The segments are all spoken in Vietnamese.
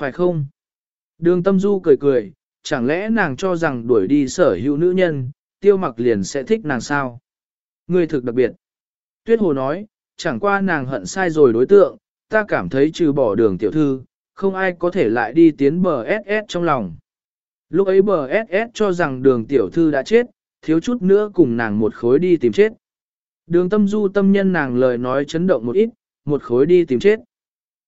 phải không? Đường tâm du cười cười, chẳng lẽ nàng cho rằng đuổi đi sở hữu nữ nhân, tiêu mặc liền sẽ thích nàng sao? Ngươi thực đặc biệt. Tuyết hồ nói, chẳng qua nàng hận sai rồi đối tượng, ta cảm thấy trừ bỏ đường tiểu thư, không ai có thể lại đi tiến bờ SS trong lòng. Lúc ấy bờ SS cho rằng đường tiểu thư đã chết, thiếu chút nữa cùng nàng một khối đi tìm chết. Đường tâm du tâm nhân nàng lời nói chấn động một ít, một khối đi tìm chết.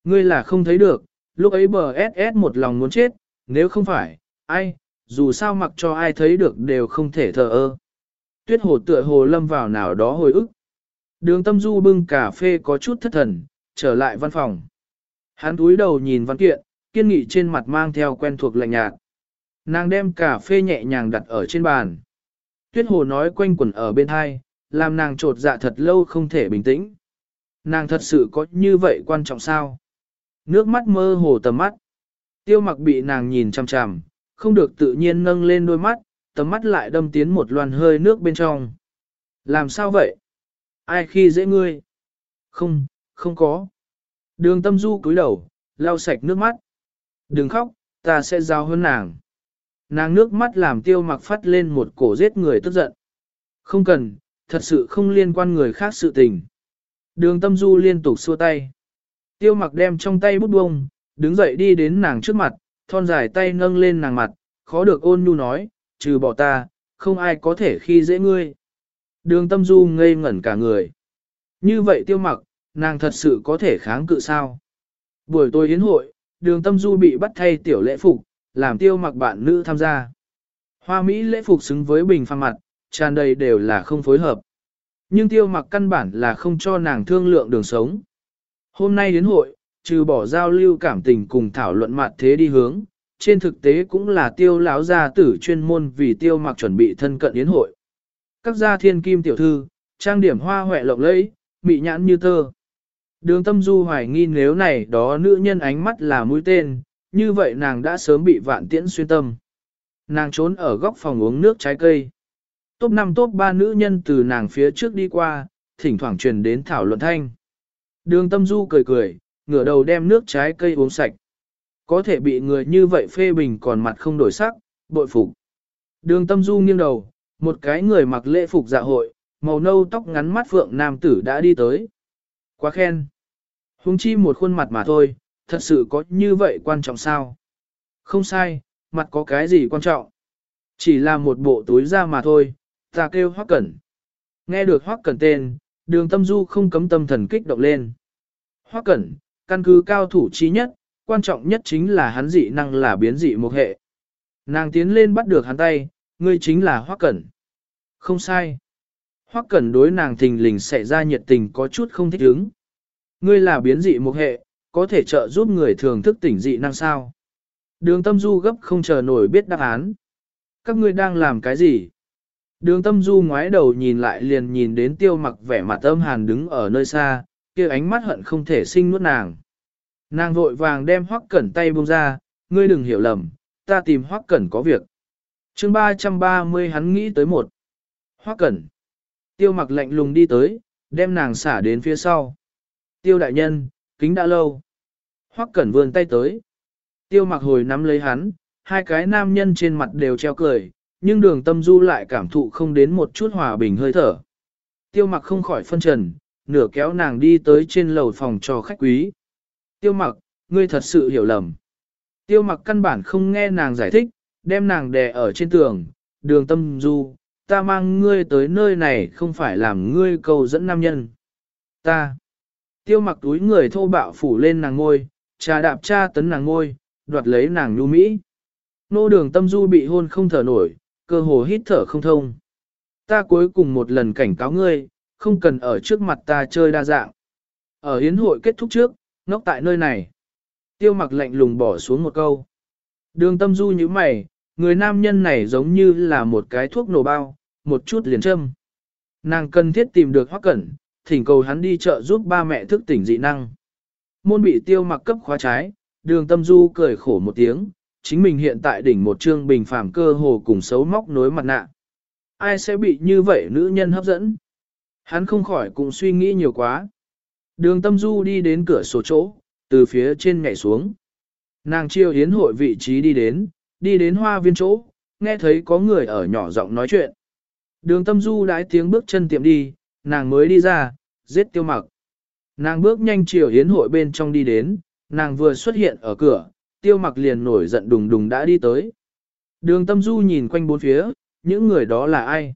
Ngươi là không thấy được, lúc ấy bờ SS một lòng muốn chết, nếu không phải, ai, dù sao mặc cho ai thấy được đều không thể thờ ơ. Tuyết hồ tựa hồ lâm vào nào đó hồi ức. Đường tâm du bưng cà phê có chút thất thần, trở lại văn phòng. Hắn túi đầu nhìn văn kiện, kiên nghị trên mặt mang theo quen thuộc lạnh nhạt. Nàng đem cà phê nhẹ nhàng đặt ở trên bàn. Tuyết hồ nói quanh quẩn ở bên hai, làm nàng trột dạ thật lâu không thể bình tĩnh. Nàng thật sự có như vậy quan trọng sao? Nước mắt mơ hồ tầm mắt. Tiêu mặc bị nàng nhìn chằm chằm, không được tự nhiên nâng lên đôi mắt, tầm mắt lại đâm tiến một loàn hơi nước bên trong. Làm sao vậy? Ai khi dễ ngươi? Không, không có. Đường tâm du cúi đầu, lau sạch nước mắt. Đừng khóc, ta sẽ giao hơn nàng. Nàng nước mắt làm tiêu mặc phát lên một cổ giết người tức giận. Không cần, thật sự không liên quan người khác sự tình. Đường tâm du liên tục xua tay. Tiêu mặc đem trong tay bút bông, đứng dậy đi đến nàng trước mặt, thon dài tay nâng lên nàng mặt, khó được ôn nhu nói, trừ bỏ ta, không ai có thể khi dễ ngươi. Đường tâm du ngây ngẩn cả người. Như vậy tiêu mặc, nàng thật sự có thể kháng cự sao? Buổi tối yến hội, đường tâm du bị bắt thay tiểu lễ phục, làm tiêu mặc bạn nữ tham gia. Hoa Mỹ lễ phục xứng với bình phang mặt, tràn đầy đều là không phối hợp. Nhưng tiêu mặc căn bản là không cho nàng thương lượng đường sống. Hôm nay đến hội, trừ bỏ giao lưu cảm tình cùng thảo luận mặt thế đi hướng, trên thực tế cũng là tiêu lão gia tử chuyên môn vì tiêu mặc chuẩn bị thân cận yến hội. Các gia thiên kim tiểu thư, trang điểm hoa hoẹ lộng lẫy, mị nhãn như tơ. Đường tâm du hoài nghi nếu này đó nữ nhân ánh mắt là mũi tên, như vậy nàng đã sớm bị vạn tiễn xuyên tâm. Nàng trốn ở góc phòng uống nước trái cây. Top 5 top 3 nữ nhân từ nàng phía trước đi qua, thỉnh thoảng truyền đến thảo luận thanh. Đường tâm du cười cười, ngửa đầu đem nước trái cây uống sạch. Có thể bị người như vậy phê bình còn mặt không đổi sắc, bội phục. Đường tâm du nghiêng đầu, một cái người mặc lễ phục dạ hội, màu nâu tóc ngắn mắt phượng nam tử đã đi tới. Quá khen. Hùng chi một khuôn mặt mà thôi, thật sự có như vậy quan trọng sao? Không sai, mặt có cái gì quan trọng? Chỉ là một bộ túi da mà thôi, ta kêu hoắc cẩn. Nghe được hoắc cẩn tên, đường tâm du không cấm tâm thần kích động lên. Hoắc cẩn, căn cứ cao thủ trí nhất, quan trọng nhất chính là hắn dị năng là biến dị một hệ. Nàng tiến lên bắt được hắn tay, ngươi chính là hoắc cẩn. Không sai. Hoắc cẩn đối nàng thình lình xảy ra nhiệt tình có chút không thích ứng. Ngươi là biến dị một hệ, có thể trợ giúp người thường thức tỉnh dị năng sao. Đường tâm du gấp không chờ nổi biết đáp án. Các ngươi đang làm cái gì? Đường tâm du ngoái đầu nhìn lại liền nhìn đến tiêu mặc vẻ mặt âm hàn đứng ở nơi xa, kia ánh mắt hận không thể sinh nuốt nàng. Nàng vội vàng đem hoắc cẩn tay buông ra, ngươi đừng hiểu lầm, ta tìm hoắc cẩn có việc. chương 330 hắn nghĩ tới một. Hoắc cẩn. Tiêu mặc lạnh lùng đi tới, đem nàng xả đến phía sau. Tiêu đại nhân, kính đã lâu. Hoắc cẩn vươn tay tới. Tiêu mặc hồi nắm lấy hắn, hai cái nam nhân trên mặt đều treo cười, nhưng đường tâm du lại cảm thụ không đến một chút hòa bình hơi thở. Tiêu mặc không khỏi phân trần, nửa kéo nàng đi tới trên lầu phòng cho khách quý. Tiêu mặc, ngươi thật sự hiểu lầm. Tiêu mặc căn bản không nghe nàng giải thích, đem nàng đè ở trên tường, đường tâm du, ta mang ngươi tới nơi này không phải làm ngươi cầu dẫn nam nhân. Ta. Tiêu mặc túi người thô bạo phủ lên nàng ngôi, trà đạp cha tấn nàng ngôi, đoạt lấy nàng nhu mỹ. Nô đường tâm du bị hôn không thở nổi, cơ hồ hít thở không thông. Ta cuối cùng một lần cảnh cáo ngươi, không cần ở trước mặt ta chơi đa dạng. Ở hiến hội kết thúc trước, ngốc tại nơi này. Tiêu mặc lạnh lùng bỏ xuống một câu. Đường tâm du như mày, người nam nhân này giống như là một cái thuốc nổ bao, một chút liền châm. Nàng cần thiết tìm được hoắc cẩn, thỉnh cầu hắn đi chợ giúp ba mẹ thức tỉnh dị năng. Môn bị tiêu mặc cấp khóa trái, đường tâm du cười khổ một tiếng, chính mình hiện tại đỉnh một trương bình phàm cơ hồ cùng xấu móc nối mặt nạ. Ai sẽ bị như vậy nữ nhân hấp dẫn? Hắn không khỏi cũng suy nghĩ nhiều quá. Đường tâm du đi đến cửa sổ chỗ, từ phía trên nhảy xuống. Nàng chiêu yến hội vị trí đi đến, đi đến hoa viên chỗ, nghe thấy có người ở nhỏ giọng nói chuyện. Đường tâm du đái tiếng bước chân tiệm đi, nàng mới đi ra, giết tiêu mặc. Nàng bước nhanh chiều yến hội bên trong đi đến, nàng vừa xuất hiện ở cửa, tiêu mặc liền nổi giận đùng đùng đã đi tới. Đường tâm du nhìn quanh bốn phía, những người đó là ai?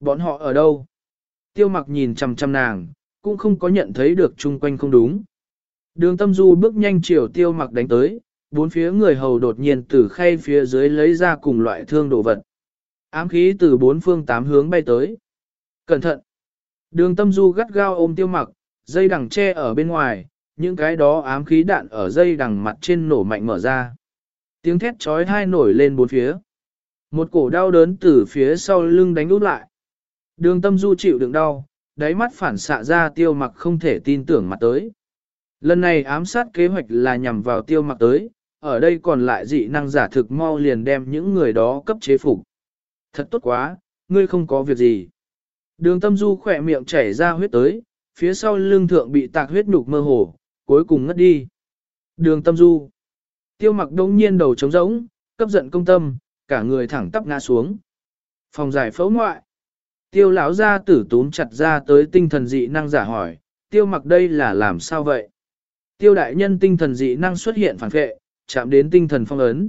Bọn họ ở đâu? Tiêu mặc nhìn chằm chằm nàng, cũng không có nhận thấy được chung quanh không đúng. Đường tâm du bước nhanh chiều tiêu mặc đánh tới, bốn phía người hầu đột nhiên từ khay phía dưới lấy ra cùng loại thương đồ vật. Ám khí từ bốn phương tám hướng bay tới. Cẩn thận! Đường tâm du gắt gao ôm tiêu mặc, dây đằng tre ở bên ngoài, những cái đó ám khí đạn ở dây đằng mặt trên nổ mạnh mở ra. Tiếng thét trói hai nổi lên bốn phía. Một cổ đau đớn từ phía sau lưng đánh út lại. Đường tâm du chịu đựng đau, đáy mắt phản xạ ra tiêu mặc không thể tin tưởng mặt tới. Lần này ám sát kế hoạch là nhằm vào tiêu mặc tới, ở đây còn lại dị năng giả thực mau liền đem những người đó cấp chế phục. Thật tốt quá, ngươi không có việc gì. Đường tâm du khỏe miệng chảy ra huyết tới, phía sau lưng thượng bị tạc huyết nhục mơ hồ, cuối cùng ngất đi. Đường tâm du. Tiêu mặc đông nhiên đầu trống rỗng, cấp giận công tâm, cả người thẳng tắp ngã xuống. Phòng giải phẫu ngoại. Tiêu lão ra tử tún chặt ra tới tinh thần dị năng giả hỏi, tiêu mặc đây là làm sao vậy? Tiêu đại nhân tinh thần dị năng xuất hiện phản vệ, chạm đến tinh thần phong ấn.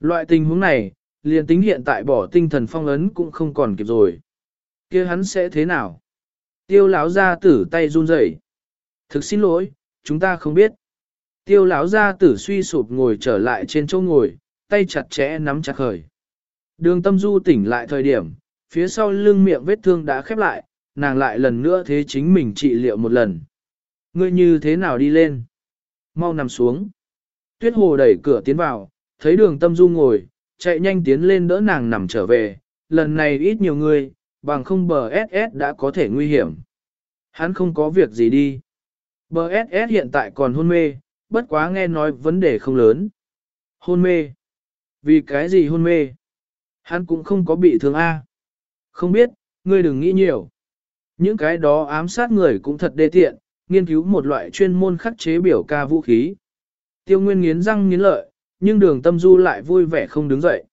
Loại tình huống này, liền tính hiện tại bỏ tinh thần phong ấn cũng không còn kịp rồi. kia hắn sẽ thế nào? Tiêu lão ra tử tay run rẩy. Thực xin lỗi, chúng ta không biết. Tiêu lão ra tử suy sụp ngồi trở lại trên chỗ ngồi, tay chặt chẽ nắm chặt khởi. Đường tâm du tỉnh lại thời điểm, phía sau lưng miệng vết thương đã khép lại, nàng lại lần nữa thế chính mình trị liệu một lần. Ngươi như thế nào đi lên? Mau nằm xuống. Tuyết hồ đẩy cửa tiến vào, thấy đường tâm du ngồi, chạy nhanh tiến lên đỡ nàng nằm trở về, lần này ít nhiều người, bằng không bờ SS đã có thể nguy hiểm. Hắn không có việc gì đi. B.S.S hiện tại còn hôn mê, bất quá nghe nói vấn đề không lớn. Hôn mê. Vì cái gì hôn mê? Hắn cũng không có bị thương A. Không biết, ngươi đừng nghĩ nhiều. Những cái đó ám sát người cũng thật đê tiện, nghiên cứu một loại chuyên môn khắc chế biểu ca vũ khí. Tiêu Nguyên nghiến răng nghiến lợi, nhưng đường tâm du lại vui vẻ không đứng dậy.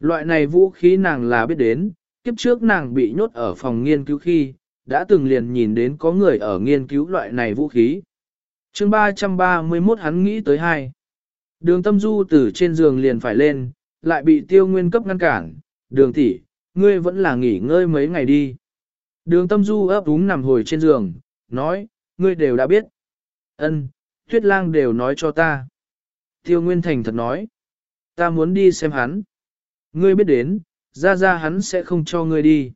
Loại này vũ khí nàng là biết đến, kiếp trước nàng bị nhốt ở phòng nghiên cứu khi, đã từng liền nhìn đến có người ở nghiên cứu loại này vũ khí. chương 331 hắn nghĩ tới hai. Đường tâm du từ trên giường liền phải lên, lại bị tiêu nguyên cấp ngăn cản. Đường tỷ, ngươi vẫn là nghỉ ngơi mấy ngày đi. Đường tâm du ấp úng nằm hồi trên giường, nói, ngươi đều đã biết. Ân, tuyết lang đều nói cho ta. Tiêu Nguyên Thành thật nói, ta muốn đi xem hắn. Ngươi biết đến, ra ra hắn sẽ không cho ngươi đi.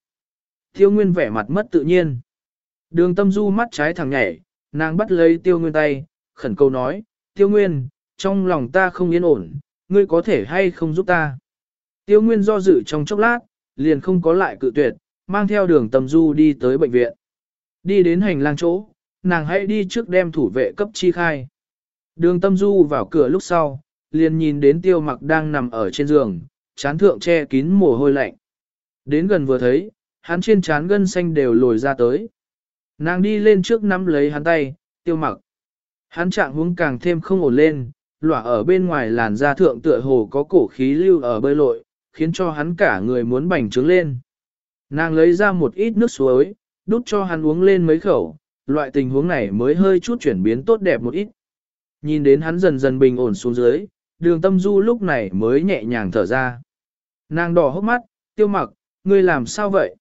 Tiêu Nguyên vẻ mặt mất tự nhiên. Đường tâm du mắt trái thẳng nhảy, nàng bắt lấy Tiêu Nguyên tay, khẩn cầu nói, Tiêu Nguyên, trong lòng ta không yên ổn, ngươi có thể hay không giúp ta. Tiêu Nguyên do dự trong chốc lát, liền không có lại cự tuyệt, mang theo đường tâm du đi tới bệnh viện. Đi đến hành lang chỗ, nàng hãy đi trước đem thủ vệ cấp chi khai. Đường tâm du vào cửa lúc sau, liền nhìn đến tiêu mặc đang nằm ở trên giường, chán thượng che kín mồ hôi lạnh. Đến gần vừa thấy, hắn trên chán gân xanh đều lồi ra tới. Nàng đi lên trước nắm lấy hắn tay, tiêu mặc. Hắn trạng huống càng thêm không ổn lên, lỏa ở bên ngoài làn da thượng tựa hồ có cổ khí lưu ở bơi lội, khiến cho hắn cả người muốn bành trướng lên. Nàng lấy ra một ít nước suối, đút cho hắn uống lên mấy khẩu, loại tình huống này mới hơi chút chuyển biến tốt đẹp một ít. Nhìn đến hắn dần dần bình ổn xuống dưới, đường tâm du lúc này mới nhẹ nhàng thở ra. Nàng đỏ hốc mắt, tiêu mặc, ngươi làm sao vậy?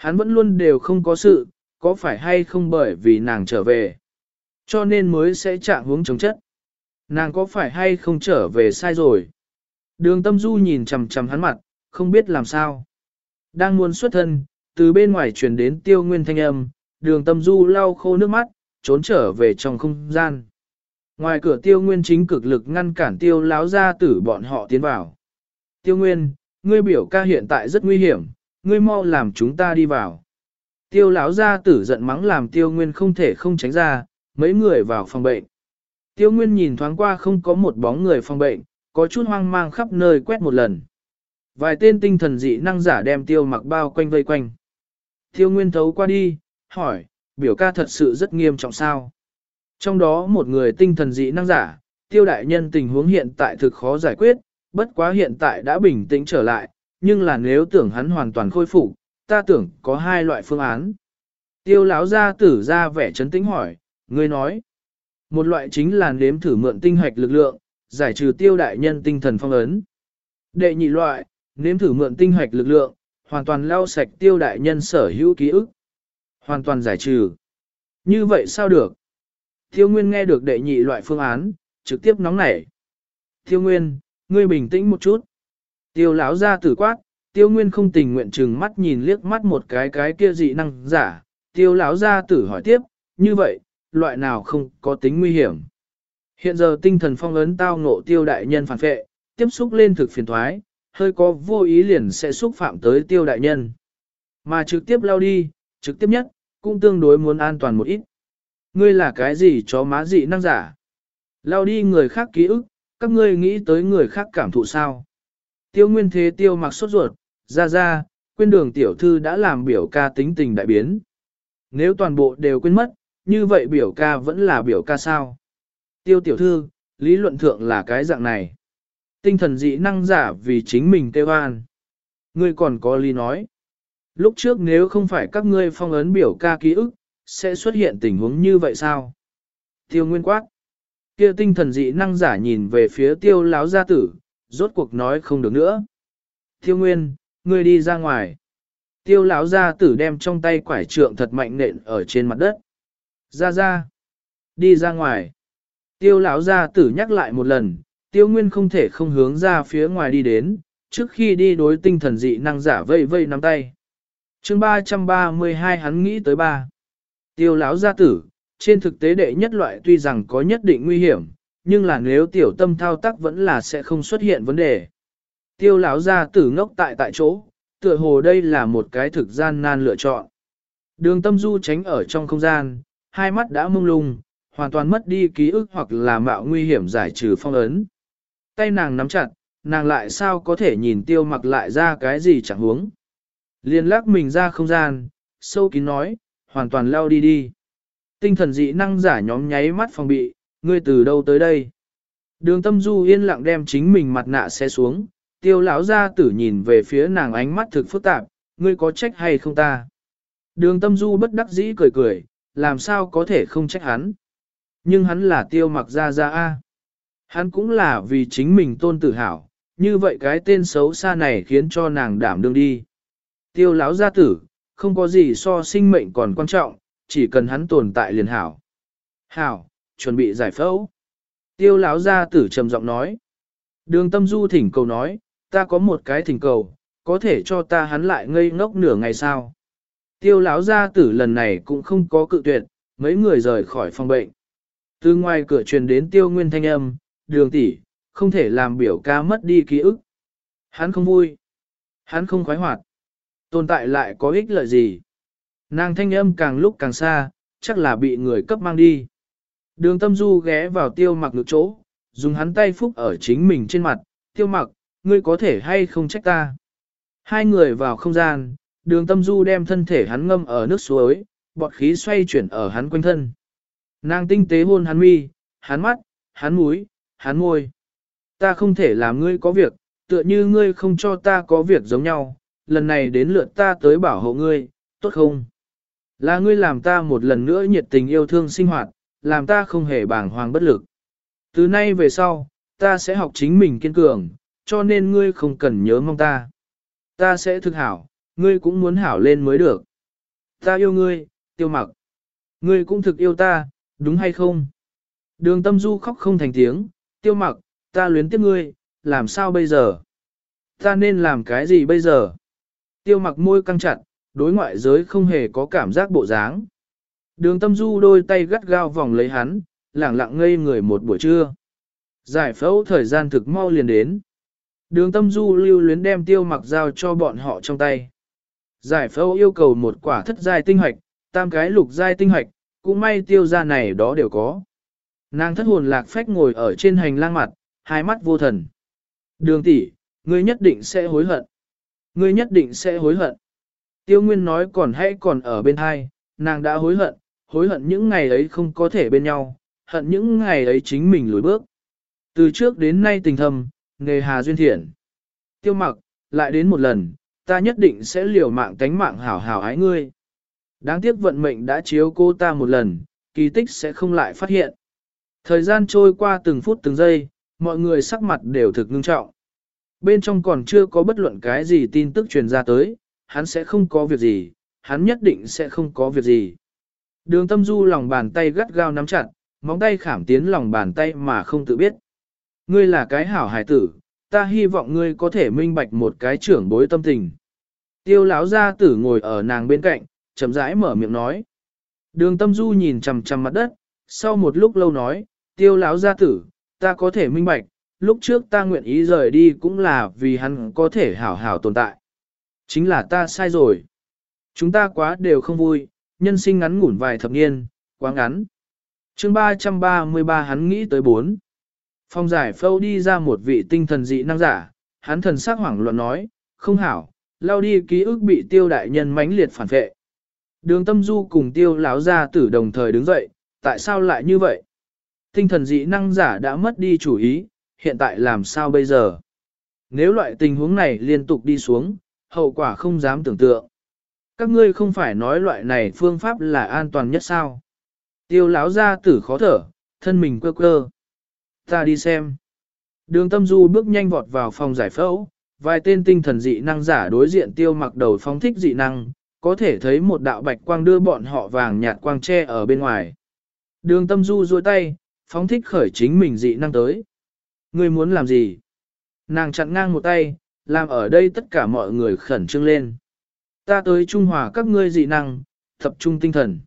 Hắn vẫn luôn đều không có sự, có phải hay không bởi vì nàng trở về. Cho nên mới sẽ chạm hướng chống chất. Nàng có phải hay không trở về sai rồi? Đường tâm du nhìn chằm chằm hắn mặt, không biết làm sao. Đang muốn xuất thân, từ bên ngoài truyền đến tiêu nguyên thanh âm, đường tâm du lau khô nước mắt, trốn trở về trong không gian. Ngoài cửa tiêu nguyên chính cực lực ngăn cản tiêu láo ra tử bọn họ tiến vào. Tiêu nguyên, ngươi biểu ca hiện tại rất nguy hiểm, ngươi mau làm chúng ta đi vào. Tiêu lão gia tử giận mắng làm tiêu nguyên không thể không tránh ra, mấy người vào phòng bệnh. Tiêu nguyên nhìn thoáng qua không có một bóng người phòng bệnh, có chút hoang mang khắp nơi quét một lần. Vài tên tinh thần dị năng giả đem tiêu mặc bao quanh vây quanh. Tiêu nguyên thấu qua đi, hỏi, biểu ca thật sự rất nghiêm trọng sao? Trong đó một người tinh thần dị năng giả, tiêu đại nhân tình huống hiện tại thực khó giải quyết, bất quá hiện tại đã bình tĩnh trở lại, nhưng là nếu tưởng hắn hoàn toàn khôi phục, ta tưởng có hai loại phương án. Tiêu lão gia tử ra vẻ chấn tĩnh hỏi, ngươi nói, một loại chính là nếm thử mượn tinh hạch lực lượng, giải trừ tiêu đại nhân tinh thần phong ấn. Đệ nhị loại, nếm thử mượn tinh hạch lực lượng, hoàn toàn lau sạch tiêu đại nhân sở hữu ký ức. Hoàn toàn giải trừ. Như vậy sao được? Tiêu Nguyên nghe được đệ nhị loại phương án, trực tiếp nóng nảy. Tiêu Nguyên, ngươi bình tĩnh một chút. Tiêu lão ra tử quát, Tiêu Nguyên không tình nguyện chừng mắt nhìn liếc mắt một cái cái kia dị năng giả. Tiêu lão ra tử hỏi tiếp, như vậy, loại nào không có tính nguy hiểm. Hiện giờ tinh thần phong ấn tao ngộ tiêu đại nhân phản phệ, tiếp xúc lên thực phiền thoái, hơi có vô ý liền sẽ xúc phạm tới tiêu đại nhân. Mà trực tiếp lao đi, trực tiếp nhất, cũng tương đối muốn an toàn một ít. Ngươi là cái gì chó má dị năng giả? Lao đi người khác ký ức, các ngươi nghĩ tới người khác cảm thụ sao? Tiêu nguyên thế tiêu mặc sốt ruột, ra ra, quên đường tiểu thư đã làm biểu ca tính tình đại biến. Nếu toàn bộ đều quên mất, như vậy biểu ca vẫn là biểu ca sao? Tiêu tiểu thư, lý luận thượng là cái dạng này. Tinh thần dị năng giả vì chính mình kêu an. Ngươi còn có lý nói. Lúc trước nếu không phải các ngươi phong ấn biểu ca ký ức, sẽ xuất hiện tình huống như vậy sao? Tiêu nguyên quát. Kia tinh thần dị năng giả nhìn về phía tiêu láo gia tử, rốt cuộc nói không được nữa. Tiêu nguyên, ngươi đi ra ngoài. Tiêu lão gia tử đem trong tay quải trượng thật mạnh nện ở trên mặt đất. Ra ra. Đi ra ngoài. Tiêu lão gia tử nhắc lại một lần, tiêu nguyên không thể không hướng ra phía ngoài đi đến, trước khi đi đối tinh thần dị năng giả vây vây nắm tay. chương 332 hắn nghĩ tới ba. Tiêu lão gia tử, trên thực tế đệ nhất loại tuy rằng có nhất định nguy hiểm, nhưng là nếu tiểu tâm thao tác vẫn là sẽ không xuất hiện vấn đề. Tiêu lão ra tử ngốc tại tại chỗ, tựa hồ đây là một cái thực gian nan lựa chọn. Đường tâm du tránh ở trong không gian, hai mắt đã mông lung, hoàn toàn mất đi ký ức hoặc là mạo nguy hiểm giải trừ phong ấn. Tay nàng nắm chặt, nàng lại sao có thể nhìn tiêu mặc lại ra cái gì chẳng huống. Liên lắc mình ra không gian, sâu kín nói, hoàn toàn lao đi đi. Tinh thần dị năng giả nhóm nháy mắt phòng bị, ngươi từ đâu tới đây? Đường tâm du yên lặng đem chính mình mặt nạ xe xuống, tiêu lão ra tử nhìn về phía nàng ánh mắt thực phức tạp, ngươi có trách hay không ta? Đường tâm du bất đắc dĩ cười cười, làm sao có thể không trách hắn? Nhưng hắn là tiêu mặc ra ra A. Hắn cũng là vì chính mình tôn tự hào, như vậy cái tên xấu xa này khiến cho nàng đảm đương đi. Tiêu lão gia tử, không có gì so sinh mệnh còn quan trọng, chỉ cần hắn tồn tại liền hảo. Hảo, chuẩn bị giải phẫu. Tiêu lão gia tử trầm giọng nói. Đường tâm du thỉnh cầu nói, ta có một cái thỉnh cầu, có thể cho ta hắn lại ngây ngốc nửa ngày sao. Tiêu lão gia tử lần này cũng không có cự tuyệt, mấy người rời khỏi phòng bệnh. Từ ngoài cửa truyền đến tiêu nguyên thanh âm, đường tỷ, không thể làm biểu ca mất đi ký ức. Hắn không vui. Hắn không khoái hoạt. Tồn tại lại có ích lợi gì. Nàng thanh âm càng lúc càng xa, chắc là bị người cấp mang đi. Đường tâm du ghé vào tiêu mặc ngực chỗ, dùng hắn tay phúc ở chính mình trên mặt, tiêu mặc, ngươi có thể hay không trách ta. Hai người vào không gian, đường tâm du đem thân thể hắn ngâm ở nước suối, bọt khí xoay chuyển ở hắn quanh thân. Nàng tinh tế hôn hắn mi, hắn mắt, hắn mũi, hắn môi. Ta không thể làm ngươi có việc, tựa như ngươi không cho ta có việc giống nhau, lần này đến lượt ta tới bảo hộ ngươi, tốt không? Là ngươi làm ta một lần nữa nhiệt tình yêu thương sinh hoạt, làm ta không hề bàng hoàng bất lực. Từ nay về sau, ta sẽ học chính mình kiên cường, cho nên ngươi không cần nhớ mong ta. Ta sẽ thực hảo, ngươi cũng muốn hảo lên mới được. Ta yêu ngươi, tiêu mặc. Ngươi cũng thực yêu ta, đúng hay không? Đường tâm du khóc không thành tiếng, tiêu mặc, ta luyến tiếc ngươi, làm sao bây giờ? Ta nên làm cái gì bây giờ? Tiêu mặc môi căng chặt, đối ngoại giới không hề có cảm giác bộ dáng. Đường tâm du đôi tay gắt gao vòng lấy hắn, lẳng lặng ngây người một buổi trưa. Giải phẫu thời gian thực mau liền đến. Đường tâm du lưu luyến đem tiêu mặc giao cho bọn họ trong tay. Giải phẫu yêu cầu một quả thất giai tinh hoạch, tam cái lục giai tinh hoạch, cũng may tiêu ra này đó đều có. Nàng thất hồn lạc phách ngồi ở trên hành lang mặt, hai mắt vô thần. Đường tỷ, ngươi nhất định sẽ hối hận. Ngươi nhất định sẽ hối hận. Tiêu Nguyên nói còn hãy còn ở bên hai, nàng đã hối hận, hối hận những ngày ấy không có thể bên nhau, hận những ngày ấy chính mình lùi bước. Từ trước đến nay tình thầm, nghề hà duyên thiện. Tiêu mặc, lại đến một lần, ta nhất định sẽ liều mạng tánh mạng hảo hảo ái ngươi. Đáng tiếc vận mệnh đã chiếu cô ta một lần, kỳ tích sẽ không lại phát hiện. Thời gian trôi qua từng phút từng giây, mọi người sắc mặt đều thực ngưng trọng. Bên trong còn chưa có bất luận cái gì tin tức truyền ra tới, hắn sẽ không có việc gì, hắn nhất định sẽ không có việc gì. Đường tâm du lòng bàn tay gắt gao nắm chặt, móng tay khảm tiến lòng bàn tay mà không tự biết. Ngươi là cái hảo hải tử, ta hy vọng ngươi có thể minh bạch một cái trưởng bối tâm tình. Tiêu lão gia tử ngồi ở nàng bên cạnh, chậm rãi mở miệng nói. Đường tâm du nhìn chằm chằm mặt đất, sau một lúc lâu nói, tiêu lão gia tử, ta có thể minh bạch, lúc trước ta nguyện ý rời đi cũng là vì hắn có thể hảo hảo tồn tại. Chính là ta sai rồi. Chúng ta quá đều không vui, nhân sinh ngắn ngủn vài thập niên, quá ngắn. chương 333 hắn nghĩ tới 4. Phong giải phâu đi ra một vị tinh thần dị năng giả, hắn thần sắc hoảng loạn nói, không hảo, lao đi ký ức bị tiêu đại nhân mãnh liệt phản vệ. Đường tâm du cùng tiêu láo ra tử đồng thời đứng dậy, tại sao lại như vậy? Tinh thần dị năng giả đã mất đi chủ ý, hiện tại làm sao bây giờ? Nếu loại tình huống này liên tục đi xuống, hậu quả không dám tưởng tượng. Các ngươi không phải nói loại này phương pháp là an toàn nhất sao? Tiêu láo ra tử khó thở, thân mình quơ quơ. Ta đi xem. Đường tâm du bước nhanh vọt vào phòng giải phẫu, vài tên tinh thần dị năng giả đối diện tiêu mặc đầu phóng thích dị năng, có thể thấy một đạo bạch quang đưa bọn họ vàng nhạt quang tre ở bên ngoài. Đường tâm du duỗi tay, phóng thích khởi chính mình dị năng tới. Ngươi muốn làm gì? Nàng chặn ngang một tay, làm ở đây tất cả mọi người khẩn trương lên. Ta tới trung hòa các ngươi dị năng, tập trung tinh thần.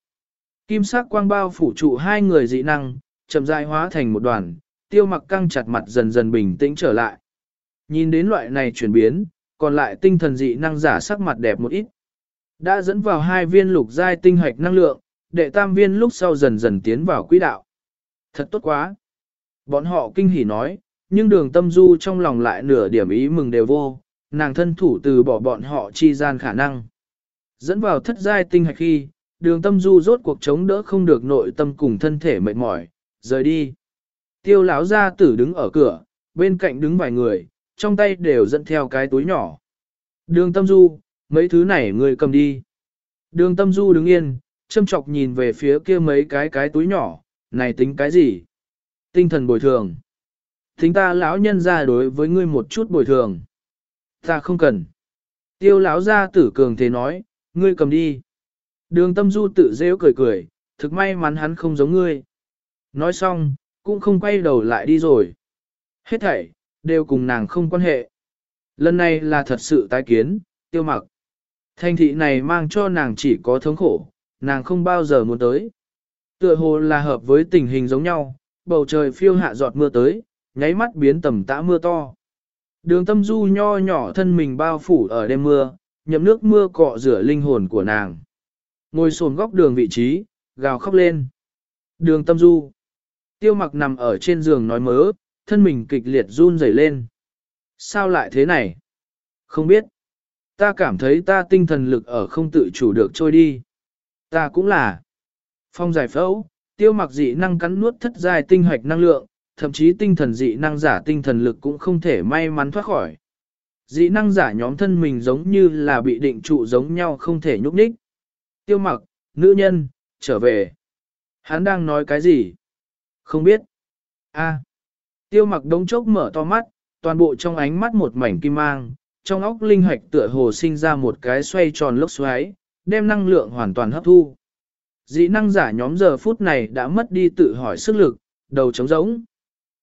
Kim sắc quang bao phủ trụ hai người dị năng, chậm rãi hóa thành một đoàn, tiêu mặc căng chặt mặt dần dần bình tĩnh trở lại. Nhìn đến loại này chuyển biến, còn lại tinh thần dị năng giả sắc mặt đẹp một ít. Đã dẫn vào hai viên lục giai tinh hạch năng lượng, đệ tam viên lúc sau dần dần tiến vào quỹ đạo. Thật tốt quá. Bọn họ kinh hỉ nói, nhưng đường tâm du trong lòng lại nửa điểm ý mừng đều vô, nàng thân thủ từ bỏ bọn họ chi gian khả năng. Dẫn vào thất giai tinh hạch khi, đường tâm du rốt cuộc chống đỡ không được nội tâm cùng thân thể mệt mỏi, rời đi. Tiêu lão gia tử đứng ở cửa, bên cạnh đứng vài người, trong tay đều dẫn theo cái túi nhỏ. Đường tâm du, mấy thứ này người cầm đi. Đường tâm du đứng yên, châm chọc nhìn về phía kia mấy cái cái túi nhỏ, này tính cái gì? Tinh thần bồi thường. Thính ta lão nhân ra đối với ngươi một chút bồi thường. Ta không cần. Tiêu lão gia tử cường thế nói, ngươi cầm đi. Đường tâm du tự rêu cười cười, thực may mắn hắn không giống ngươi. Nói xong, cũng không quay đầu lại đi rồi. Hết thảy, đều cùng nàng không quan hệ. Lần này là thật sự tái kiến, tiêu mặc. Thanh thị này mang cho nàng chỉ có thống khổ, nàng không bao giờ muốn tới. Tựa hồ là hợp với tình hình giống nhau, bầu trời phiêu hạ giọt mưa tới, nháy mắt biến tầm tã mưa to. Đường tâm du nho nhỏ thân mình bao phủ ở đêm mưa, nhậm nước mưa cọ rửa linh hồn của nàng. Ngồi sồn góc đường vị trí, gào khóc lên. Đường tâm du. Tiêu mặc nằm ở trên giường nói mớ, thân mình kịch liệt run rẩy lên. Sao lại thế này? Không biết. Ta cảm thấy ta tinh thần lực ở không tự chủ được trôi đi. Ta cũng là. Phong giải phẫu, tiêu mặc dị năng cắn nuốt thất giai tinh hoạch năng lượng, thậm chí tinh thần dị năng giả tinh thần lực cũng không thể may mắn thoát khỏi. Dị năng giả nhóm thân mình giống như là bị định trụ giống nhau không thể nhúc nhích. Tiêu mặc, nữ nhân, trở về. Hắn đang nói cái gì? Không biết. A. Tiêu mặc đống chốc mở to mắt, toàn bộ trong ánh mắt một mảnh kim mang, trong óc linh hạch tựa hồ sinh ra một cái xoay tròn lốc xoáy, đem năng lượng hoàn toàn hấp thu. Dị năng giả nhóm giờ phút này đã mất đi tự hỏi sức lực, đầu trống rỗng.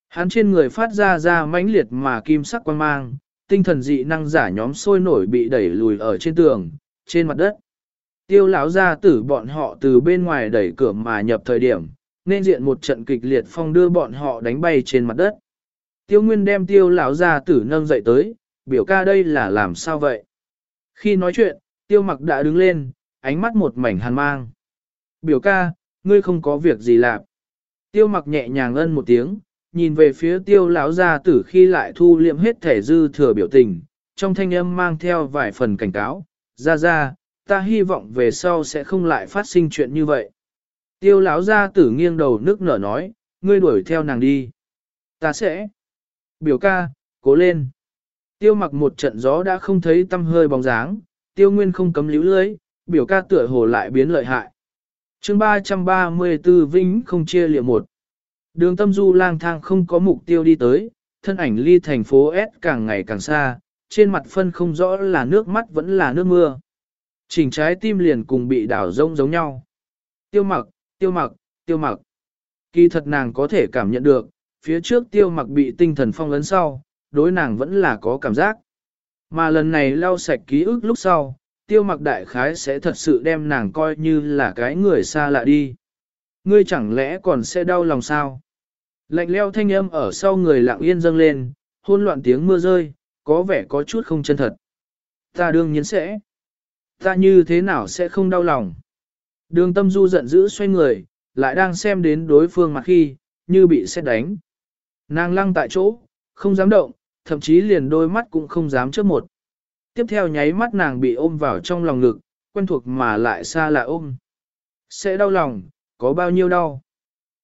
Hắn trên người phát ra ra mãnh liệt mà kim sắc quan mang, tinh thần dị năng giả nhóm sôi nổi bị đẩy lùi ở trên tường, trên mặt đất. Tiêu lão gia tử bọn họ từ bên ngoài đẩy cửa mà nhập thời điểm, nên diện một trận kịch liệt phong đưa bọn họ đánh bay trên mặt đất. Tiêu Nguyên đem tiêu lão gia tử nâng dậy tới, biểu ca đây là làm sao vậy? Khi nói chuyện, tiêu mặc đã đứng lên, ánh mắt một mảnh hàn mang. Biểu ca, ngươi không có việc gì làm. Tiêu mặc nhẹ nhàng ân một tiếng, nhìn về phía tiêu lão gia tử khi lại thu liệm hết thể dư thừa biểu tình, trong thanh âm mang theo vài phần cảnh cáo, ra ra, ta hy vọng về sau sẽ không lại phát sinh chuyện như vậy. Tiêu lão gia tử nghiêng đầu nước nở nói, ngươi đuổi theo nàng đi. Ta sẽ. biểu ca, cố lên. Tiêu mặc một trận gió đã không thấy tâm hơi bóng dáng, tiêu nguyên không cấm líu lưới, biểu ca tựa hồ lại biến lợi hại. chương 334 Vĩnh không chia liệm một. Đường tâm du lang thang không có mục tiêu đi tới, thân ảnh ly thành phố S càng ngày càng xa, trên mặt phân không rõ là nước mắt vẫn là nước mưa. Chỉnh trái tim liền cùng bị đảo rông giống nhau. Tiêu mặc, tiêu mặc, tiêu mặc. Kỳ thật nàng có thể cảm nhận được, phía trước tiêu mặc bị tinh thần phong ấn sau, đối nàng vẫn là có cảm giác. Mà lần này lau sạch ký ức lúc sau, tiêu mặc đại khái sẽ thật sự đem nàng coi như là cái người xa lạ đi. Ngươi chẳng lẽ còn sẽ đau lòng sao? Lạnh leo thanh âm ở sau người lặng yên dâng lên, hôn loạn tiếng mưa rơi, có vẻ có chút không chân thật. Ta đương nhiên sẽ. Ta như thế nào sẽ không đau lòng? Đường tâm du giận dữ xoay người, lại đang xem đến đối phương mặt khi, như bị xét đánh. Nàng lăng tại chỗ, không dám động, thậm chí liền đôi mắt cũng không dám chớp một. Tiếp theo nháy mắt nàng bị ôm vào trong lòng ngực, quen thuộc mà lại xa lạ ôm. Sẽ đau lòng, có bao nhiêu đau?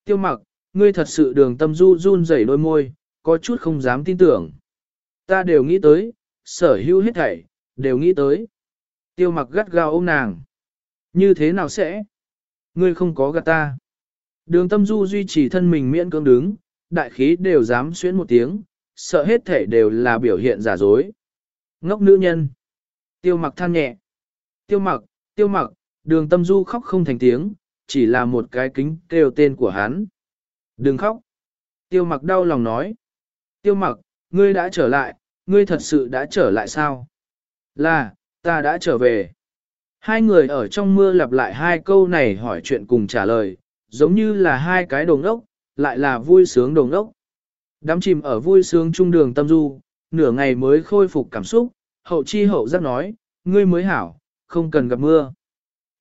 Tiêu mặc, ngươi thật sự đường tâm du run rẩy đôi môi, có chút không dám tin tưởng. Ta đều nghĩ tới, sở hữu hết thảy, đều nghĩ tới. Tiêu mặc gắt gao ôm nàng. Như thế nào sẽ? Ngươi không có gạt ta. Đường tâm du duy trì thân mình miễn cưỡng đứng, đại khí đều dám xuyến một tiếng, sợ hết thể đều là biểu hiện giả dối. Ngốc nữ nhân. Tiêu mặc than nhẹ. Tiêu mặc, tiêu mặc, đường tâm du khóc không thành tiếng, chỉ là một cái kính kêu tên của hắn. Đừng khóc. Tiêu mặc đau lòng nói. Tiêu mặc, ngươi đã trở lại, ngươi thật sự đã trở lại sao? Là, ta đã trở về. Hai người ở trong mưa lặp lại hai câu này hỏi chuyện cùng trả lời, giống như là hai cái đồng ốc, lại là vui sướng đồng ốc. Đám chìm ở vui sướng trung đường tâm du, nửa ngày mới khôi phục cảm xúc, hậu chi hậu giác nói, ngươi mới hảo, không cần gặp mưa.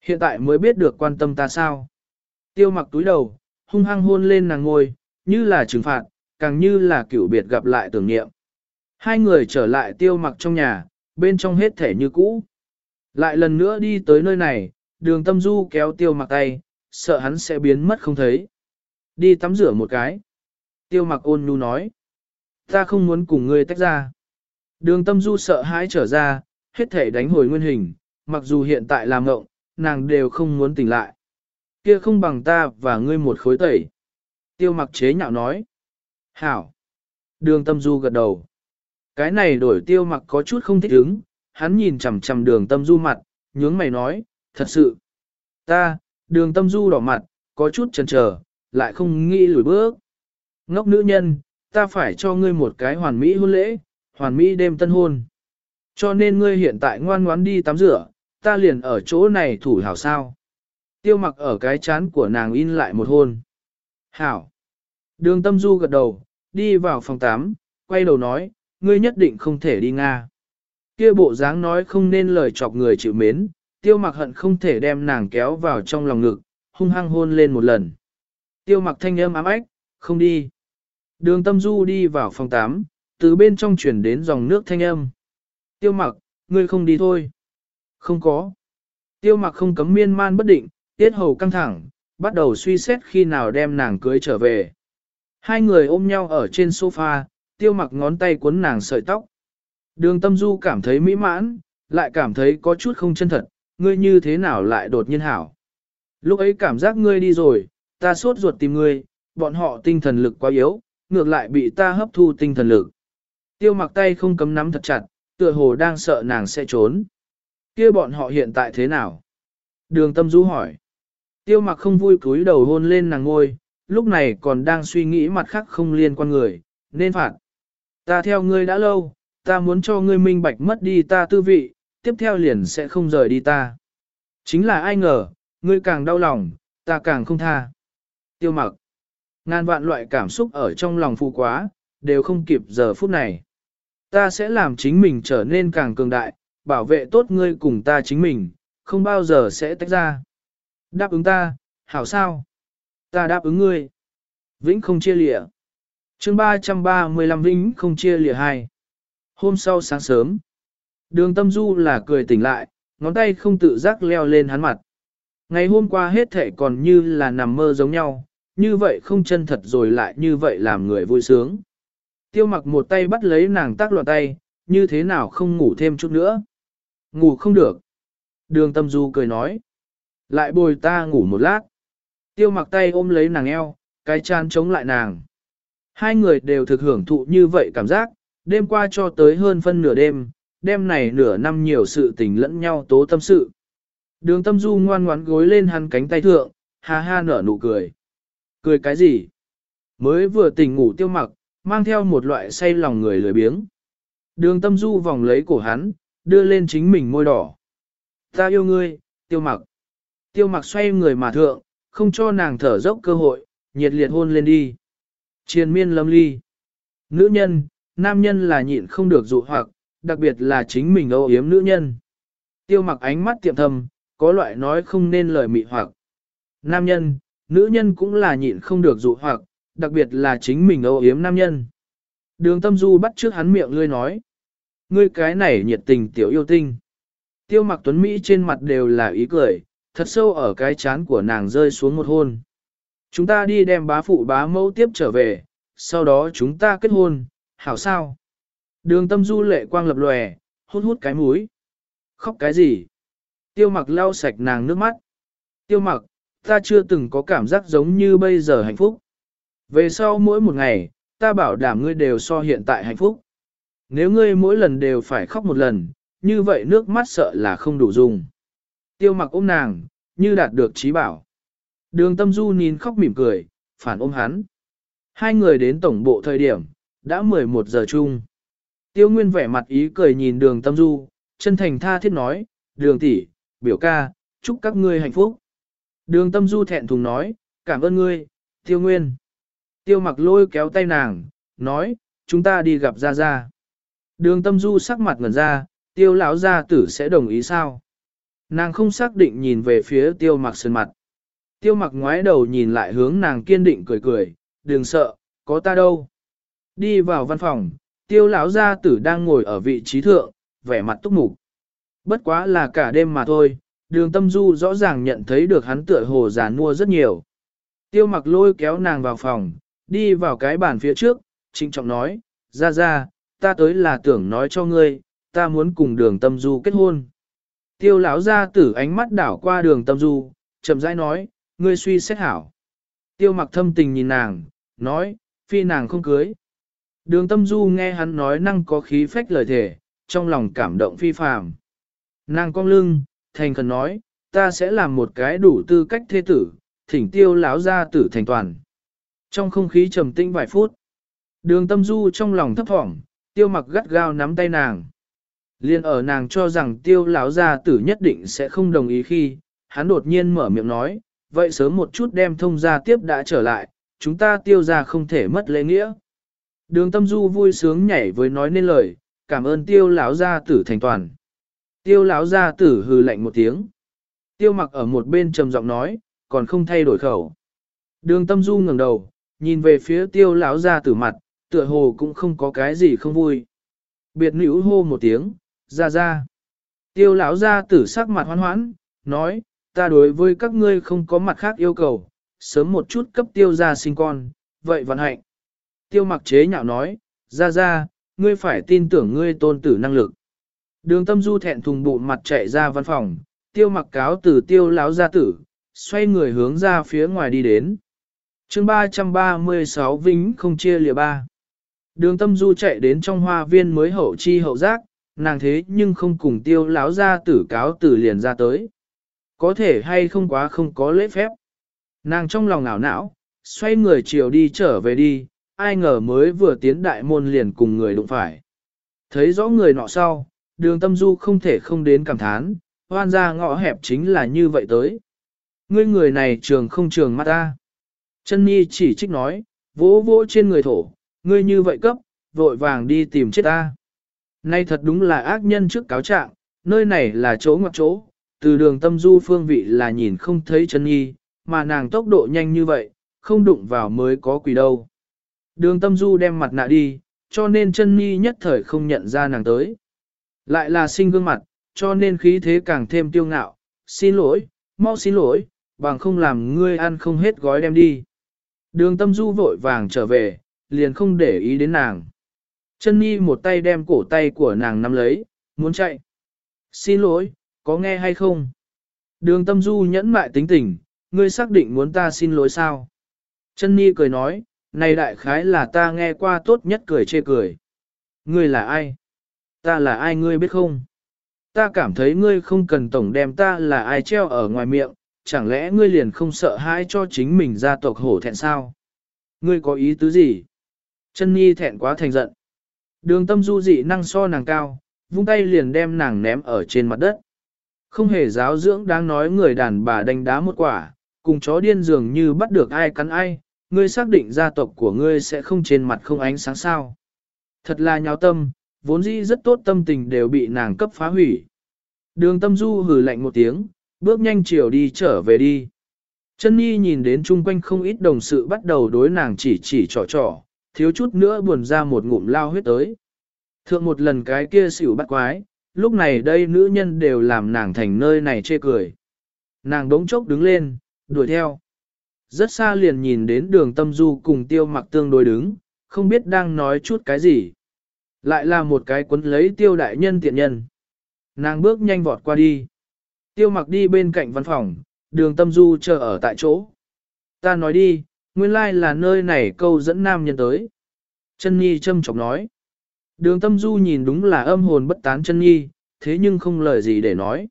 Hiện tại mới biết được quan tâm ta sao. Tiêu mặc túi đầu, hung hăng hôn lên nàng ngôi, như là trừng phạt, càng như là kiểu biệt gặp lại tưởng niệm. Hai người trở lại tiêu mặc trong nhà, bên trong hết thể như cũ. Lại lần nữa đi tới nơi này, đường tâm du kéo tiêu mặc tay, sợ hắn sẽ biến mất không thấy. Đi tắm rửa một cái. Tiêu mặc ôn nhu nói. Ta không muốn cùng ngươi tách ra. Đường tâm du sợ hãi trở ra, hết thể đánh hồi nguyên hình, mặc dù hiện tại làm ngộng, nàng đều không muốn tỉnh lại. Kia không bằng ta và ngươi một khối tẩy. Tiêu mặc chế nhạo nói. Hảo. Đường tâm du gật đầu. Cái này đổi tiêu mặc có chút không thích ứng, hắn nhìn chằm chằm đường tâm du mặt, nhướng mày nói, thật sự. Ta, đường tâm du đỏ mặt, có chút chần chờ, lại không nghĩ lùi bước. Ngốc nữ nhân, ta phải cho ngươi một cái hoàn mỹ hôn lễ, hoàn mỹ đêm tân hôn. Cho nên ngươi hiện tại ngoan ngoãn đi tắm rửa, ta liền ở chỗ này thủ hảo sao. Tiêu mặc ở cái chán của nàng in lại một hôn. Hảo. Đường tâm du gật đầu, đi vào phòng 8, quay đầu nói, ngươi nhất định không thể đi Nga. Kia bộ dáng nói không nên lời chọc người chịu mến, tiêu mặc hận không thể đem nàng kéo vào trong lòng ngực, hung hăng hôn lên một lần. Tiêu mặc thanh âm ám ách, không đi. Đường tâm du đi vào phòng 8, từ bên trong chuyển đến dòng nước thanh âm. Tiêu mặc, ngươi không đi thôi. Không có. Tiêu mặc không cấm miên man bất định, tiết hầu căng thẳng, bắt đầu suy xét khi nào đem nàng cưới trở về. Hai người ôm nhau ở trên sofa, tiêu mặc ngón tay cuốn nàng sợi tóc. Đường tâm du cảm thấy mỹ mãn, lại cảm thấy có chút không chân thật, ngươi như thế nào lại đột nhiên hảo. Lúc ấy cảm giác ngươi đi rồi, ta sốt ruột tìm ngươi, bọn họ tinh thần lực quá yếu, ngược lại bị ta hấp thu tinh thần lực. Tiêu mặc tay không cấm nắm thật chặt, tựa hồ đang sợ nàng sẽ trốn kia bọn họ hiện tại thế nào? Đường tâm du hỏi. Tiêu mặc không vui cúi đầu hôn lên nàng ngôi, lúc này còn đang suy nghĩ mặt khác không liên quan người, nên phạt. Ta theo ngươi đã lâu, ta muốn cho ngươi minh bạch mất đi ta tư vị, tiếp theo liền sẽ không rời đi ta. Chính là ai ngờ, ngươi càng đau lòng, ta càng không tha. Tiêu mặc. Ngàn vạn loại cảm xúc ở trong lòng phụ quá, đều không kịp giờ phút này. Ta sẽ làm chính mình trở nên càng cường đại, bảo vệ tốt ngươi cùng ta chính mình, không bao giờ sẽ tách ra. Đáp ứng ta, hảo sao? Ta đáp ứng ngươi. Vĩnh không chia lịa. chương 335 Vĩnh không chia lịa hai. Hôm sau sáng sớm, đường tâm du là cười tỉnh lại, ngón tay không tự giác leo lên hắn mặt. Ngày hôm qua hết thể còn như là nằm mơ giống nhau, như vậy không chân thật rồi lại như vậy làm người vui sướng. Tiêu mặc một tay bắt lấy nàng tác loạn tay, như thế nào không ngủ thêm chút nữa. Ngủ không được. Đường tâm du cười nói. Lại bồi ta ngủ một lát. Tiêu mặc tay ôm lấy nàng eo, cái chan chống lại nàng. Hai người đều thực hưởng thụ như vậy cảm giác, đêm qua cho tới hơn phân nửa đêm, đêm này nửa năm nhiều sự tình lẫn nhau tố tâm sự. Đường tâm du ngoan ngoãn gối lên hắn cánh tay thượng, ha ha nở nụ cười. Cười cái gì? Mới vừa tỉnh ngủ tiêu mặc, mang theo một loại say lòng người lười biếng. Đường tâm du vòng lấy cổ hắn, đưa lên chính mình môi đỏ. Ta yêu ngươi, tiêu mặc. Tiêu mặc xoay người mà thượng, không cho nàng thở dốc cơ hội, nhiệt liệt hôn lên đi. Triền miên lâm ly. Nữ nhân, nam nhân là nhịn không được dụ hoặc, đặc biệt là chính mình âu yếm nữ nhân. Tiêu mặc ánh mắt tiệm thầm, có loại nói không nên lời mị hoặc. Nam nhân, nữ nhân cũng là nhịn không được dụ hoặc, đặc biệt là chính mình âu yếm nam nhân. Đường tâm du bắt trước hắn miệng lươi nói. Ngươi cái này nhiệt tình tiểu yêu tinh. Tiêu mặc tuấn Mỹ trên mặt đều là ý cười, thật sâu ở cái chán của nàng rơi xuống một hôn. Chúng ta đi đem bá phụ bá mẫu tiếp trở về, sau đó chúng ta kết hôn, hảo sao? Đường tâm du lệ quang lập lòe, hút hút cái mũi. Khóc cái gì? Tiêu mặc lau sạch nàng nước mắt. Tiêu mặc, ta chưa từng có cảm giác giống như bây giờ hạnh phúc. Về sau mỗi một ngày, ta bảo đảm ngươi đều so hiện tại hạnh phúc. Nếu ngươi mỗi lần đều phải khóc một lần, như vậy nước mắt sợ là không đủ dùng. Tiêu mặc ôm nàng, như đạt được trí bảo. Đường tâm du nhìn khóc mỉm cười, phản ôm hắn. Hai người đến tổng bộ thời điểm, đã 11 giờ chung. Tiêu Nguyên vẻ mặt ý cười nhìn đường tâm du, chân thành tha thiết nói, đường tỷ, biểu ca, chúc các ngươi hạnh phúc. Đường tâm du thẹn thùng nói, cảm ơn ngươi, Tiêu Nguyên. Tiêu mặc lôi kéo tay nàng, nói, chúng ta đi gặp Gia Gia. Đường tâm du sắc mặt ngần ra, tiêu lão gia tử sẽ đồng ý sao? Nàng không xác định nhìn về phía tiêu mặc sơn mặt. Tiêu mặc ngoái đầu nhìn lại hướng nàng kiên định cười cười, đừng sợ, có ta đâu. Đi vào văn phòng, tiêu lão gia tử đang ngồi ở vị trí thượng, vẻ mặt túc mục. Bất quá là cả đêm mà thôi, đường tâm du rõ ràng nhận thấy được hắn tựa hồ giả mua rất nhiều. Tiêu mặc lôi kéo nàng vào phòng, đi vào cái bàn phía trước, trinh trọng nói, ra ra, ta tới là tưởng nói cho ngươi, ta muốn cùng đường tâm du kết hôn. Tiêu lão gia tử ánh mắt đảo qua đường tâm du, chậm rãi nói, ngươi suy xét hảo. Tiêu mặc thâm tình nhìn nàng, nói, phi nàng không cưới. Đường tâm du nghe hắn nói năng có khí phách lời thể, trong lòng cảm động phi phàm. Nàng cong lưng, thành khẩn nói, ta sẽ làm một cái đủ tư cách thế tử, thỉnh tiêu lão gia tử thành toàn. Trong không khí trầm tĩnh vài phút, đường tâm du trong lòng thấp thỏm, tiêu mặc gắt gao nắm tay nàng. Liên ở nàng cho rằng tiêu lão gia tử nhất định sẽ không đồng ý khi, hắn đột nhiên mở miệng nói, vậy sớm một chút đem thông gia tiếp đã trở lại, chúng ta tiêu ra không thể mất lễ nghĩa. Đường tâm du vui sướng nhảy với nói nên lời, cảm ơn tiêu lão gia tử thành toàn. Tiêu lão gia tử hừ lạnh một tiếng. Tiêu mặc ở một bên trầm giọng nói, còn không thay đổi khẩu. Đường tâm du ngẩng đầu, nhìn về phía tiêu lão gia tử mặt, tựa hồ cũng không có cái gì không vui. Biệt nữ hô một tiếng, ra ra. Tiêu lão gia tử sắc mặt hoan hoãn, nói, ta đối với các ngươi không có mặt khác yêu cầu, sớm một chút cấp tiêu ra sinh con, vậy vận hạnh. Tiêu mặc chế nhạo nói, ra ra, ngươi phải tin tưởng ngươi tôn tử năng lực. Đường tâm du thẹn thùng bụng mặt chạy ra văn phòng, tiêu mặc cáo từ tiêu lão gia tử, xoay người hướng ra phía ngoài đi đến. chương 336 Vĩnh không chia lìa ba. Đường tâm du chạy đến trong hoa viên mới hậu chi hậu giác, nàng thế nhưng không cùng tiêu lão gia tử cáo tử liền ra tới. Có thể hay không quá không có lễ phép. Nàng trong lòng ảo não, xoay người chiều đi trở về đi, ai ngờ mới vừa tiến đại môn liền cùng người đụng phải. Thấy rõ người nọ sau, đường tâm du không thể không đến cảm thán, hoan ra ngõ hẹp chính là như vậy tới. Ngươi người này trường không trường mắt ta. Chân Nhi chỉ trích nói, vỗ vỗ trên người thổ, ngươi như vậy cấp, vội vàng đi tìm chết ta. Nay thật đúng là ác nhân trước cáo trạng, nơi này là chỗ ngoặc chỗ, từ đường tâm du phương vị là nhìn không thấy chân nhi, mà nàng tốc độ nhanh như vậy, không đụng vào mới có quỷ đâu. Đường tâm du đem mặt nạ đi, cho nên chân nhi nhất thời không nhận ra nàng tới. Lại là sinh gương mặt, cho nên khí thế càng thêm tiêu ngạo, xin lỗi, mau xin lỗi, bằng không làm ngươi ăn không hết gói đem đi. Đường tâm du vội vàng trở về, liền không để ý đến nàng. Chân Nhi một tay đem cổ tay của nàng nắm lấy, muốn chạy. Xin lỗi, có nghe hay không? Đường tâm du nhẫn mại tính tình, ngươi xác định muốn ta xin lỗi sao? Chân Nhi cười nói, này đại khái là ta nghe qua tốt nhất cười chê cười. Ngươi là ai? Ta là ai ngươi biết không? Ta cảm thấy ngươi không cần tổng đem ta là ai treo ở ngoài miệng, chẳng lẽ ngươi liền không sợ hãi cho chính mình gia tộc hổ thẹn sao? Ngươi có ý tứ gì? Chân Nhi thẹn quá thành giận. Đường tâm du dị năng so nàng cao, vung tay liền đem nàng ném ở trên mặt đất. Không hề giáo dưỡng đáng nói người đàn bà đánh đá một quả, cùng chó điên dường như bắt được ai cắn ai, ngươi xác định gia tộc của ngươi sẽ không trên mặt không ánh sáng sao. Thật là nháo tâm, vốn dĩ rất tốt tâm tình đều bị nàng cấp phá hủy. Đường tâm du hừ lạnh một tiếng, bước nhanh chiều đi trở về đi. Chân Nhi nhìn đến chung quanh không ít đồng sự bắt đầu đối nàng chỉ chỉ trò trò, thiếu chút nữa buồn ra một ngụm lao huyết tới. Thượng một lần cái kia xỉu bắt quái, lúc này đây nữ nhân đều làm nàng thành nơi này chê cười. Nàng đống chốc đứng lên, đuổi theo. Rất xa liền nhìn đến đường tâm du cùng tiêu mặc tương đối đứng, không biết đang nói chút cái gì. Lại là một cái quấn lấy tiêu đại nhân tiện nhân. Nàng bước nhanh vọt qua đi. Tiêu mặc đi bên cạnh văn phòng, đường tâm du chờ ở tại chỗ. Ta nói đi, nguyên lai là nơi này câu dẫn nam nhân tới. Chân Nhi châm chọc nói. Đường tâm du nhìn đúng là âm hồn bất tán chân Nhi, thế nhưng không lời gì để nói.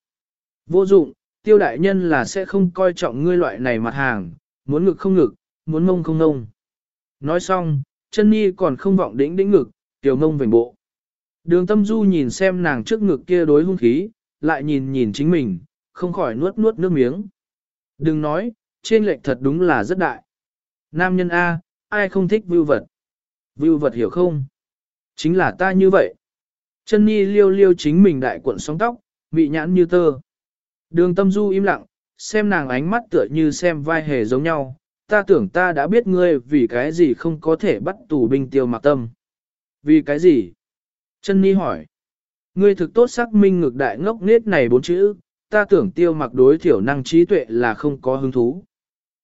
Vô dụng, tiêu đại nhân là sẽ không coi trọng ngươi loại này mặt hàng, muốn ngực không ngực, muốn mông không ngông. Nói xong, chân Nhi còn không vọng đĩnh đĩnh ngực, tiểu mông vành bộ. Đường tâm du nhìn xem nàng trước ngực kia đối hung khí, lại nhìn nhìn chính mình, không khỏi nuốt nuốt nước miếng. Đừng nói, trên lệch thật đúng là rất đại. Nam nhân A, ai không thích vưu vật? Vưu vật hiểu không? Chính là ta như vậy. Chân Nhi liêu liêu chính mình đại cuộn sóng tóc, bị nhãn như tơ. Đường tâm du im lặng, xem nàng ánh mắt tựa như xem vai hề giống nhau. Ta tưởng ta đã biết ngươi vì cái gì không có thể bắt tù binh tiêu mặc tâm. Vì cái gì? Chân Nhi hỏi. Ngươi thực tốt xác minh ngược đại ngốc nết này bốn chữ, ta tưởng tiêu mặc đối thiểu năng trí tuệ là không có hứng thú.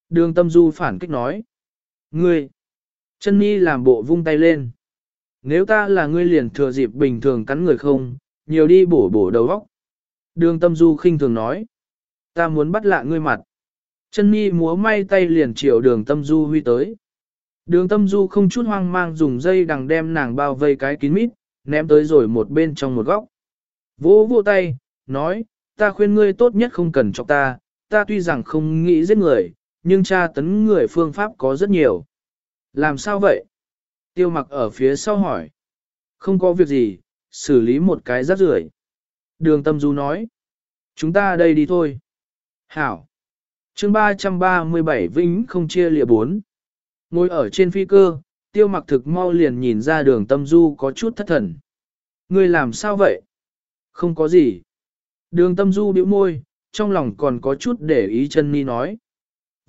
Đường tâm du phản kích nói. Ngươi! Chân Nhi làm bộ vung tay lên. Nếu ta là ngươi liền thừa dịp bình thường cắn người không, nhiều đi bổ bổ đầu óc. Đường tâm du khinh thường nói. Ta muốn bắt lạ ngươi mặt. Chân Nhi múa may tay liền triệu đường tâm du huy tới. Đường tâm du không chút hoang mang dùng dây đằng đem nàng bao vây cái kín mít, ném tới rồi một bên trong một góc. Vỗ vỗ tay, nói, ta khuyên ngươi tốt nhất không cần cho ta, ta tuy rằng không nghĩ giết người, nhưng tra tấn người phương pháp có rất nhiều. Làm sao vậy? Tiêu mặc ở phía sau hỏi. Không có việc gì, xử lý một cái rác rưởi. Đường tâm du nói. Chúng ta đây đi thôi. Hảo. chương 337 Vĩnh không chia lịa bốn. Ngồi ở trên phi cơ, tiêu mặc thực mau liền nhìn ra đường tâm du có chút thất thần. Ngươi làm sao vậy? Không có gì. Đường tâm du bĩu môi, trong lòng còn có chút để ý chân ni nói.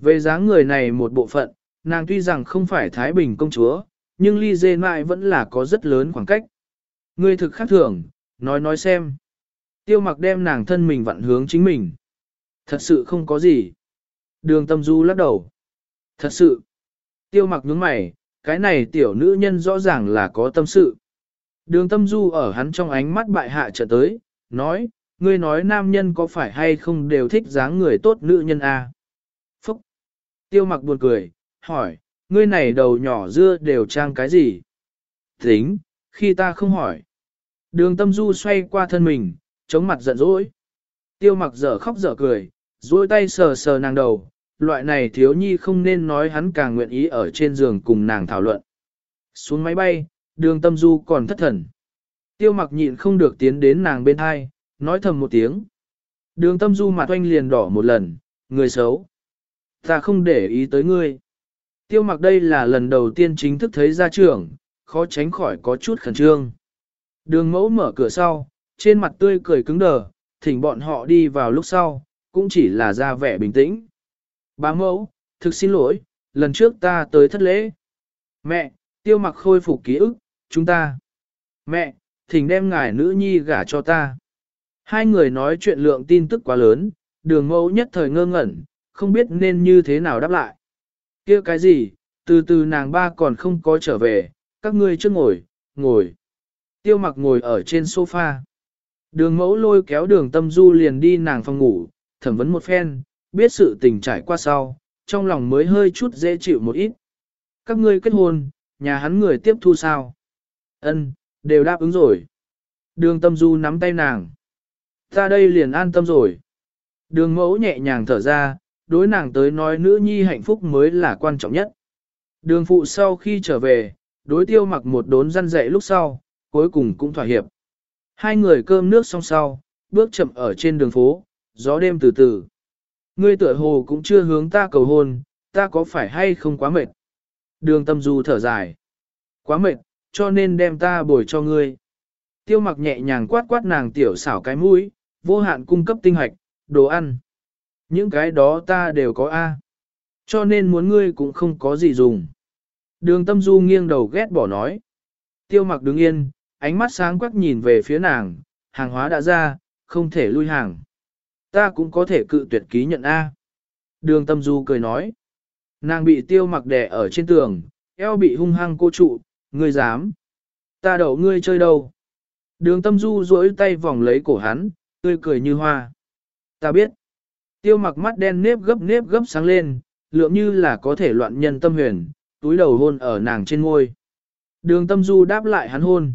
Về dáng người này một bộ phận, nàng tuy rằng không phải Thái Bình công chúa, nhưng ly dê mại vẫn là có rất lớn khoảng cách. Ngươi thực khác thường, nói nói xem. Tiêu mặc đem nàng thân mình vặn hướng chính mình. Thật sự không có gì. Đường tâm du lắc đầu. Thật sự. Tiêu mặc nhướng mày, cái này tiểu nữ nhân rõ ràng là có tâm sự. Đường tâm du ở hắn trong ánh mắt bại hạ trở tới, nói, ngươi nói nam nhân có phải hay không đều thích dáng người tốt nữ nhân a? À? Tiêu mặc buồn cười, hỏi, ngươi này đầu nhỏ dưa đều trang cái gì? Tính, khi ta không hỏi. Đường tâm du xoay qua thân mình, chống mặt giận dỗi. Tiêu mặc dở khóc dở cười, duỗi tay sờ sờ nàng đầu, loại này thiếu nhi không nên nói hắn càng nguyện ý ở trên giường cùng nàng thảo luận. Xuống máy bay, đường tâm du còn thất thần. Tiêu mặc nhịn không được tiến đến nàng bên hai, nói thầm một tiếng. Đường tâm du mặt oanh liền đỏ một lần, người xấu. Ta không để ý tới ngươi. Tiêu mặc đây là lần đầu tiên chính thức thấy gia trưởng, khó tránh khỏi có chút khẩn trương. Đường mẫu mở cửa sau, trên mặt tươi cười cứng đờ, thỉnh bọn họ đi vào lúc sau, cũng chỉ là ra vẻ bình tĩnh. Bá mẫu, thực xin lỗi, lần trước ta tới thất lễ. Mẹ, tiêu mặc khôi phục ký ức, chúng ta. Mẹ, thỉnh đem ngài nữ nhi gả cho ta. Hai người nói chuyện lượng tin tức quá lớn, đường mẫu nhất thời ngơ ngẩn, không biết nên như thế nào đáp lại. kia cái gì, từ từ nàng ba còn không có trở về, các ngươi trước ngồi, ngồi. Tiêu mặc ngồi ở trên sofa. Đường mẫu lôi kéo đường tâm du liền đi nàng phòng ngủ, thẩm vấn một phen, biết sự tình trải qua sau, trong lòng mới hơi chút dễ chịu một ít. Các ngươi kết hôn, nhà hắn người tiếp thu sao? Ân, đều đáp ứng rồi. Đường tâm du nắm tay nàng. Ta đây liền an tâm rồi. Đường mẫu nhẹ nhàng thở ra, đối nàng tới nói nữ nhi hạnh phúc mới là quan trọng nhất. Đường phụ sau khi trở về, đối tiêu mặc một đốn răn dậy lúc sau, cuối cùng cũng thỏa hiệp. Hai người cơm nước xong sau, bước chậm ở trên đường phố, gió đêm từ từ. Ngươi tựa hồ cũng chưa hướng ta cầu hôn, ta có phải hay không quá mệt? Đường tâm du thở dài. Quá mệt, cho nên đem ta bồi cho ngươi. Tiêu mặc nhẹ nhàng quát quát nàng tiểu xảo cái mũi, vô hạn cung cấp tinh hoạch, đồ ăn. Những cái đó ta đều có A. Cho nên muốn ngươi cũng không có gì dùng. Đường tâm du nghiêng đầu ghét bỏ nói. Tiêu mặc đứng yên, ánh mắt sáng quắc nhìn về phía nàng, hàng hóa đã ra, không thể lui hàng. Ta cũng có thể cự tuyệt ký nhận A. Đường tâm du cười nói. Nàng bị tiêu mặc đè ở trên tường, eo bị hung hăng cô trụ, ngươi dám. Ta đậu ngươi chơi đâu. Đường tâm du duỗi tay vòng lấy cổ hắn, tươi cười như hoa. Ta biết. Tiêu mặc mắt đen nếp gấp nếp gấp sáng lên, lượng như là có thể loạn nhân tâm huyền, túi đầu hôn ở nàng trên ngôi. Đường tâm du đáp lại hắn hôn.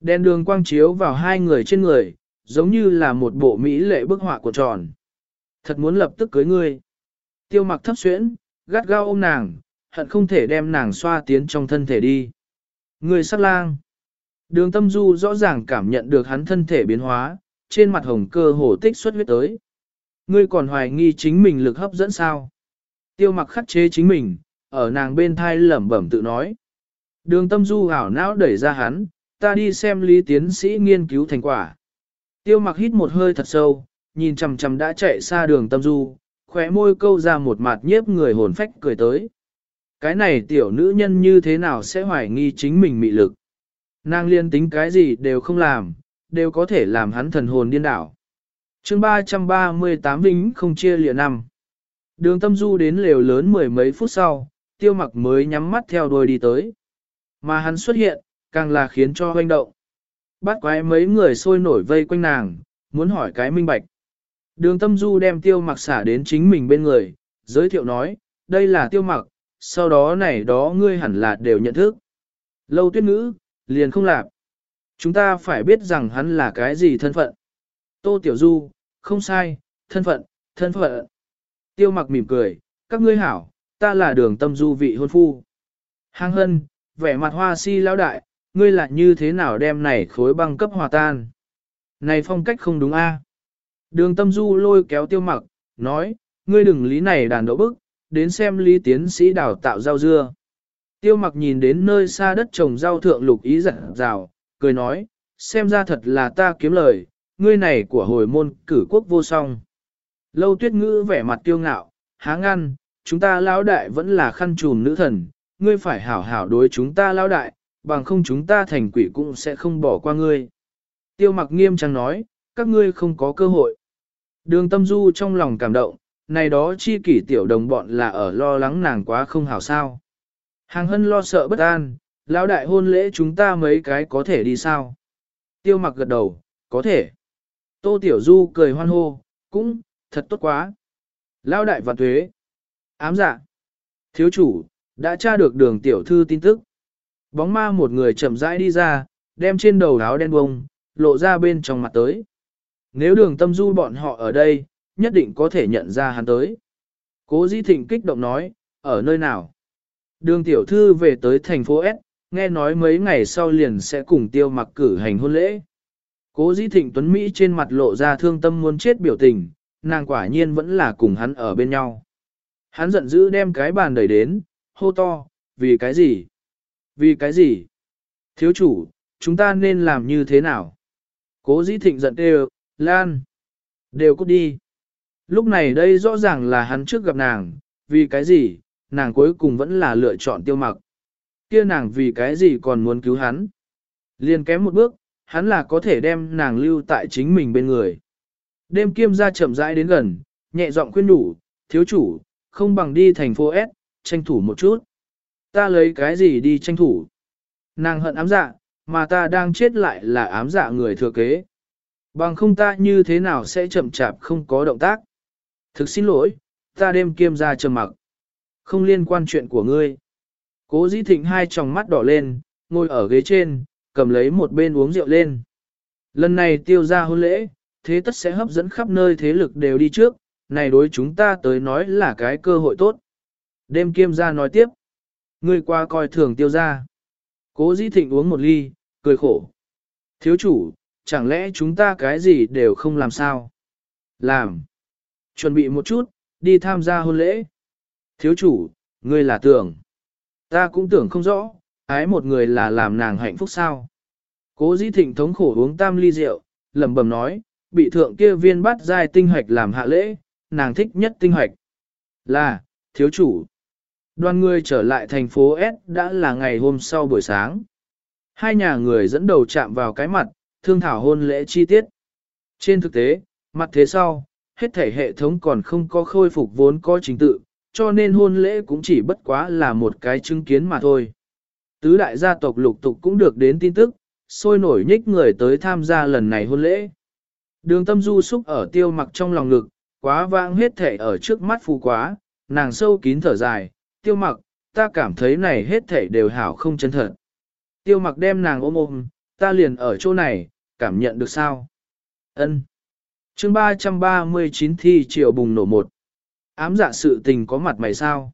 Đèn đường quang chiếu vào hai người trên người, giống như là một bộ mỹ lệ bức họa của tròn. Thật muốn lập tức cưới ngươi. Tiêu mặc thấp xuyễn, gắt gao ôm nàng, hận không thể đem nàng xoa tiến trong thân thể đi. Người sắc lang. Đường tâm du rõ ràng cảm nhận được hắn thân thể biến hóa, trên mặt hồng cơ hổ tích xuất huyết tới. Ngươi còn hoài nghi chính mình lực hấp dẫn sao? Tiêu mặc khắc chế chính mình, ở nàng bên thai lẩm bẩm tự nói. Đường tâm du ảo não đẩy ra hắn, ta đi xem lý tiến sĩ nghiên cứu thành quả. Tiêu mặc hít một hơi thật sâu, nhìn chằm chằm đã chạy xa đường tâm du, khóe môi câu ra một mặt nhiếp người hồn phách cười tới. Cái này tiểu nữ nhân như thế nào sẽ hoài nghi chính mình mị lực. Nàng liên tính cái gì đều không làm, đều có thể làm hắn thần hồn điên đảo chương 338 Vĩnh không chia lìa năm. Đường tâm du đến lều lớn mười mấy phút sau, tiêu mặc mới nhắm mắt theo đuôi đi tới. Mà hắn xuất hiện, càng là khiến cho hoanh động. Bắt quái mấy người sôi nổi vây quanh nàng, muốn hỏi cái minh bạch. Đường tâm du đem tiêu mặc xả đến chính mình bên người, giới thiệu nói, đây là tiêu mặc, sau đó này đó ngươi hẳn là đều nhận thức. Lâu tuyết ngữ, liền không lạp. Chúng ta phải biết rằng hắn là cái gì thân phận. Tô Tiểu Du, không sai, thân phận, thân phận. Tiêu mặc mỉm cười, các ngươi hảo, ta là đường tâm du vị hôn phu. Hàng hân, vẻ mặt hoa si lão đại, ngươi là như thế nào đem này khối băng cấp hòa tan. Này phong cách không đúng a. Đường tâm du lôi kéo tiêu mặc, nói, ngươi đừng lý này đàn đỗ bức, đến xem lý tiến sĩ đào tạo rau dưa. Tiêu mặc nhìn đến nơi xa đất trồng rau thượng lục ý dặn rào, cười nói, xem ra thật là ta kiếm lời, ngươi này của hồi môn cử quốc vô song. Lâu tuyết ngữ vẻ mặt tiêu ngạo, há ngăn, chúng ta lão đại vẫn là khăn trùm nữ thần, ngươi phải hảo hảo đối chúng ta lão đại, bằng không chúng ta thành quỷ cũng sẽ không bỏ qua ngươi. Tiêu mặc nghiêm trang nói, các ngươi không có cơ hội. Đường tâm du trong lòng cảm động, này đó chi kỷ tiểu đồng bọn là ở lo lắng nàng quá không hảo sao. Hàng hân lo sợ bất an, lão đại hôn lễ chúng ta mấy cái có thể đi sao? Tiêu mặc gật đầu, có thể. Tô Tiểu Du cười hoan hô, cũng, thật tốt quá. Lão đại và thuế. Ám dạ. Thiếu chủ, đã tra được đường tiểu thư tin tức. Bóng ma một người chậm rãi đi ra, đem trên đầu áo đen bông, lộ ra bên trong mặt tới. Nếu đường tâm du bọn họ ở đây, nhất định có thể nhận ra hắn tới. Cố Di Thịnh kích động nói, ở nơi nào? Đường tiểu thư về tới thành phố S, nghe nói mấy ngày sau liền sẽ cùng tiêu mặc cử hành hôn lễ. Cố Dĩ Thịnh Tuấn Mỹ trên mặt lộ ra thương tâm muốn chết biểu tình, nàng quả nhiên vẫn là cùng hắn ở bên nhau. Hắn giận dữ đem cái bàn đẩy đến, hô to, vì cái gì? Vì cái gì? Thiếu chủ, chúng ta nên làm như thế nào? Cố Dĩ Thịnh giận đều, Lan, đều cút đi. Lúc này đây rõ ràng là hắn trước gặp nàng, vì cái gì, nàng cuối cùng vẫn là lựa chọn tiêu mặc. Kia nàng vì cái gì còn muốn cứu hắn. Liên kém một bước, hắn là có thể đem nàng lưu tại chính mình bên người. Đêm kiêm ra chậm rãi đến gần, nhẹ giọng khuyên đủ, thiếu chủ, không bằng đi thành phố S, tranh thủ một chút. Ta lấy cái gì đi tranh thủ? Nàng hận ám dạ, mà ta đang chết lại là ám dạ người thừa kế. Bằng không ta như thế nào sẽ chậm chạp không có động tác. Thực xin lỗi, ta đêm kiêm ra trầm mặc. Không liên quan chuyện của ngươi. Cố dĩ thịnh hai tròng mắt đỏ lên, ngồi ở ghế trên, cầm lấy một bên uống rượu lên. Lần này tiêu ra hôn lễ, thế tất sẽ hấp dẫn khắp nơi thế lực đều đi trước, này đối chúng ta tới nói là cái cơ hội tốt. Đêm kiêm ra nói tiếp. Ngươi qua coi thường tiêu ra. Cố dĩ thịnh uống một ly, cười khổ. Thiếu chủ, chẳng lẽ chúng ta cái gì đều không làm sao? Làm. Chuẩn bị một chút, đi tham gia hôn lễ. Thiếu chủ, ngươi là tưởng. Ta cũng tưởng không rõ, ái một người là làm nàng hạnh phúc sao. Cố dĩ thịnh thống khổ uống tam ly rượu, lẩm bẩm nói, bị thượng kia viên bắt giai tinh hoạch làm hạ lễ, nàng thích nhất tinh hoạch. Là, thiếu chủ. Đoàn người trở lại thành phố S đã là ngày hôm sau buổi sáng. Hai nhà người dẫn đầu chạm vào cái mặt, thương thảo hôn lễ chi tiết. Trên thực tế, mặt thế sau, hết thể hệ thống còn không có khôi phục vốn có chính tự, cho nên hôn lễ cũng chỉ bất quá là một cái chứng kiến mà thôi. Tứ đại gia tộc lục tục cũng được đến tin tức, sôi nổi nhích người tới tham gia lần này hôn lễ. Đường tâm du xúc ở tiêu mặc trong lòng ngực, quá vãng hết thể ở trước mắt phù quá, nàng sâu kín thở dài, tiêu mặc, ta cảm thấy này hết thể đều hảo không chân thật. Tiêu mặc đem nàng ôm ôm, ta liền ở chỗ này, cảm nhận được sao? Ân. Chương 339 thi triệu bùng nổ một. Ám dạ sự tình có mặt mày sao?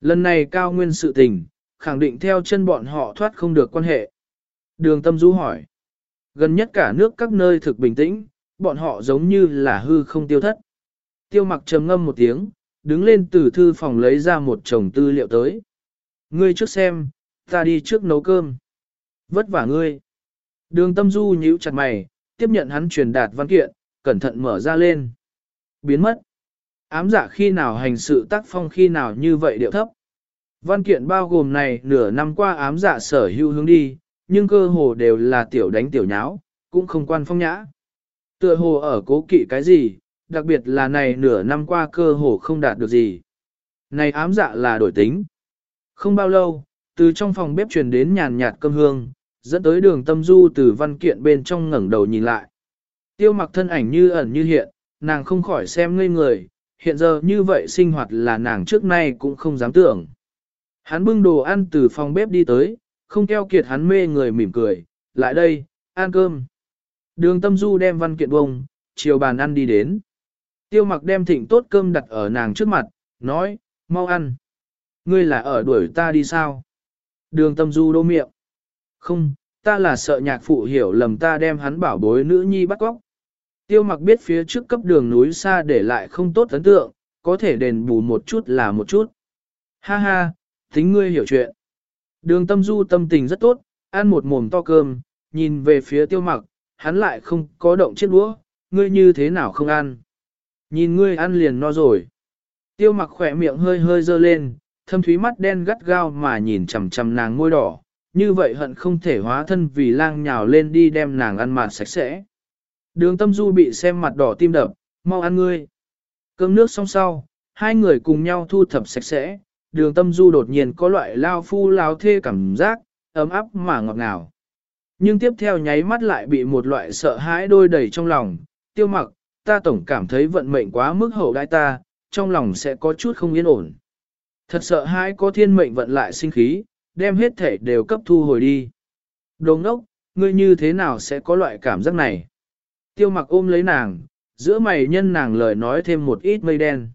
Lần này cao nguyên sự tình, khẳng định theo chân bọn họ thoát không được quan hệ. Đường tâm du hỏi. Gần nhất cả nước các nơi thực bình tĩnh, bọn họ giống như là hư không tiêu thất. Tiêu mặc trầm ngâm một tiếng, đứng lên từ thư phòng lấy ra một chồng tư liệu tới. Ngươi trước xem, ta đi trước nấu cơm. Vất vả ngươi. Đường tâm du nhíu chặt mày, tiếp nhận hắn truyền đạt văn kiện, cẩn thận mở ra lên. Biến mất. Ám giả khi nào hành sự tác phong khi nào như vậy điệu thấp. Văn kiện bao gồm này nửa năm qua ám dạ sở hữu hướng đi, nhưng cơ hồ đều là tiểu đánh tiểu nháo, cũng không quan phong nhã. Tựa hồ ở cố kỵ cái gì, đặc biệt là này nửa năm qua cơ hồ không đạt được gì. Này ám dạ là đổi tính. Không bao lâu, từ trong phòng bếp truyền đến nhàn nhạt cơm hương, dẫn tới đường tâm du từ văn kiện bên trong ngẩng đầu nhìn lại. Tiêu mặc thân ảnh như ẩn như hiện, nàng không khỏi xem ngây người, hiện giờ như vậy sinh hoạt là nàng trước nay cũng không dám tưởng. Hắn bưng đồ ăn từ phòng bếp đi tới, không keo kiệt hắn mê người mỉm cười, lại đây, ăn cơm. Đường tâm du đem văn kiện bông, chiều bàn ăn đi đến. Tiêu mặc đem thịnh tốt cơm đặt ở nàng trước mặt, nói, mau ăn. Ngươi là ở đuổi ta đi sao? Đường tâm du đô miệng. Không, ta là sợ nhạc phụ hiểu lầm ta đem hắn bảo bối nữ nhi bắt cóc. Tiêu mặc biết phía trước cấp đường núi xa để lại không tốt ấn tượng, có thể đền bù một chút là một chút. Ha ha, tính ngươi hiểu chuyện. Đường tâm du tâm tình rất tốt, ăn một mồm to cơm, nhìn về phía tiêu mặc, hắn lại không có động chiếc đũa, ngươi như thế nào không ăn. Nhìn ngươi ăn liền no rồi. Tiêu mặc khỏe miệng hơi hơi dơ lên, thâm thúy mắt đen gắt gao mà nhìn chằm chằm nàng môi đỏ, như vậy hận không thể hóa thân vì lang nhào lên đi đem nàng ăn mạt sạch sẽ. Đường tâm du bị xem mặt đỏ tim đập, mau ăn ngươi. Cơm nước xong sau, hai người cùng nhau thu thập sạch sẽ, đường tâm du đột nhiên có loại lao phu lao thê cảm giác, ấm áp mà ngọt ngào. Nhưng tiếp theo nháy mắt lại bị một loại sợ hãi đôi đầy trong lòng, tiêu mặc, ta tổng cảm thấy vận mệnh quá mức hậu đại ta, trong lòng sẽ có chút không yên ổn. Thật sợ hãi có thiên mệnh vận lại sinh khí, đem hết thể đều cấp thu hồi đi. Đồ ngốc, ngươi như thế nào sẽ có loại cảm giác này? Tiêu mặc ôm lấy nàng, giữa mày nhân nàng lời nói thêm một ít mây đen.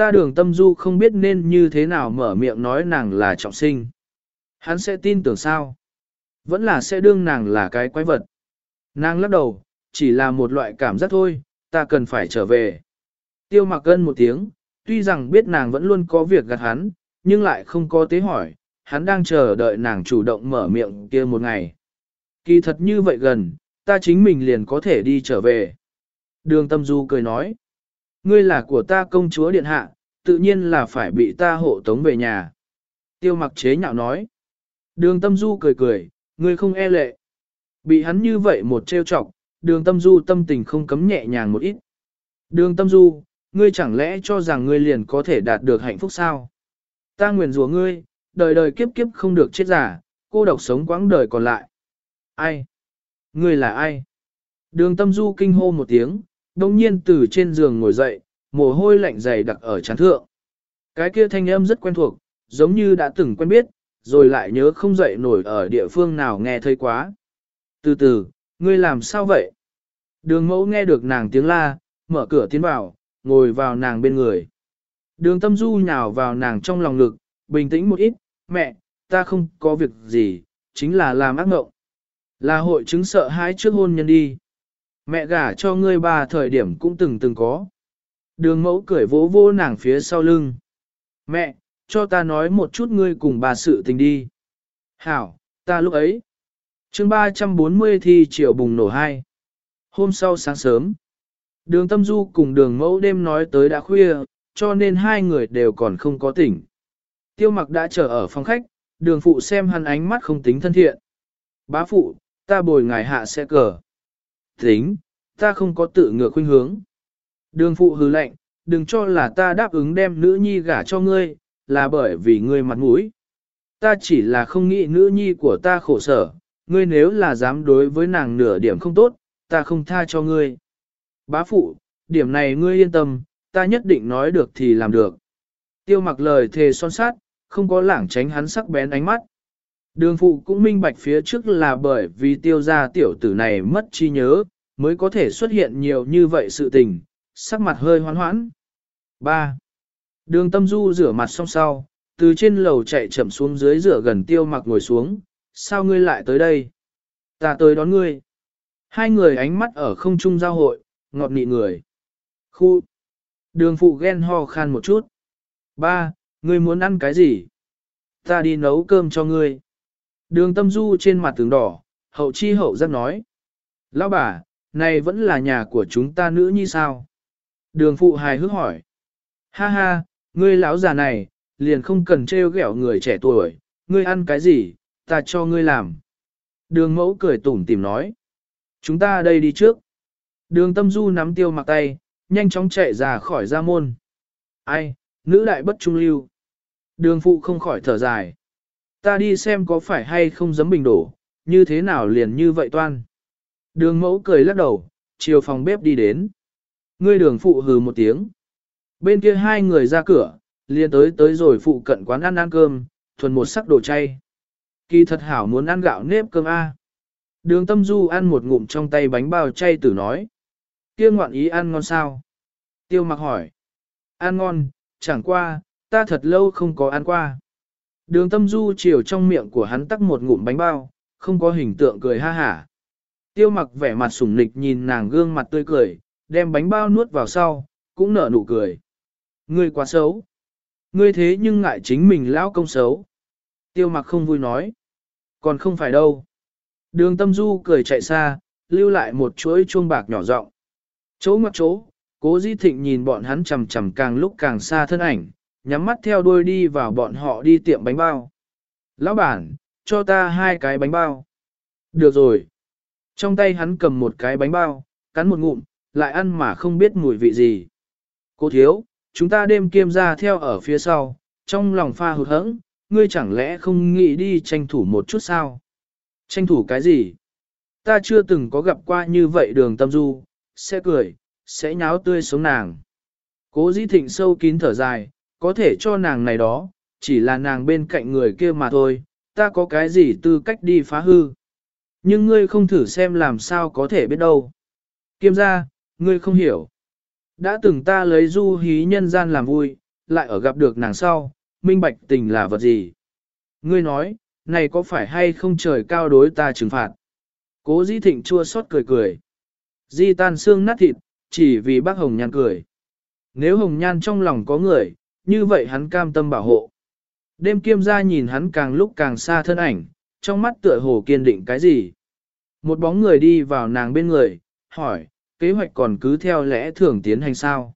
Ta đường tâm du không biết nên như thế nào mở miệng nói nàng là trọng sinh. Hắn sẽ tin tưởng sao? Vẫn là sẽ đương nàng là cái quái vật. Nàng lắc đầu, chỉ là một loại cảm giác thôi, ta cần phải trở về. Tiêu mặc gân một tiếng, tuy rằng biết nàng vẫn luôn có việc gạt hắn, nhưng lại không có tế hỏi, hắn đang chờ đợi nàng chủ động mở miệng kia một ngày. Kỳ thật như vậy gần, ta chính mình liền có thể đi trở về. Đường tâm du cười nói, ngươi là của ta công chúa điện hạ, tự nhiên là phải bị ta hộ tống về nhà. Tiêu mặc chế nhạo nói, đường tâm du cười cười, ngươi không e lệ. Bị hắn như vậy một trêu chọc, đường tâm du tâm tình không cấm nhẹ nhàng một ít. Đường tâm du, ngươi chẳng lẽ cho rằng ngươi liền có thể đạt được hạnh phúc sao? Ta nguyện rủa ngươi, đời đời kiếp kiếp không được chết giả, cô độc sống quãng đời còn lại. Ai? Ngươi là ai? Đường tâm du kinh hô một tiếng, đồng nhiên từ trên giường ngồi dậy, mồ hôi lạnh dày đặc ở chán thượng. Cái kia thanh âm rất quen thuộc, giống như đã từng quen biết, rồi lại nhớ không dậy nổi ở địa phương nào nghe thấy quá. Từ từ, ngươi làm sao vậy? Đường mẫu nghe được nàng tiếng la, mở cửa tiến vào, ngồi vào nàng bên người. Đường tâm du nhào vào nàng trong lòng ngực, bình tĩnh một ít, mẹ, ta không có việc gì, chính là làm ác mộng. Là hội chứng sợ hãi trước hôn nhân đi. Mẹ gả cho ngươi ba thời điểm cũng từng từng có. Đường mẫu cười vỗ vỗ nàng phía sau lưng. Mẹ, cho ta nói một chút ngươi cùng bà sự tình đi. Hảo, ta lúc ấy. chương 340 thi triệu bùng nổ hai. Hôm sau sáng sớm, đường tâm du cùng đường mẫu đêm nói tới đã khuya, cho nên hai người đều còn không có tỉnh. Tiêu mặc đã chờ ở phòng khách, đường phụ xem hắn ánh mắt không tính thân thiện. Bá phụ, ta bồi ngài hạ sẽ cờ. Tính, ta không có tự ngựa khuynh hướng. Đường phụ hứ lệnh, đừng cho là ta đáp ứng đem nữ nhi gả cho ngươi, là bởi vì ngươi mặt mũi. Ta chỉ là không nghĩ nữ nhi của ta khổ sở, ngươi nếu là dám đối với nàng nửa điểm không tốt, ta không tha cho ngươi. Bá phụ, điểm này ngươi yên tâm, ta nhất định nói được thì làm được. Tiêu mặc lời thề son sát, không có lảng tránh hắn sắc bén ánh mắt. Đường phụ cũng minh bạch phía trước là bởi vì tiêu gia tiểu tử này mất trí nhớ, mới có thể xuất hiện nhiều như vậy sự tình, sắc mặt hơi hoán hoãn. 3. Đường tâm du rửa mặt xong sau, từ trên lầu chạy chậm xuống dưới rửa gần tiêu mặc ngồi xuống, sao ngươi lại tới đây? Ta tới đón ngươi. Hai người ánh mắt ở không trung giao hội, ngọt nị người. Khu. Đường phụ ghen ho khan một chút. Ba, ngươi muốn ăn cái gì? Ta đi nấu cơm cho ngươi. Đường tâm du trên mặt tường đỏ, hậu chi hậu giác nói. Lão bà, này vẫn là nhà của chúng ta nữ như sao? Đường phụ hài hước hỏi. Ha ha, ngươi lão già này, liền không cần trêu ghẹo người trẻ tuổi, ngươi ăn cái gì, ta cho ngươi làm. Đường mẫu cười tủm tìm nói. Chúng ta đây đi trước. Đường tâm du nắm tiêu mặc tay, nhanh chóng chạy ra khỏi gia môn. Ai, nữ đại bất trung lưu. Đường phụ không khỏi thở dài. Ta đi xem có phải hay không dấm bình đổ, như thế nào liền như vậy toan. Đường mẫu cười lắc đầu, chiều phòng bếp đi đến. Ngươi đường phụ hừ một tiếng. Bên kia hai người ra cửa, liền tới tới rồi phụ cận quán ăn ăn cơm, thuần một sắc đồ chay. Kỳ thật hảo muốn ăn gạo nếp cơm A. Đường tâm du ăn một ngụm trong tay bánh bao chay tử nói. kia ngoạn ý ăn ngon sao? Tiêu mặc hỏi. Ăn ngon, chẳng qua, ta thật lâu không có ăn qua. Đường tâm du chiều trong miệng của hắn tắc một ngụm bánh bao, không có hình tượng cười ha hả. Tiêu mặc vẻ mặt sủng nịch nhìn nàng gương mặt tươi cười, đem bánh bao nuốt vào sau, cũng nở nụ cười. Ngươi quá xấu. Ngươi thế nhưng ngại chính mình lão công xấu. Tiêu mặc không vui nói. Còn không phải đâu. Đường tâm du cười chạy xa, lưu lại một chuỗi chuông bạc nhỏ rộng. Chỗ ngoặc chỗ, cố di thịnh nhìn bọn hắn chầm chầm càng lúc càng xa thân ảnh, nhắm mắt theo đuôi đi vào bọn họ đi tiệm bánh bao. Lão bản, cho ta hai cái bánh bao. Được rồi. Trong tay hắn cầm một cái bánh bao, cắn một ngụm, lại ăn mà không biết mùi vị gì. Cô thiếu, chúng ta đêm kiêm ra theo ở phía sau, trong lòng pha hụt hẫng, ngươi chẳng lẽ không nghĩ đi tranh thủ một chút sao? Tranh thủ cái gì? Ta chưa từng có gặp qua như vậy đường tâm du, sẽ cười, sẽ nháo tươi sống nàng. Cố dĩ thịnh sâu kín thở dài, có thể cho nàng này đó, chỉ là nàng bên cạnh người kia mà thôi, ta có cái gì tư cách đi phá hư. Nhưng ngươi không thử xem làm sao có thể biết đâu. Kiêm ra, ngươi không hiểu. Đã từng ta lấy du hí nhân gian làm vui, lại ở gặp được nàng sau, minh bạch tình là vật gì. Ngươi nói, này có phải hay không trời cao đối ta trừng phạt. Cố dĩ thịnh chua xót cười cười. Di tan xương nát thịt, chỉ vì bác Hồng Nhan cười. Nếu Hồng Nhan trong lòng có người, như vậy hắn cam tâm bảo hộ. Đêm kiêm gia nhìn hắn càng lúc càng xa thân ảnh, trong mắt tựa hồ kiên định cái gì. Một bóng người đi vào nàng bên người, hỏi, kế hoạch còn cứ theo lẽ thường tiến hành sao.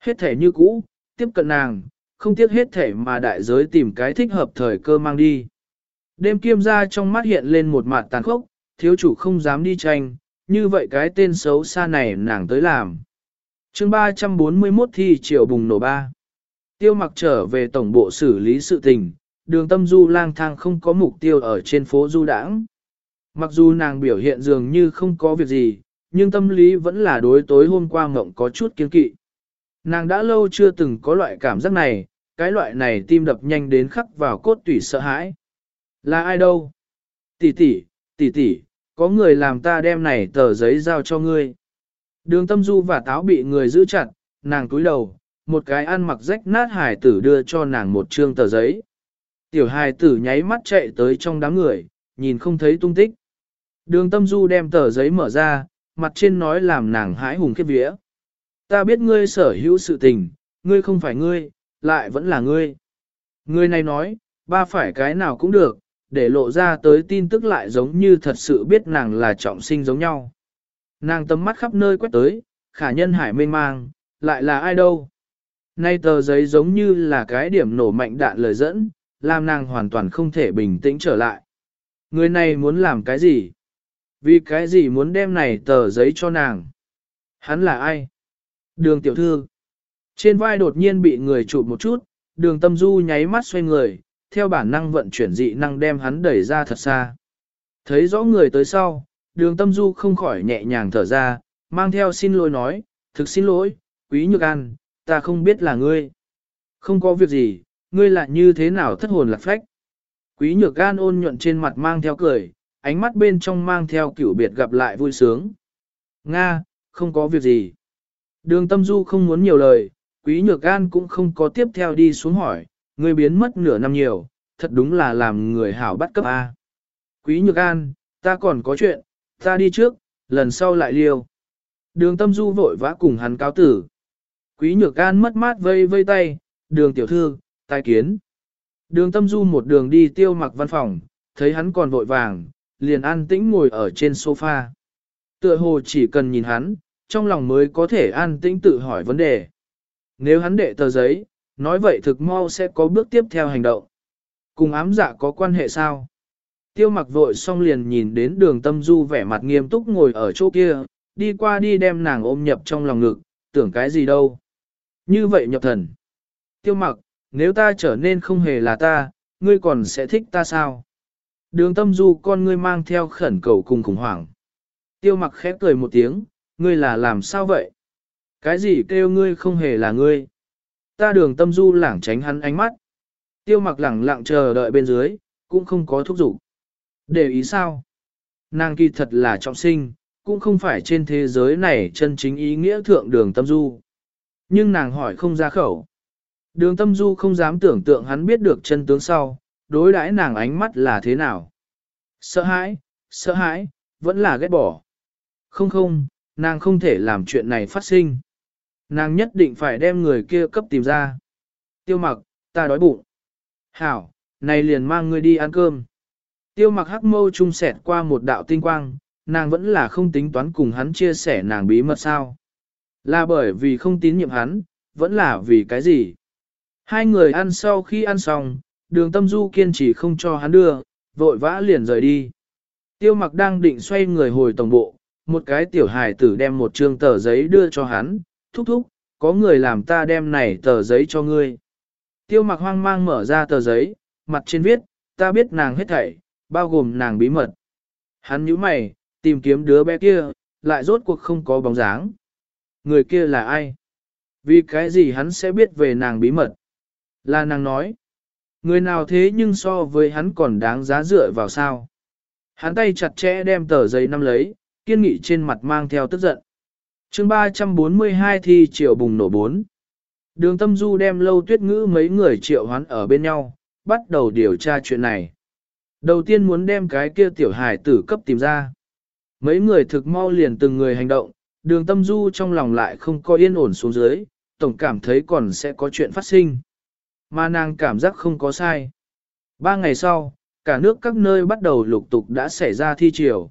Hết thể như cũ, tiếp cận nàng, không tiếc hết thể mà đại giới tìm cái thích hợp thời cơ mang đi. Đêm kiêm ra trong mắt hiện lên một mặt tàn khốc, thiếu chủ không dám đi tranh, như vậy cái tên xấu xa này nàng tới làm. chương 341 thi triệu bùng nổ ba. Tiêu mặc trở về tổng bộ xử lý sự tình, đường tâm du lang thang không có mục tiêu ở trên phố du đãng. Mặc dù nàng biểu hiện dường như không có việc gì, nhưng tâm lý vẫn là đối tối hôm qua mộng có chút kiên kỵ. Nàng đã lâu chưa từng có loại cảm giác này, cái loại này tim đập nhanh đến khắc vào cốt tủy sợ hãi. Là ai đâu? Tỷ tỷ, tỷ tỷ, có người làm ta đem này tờ giấy giao cho ngươi. Đường tâm du và táo bị người giữ chặt, nàng túi đầu, một cái ăn mặc rách nát hài tử đưa cho nàng một trương tờ giấy. Tiểu hài tử nháy mắt chạy tới trong đám người, nhìn không thấy tung tích. Đường tâm du đem tờ giấy mở ra, mặt trên nói làm nàng hãi hùng khiếp vía. Ta biết ngươi sở hữu sự tình, ngươi không phải ngươi, lại vẫn là ngươi. Ngươi này nói, ba phải cái nào cũng được, để lộ ra tới tin tức lại giống như thật sự biết nàng là trọng sinh giống nhau. Nàng tầm mắt khắp nơi quét tới, khả nhân hải mênh mang, lại là ai đâu. Nay tờ giấy giống như là cái điểm nổ mạnh đạn lời dẫn, làm nàng hoàn toàn không thể bình tĩnh trở lại. Người này muốn làm cái gì? Vì cái gì muốn đem này tờ giấy cho nàng? Hắn là ai? Đường tiểu thư. Trên vai đột nhiên bị người chụp một chút, đường tâm du nháy mắt xoay người, theo bản năng vận chuyển dị năng đem hắn đẩy ra thật xa. Thấy rõ người tới sau, đường tâm du không khỏi nhẹ nhàng thở ra, mang theo xin lỗi nói, thực xin lỗi, quý nhược an, ta không biết là ngươi. Không có việc gì, ngươi lại như thế nào thất hồn lạc phách. Quý nhược gan ôn nhuận trên mặt mang theo cười, ánh mắt bên trong mang theo kiểu biệt gặp lại vui sướng. Nga, không có việc gì. Đường tâm du không muốn nhiều lời, quý nhược gan cũng không có tiếp theo đi xuống hỏi, ngươi biến mất nửa năm nhiều, thật đúng là làm người hảo bắt cấp A. Quý nhược gan, ta còn có chuyện, ta đi trước, lần sau lại liêu. Đường tâm du vội vã cùng hắn cáo tử. Quý nhược gan mất mát vây vây tay, đường tiểu thư, tai kiến. Đường tâm du một đường đi tiêu mặc văn phòng, thấy hắn còn vội vàng, liền an tĩnh ngồi ở trên sofa. Tựa hồ chỉ cần nhìn hắn, trong lòng mới có thể an tĩnh tự hỏi vấn đề. Nếu hắn đệ tờ giấy, nói vậy thực mau sẽ có bước tiếp theo hành động. Cùng ám dạ có quan hệ sao? Tiêu mặc vội xong liền nhìn đến đường tâm du vẻ mặt nghiêm túc ngồi ở chỗ kia, đi qua đi đem nàng ôm nhập trong lòng ngực, tưởng cái gì đâu. Như vậy nhập thần. Tiêu mặc, nếu ta trở nên không hề là ta, ngươi còn sẽ thích ta sao? Đường tâm du con ngươi mang theo khẩn cầu cùng khủng hoảng. Tiêu mặc khép cười một tiếng, ngươi là làm sao vậy? Cái gì kêu ngươi không hề là ngươi? Ta đường tâm du lảng tránh hắn ánh mắt. Tiêu mặc lẳng lặng chờ đợi bên dưới, cũng không có thúc giục. Để ý sao? Nàng kỳ thật là trọng sinh, cũng không phải trên thế giới này chân chính ý nghĩa thượng đường tâm du. Nhưng nàng hỏi không ra khẩu. Đường tâm du không dám tưởng tượng hắn biết được chân tướng sau, đối đãi nàng ánh mắt là thế nào. Sợ hãi, sợ hãi, vẫn là ghét bỏ. Không không, nàng không thể làm chuyện này phát sinh. Nàng nhất định phải đem người kia cấp tìm ra. Tiêu mặc, ta đói bụng. Hảo, này liền mang ngươi đi ăn cơm. Tiêu mặc hắc mâu trung sẹt qua một đạo tinh quang, nàng vẫn là không tính toán cùng hắn chia sẻ nàng bí mật sao. Là bởi vì không tín nhiệm hắn, vẫn là vì cái gì. Hai người ăn sau khi ăn xong, đường tâm du kiên trì không cho hắn đưa, vội vã liền rời đi. Tiêu mặc đang định xoay người hồi tổng bộ, một cái tiểu hài tử đem một trương tờ giấy đưa cho hắn, thúc thúc, có người làm ta đem này tờ giấy cho ngươi. Tiêu mặc hoang mang mở ra tờ giấy, mặt trên viết, ta biết nàng hết thảy, bao gồm nàng bí mật. Hắn nhíu mày, tìm kiếm đứa bé kia, lại rốt cuộc không có bóng dáng. Người kia là ai? Vì cái gì hắn sẽ biết về nàng bí mật? Là nàng nói. Người nào thế nhưng so với hắn còn đáng giá dựa vào sao? Hắn tay chặt chẽ đem tờ giấy nắm lấy, kiên nghị trên mặt mang theo tức giận. chương 342 thi triệu bùng nổ 4. Đường tâm du đem lâu tuyết ngữ mấy người triệu hoán ở bên nhau, bắt đầu điều tra chuyện này. Đầu tiên muốn đem cái kia tiểu hải tử cấp tìm ra. Mấy người thực mau liền từng người hành động, đường tâm du trong lòng lại không có yên ổn xuống dưới, tổng cảm thấy còn sẽ có chuyện phát sinh. Mà nàng cảm giác không có sai. Ba ngày sau, cả nước các nơi bắt đầu lục tục đã xảy ra thi triều.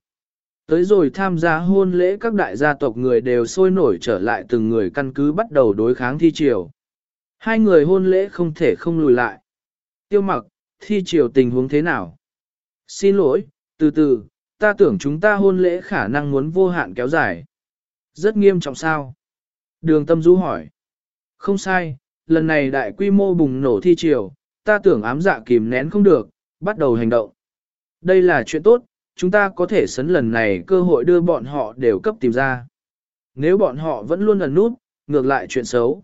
Tới rồi tham gia hôn lễ các đại gia tộc người đều sôi nổi trở lại từng người căn cứ bắt đầu đối kháng thi triều. Hai người hôn lễ không thể không lùi lại. Tiêu mặc, thi triều tình huống thế nào? Xin lỗi, từ từ, ta tưởng chúng ta hôn lễ khả năng muốn vô hạn kéo dài. Rất nghiêm trọng sao? Đường tâm du hỏi. Không sai, lần này đại quy mô bùng nổ thi triều, ta tưởng ám dạ kìm nén không được, bắt đầu hành động. Đây là chuyện tốt, chúng ta có thể sấn lần này cơ hội đưa bọn họ đều cấp tìm ra. Nếu bọn họ vẫn luôn ẩn nút, ngược lại chuyện xấu.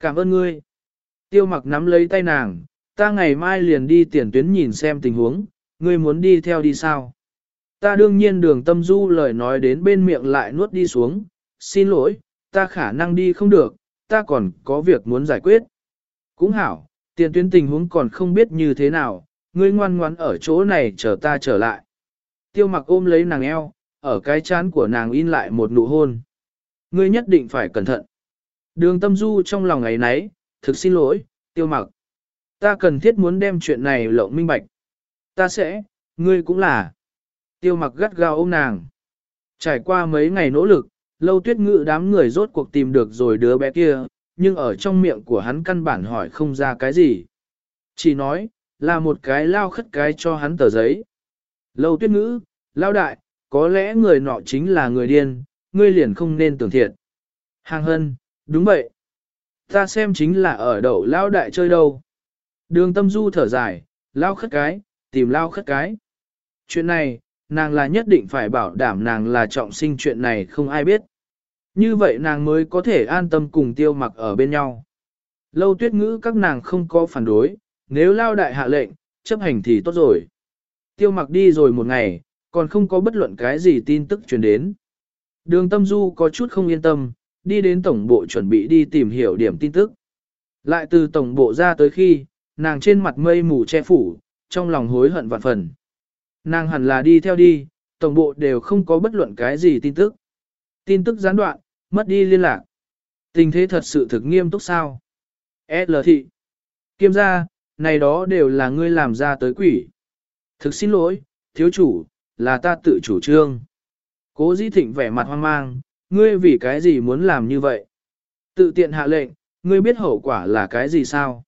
Cảm ơn ngươi. Tiêu mặc nắm lấy tay nàng, ta ngày mai liền đi tiền tuyến nhìn xem tình huống, ngươi muốn đi theo đi sao? Ta đương nhiên đường tâm du lời nói đến bên miệng lại nuốt đi xuống, xin lỗi, ta khả năng đi không được, ta còn có việc muốn giải quyết. Cũng hảo, tiền tuyến tình huống còn không biết như thế nào, ngươi ngoan ngoãn ở chỗ này chờ ta trở lại. Tiêu mặc ôm lấy nàng eo, ở cái chán của nàng in lại một nụ hôn. Ngươi nhất định phải cẩn thận. Đường tâm du trong lòng ấy nấy, thực xin lỗi, tiêu mặc. Ta cần thiết muốn đem chuyện này lộng minh bạch. Ta sẽ, ngươi cũng là. Tiêu mặc gắt gao ôm nàng. Trải qua mấy ngày nỗ lực, lâu tuyết ngự đám người rốt cuộc tìm được rồi đứa bé kia, nhưng ở trong miệng của hắn căn bản hỏi không ra cái gì. Chỉ nói, là một cái lao khất cái cho hắn tờ giấy. Lâu tuyết ngữ, lao đại, có lẽ người nọ chính là người điên, ngươi liền không nên tưởng thiệt. Hàng hân, đúng vậy. Ta xem chính là ở đậu lao đại chơi đâu. Đường tâm du thở dài, lao khất cái, tìm lao khất cái. Chuyện này, nàng là nhất định phải bảo đảm nàng là trọng sinh chuyện này không ai biết. Như vậy nàng mới có thể an tâm cùng tiêu mặc ở bên nhau. Lâu tuyết ngữ các nàng không có phản đối, nếu lao đại hạ lệnh, chấp hành thì tốt rồi. Tiêu mặc đi rồi một ngày, còn không có bất luận cái gì tin tức truyền đến. Đường tâm du có chút không yên tâm, đi đến tổng bộ chuẩn bị đi tìm hiểu điểm tin tức. Lại từ tổng bộ ra tới khi, nàng trên mặt mây mù che phủ, trong lòng hối hận vạn phần. Nàng hẳn là đi theo đi, tổng bộ đều không có bất luận cái gì tin tức. Tin tức gián đoạn, mất đi liên lạc. Tình thế thật sự thực nghiêm túc sao? L thị. Kiêm gia, này đó đều là ngươi làm ra tới quỷ. Thực xin lỗi, thiếu chủ, là ta tự chủ trương. Cố Di Thịnh vẻ mặt hoang mang, ngươi vì cái gì muốn làm như vậy? Tự tiện hạ lệnh, ngươi biết hậu quả là cái gì sao?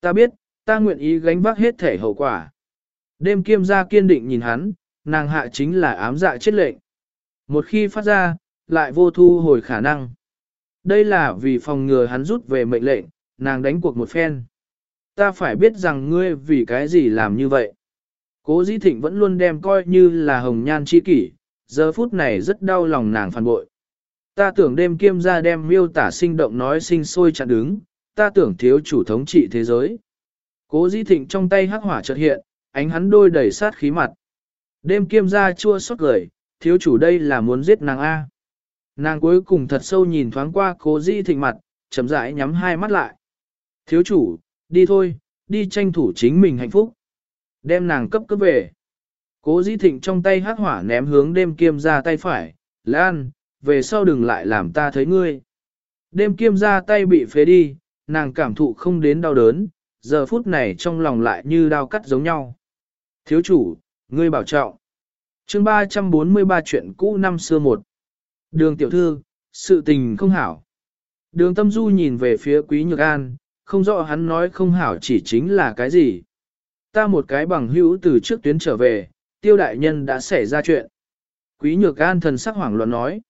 Ta biết, ta nguyện ý gánh vác hết thể hậu quả. Đêm kiêm gia kiên định nhìn hắn, nàng hạ chính là ám dạ chết lệnh. Một khi phát ra, lại vô thu hồi khả năng. Đây là vì phòng ngừa hắn rút về mệnh lệnh, nàng đánh cuộc một phen. Ta phải biết rằng ngươi vì cái gì làm như vậy. Cố Di Thịnh vẫn luôn đem coi như là hồng nhan chi kỷ, giờ phút này rất đau lòng nàng phản bội. Ta tưởng đêm kiêm ra đem miêu tả sinh động nói sinh sôi chặn đứng, ta tưởng thiếu chủ thống trị thế giới. Cố Di Thịnh trong tay hắc hỏa chợt hiện, ánh hắn đôi đầy sát khí mặt. Đêm kiêm ra chua xót gửi, thiếu chủ đây là muốn giết nàng A. Nàng cuối cùng thật sâu nhìn thoáng qua cố Di Thịnh mặt, chậm rãi nhắm hai mắt lại. Thiếu chủ, đi thôi, đi tranh thủ chính mình hạnh phúc. Đem nàng cấp cấp về. Cố Di Thịnh trong tay hắc hỏa ném hướng đêm kiêm ra tay phải, Lan, về sau đừng lại làm ta thấy ngươi. Đêm kiêm ra tay bị phế đi, nàng cảm thụ không đến đau đớn, giờ phút này trong lòng lại như đau cắt giống nhau. Thiếu chủ, ngươi bảo trọng. chương 343 chuyện cũ năm xưa một. Đường tiểu thư, sự tình không hảo. Đường tâm du nhìn về phía quý nhược an, không rõ hắn nói không hảo chỉ chính là cái gì. Ta một cái bằng hữu từ trước tuyến trở về, tiêu đại nhân đã xảy ra chuyện. Quý nhược an thần sắc hoảng loạn nói.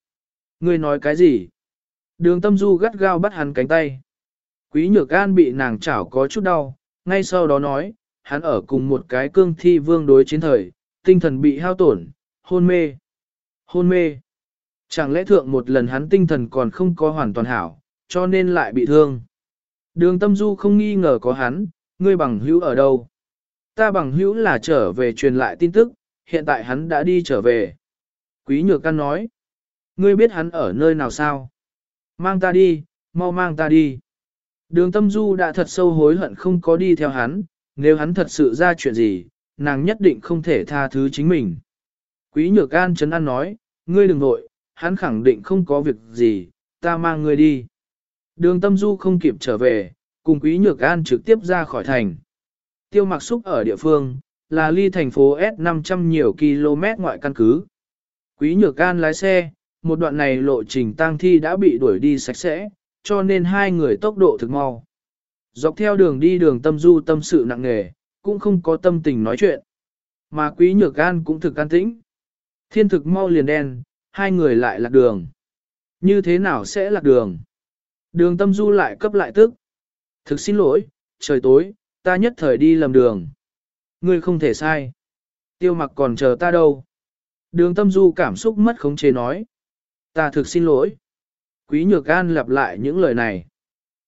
Ngươi nói cái gì? Đường tâm du gắt gao bắt hắn cánh tay. Quý nhược an bị nàng chảo có chút đau, ngay sau đó nói, hắn ở cùng một cái cương thi vương đối chiến thời, tinh thần bị hao tổn, hôn mê. Hôn mê. Chẳng lẽ thượng một lần hắn tinh thần còn không có hoàn toàn hảo, cho nên lại bị thương. Đường tâm du không nghi ngờ có hắn, ngươi bằng hữu ở đâu. Ta bằng hữu là trở về truyền lại tin tức, hiện tại hắn đã đi trở về. Quý nhược căn nói, ngươi biết hắn ở nơi nào sao? Mang ta đi, mau mang ta đi. Đường tâm du đã thật sâu hối hận không có đi theo hắn, nếu hắn thật sự ra chuyện gì, nàng nhất định không thể tha thứ chính mình. Quý nhược an chấn an nói, ngươi đừng vội, hắn khẳng định không có việc gì, ta mang ngươi đi. Đường tâm du không kịp trở về, cùng quý nhược an trực tiếp ra khỏi thành. Tiêu mặc xúc ở địa phương, là ly thành phố S500 nhiều km ngoại căn cứ. Quý nhược an lái xe, một đoạn này lộ trình tang thi đã bị đuổi đi sạch sẽ, cho nên hai người tốc độ thực mau. Dọc theo đường đi đường tâm du tâm sự nặng nề, cũng không có tâm tình nói chuyện. Mà quý nhược an cũng thực an tĩnh. Thiên thực mau liền đen, hai người lại lạc đường. Như thế nào sẽ lạc đường? Đường tâm du lại cấp lại tức. Thực xin lỗi, trời tối, ta nhất thời đi lầm đường. Ngươi không thể sai. Tiêu mặc còn chờ ta đâu. Đường tâm du cảm xúc mất khống chế nói. Ta thực xin lỗi. Quý nhược an lặp lại những lời này.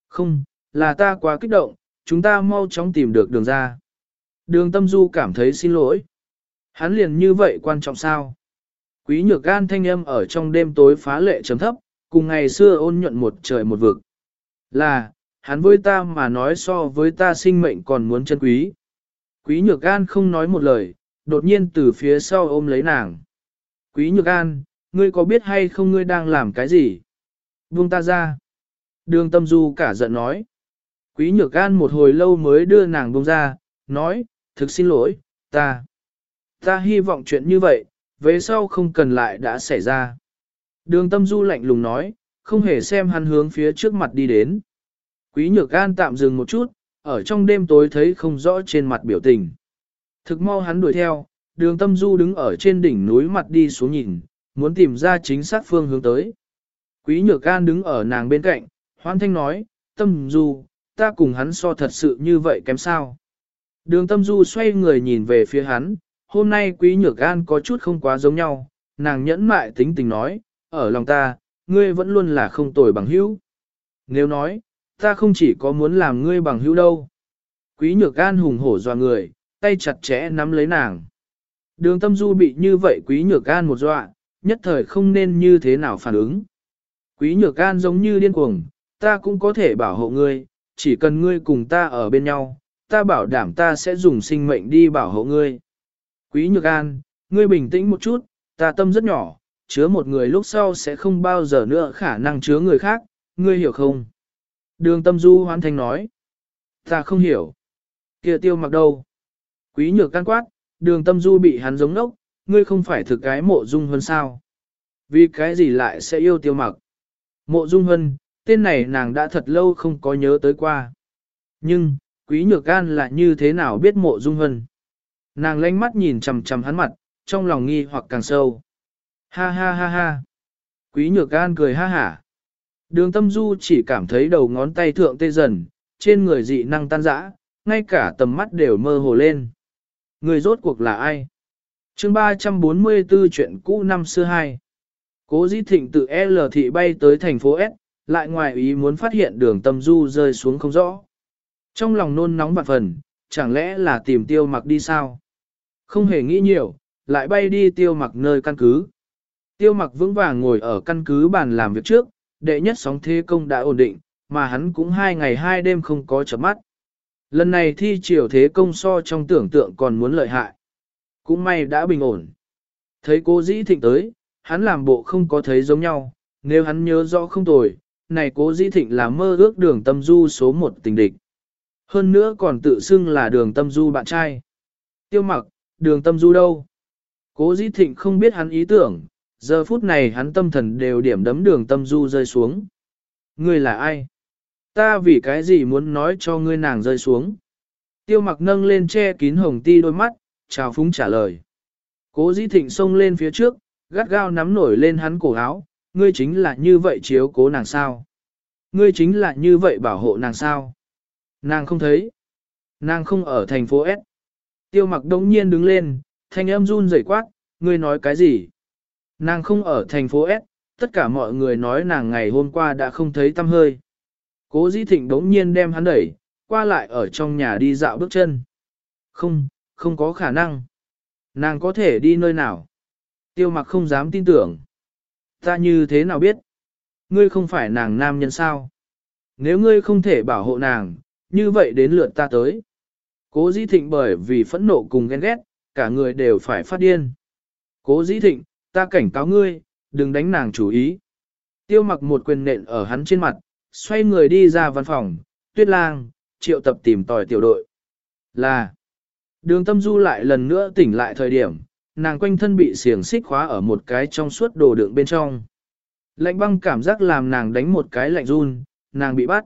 Không, là ta quá kích động, chúng ta mau chóng tìm được đường ra. Đường tâm du cảm thấy xin lỗi. Hắn liền như vậy quan trọng sao? Quý nhược gan thanh âm ở trong đêm tối phá lệ chấm thấp, cùng ngày xưa ôn nhuận một trời một vực. Là, hắn với ta mà nói so với ta sinh mệnh còn muốn chân quý. Quý nhược gan không nói một lời, đột nhiên từ phía sau ôm lấy nàng. Quý nhược gan, ngươi có biết hay không ngươi đang làm cái gì? Buông ta ra. Đường tâm du cả giận nói. Quý nhược gan một hồi lâu mới đưa nàng buông ra, nói, thực xin lỗi, ta. Ta hy vọng chuyện như vậy, về sau không cần lại đã xảy ra. Đường tâm du lạnh lùng nói, không hề xem hắn hướng phía trước mặt đi đến. Quý nhược gan tạm dừng một chút, ở trong đêm tối thấy không rõ trên mặt biểu tình. Thực mau hắn đuổi theo, đường tâm du đứng ở trên đỉnh núi mặt đi xuống nhìn, muốn tìm ra chính xác phương hướng tới. Quý nhược gan đứng ở nàng bên cạnh, hoan thanh nói, tâm du, ta cùng hắn so thật sự như vậy kém sao. Đường tâm du xoay người nhìn về phía hắn, hôm nay quý nhược gan có chút không quá giống nhau, nàng nhẫn mại tính tình nói, ở lòng ta, ngươi vẫn luôn là không tồi bằng hữu. Nếu nói, ta không chỉ có muốn làm ngươi bằng hữu đâu. Quý nhược gan hùng hổ dọa người, tay chặt chẽ nắm lấy nàng. Đường tâm du bị như vậy quý nhược gan một dọa, nhất thời không nên như thế nào phản ứng. Quý nhược gan giống như điên cuồng, ta cũng có thể bảo hộ ngươi, chỉ cần ngươi cùng ta ở bên nhau, ta bảo đảm ta sẽ dùng sinh mệnh đi bảo hộ ngươi. Quý nhược an, ngươi bình tĩnh một chút, ta tâm rất nhỏ, chứa một người lúc sau sẽ không bao giờ nữa khả năng chứa người khác, ngươi hiểu không? Đường tâm du hoan thành nói. Ta không hiểu. kia tiêu mặc đâu? Quý nhược can quát, đường tâm du bị hắn giống nốc, ngươi không phải thực cái mộ dung hơn sao? Vì cái gì lại sẽ yêu tiêu mặc? Mộ dung hân, tên này nàng đã thật lâu không có nhớ tới qua. Nhưng, quý nhược gan là như thế nào biết mộ dung hân? Nàng lánh mắt nhìn chầm chầm hắn mặt, trong lòng nghi hoặc càng sâu. Ha ha ha ha. Quý nhược gan cười ha hả. Đường tâm du chỉ cảm thấy đầu ngón tay thượng tê dần, trên người dị năng tan rã, ngay cả tầm mắt đều mơ hồ lên. Người rốt cuộc là ai? chương 344 chuyện cũ năm xưa 2. Cố Di thịnh từ L thị bay tới thành phố S, lại ngoài ý muốn phát hiện đường tâm du rơi xuống không rõ. Trong lòng nôn nóng vạn phần, chẳng lẽ là tìm tiêu mặc đi sao? Không hề nghĩ nhiều, lại bay đi tiêu mặc nơi căn cứ. Tiêu mặc vững vàng ngồi ở căn cứ bàn làm việc trước, đệ nhất sóng thế công đã ổn định, mà hắn cũng hai ngày hai đêm không có chấm mắt. Lần này thi triều thế công so trong tưởng tượng còn muốn lợi hại. Cũng may đã bình ổn. Thấy cô dĩ thịnh tới, hắn làm bộ không có thấy giống nhau, nếu hắn nhớ rõ không tồi, này cố dĩ thịnh là mơ ước đường tâm du số một tình địch. Hơn nữa còn tự xưng là đường tâm du bạn trai. Tiêu mặc, đường tâm du đâu? Cố dĩ thịnh không biết hắn ý tưởng, giờ phút này hắn tâm thần đều điểm đấm đường tâm du rơi xuống. Ngươi là ai? Ta vì cái gì muốn nói cho ngươi nàng rơi xuống? Tiêu mặc nâng lên che kín hồng ti đôi mắt, chào phúng trả lời. Cố dĩ thịnh xông lên phía trước, gắt gao nắm nổi lên hắn cổ áo, ngươi chính là như vậy chiếu cố nàng sao? Ngươi chính là như vậy bảo hộ nàng sao? Nàng không thấy. Nàng không ở thành phố S. Tiêu mặc đống nhiên đứng lên, thanh âm run rẩy quát, ngươi nói cái gì? Nàng không ở thành phố S, tất cả mọi người nói nàng ngày hôm qua đã không thấy tâm hơi. Cố dĩ thịnh đống nhiên đem hắn đẩy, qua lại ở trong nhà đi dạo bước chân. Không, không có khả năng. Nàng có thể đi nơi nào? Tiêu mặc không dám tin tưởng. Ta như thế nào biết? Ngươi không phải nàng nam nhân sao? Nếu ngươi không thể bảo hộ nàng, như vậy đến lượt ta tới. Cố dĩ thịnh bởi vì phẫn nộ cùng ghen ghét, cả người đều phải phát điên. Cố dĩ thịnh, ta cảnh cáo ngươi, đừng đánh nàng chủ ý. Tiêu mặc một quyền nện ở hắn trên mặt, xoay người đi ra văn phòng, tuyết lang, triệu tập tìm tòi tiểu đội. Là, đường tâm du lại lần nữa tỉnh lại thời điểm, nàng quanh thân bị xiềng xích khóa ở một cái trong suốt đồ đựng bên trong. Lạnh băng cảm giác làm nàng đánh một cái lạnh run, nàng bị bắt.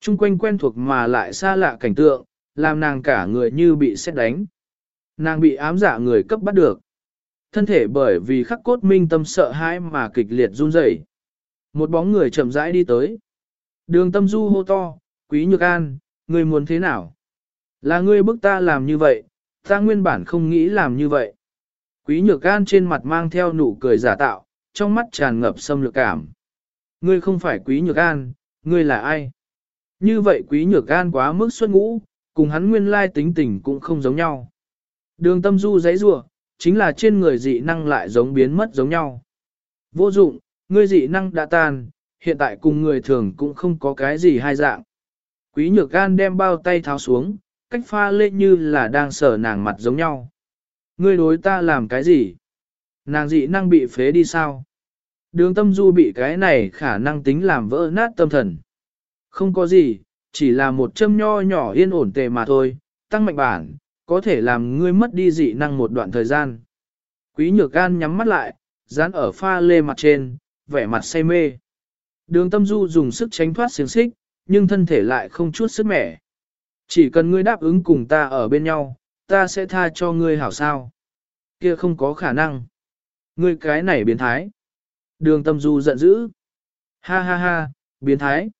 Trung quanh quen thuộc mà lại xa lạ cảnh tượng, làm nàng cả người như bị xét đánh. Nàng bị ám giả người cấp bắt được. Thân thể bởi vì khắc cốt minh tâm sợ hãi mà kịch liệt run rẩy. Một bóng người chậm rãi đi tới. Đường tâm du hô to, quý nhược an, người muốn thế nào? Là ngươi bức ta làm như vậy, ta nguyên bản không nghĩ làm như vậy. Quý nhược gan trên mặt mang theo nụ cười giả tạo, trong mắt tràn ngập xâm lược cảm. Ngươi không phải quý nhược gan, ngươi là ai? Như vậy quý nhược gan quá mức xuất ngũ, cùng hắn nguyên lai tính tình cũng không giống nhau. Đường tâm du giấy rủa chính là trên người dị năng lại giống biến mất giống nhau. Vô dụng, ngươi dị năng đã tan, hiện tại cùng người thường cũng không có cái gì hai dạng. Quý nhược gan đem bao tay tháo xuống, cách pha lê như là đang sở nàng mặt giống nhau. Ngươi đối ta làm cái gì? Nàng dị năng bị phế đi sao? Đường tâm du bị cái này khả năng tính làm vỡ nát tâm thần. Không có gì, chỉ là một châm nho nhỏ yên ổn tề mà thôi, tăng mạnh bản, có thể làm ngươi mất đi dị năng một đoạn thời gian. Quý nhược gan nhắm mắt lại, dán ở pha lê mặt trên, vẻ mặt say mê. Đường tâm du dùng sức tránh thoát xiềng xích, nhưng thân thể lại không chút sức mẻ. Chỉ cần ngươi đáp ứng cùng ta ở bên nhau, ta sẽ tha cho ngươi hảo sao. Kia không có khả năng. Ngươi cái này biến thái. Đường tâm du giận dữ. Ha ha ha, biến thái.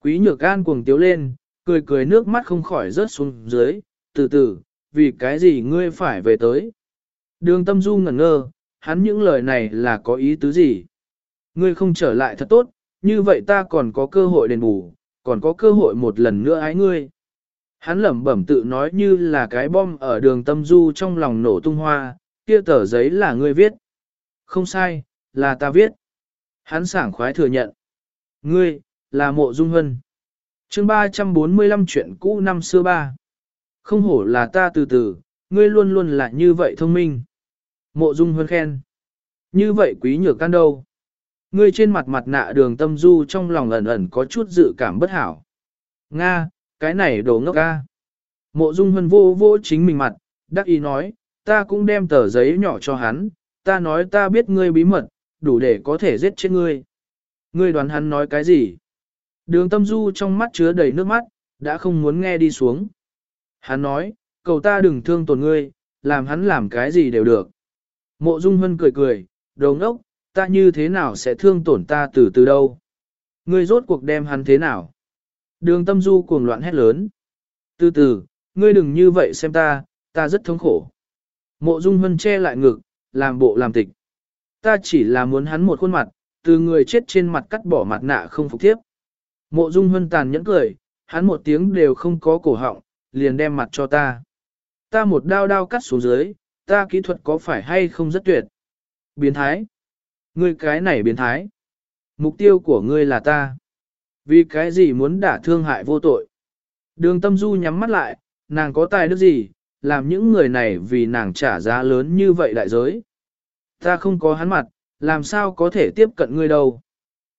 Quý nhược gan cuồng tiếu lên, cười cười nước mắt không khỏi rớt xuống dưới, từ từ, vì cái gì ngươi phải về tới. Đường tâm du ngẩn ngơ, hắn những lời này là có ý tứ gì? Ngươi không trở lại thật tốt, như vậy ta còn có cơ hội đền bù, còn có cơ hội một lần nữa ái ngươi. Hắn lẩm bẩm tự nói như là cái bom ở đường tâm du trong lòng nổ tung hoa, kia tờ giấy là ngươi viết. Không sai, là ta viết. Hắn sảng khoái thừa nhận. Ngươi, là mộ dung hân. chương 345 chuyện cũ năm xưa ba. Không hổ là ta từ từ, ngươi luôn luôn là như vậy thông minh. Mộ dung hân khen. Như vậy quý nhược can đâu. Ngươi trên mặt mặt nạ đường tâm du trong lòng ẩn ẩn có chút dự cảm bất hảo. Nga, cái này đồ ngốc ca. Mộ dung hân vô vô chính mình mặt, đắc ý nói, ta cũng đem tờ giấy nhỏ cho hắn, ta nói ta biết ngươi bí mật, đủ để có thể giết chết ngươi. Ngươi đoán hắn nói cái gì? Đường tâm du trong mắt chứa đầy nước mắt, đã không muốn nghe đi xuống. Hắn nói, cầu ta đừng thương tổn ngươi, làm hắn làm cái gì đều được. Mộ Dung Hân cười cười, đồ ngốc, ta như thế nào sẽ thương tổn ta từ từ đâu? Ngươi rốt cuộc đem hắn thế nào? Đường tâm du cuồng loạn hét lớn. Từ từ, ngươi đừng như vậy xem ta, ta rất thống khổ. Mộ Dung Hân che lại ngực, làm bộ làm tịch. Ta chỉ là muốn hắn một khuôn mặt, từ người chết trên mặt cắt bỏ mặt nạ không phục tiếp. Mộ Dung Hân tàn nhẫn cười, hắn một tiếng đều không có cổ họng, liền đem mặt cho ta. Ta một đao đao cắt xuống dưới, ta kỹ thuật có phải hay không rất tuyệt. Biến thái. Ngươi cái này biến thái. Mục tiêu của ngươi là ta. Vì cái gì muốn đả thương hại vô tội. Đường tâm du nhắm mắt lại, nàng có tài đức gì, làm những người này vì nàng trả giá lớn như vậy đại giới. Ta không có hắn mặt, làm sao có thể tiếp cận ngươi đâu.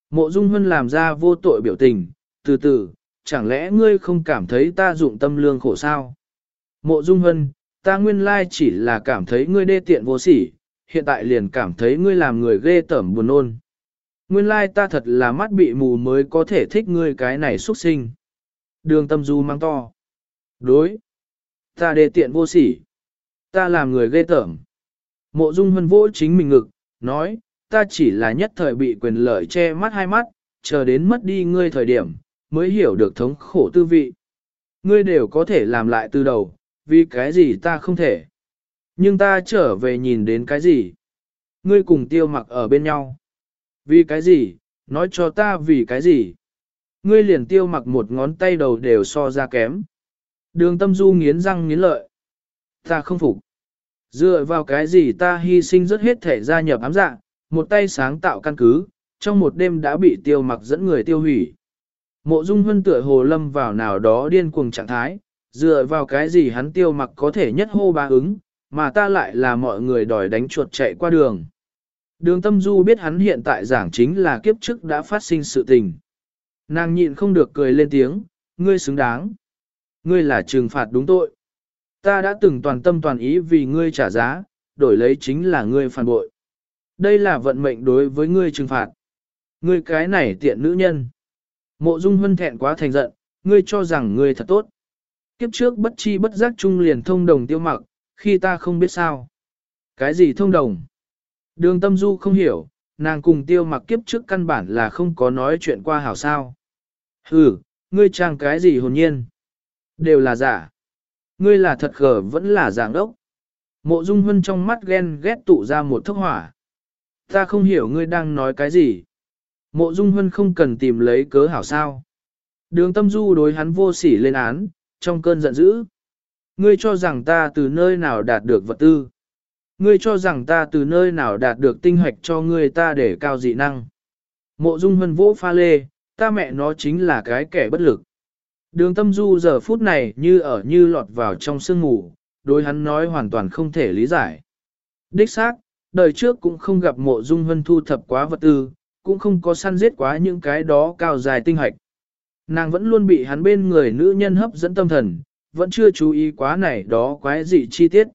Mộ Dung Hân làm ra vô tội biểu tình, từ từ, chẳng lẽ ngươi không cảm thấy ta dụng tâm lương khổ sao? Mộ Dung Hân, ta nguyên lai chỉ là cảm thấy ngươi đê tiện vô sỉ, hiện tại liền cảm thấy ngươi làm người ghê tởm buồn nôn. Nguyên lai ta thật là mắt bị mù mới có thể thích ngươi cái này xuất sinh. Đường tâm du mang to. Đối. Ta đề tiện vô sỉ. Ta làm người ghê tởm. Mộ Dung Hân vỗ chính mình ngực, nói, ta chỉ là nhất thời bị quyền lợi che mắt hai mắt, chờ đến mất đi ngươi thời điểm, mới hiểu được thống khổ tư vị. Ngươi đều có thể làm lại từ đầu, vì cái gì ta không thể. Nhưng ta trở về nhìn đến cái gì? Ngươi cùng tiêu mặc ở bên nhau. Vì cái gì? Nói cho ta vì cái gì? Ngươi liền tiêu mặc một ngón tay đầu đều so ra kém. Đường tâm du nghiến răng nghiến lợi. Ta không phục. Dựa vào cái gì ta hy sinh rất hết thể gia nhập ám dạng, một tay sáng tạo căn cứ, trong một đêm đã bị tiêu mặc dẫn người tiêu hủy. Mộ dung hân tựa hồ lâm vào nào đó điên cuồng trạng thái, dựa vào cái gì hắn tiêu mặc có thể nhất hô ba ứng, mà ta lại là mọi người đòi đánh chuột chạy qua đường. Đường tâm du biết hắn hiện tại giảng chính là kiếp trước đã phát sinh sự tình. Nàng nhịn không được cười lên tiếng, ngươi xứng đáng. Ngươi là trừng phạt đúng tội. Ta đã từng toàn tâm toàn ý vì ngươi trả giá, đổi lấy chính là ngươi phản bội. Đây là vận mệnh đối với ngươi trừng phạt. Ngươi cái này tiện nữ nhân. Mộ dung hân thẹn quá thành giận, ngươi cho rằng ngươi thật tốt. Kiếp trước bất chi bất giác chung liền thông đồng tiêu mặc, khi ta không biết sao. Cái gì thông đồng? Đường tâm du không hiểu, nàng cùng tiêu mặc kiếp trước căn bản là không có nói chuyện qua hảo sao. Ừ, ngươi trang cái gì hồn nhiên? Đều là giả. Ngươi là thật khờ vẫn là giảng đốc. Mộ Dung Hân trong mắt ghen ghét tụ ra một thức hỏa. Ta không hiểu ngươi đang nói cái gì. Mộ Dung Hân không cần tìm lấy cớ hảo sao. Đường tâm du đối hắn vô sỉ lên án, trong cơn giận dữ. Ngươi cho rằng ta từ nơi nào đạt được vật tư. Ngươi cho rằng ta từ nơi nào đạt được tinh hoạch cho ngươi ta để cao dị năng. Mộ Dung Hân vỗ pha lê, ta mẹ nó chính là cái kẻ bất lực. Đường tâm du giờ phút này như ở như lọt vào trong sương ngủ, đối hắn nói hoàn toàn không thể lý giải. Đích xác, đời trước cũng không gặp mộ dung hân thu thập quá vật tư, cũng không có săn giết quá những cái đó cao dài tinh hạch. Nàng vẫn luôn bị hắn bên người nữ nhân hấp dẫn tâm thần, vẫn chưa chú ý quá này đó quái dị chi tiết.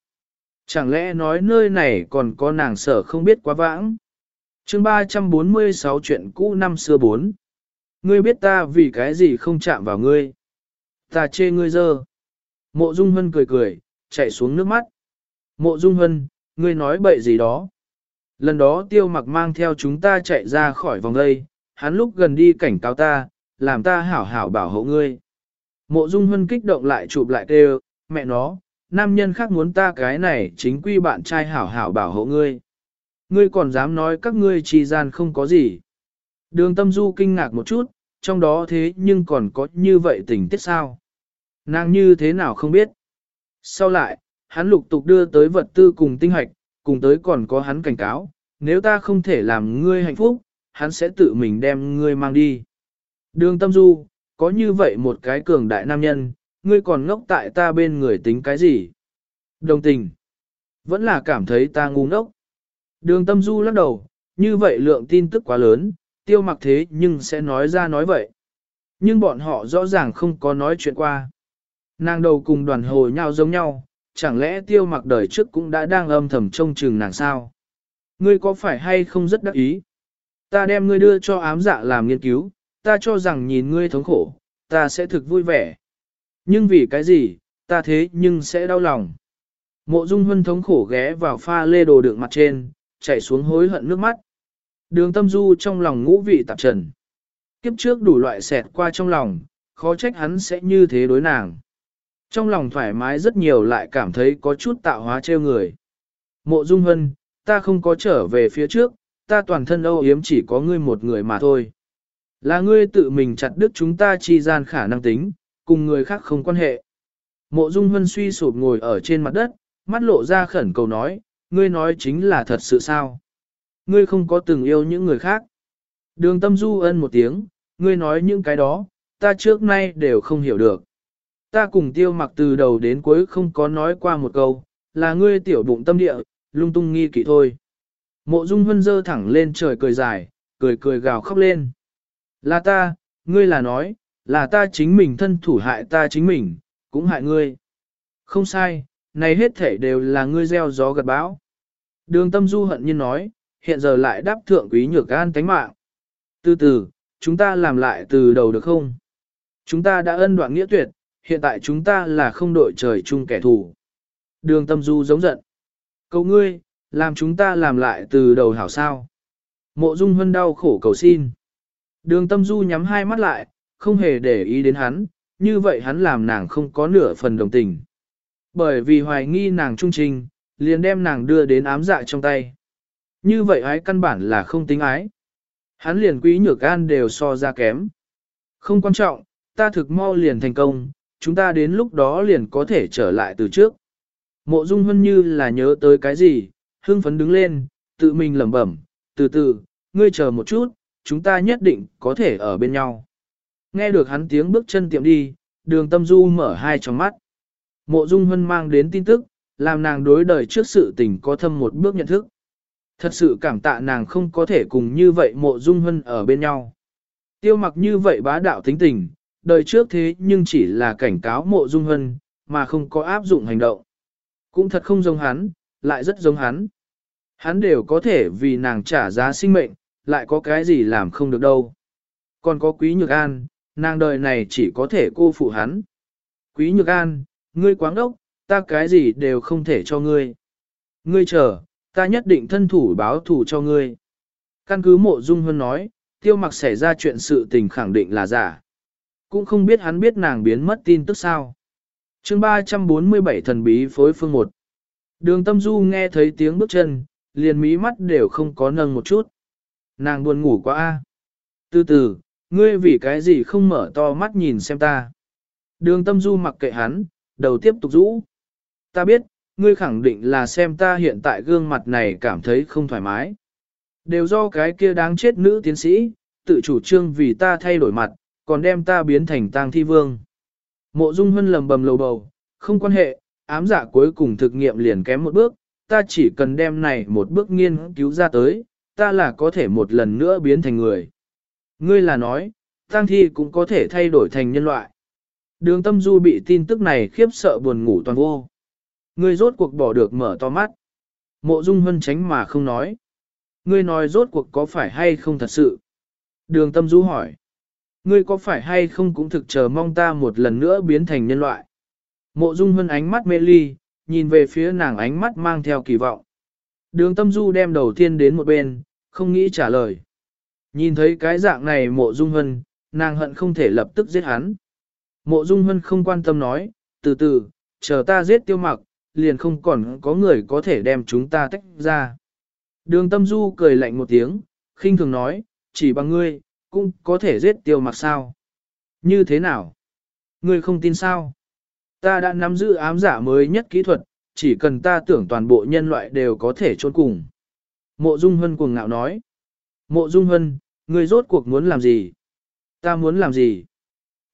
Chẳng lẽ nói nơi này còn có nàng sở không biết quá vãng? chương 346 chuyện cũ năm xưa 4. Ngươi biết ta vì cái gì không chạm vào ngươi? Ta chê ngươi dơ. Mộ Dung Hân cười cười, chạy xuống nước mắt. Mộ Dung Hân, ngươi nói bậy gì đó. Lần đó tiêu mặc mang theo chúng ta chạy ra khỏi vòng đây, hắn lúc gần đi cảnh cáo ta, làm ta hảo hảo bảo hộ ngươi. Mộ Dung Hân kích động lại chụp lại kêu, mẹ nó, nam nhân khác muốn ta cái này chính quy bạn trai hảo hảo bảo hộ ngươi. Ngươi còn dám nói các ngươi trì gian không có gì. Đường tâm du kinh ngạc một chút, trong đó thế nhưng còn có như vậy tình tiết sao? Nàng như thế nào không biết? Sau lại, hắn lục tục đưa tới vật tư cùng tinh hoạch, cùng tới còn có hắn cảnh cáo, nếu ta không thể làm ngươi hạnh phúc, hắn sẽ tự mình đem ngươi mang đi. Đường tâm du, có như vậy một cái cường đại nam nhân, ngươi còn ngốc tại ta bên người tính cái gì? Đồng tình. Vẫn là cảm thấy ta ngu ngốc. Đường tâm du lắc đầu, như vậy lượng tin tức quá lớn, tiêu mặc thế nhưng sẽ nói ra nói vậy. Nhưng bọn họ rõ ràng không có nói chuyện qua. Nàng đầu cùng đoàn hồ nhau giống nhau, chẳng lẽ tiêu mặc đời trước cũng đã đang âm thầm trông chừng nàng sao? Ngươi có phải hay không rất đắc ý? Ta đem ngươi đưa cho ám dạ làm nghiên cứu, ta cho rằng nhìn ngươi thống khổ, ta sẽ thực vui vẻ. Nhưng vì cái gì, ta thế nhưng sẽ đau lòng. Mộ dung huân thống khổ ghé vào pha lê đồ đựng mặt trên, chảy xuống hối hận nước mắt. Đường tâm du trong lòng ngũ vị tạp trần. Kiếp trước đủ loại xẹt qua trong lòng, khó trách hắn sẽ như thế đối nàng. Trong lòng thoải mái rất nhiều lại cảm thấy có chút tạo hóa trêu người. Mộ Dung Hân, ta không có trở về phía trước, ta toàn thân âu yếm chỉ có ngươi một người mà thôi. Là ngươi tự mình chặt đứt chúng ta chi gian khả năng tính, cùng người khác không quan hệ. Mộ Dung Hân suy sụp ngồi ở trên mặt đất, mắt lộ ra khẩn cầu nói, ngươi nói chính là thật sự sao? Ngươi không có từng yêu những người khác. Đường tâm du ân một tiếng, ngươi nói những cái đó, ta trước nay đều không hiểu được. Ta cùng tiêu mặc từ đầu đến cuối không có nói qua một câu, là ngươi tiểu bụng tâm địa, lung tung nghi kỵ thôi. Mộ dung hân dơ thẳng lên trời cười dài, cười cười gào khóc lên. Là ta, ngươi là nói, là ta chính mình thân thủ hại ta chính mình, cũng hại ngươi. Không sai, này hết thể đều là ngươi gieo gió gặt bão. Đường tâm du hận nhiên nói, hiện giờ lại đáp thượng quý nhược an tánh mạng. Từ từ, chúng ta làm lại từ đầu được không? Chúng ta đã ân đoạn nghĩa tuyệt, hiện tại chúng ta là không đội trời chung kẻ thù. Đường tâm du giống giận. Cầu ngươi, làm chúng ta làm lại từ đầu hảo sao. Mộ dung hân đau khổ cầu xin. Đường tâm du nhắm hai mắt lại, không hề để ý đến hắn, như vậy hắn làm nàng không có nửa phần đồng tình. Bởi vì hoài nghi nàng trung trình, liền đem nàng đưa đến ám dạ trong tay. Như vậy ái căn bản là không tính ái. Hắn liền quý nhược an đều so ra kém. Không quan trọng, ta thực mau liền thành công, chúng ta đến lúc đó liền có thể trở lại từ trước. Mộ Dung Hân như là nhớ tới cái gì, hưng phấn đứng lên, tự mình lẩm bẩm, từ từ, ngươi chờ một chút, chúng ta nhất định có thể ở bên nhau. Nghe được hắn tiếng bước chân tiệm đi, đường tâm du mở hai tròng mắt. Mộ Dung Hân mang đến tin tức, làm nàng đối đời trước sự tình có thâm một bước nhận thức. Thật sự cảm tạ nàng không có thể cùng như vậy mộ Dung Hân ở bên nhau. Tiêu mặc như vậy bá đạo tính tình, đời trước thế nhưng chỉ là cảnh cáo mộ dung hân, mà không có áp dụng hành động. Cũng thật không giống hắn, lại rất giống hắn. Hắn đều có thể vì nàng trả giá sinh mệnh, lại có cái gì làm không được đâu. Còn có quý nhược an, nàng đời này chỉ có thể cô phụ hắn. Quý nhược an, ngươi quáng đốc, ta cái gì đều không thể cho ngươi. Ngươi chờ, ta nhất định thân thủ báo thủ cho ngươi. Căn cứ mộ dung hơn nói, tiêu mặc xảy ra chuyện sự tình khẳng định là giả. Cũng không biết hắn biết nàng biến mất tin tức sao. chương 347 thần bí phối phương 1. Đường tâm du nghe thấy tiếng bước chân, liền mí mắt đều không có nâng một chút. Nàng buồn ngủ quá a. Từ từ, ngươi vì cái gì không mở to mắt nhìn xem ta. Đường tâm du mặc kệ hắn, đầu tiếp tục rũ. Ta biết, ngươi khẳng định là xem ta hiện tại gương mặt này cảm thấy không thoải mái. Đều do cái kia đáng chết nữ tiến sĩ, tự chủ trương vì ta thay đổi mặt, còn đem ta biến thành tang thi vương. Mộ Dung Hân lầm bầm lầu bầu, không quan hệ, ám giả cuối cùng thực nghiệm liền kém một bước, ta chỉ cần đem này một bước nghiên cứu ra tới, ta là có thể một lần nữa biến thành người. Ngươi là nói, tang thi cũng có thể thay đổi thành nhân loại. Đường tâm du bị tin tức này khiếp sợ buồn ngủ toàn vô. Ngươi rốt cuộc bỏ được mở to mắt. Mộ Dung Hân tránh mà không nói. Ngươi nói rốt cuộc có phải hay không thật sự? Đường tâm du hỏi. Ngươi có phải hay không cũng thực chờ mong ta một lần nữa biến thành nhân loại? Mộ Dung Hân ánh mắt mê ly, nhìn về phía nàng ánh mắt mang theo kỳ vọng. Đường tâm du đem đầu tiên đến một bên, không nghĩ trả lời. Nhìn thấy cái dạng này mộ Dung Hân, nàng hận không thể lập tức giết hắn. Mộ Dung Hân không quan tâm nói, từ từ, chờ ta giết tiêu mặc, liền không còn có người có thể đem chúng ta tách ra. Đường tâm du cười lạnh một tiếng, khinh thường nói, chỉ bằng ngươi, cũng có thể giết tiêu mặc sao. Như thế nào? Ngươi không tin sao? Ta đã nắm giữ ám giả mới nhất kỹ thuật, chỉ cần ta tưởng toàn bộ nhân loại đều có thể trốn cùng. Mộ Dung Hân cuồng ngạo nói. Mộ Dung Hân, ngươi rốt cuộc muốn làm gì? Ta muốn làm gì?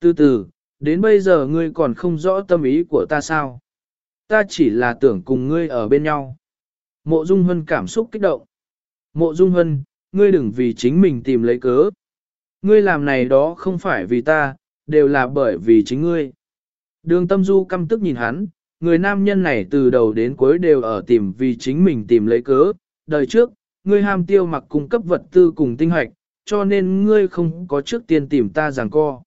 Từ từ, đến bây giờ ngươi còn không rõ tâm ý của ta sao? Ta chỉ là tưởng cùng ngươi ở bên nhau. Mộ Dung Hân cảm xúc kích động. Mộ Dung Hân, ngươi đừng vì chính mình tìm lấy cớ. Ngươi làm này đó không phải vì ta, đều là bởi vì chính ngươi. Đường tâm du căm tức nhìn hắn, người nam nhân này từ đầu đến cuối đều ở tìm vì chính mình tìm lấy cớ. Đời trước, ngươi ham tiêu mặc cung cấp vật tư cùng tinh hoạch, cho nên ngươi không có trước tiên tìm ta rằng co.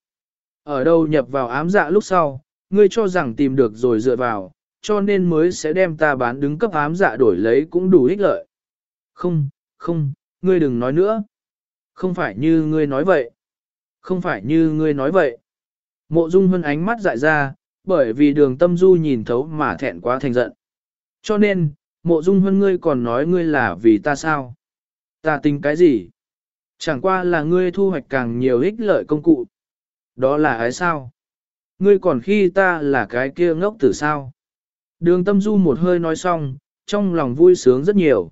Ở đâu nhập vào ám dạ lúc sau, ngươi cho rằng tìm được rồi dựa vào, cho nên mới sẽ đem ta bán đứng cấp ám dạ đổi lấy cũng đủ ích lợi. Không, không, ngươi đừng nói nữa. Không phải như ngươi nói vậy. Không phải như ngươi nói vậy. Mộ Dung Hân ánh mắt dại ra, bởi vì đường tâm du nhìn thấu mà thẹn quá thành giận. Cho nên, mộ Dung Hân ngươi còn nói ngươi là vì ta sao? Ta tính cái gì? Chẳng qua là ngươi thu hoạch càng nhiều ích lợi công cụ. Đó là ai sao? Ngươi còn khi ta là cái kia ngốc tử sao? Đường tâm du một hơi nói xong, trong lòng vui sướng rất nhiều.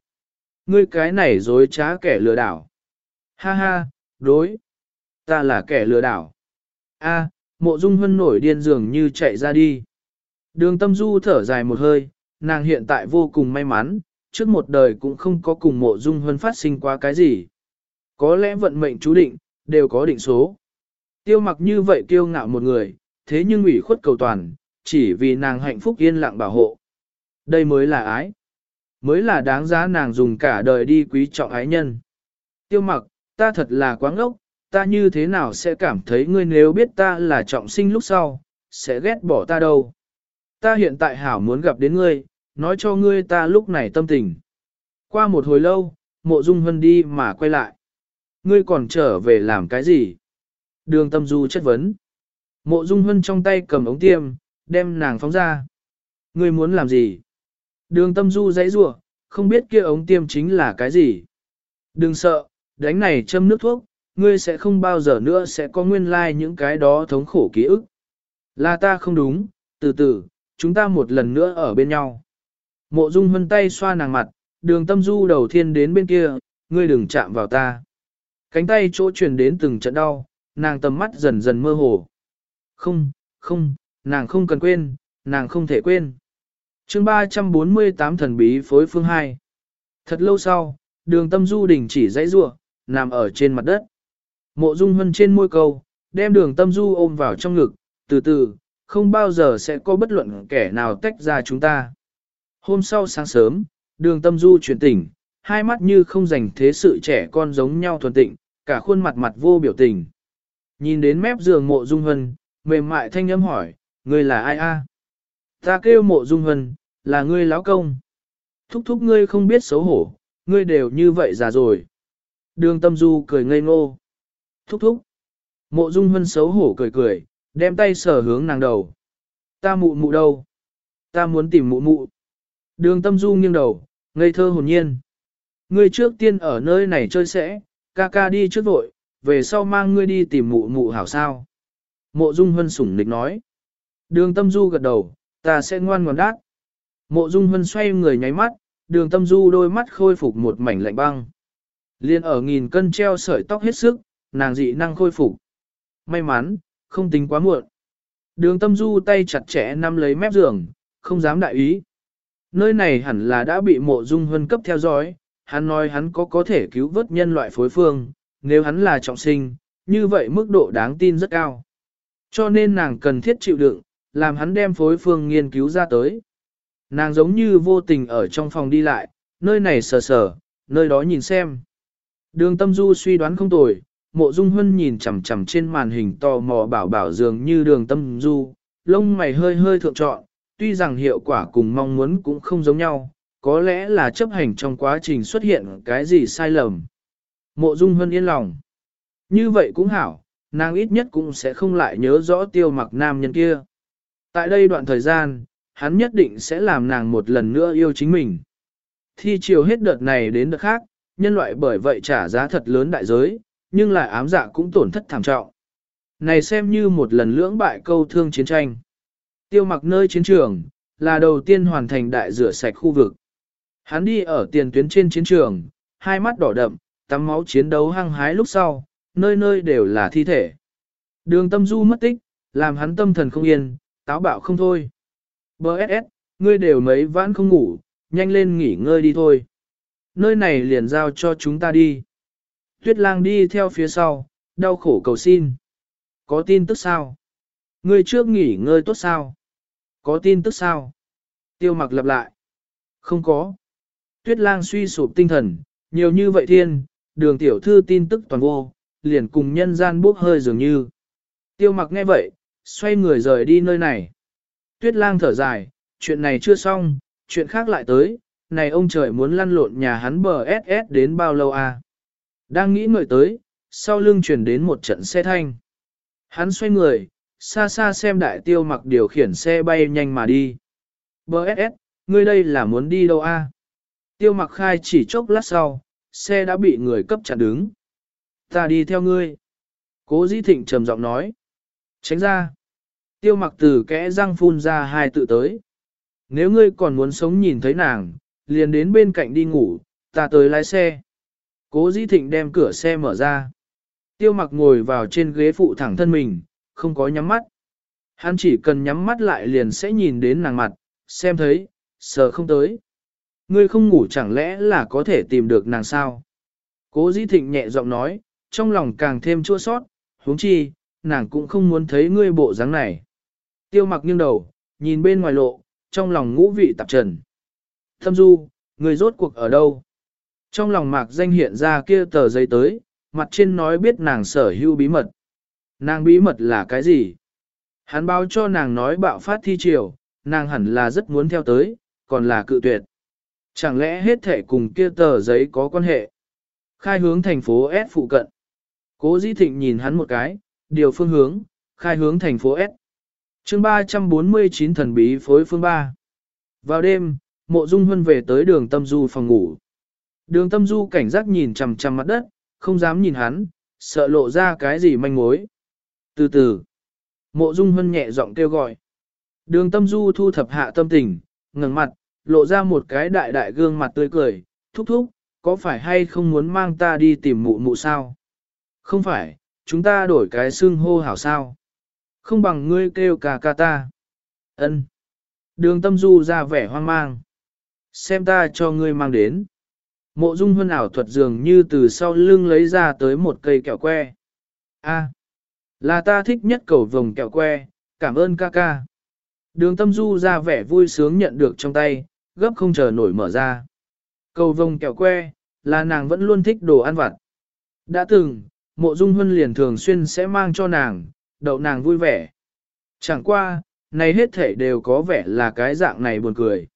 Ngươi cái này dối trá kẻ lừa đảo. Ha ha, đối. Ta là kẻ lừa đảo. A, mộ dung hân nổi điên dường như chạy ra đi. Đường tâm du thở dài một hơi, nàng hiện tại vô cùng may mắn, trước một đời cũng không có cùng mộ dung hân phát sinh qua cái gì. Có lẽ vận mệnh chú định, đều có định số. Tiêu mặc như vậy kiêu ngạo một người, thế nhưng ủy khuất cầu toàn, chỉ vì nàng hạnh phúc yên lặng bảo hộ. Đây mới là ái. Mới là đáng giá nàng dùng cả đời đi quý trọng ái nhân. Tiêu mặc, ta thật là quá ngốc, ta như thế nào sẽ cảm thấy ngươi nếu biết ta là trọng sinh lúc sau, sẽ ghét bỏ ta đâu. Ta hiện tại hảo muốn gặp đến ngươi, nói cho ngươi ta lúc này tâm tình. Qua một hồi lâu, mộ dung hân đi mà quay lại. Ngươi còn trở về làm cái gì? Đường tâm du chất vấn. Mộ dung hân trong tay cầm ống tiêm, đem nàng phóng ra. Ngươi muốn làm gì? Đường tâm du dãy rủa không biết kia ống tiêm chính là cái gì. Đừng sợ, đánh này châm nước thuốc, ngươi sẽ không bao giờ nữa sẽ có nguyên lai like những cái đó thống khổ ký ức. Là ta không đúng, từ từ, chúng ta một lần nữa ở bên nhau. Mộ dung hân tay xoa nàng mặt, đường tâm du đầu tiên đến bên kia, ngươi đừng chạm vào ta. Cánh tay chỗ truyền đến từng trận đau, nàng tầm mắt dần dần mơ hồ. Không, không, nàng không cần quên, nàng không thể quên. chương 348 thần bí phối phương 2. Thật lâu sau, đường tâm du đình chỉ dãy rua, nằm ở trên mặt đất. Mộ dung hân trên môi câu, đem đường tâm du ôm vào trong ngực, từ từ, không bao giờ sẽ có bất luận kẻ nào tách ra chúng ta. Hôm sau sáng sớm, đường tâm du chuyển tỉnh, hai mắt như không dành thế sự trẻ con giống nhau thuần tịnh, cả khuôn mặt mặt vô biểu tình. Nhìn đến mép giường mộ dung hân, mềm mại thanh âm hỏi, ngươi là ai a? Ta kêu mộ dung hân, là ngươi lão công. Thúc thúc ngươi không biết xấu hổ, ngươi đều như vậy già rồi. Đường tâm du cười ngây ngô. Thúc thúc. Mộ dung hân xấu hổ cười cười, đem tay sờ hướng nàng đầu. Ta mụ mụ đâu? Ta muốn tìm mụ mụ. Đường tâm du nghiêng đầu, ngây thơ hồn nhiên. Ngươi trước tiên ở nơi này chơi sẽ, ca ca đi trước vội, về sau mang ngươi đi tìm mụ mụ hảo sao. Mộ dung hân sủng nịch nói. Đường tâm du gật đầu, ta sẽ ngoan ngoãn đát. Mộ dung hân xoay người nháy mắt, đường tâm du đôi mắt khôi phục một mảnh lạnh băng. Liên ở nghìn cân treo sợi tóc hết sức, nàng dị năng khôi phục. May mắn, không tính quá muộn. Đường tâm du tay chặt chẽ nắm lấy mép giường, không dám đại ý. Nơi này hẳn là đã bị mộ dung Hân cấp theo dõi, hắn nói hắn có có thể cứu vớt nhân loại phối phương, nếu hắn là trọng sinh, như vậy mức độ đáng tin rất cao. Cho nên nàng cần thiết chịu đựng, làm hắn đem phối phương nghiên cứu ra tới. Nàng giống như vô tình ở trong phòng đi lại, nơi này sờ sờ, nơi đó nhìn xem. Đường tâm du suy đoán không tồi, mộ dung huân nhìn chằm chằm trên màn hình tò mò bảo bảo dường như đường tâm du, lông mày hơi hơi thượng trọn, tuy rằng hiệu quả cùng mong muốn cũng không giống nhau, có lẽ là chấp hành trong quá trình xuất hiện cái gì sai lầm. Mộ dung Hân yên lòng. Như vậy cũng hảo, nàng ít nhất cũng sẽ không lại nhớ rõ tiêu mặc nam nhân kia. Tại đây đoạn thời gian, hắn nhất định sẽ làm nàng một lần nữa yêu chính mình. Thi chiều hết đợt này đến đợt khác, nhân loại bởi vậy trả giá thật lớn đại giới, nhưng lại ám dạ cũng tổn thất thảm trọng. Này xem như một lần lưỡng bại câu thương chiến tranh. Tiêu mặc nơi chiến trường, là đầu tiên hoàn thành đại rửa sạch khu vực. Hắn đi ở tiền tuyến trên chiến trường, hai mắt đỏ đậm, tắm máu chiến đấu hăng hái lúc sau, nơi nơi đều là thi thể. Đường tâm du mất tích, làm hắn tâm thần không yên, táo bạo không thôi. B.S.S. ngươi đều mấy vãn không ngủ, nhanh lên nghỉ ngơi đi thôi. Nơi này liền giao cho chúng ta đi. Tuyết lang đi theo phía sau, đau khổ cầu xin. Có tin tức sao? Ngươi trước nghỉ ngơi tốt sao? Có tin tức sao? Tiêu mặc lặp lại. Không có. Tuyết lang suy sụp tinh thần, nhiều như vậy thiên, đường tiểu thư tin tức toàn vô, liền cùng nhân gian bốc hơi dường như. Tiêu mặc nghe vậy, xoay người rời đi nơi này. Tuyết lang thở dài, chuyện này chưa xong, chuyện khác lại tới, này ông trời muốn lăn lộn nhà hắn bờ SS đến bao lâu à? Đang nghĩ ngợi tới, sau lưng chuyển đến một trận xe thanh. Hắn xoay người, xa xa xem đại tiêu mặc điều khiển xe bay nhanh mà đi. Bờ SS, ngươi đây là muốn đi đâu a? À? Tiêu mặc khai chỉ chốc lát sau, xe đã bị người cấp chặn đứng. Ta đi theo ngươi. Cố dĩ thịnh trầm giọng nói. Tránh ra. Tiêu mặc từ kẽ răng phun ra hai tự tới. Nếu ngươi còn muốn sống nhìn thấy nàng, liền đến bên cạnh đi ngủ, ta tới lái xe. Cố dĩ thịnh đem cửa xe mở ra. Tiêu mặc ngồi vào trên ghế phụ thẳng thân mình, không có nhắm mắt. Hắn chỉ cần nhắm mắt lại liền sẽ nhìn đến nàng mặt, xem thấy, sợ không tới. Ngươi không ngủ chẳng lẽ là có thể tìm được nàng sao? Cố dĩ thịnh nhẹ giọng nói, trong lòng càng thêm chua sót, huống chi, nàng cũng không muốn thấy ngươi bộ dáng này. Tiêu mặc nghiêng đầu, nhìn bên ngoài lộ, trong lòng ngũ vị tạp trần. Thâm du, người rốt cuộc ở đâu? Trong lòng mạc danh hiện ra kia tờ giấy tới, mặt trên nói biết nàng sở hữu bí mật. Nàng bí mật là cái gì? Hắn báo cho nàng nói bạo phát thi triều, nàng hẳn là rất muốn theo tới, còn là cự tuyệt. Chẳng lẽ hết thể cùng kia tờ giấy có quan hệ? Khai hướng thành phố S phụ cận. Cố Dĩ Thịnh nhìn hắn một cái, điều phương hướng, khai hướng thành phố S. chương 349 thần bí phối phương 3. Vào đêm, mộ dung huân về tới đường tâm du phòng ngủ. Đường tâm du cảnh giác nhìn chằm chằm mặt đất, không dám nhìn hắn, sợ lộ ra cái gì manh mối. Từ từ, mộ dung huân nhẹ giọng kêu gọi. Đường tâm du thu thập hạ tâm tình, ngẩng mặt, lộ ra một cái đại đại gương mặt tươi cười, thúc thúc, có phải hay không muốn mang ta đi tìm mụ mụ sao? Không phải, chúng ta đổi cái xương hô hảo sao? Không bằng ngươi kêu cà ca ta. Ân. Đường tâm du ra vẻ hoang mang. Xem ta cho ngươi mang đến. Mộ dung huân ảo thuật dường như từ sau lưng lấy ra tới một cây kẹo que. A, là ta thích nhất cầu vồng kẹo que, cảm ơn ca ca. Đường tâm du ra vẻ vui sướng nhận được trong tay, gấp không chờ nổi mở ra. Cầu vồng kẹo que, là nàng vẫn luôn thích đồ ăn vặt. Đã từng, mộ dung huân liền thường xuyên sẽ mang cho nàng, đậu nàng vui vẻ. Chẳng qua, này hết thể đều có vẻ là cái dạng này buồn cười.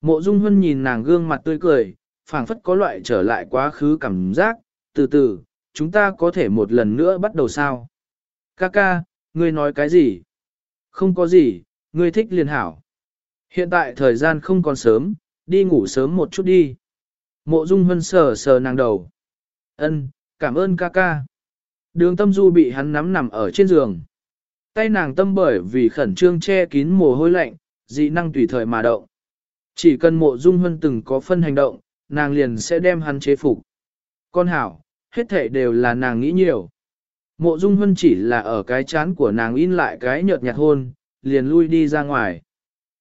Mộ dung huân nhìn nàng gương mặt tươi cười, phảng phất có loại trở lại quá khứ cảm giác, từ từ, chúng ta có thể một lần nữa bắt đầu sao. Kaka, ngươi nói cái gì? Không có gì, ngươi thích liền hảo. Hiện tại thời gian không còn sớm, đi ngủ sớm một chút đi. Mộ Dung Hân sờ sờ nàng đầu. Ân, cảm ơn ca ca. Đường tâm du bị hắn nắm nằm ở trên giường. Tay nàng tâm bởi vì khẩn trương che kín mồ hôi lạnh, dị năng tùy thời mà động. Chỉ cần mộ dung hân từng có phân hành động, nàng liền sẽ đem hắn chế phục. Con hảo, hết thể đều là nàng nghĩ nhiều. Mộ dung hân chỉ là ở cái chán của nàng in lại cái nhợt nhạt hôn, liền lui đi ra ngoài.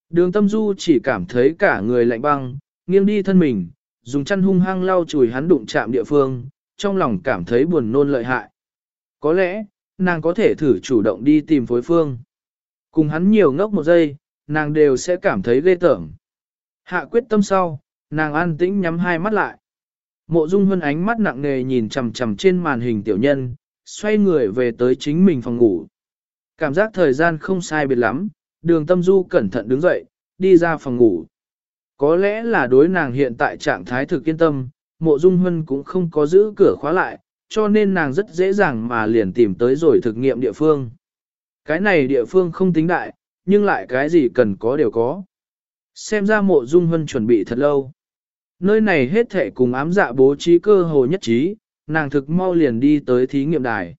Đường tâm du chỉ cảm thấy cả người lạnh băng, nghiêng đi thân mình, dùng chăn hung hăng lau chùi hắn đụng chạm địa phương, trong lòng cảm thấy buồn nôn lợi hại. Có lẽ, nàng có thể thử chủ động đi tìm phối phương. Cùng hắn nhiều ngốc một giây, nàng đều sẽ cảm thấy ghê tởm. Hạ quyết tâm sau, nàng an tĩnh nhắm hai mắt lại. Mộ Dung Hân ánh mắt nặng nề nhìn chằm chằm trên màn hình tiểu nhân, xoay người về tới chính mình phòng ngủ. Cảm giác thời gian không sai biệt lắm, đường tâm du cẩn thận đứng dậy, đi ra phòng ngủ. Có lẽ là đối nàng hiện tại trạng thái thực yên tâm, mộ dung hân cũng không có giữ cửa khóa lại, cho nên nàng rất dễ dàng mà liền tìm tới rồi thực nghiệm địa phương. Cái này địa phương không tính đại, nhưng lại cái gì cần có đều có. Xem ra mộ dung hân chuẩn bị thật lâu. Nơi này hết thể cùng ám dạ bố trí cơ hồ nhất trí, nàng thực mau liền đi tới thí nghiệm đài.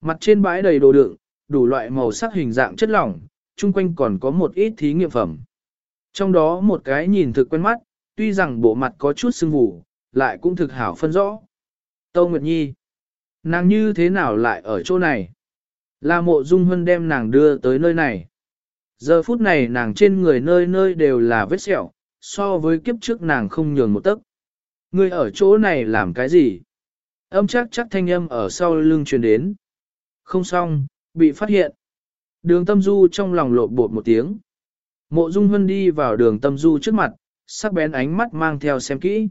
Mặt trên bãi đầy đồ đựng, đủ loại màu sắc hình dạng chất lỏng, chung quanh còn có một ít thí nghiệm phẩm. Trong đó một cái nhìn thực quen mắt, tuy rằng bộ mặt có chút sưng vù, lại cũng thực hảo phân rõ. Tâu Nguyệt Nhi, nàng như thế nào lại ở chỗ này? Là mộ dung hân đem nàng đưa tới nơi này. Giờ phút này nàng trên người nơi nơi đều là vết sẹo, so với kiếp trước nàng không nhường một tấc. Ngươi ở chỗ này làm cái gì? Âm chắc chắc thanh âm ở sau lưng truyền đến. Không xong, bị phát hiện. Đường tâm du trong lòng lộn bột một tiếng. Mộ dung hân đi vào đường tâm du trước mặt, sắc bén ánh mắt mang theo xem kỹ.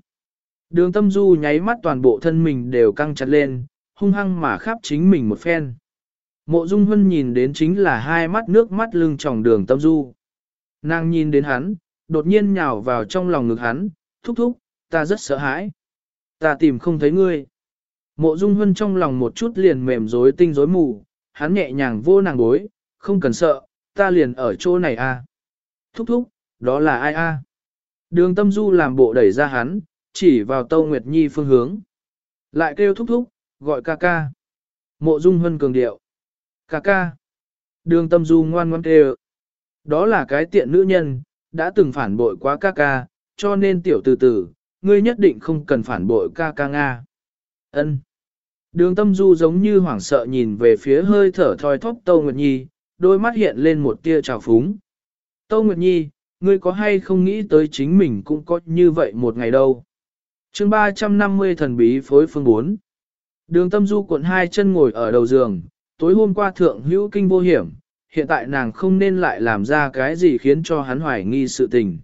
Đường tâm du nháy mắt toàn bộ thân mình đều căng chặt lên, hung hăng mà khắp chính mình một phen. Mộ dung hân nhìn đến chính là hai mắt nước mắt lưng tròng đường tâm du. Nàng nhìn đến hắn, đột nhiên nhào vào trong lòng ngực hắn, thúc thúc, ta rất sợ hãi. Ta tìm không thấy ngươi. Mộ dung hân trong lòng một chút liền mềm rối tinh rối mù, hắn nhẹ nhàng vô nàng bối, không cần sợ, ta liền ở chỗ này a. À. Thúc thúc, đó là ai a? À? Đường tâm du làm bộ đẩy ra hắn, chỉ vào Tâu Nguyệt Nhi phương hướng. Lại kêu thúc thúc, gọi ca ca. Mộ dung hân cường điệu. Ca ca. Đường tâm du ngoan ngoan kêu. Đó là cái tiện nữ nhân, đã từng phản bội quá ca ca, cho nên tiểu từ từ, ngươi nhất định không cần phản bội ca ca Nga. Ân. Đường tâm du giống như hoảng sợ nhìn về phía hơi thở thoi thóp Tâu Nguyệt Nhi, đôi mắt hiện lên một tia trào phúng. Tâu Nguyệt Nhi, ngươi có hay không nghĩ tới chính mình cũng có như vậy một ngày đâu. chương 350 thần bí phối phương 4. Đường tâm du cuộn hai chân ngồi ở đầu giường, tối hôm qua thượng hữu kinh vô hiểm, hiện tại nàng không nên lại làm ra cái gì khiến cho hắn hoài nghi sự tình.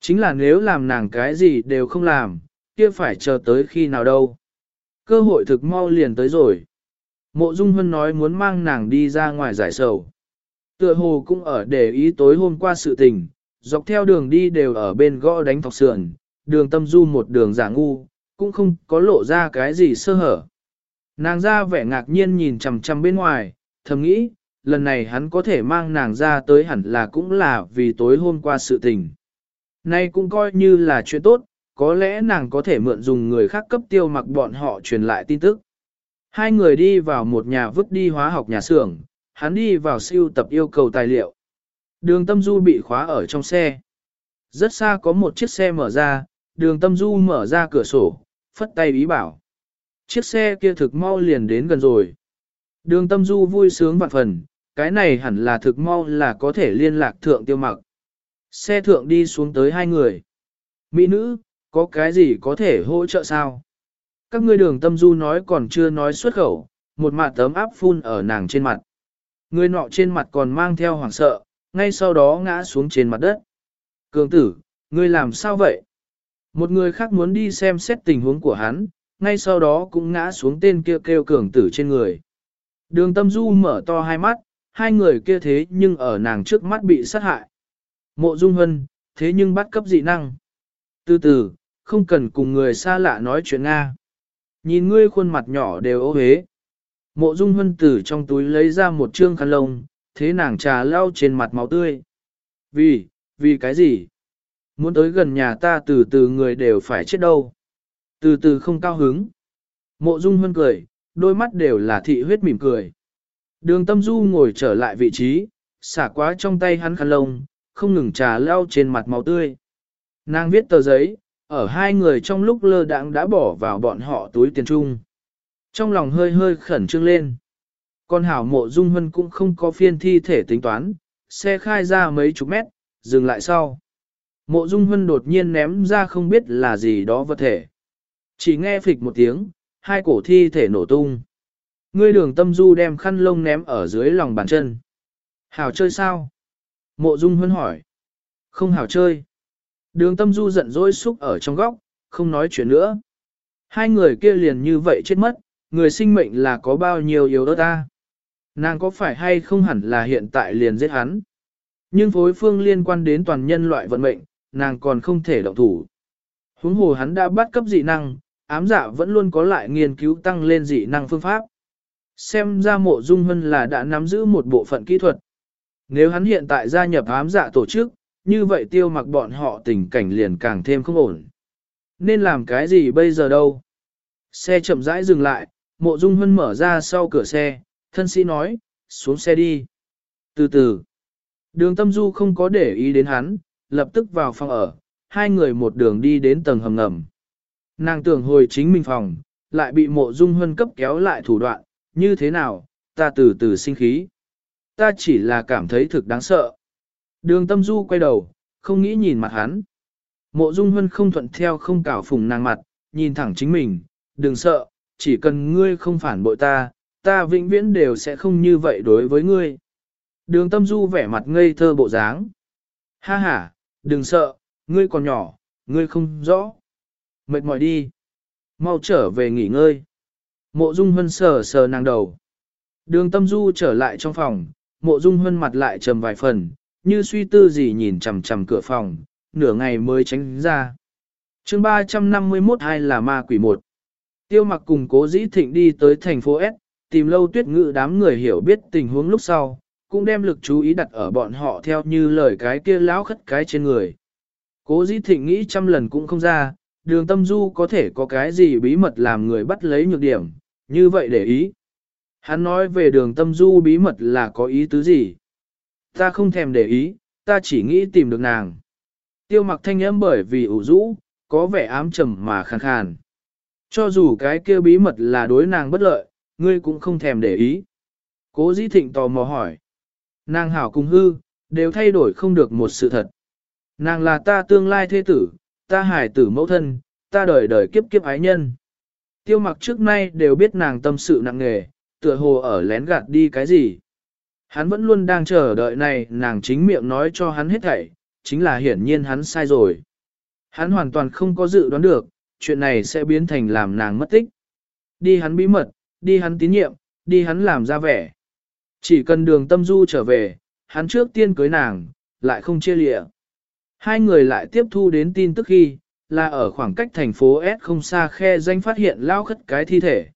Chính là nếu làm nàng cái gì đều không làm, kia phải chờ tới khi nào đâu. Cơ hội thực mau liền tới rồi. Mộ Dung Hân nói muốn mang nàng đi ra ngoài giải sầu. Tựa hồ cũng ở để ý tối hôm qua sự tình, dọc theo đường đi đều ở bên gõ đánh thọc sườn, đường tâm du một đường giả ngu, cũng không có lộ ra cái gì sơ hở. Nàng ra vẻ ngạc nhiên nhìn chằm chằm bên ngoài, thầm nghĩ, lần này hắn có thể mang nàng ra tới hẳn là cũng là vì tối hôm qua sự tình. Nay cũng coi như là chuyện tốt, có lẽ nàng có thể mượn dùng người khác cấp tiêu mặc bọn họ truyền lại tin tức. Hai người đi vào một nhà vứt đi hóa học nhà xưởng, hắn đi vào siêu tập yêu cầu tài liệu. Đường tâm du bị khóa ở trong xe. Rất xa có một chiếc xe mở ra, đường tâm du mở ra cửa sổ, phất tay ý bảo. Chiếc xe kia thực mau liền đến gần rồi. Đường tâm du vui sướng vạn phần, cái này hẳn là thực mau là có thể liên lạc thượng tiêu mặc. Xe thượng đi xuống tới hai người. Mỹ nữ, có cái gì có thể hỗ trợ sao? Các ngươi đường tâm du nói còn chưa nói xuất khẩu, một mạ tấm áp phun ở nàng trên mặt. Người nọ trên mặt còn mang theo hoảng sợ, ngay sau đó ngã xuống trên mặt đất. Cường tử, ngươi làm sao vậy? Một người khác muốn đi xem xét tình huống của hắn, ngay sau đó cũng ngã xuống tên kia kêu cường tử trên người. Đường tâm du mở to hai mắt, hai người kia thế nhưng ở nàng trước mắt bị sát hại. Mộ dung hân, thế nhưng bắt cấp dị năng. Từ từ, không cần cùng người xa lạ nói chuyện Nga. Nhìn ngươi khuôn mặt nhỏ đều ô hế. Mộ dung hân tử trong túi lấy ra một trương khăn lông, thế nàng trà lau trên mặt máu tươi. Vì, vì cái gì? Muốn tới gần nhà ta từ từ người đều phải chết đâu. Từ từ không cao hứng. Mộ dung hân cười, đôi mắt đều là thị huyết mỉm cười. Đường tâm du ngồi trở lại vị trí, xả quá trong tay hắn khăn lông, không ngừng trà lau trên mặt máu tươi. Nàng viết tờ giấy, ở hai người trong lúc lơ đãng đã bỏ vào bọn họ túi tiền chung. Trong lòng hơi hơi khẩn trương lên. Con hảo mộ dung hân cũng không có phiên thi thể tính toán, xe khai ra mấy chục mét, dừng lại sau. Mộ dung hân đột nhiên ném ra không biết là gì đó vật thể. Chỉ nghe phịch một tiếng, hai cổ thi thể nổ tung. Ngươi đường tâm du đem khăn lông ném ở dưới lòng bàn chân. Hảo chơi sao? Mộ dung hân hỏi. Không hảo chơi. Đường tâm du giận dỗi xúc ở trong góc, không nói chuyện nữa. Hai người kia liền như vậy chết mất, người sinh mệnh là có bao nhiêu yếu đó ta. Nàng có phải hay không hẳn là hiện tại liền giết hắn. Nhưng phối phương liên quan đến toàn nhân loại vận mệnh, nàng còn không thể động thủ. Huống hồ hắn đã bắt cấp dị năng, ám dạ vẫn luôn có lại nghiên cứu tăng lên dị năng phương pháp. Xem ra mộ dung hân là đã nắm giữ một bộ phận kỹ thuật. Nếu hắn hiện tại gia nhập ám dạ tổ chức, như vậy tiêu mặc bọn họ tình cảnh liền càng thêm không ổn. Nên làm cái gì bây giờ đâu? Xe chậm rãi dừng lại, mộ dung hân mở ra sau cửa xe, thân sĩ nói, xuống xe đi. Từ từ, đường tâm du không có để ý đến hắn, lập tức vào phòng ở, hai người một đường đi đến tầng hầm ngầm. Nàng tưởng hồi chính mình phòng, lại bị mộ dung hân cấp kéo lại thủ đoạn, như thế nào, ta từ từ sinh khí. Ta chỉ là cảm thấy thực đáng sợ. Đường tâm du quay đầu, không nghĩ nhìn mặt hắn. Mộ dung hân không thuận theo không cảo phùng nàng mặt, nhìn thẳng chính mình, đừng sợ, chỉ cần ngươi không phản bội ta, ta vĩnh viễn đều sẽ không như vậy đối với ngươi. Đường tâm du vẻ mặt ngây thơ bộ dáng. Ha ha, đừng sợ, ngươi còn nhỏ, ngươi không rõ. Mệt mỏi đi. Mau trở về nghỉ ngơi. Mộ dung hân sờ sờ nàng đầu. Đường tâm du trở lại trong phòng, mộ dung hân mặt lại trầm vài phần, như suy tư gì nhìn chằm chằm cửa phòng, nửa ngày mới tránh ra. chương 351 hay là ma quỷ một. Tiêu mặc cùng cố dĩ thịnh đi tới thành phố S, tìm lâu tuyết ngự đám người hiểu biết tình huống lúc sau, cũng đem lực chú ý đặt ở bọn họ theo như lời cái kia lão khất cái trên người. Cố dĩ thịnh nghĩ trăm lần cũng không ra, đường tâm du có thể có cái gì bí mật làm người bắt lấy nhược điểm, như vậy để ý. Hắn nói về đường tâm du bí mật là có ý tứ gì? Ta không thèm để ý, ta chỉ nghĩ tìm được nàng. Tiêu mặc thanh âm bởi vì ủ rũ, có vẻ ám trầm mà khàn khàn. Cho dù cái kia bí mật là đối nàng bất lợi, ngươi cũng không thèm để ý. Cố dĩ thịnh tò mò hỏi. Nàng hảo cùng hư, đều thay đổi không được một sự thật. Nàng là ta tương lai thế tử, ta hải tử mẫu thân, ta đời đời kiếp kiếp ái nhân. Tiêu mặc trước nay đều biết nàng tâm sự nặng nề, tựa hồ ở lén gạt đi cái gì. Hắn vẫn luôn đang chờ đợi này nàng chính miệng nói cho hắn hết thảy, chính là hiển nhiên hắn sai rồi. Hắn hoàn toàn không có dự đoán được, chuyện này sẽ biến thành làm nàng mất tích. Đi hắn bí mật, đi hắn tín nhiệm, đi hắn làm ra vẻ. Chỉ cần đường tâm du trở về, hắn trước tiên cưới nàng, lại không chia lịa. Hai người lại tiếp thu đến tin tức khi, là ở khoảng cách thành phố S không xa khe danh phát hiện lao khất cái thi thể.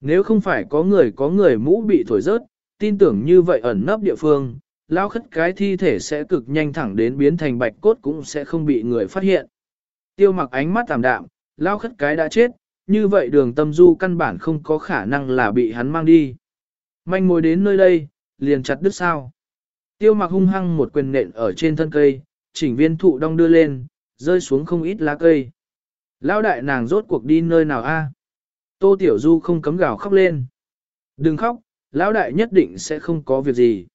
Nếu không phải có người có người mũ bị thổi rớt, tin tưởng như vậy ẩn nấp địa phương, lao khất cái thi thể sẽ cực nhanh thẳng đến biến thành bạch cốt cũng sẽ không bị người phát hiện. Tiêu mặc ánh mắt tạm đạm, lao khất cái đã chết, như vậy đường tâm du căn bản không có khả năng là bị hắn mang đi. Manh mối đến nơi đây, liền chặt đứt sao. Tiêu mặc hung hăng một quyền nện ở trên thân cây, chỉnh viên thụ đong đưa lên, rơi xuống không ít lá cây. Lão đại nàng rốt cuộc đi nơi nào a? Tô Tiểu Du không cấm gào khóc lên. Đừng khóc, lão đại nhất định sẽ không có việc gì.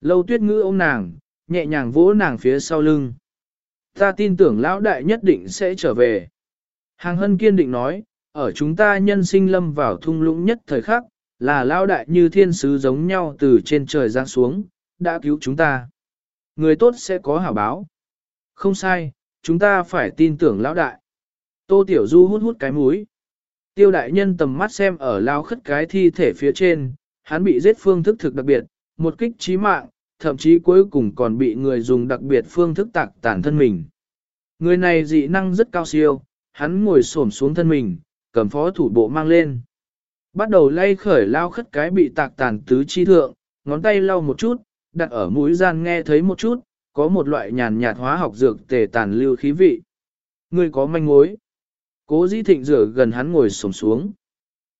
Lâu tuyết ngữ ôm nàng, nhẹ nhàng vỗ nàng phía sau lưng. Ta tin tưởng lão đại nhất định sẽ trở về. Hàng hân kiên định nói, ở chúng ta nhân sinh lâm vào thung lũng nhất thời khắc, là lão đại như thiên sứ giống nhau từ trên trời giáng xuống, đã cứu chúng ta. Người tốt sẽ có hảo báo. Không sai, chúng ta phải tin tưởng lão đại. Tô Tiểu Du hút hút cái mũi. Tiêu đại nhân tầm mắt xem ở lao khất cái thi thể phía trên, hắn bị giết phương thức thực đặc biệt, một kích chí mạng, thậm chí cuối cùng còn bị người dùng đặc biệt phương thức tạc tàn thân mình. Người này dị năng rất cao siêu, hắn ngồi xổm xuống thân mình, cầm phó thủ bộ mang lên. Bắt đầu lay khởi lao khất cái bị tạc tàn tứ chi thượng, ngón tay lau một chút, đặt ở mũi gian nghe thấy một chút, có một loại nhàn nhạt hóa học dược tề tàn lưu khí vị. Người có manh mối. Cố dĩ thịnh rửa gần hắn ngồi xổm xuống.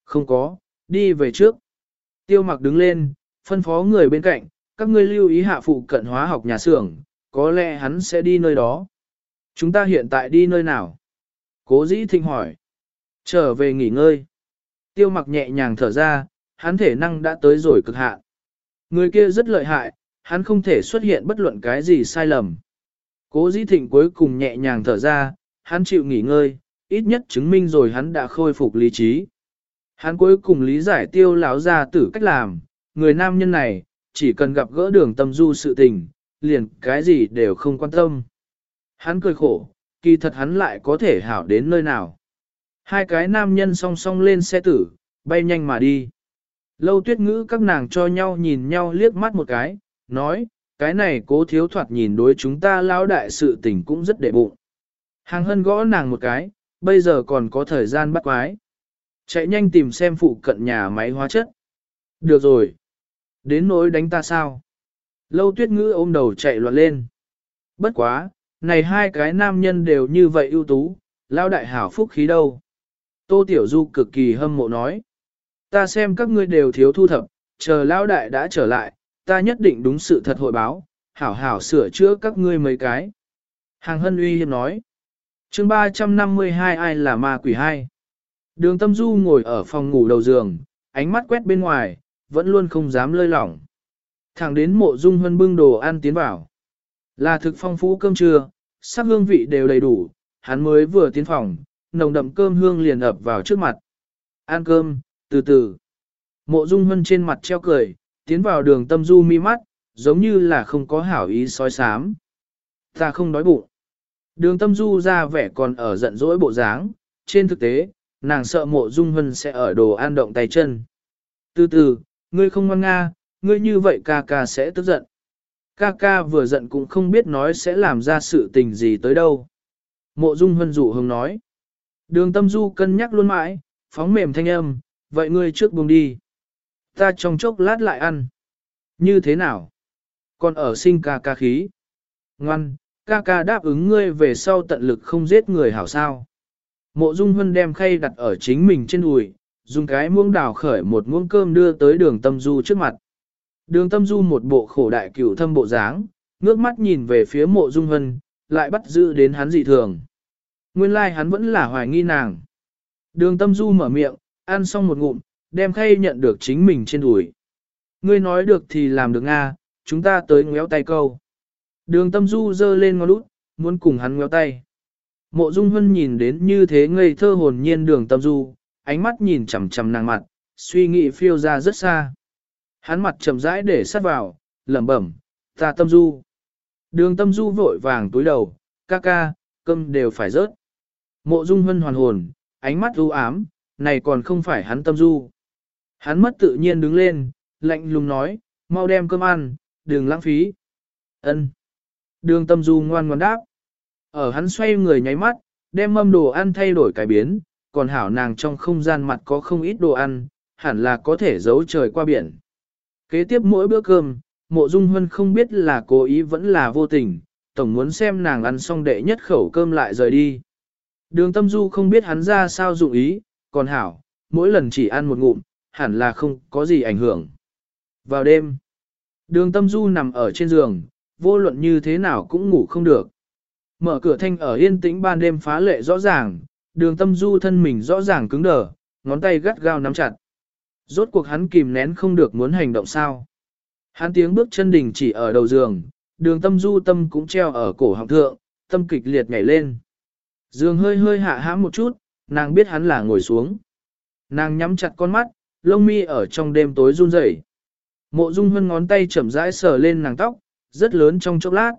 Không có, đi về trước. Tiêu mặc đứng lên, phân phó người bên cạnh, các ngươi lưu ý hạ phụ cận hóa học nhà xưởng, có lẽ hắn sẽ đi nơi đó. Chúng ta hiện tại đi nơi nào? Cố dĩ thịnh hỏi. Trở về nghỉ ngơi. Tiêu mặc nhẹ nhàng thở ra, hắn thể năng đã tới rồi cực hạn. Người kia rất lợi hại, hắn không thể xuất hiện bất luận cái gì sai lầm. Cố dĩ thịnh cuối cùng nhẹ nhàng thở ra, hắn chịu nghỉ ngơi, ít nhất chứng minh rồi hắn đã khôi phục lý trí. Hắn cuối cùng lý giải tiêu lão ra tử cách làm, người nam nhân này, chỉ cần gặp gỡ đường tâm du sự tình, liền cái gì đều không quan tâm. Hắn cười khổ, kỳ thật hắn lại có thể hảo đến nơi nào. Hai cái nam nhân song song lên xe tử, bay nhanh mà đi. Lâu tuyết ngữ các nàng cho nhau nhìn nhau liếc mắt một cái, nói, cái này cố thiếu thoạt nhìn đối chúng ta lão đại sự tình cũng rất đệ bụng. Hàng hân gõ nàng một cái, bây giờ còn có thời gian bắt quái. Chạy nhanh tìm xem phụ cận nhà máy hóa chất. Được rồi. Đến nỗi đánh ta sao? Lâu tuyết ngữ ôm đầu chạy loạn lên. Bất quá, này hai cái nam nhân đều như vậy ưu tú, lao đại hảo phúc khí đâu. Tô Tiểu Du cực kỳ hâm mộ nói. Ta xem các ngươi đều thiếu thu thập, chờ lao đại đã trở lại, ta nhất định đúng sự thật hội báo, hảo hảo sửa chữa các ngươi mấy cái. Hàng hân uy hiếp nói. chương 352 ai là ma quỷ hai? Đường tâm du ngồi ở phòng ngủ đầu giường, ánh mắt quét bên ngoài, vẫn luôn không dám lơi lỏng. Thẳng đến mộ dung hân bưng đồ ăn tiến vào. Là thực phong phú cơm trưa, sắc hương vị đều đầy đủ, hắn mới vừa tiến phòng, nồng đậm cơm hương liền ập vào trước mặt. Ăn cơm, từ từ. Mộ dung hân trên mặt treo cười, tiến vào đường tâm du mi mắt, giống như là không có hảo ý sói sám. Ta không đói bụng. Đường tâm du ra vẻ còn ở giận dỗi bộ dáng, trên thực tế, nàng sợ mộ dung hân sẽ ở đồ an động tay chân. Từ từ, ngươi không ngoan nga, ngươi như vậy ca ca sẽ tức giận. Ca ca vừa giận cũng không biết nói sẽ làm ra sự tình gì tới đâu. Mộ dung hân dụ hồng nói. Đường tâm du cân nhắc luôn mãi, phóng mềm thanh âm, vậy ngươi trước buông đi. Ta trong chốc lát lại ăn. Như thế nào? Còn ở sinh ca ca khí. Ngoan, ca ca đáp ứng ngươi về sau tận lực không giết người hảo sao. Mộ Dung Hân đem khay đặt ở chính mình trên đùi, dùng cái muỗng đào khởi một muỗng cơm đưa tới đường tâm du trước mặt. Đường tâm du một bộ khổ đại cửu thâm bộ dáng, ngước mắt nhìn về phía mộ Dung Hân, lại bắt giữ đến hắn dị thường. Nguyên lai like hắn vẫn là hoài nghi nàng. Đường tâm du mở miệng, ăn xong một ngụm, đem khay nhận được chính mình trên đùi. Ngươi nói được thì làm được Nga, chúng ta tới ngéo tay câu. Đường tâm du dơ lên ngón út, muốn cùng hắn ngéo tay. Mộ Dung Hân nhìn đến như thế ngây thơ hồn nhiên đường tâm du, ánh mắt nhìn chằm chằm nàng mặt, suy nghĩ phiêu ra rất xa. Hắn mặt chậm rãi để sát vào, lẩm bẩm, ta tâm du. Đường tâm du vội vàng túi đầu, ca ca, cơm đều phải rớt. Mộ Dung Hân hoàn hồn, ánh mắt u ám, này còn không phải hắn tâm du. Hắn mất tự nhiên đứng lên, lạnh lùng nói, mau đem cơm ăn, đừng lãng phí. Ân. Đường tâm du ngoan ngoan đáp. Ở hắn xoay người nháy mắt, đem mâm đồ ăn thay đổi cải biến, còn hảo nàng trong không gian mặt có không ít đồ ăn, hẳn là có thể giấu trời qua biển. Kế tiếp mỗi bữa cơm, mộ dung huân không biết là cố ý vẫn là vô tình, tổng muốn xem nàng ăn xong đệ nhất khẩu cơm lại rời đi. Đường tâm du không biết hắn ra sao dụng ý, còn hảo, mỗi lần chỉ ăn một ngụm, hẳn là không có gì ảnh hưởng. Vào đêm, đường tâm du nằm ở trên giường, vô luận như thế nào cũng ngủ không được. Mở cửa thanh ở yên tĩnh ban đêm phá lệ rõ ràng, đường tâm du thân mình rõ ràng cứng đờ, ngón tay gắt gao nắm chặt. Rốt cuộc hắn kìm nén không được muốn hành động sao. Hắn tiếng bước chân đình chỉ ở đầu giường, đường tâm du tâm cũng treo ở cổ họng thượng, tâm kịch liệt nhảy lên. Giường hơi hơi hạ hãm một chút, nàng biết hắn là ngồi xuống. Nàng nhắm chặt con mắt, lông mi ở trong đêm tối run rẩy. Mộ Dung Hân ngón tay chậm rãi sờ lên nàng tóc, rất lớn trong chốc lát.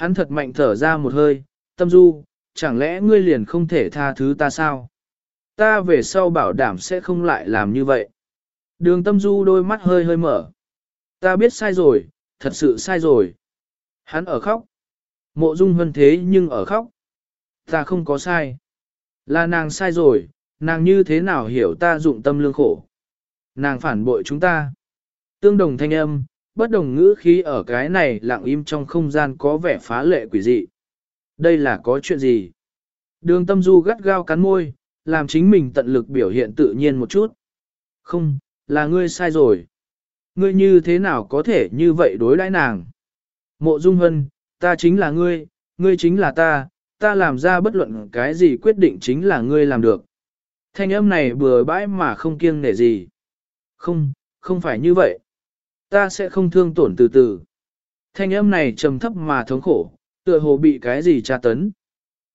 Hắn thật mạnh thở ra một hơi, tâm du, chẳng lẽ ngươi liền không thể tha thứ ta sao? Ta về sau bảo đảm sẽ không lại làm như vậy. Đường tâm du đôi mắt hơi hơi mở. Ta biết sai rồi, thật sự sai rồi. Hắn ở khóc. Mộ dung hơn thế nhưng ở khóc. Ta không có sai. Là nàng sai rồi, nàng như thế nào hiểu ta dụng tâm lương khổ. Nàng phản bội chúng ta. Tương đồng thanh âm, bất đồng ngữ khí ở cái này lặng im trong không gian có vẻ phá lệ quỷ dị. Đây là có chuyện gì? Đường tâm du gắt gao cắn môi, làm chính mình tận lực biểu hiện tự nhiên một chút. Không, là ngươi sai rồi. Ngươi như thế nào có thể như vậy đối đãi nàng? Mộ Dung Hân, ta chính là ngươi, ngươi chính là ta, ta làm ra bất luận cái gì quyết định chính là ngươi làm được. Thanh âm này bừa bãi mà không kiêng nể gì. Không, không phải như vậy. Ta sẽ không thương tổn từ từ. Thanh âm này trầm thấp mà thống khổ, tựa hồ bị cái gì tra tấn.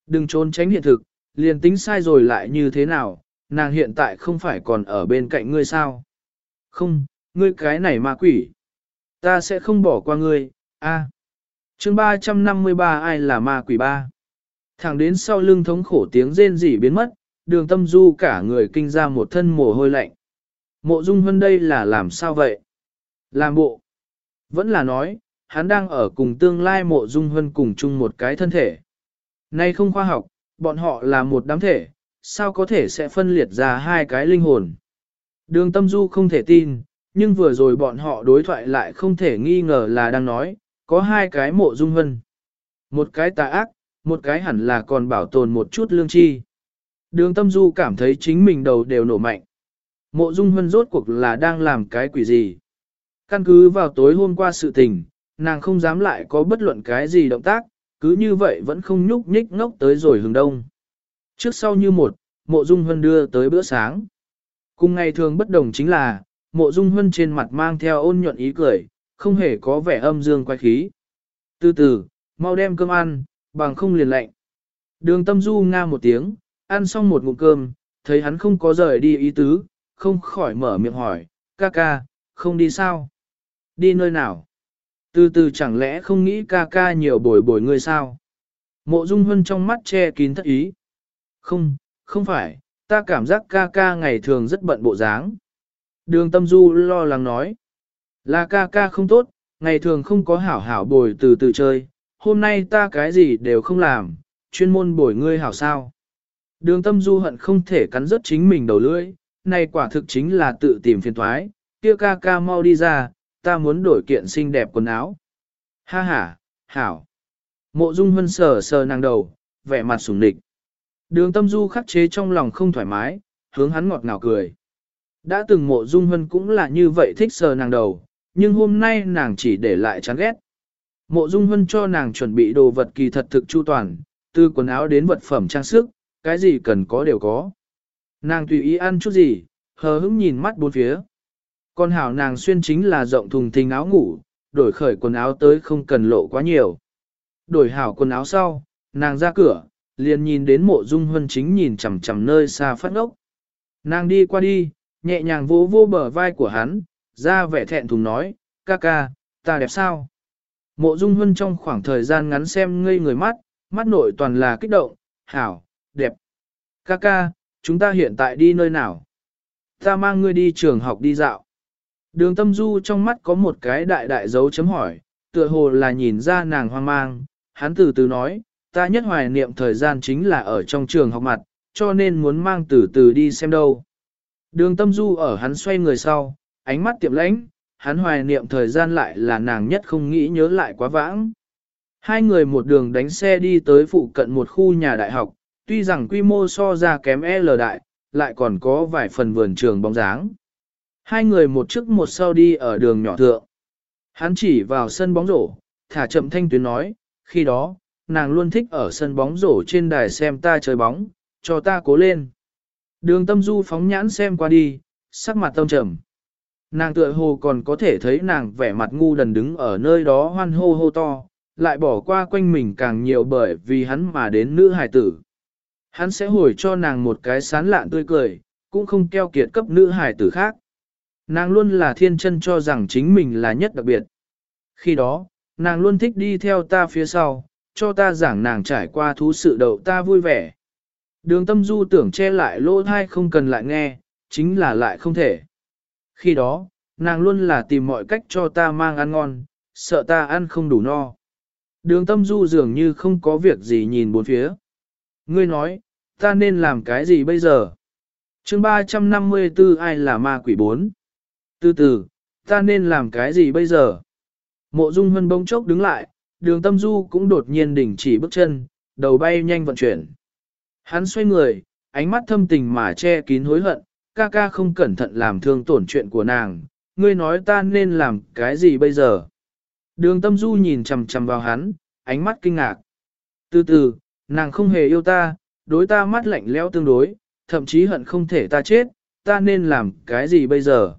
Đừng trốn tránh hiện thực, liền tính sai rồi lại như thế nào, nàng hiện tại không phải còn ở bên cạnh ngươi sao. Không, ngươi cái này ma quỷ. Ta sẽ không bỏ qua ngươi, a. À. Chương 353 ai là ma quỷ ba? Thẳng đến sau lưng thống khổ tiếng rên rỉ biến mất, đường tâm du cả người kinh ra một thân mồ hôi lạnh. Mộ dung hơn đây là làm sao vậy? Làm bộ. Vẫn là nói, hắn đang ở cùng tương lai mộ dung hân cùng chung một cái thân thể. Nay không khoa học, bọn họ là một đám thể, sao có thể sẽ phân liệt ra hai cái linh hồn. Đường tâm du không thể tin, nhưng vừa rồi bọn họ đối thoại lại không thể nghi ngờ là đang nói, có hai cái mộ dung hân. Một cái tà ác, một cái hẳn là còn bảo tồn một chút lương chi. Đường tâm du cảm thấy chính mình đầu đều nổ mạnh. Mộ dung hân rốt cuộc là đang làm cái quỷ gì. Căn cứ vào tối hôm qua sự tình, nàng không dám lại có bất luận cái gì động tác, cứ như vậy vẫn không nhúc nhích ngốc tới rồi hướng đông. Trước sau như một, mộ dung hân đưa tới bữa sáng. Cùng ngày thường bất đồng chính là, mộ dung hân trên mặt mang theo ôn nhuận ý cười, không hề có vẻ âm dương quay khí. Từ từ, mau đem cơm ăn, bằng không liền lạnh. Đường tâm du nga một tiếng, ăn xong một ngụm cơm, thấy hắn không có rời đi ý tứ, không khỏi mở miệng hỏi, ca ca, không đi sao? Đi nơi nào? Từ từ chẳng lẽ không nghĩ ca ca nhiều bồi bồi ngươi sao? Mộ Dung Hân trong mắt che kín thất ý. Không, không phải, ta cảm giác ca ca ngày thường rất bận bộ dáng. Đường Tâm Du lo lắng nói. Là ca ca không tốt, ngày thường không có hảo hảo bồi từ từ chơi, hôm nay ta cái gì đều không làm, chuyên môn bồi ngươi hảo sao. Đường Tâm Du hận không thể cắn rớt chính mình đầu lưỡi, này quả thực chính là tự tìm phiền thoái, kia ca ca mau đi ra, ta muốn đổi kiện xinh đẹp quần áo. Ha ha, hảo. Mộ dung hân sờ sờ nàng đầu, vẻ mặt sủng địch. Đường tâm du khắc chế trong lòng không thoải mái, hướng hắn ngọt ngào cười. Đã từng mộ dung hân cũng là như vậy thích sờ nàng đầu, nhưng hôm nay nàng chỉ để lại chán ghét. Mộ dung hân cho nàng chuẩn bị đồ vật kỳ thật thực chu toàn, từ quần áo đến vật phẩm trang sức, cái gì cần có đều có. Nàng tùy ý ăn chút gì, hờ hững nhìn mắt bốn phía. Con hảo nàng xuyên chính là rộng thùng thình áo ngủ, đổi khởi quần áo tới không cần lộ quá nhiều. Đổi hảo quần áo sau, nàng ra cửa, liền nhìn đến mộ dung huân chính nhìn chằm chằm nơi xa phát ngốc. Nàng đi qua đi, nhẹ nhàng vỗ vô bờ vai của hắn, ra vẻ thẹn thùng nói, ca ca, ta đẹp sao? Mộ dung huân trong khoảng thời gian ngắn xem ngây người mắt, mắt nội toàn là kích động, hảo, đẹp. Ca ca, chúng ta hiện tại đi nơi nào? Ta mang ngươi đi trường học đi dạo. Đường tâm du trong mắt có một cái đại đại dấu chấm hỏi, tựa hồ là nhìn ra nàng hoang mang, hắn từ từ nói, ta nhất hoài niệm thời gian chính là ở trong trường học mặt, cho nên muốn mang từ từ đi xem đâu. Đường tâm du ở hắn xoay người sau, ánh mắt tiệm lãnh, hắn hoài niệm thời gian lại là nàng nhất không nghĩ nhớ lại quá vãng. Hai người một đường đánh xe đi tới phụ cận một khu nhà đại học, tuy rằng quy mô so ra kém L đại, lại còn có vài phần vườn trường bóng dáng. Hai người một trước một sau đi ở đường nhỏ thượng. Hắn chỉ vào sân bóng rổ, thả chậm thanh tuyến nói, khi đó, nàng luôn thích ở sân bóng rổ trên đài xem ta chơi bóng, cho ta cố lên. Đường tâm du phóng nhãn xem qua đi, sắc mặt tâm trầm. Nàng tựa hồ còn có thể thấy nàng vẻ mặt ngu đần đứng ở nơi đó hoan hô hô to, lại bỏ qua quanh mình càng nhiều bởi vì hắn mà đến nữ hải tử. Hắn sẽ hồi cho nàng một cái sán lạn tươi cười, cũng không keo kiệt cấp nữ hải tử khác. Nàng luôn là thiên chân cho rằng chính mình là nhất đặc biệt. Khi đó, nàng luôn thích đi theo ta phía sau, cho ta giảng nàng trải qua thú sự đậu ta vui vẻ. Đường tâm du tưởng che lại lỗ thai không cần lại nghe, chính là lại không thể. Khi đó, nàng luôn là tìm mọi cách cho ta mang ăn ngon, sợ ta ăn không đủ no. Đường tâm du dường như không có việc gì nhìn bốn phía. Ngươi nói, ta nên làm cái gì bây giờ? chương 354 ai là ma quỷ bốn? Từ từ, Ta nên làm cái gì bây giờ? Mộ dung hân bông chốc đứng lại, đường tâm du cũng đột nhiên đình chỉ bước chân, đầu bay nhanh vận chuyển. Hắn xoay người, ánh mắt thâm tình mà che kín hối hận, ca ca không cẩn thận làm thương tổn chuyện của nàng, ngươi nói ta nên làm cái gì bây giờ? Đường tâm du nhìn chầm chầm vào hắn, ánh mắt kinh ngạc. Từ từ, nàng không hề yêu ta, đối ta mắt lạnh lẽo tương đối, thậm chí hận không thể ta chết, ta nên làm cái gì bây giờ?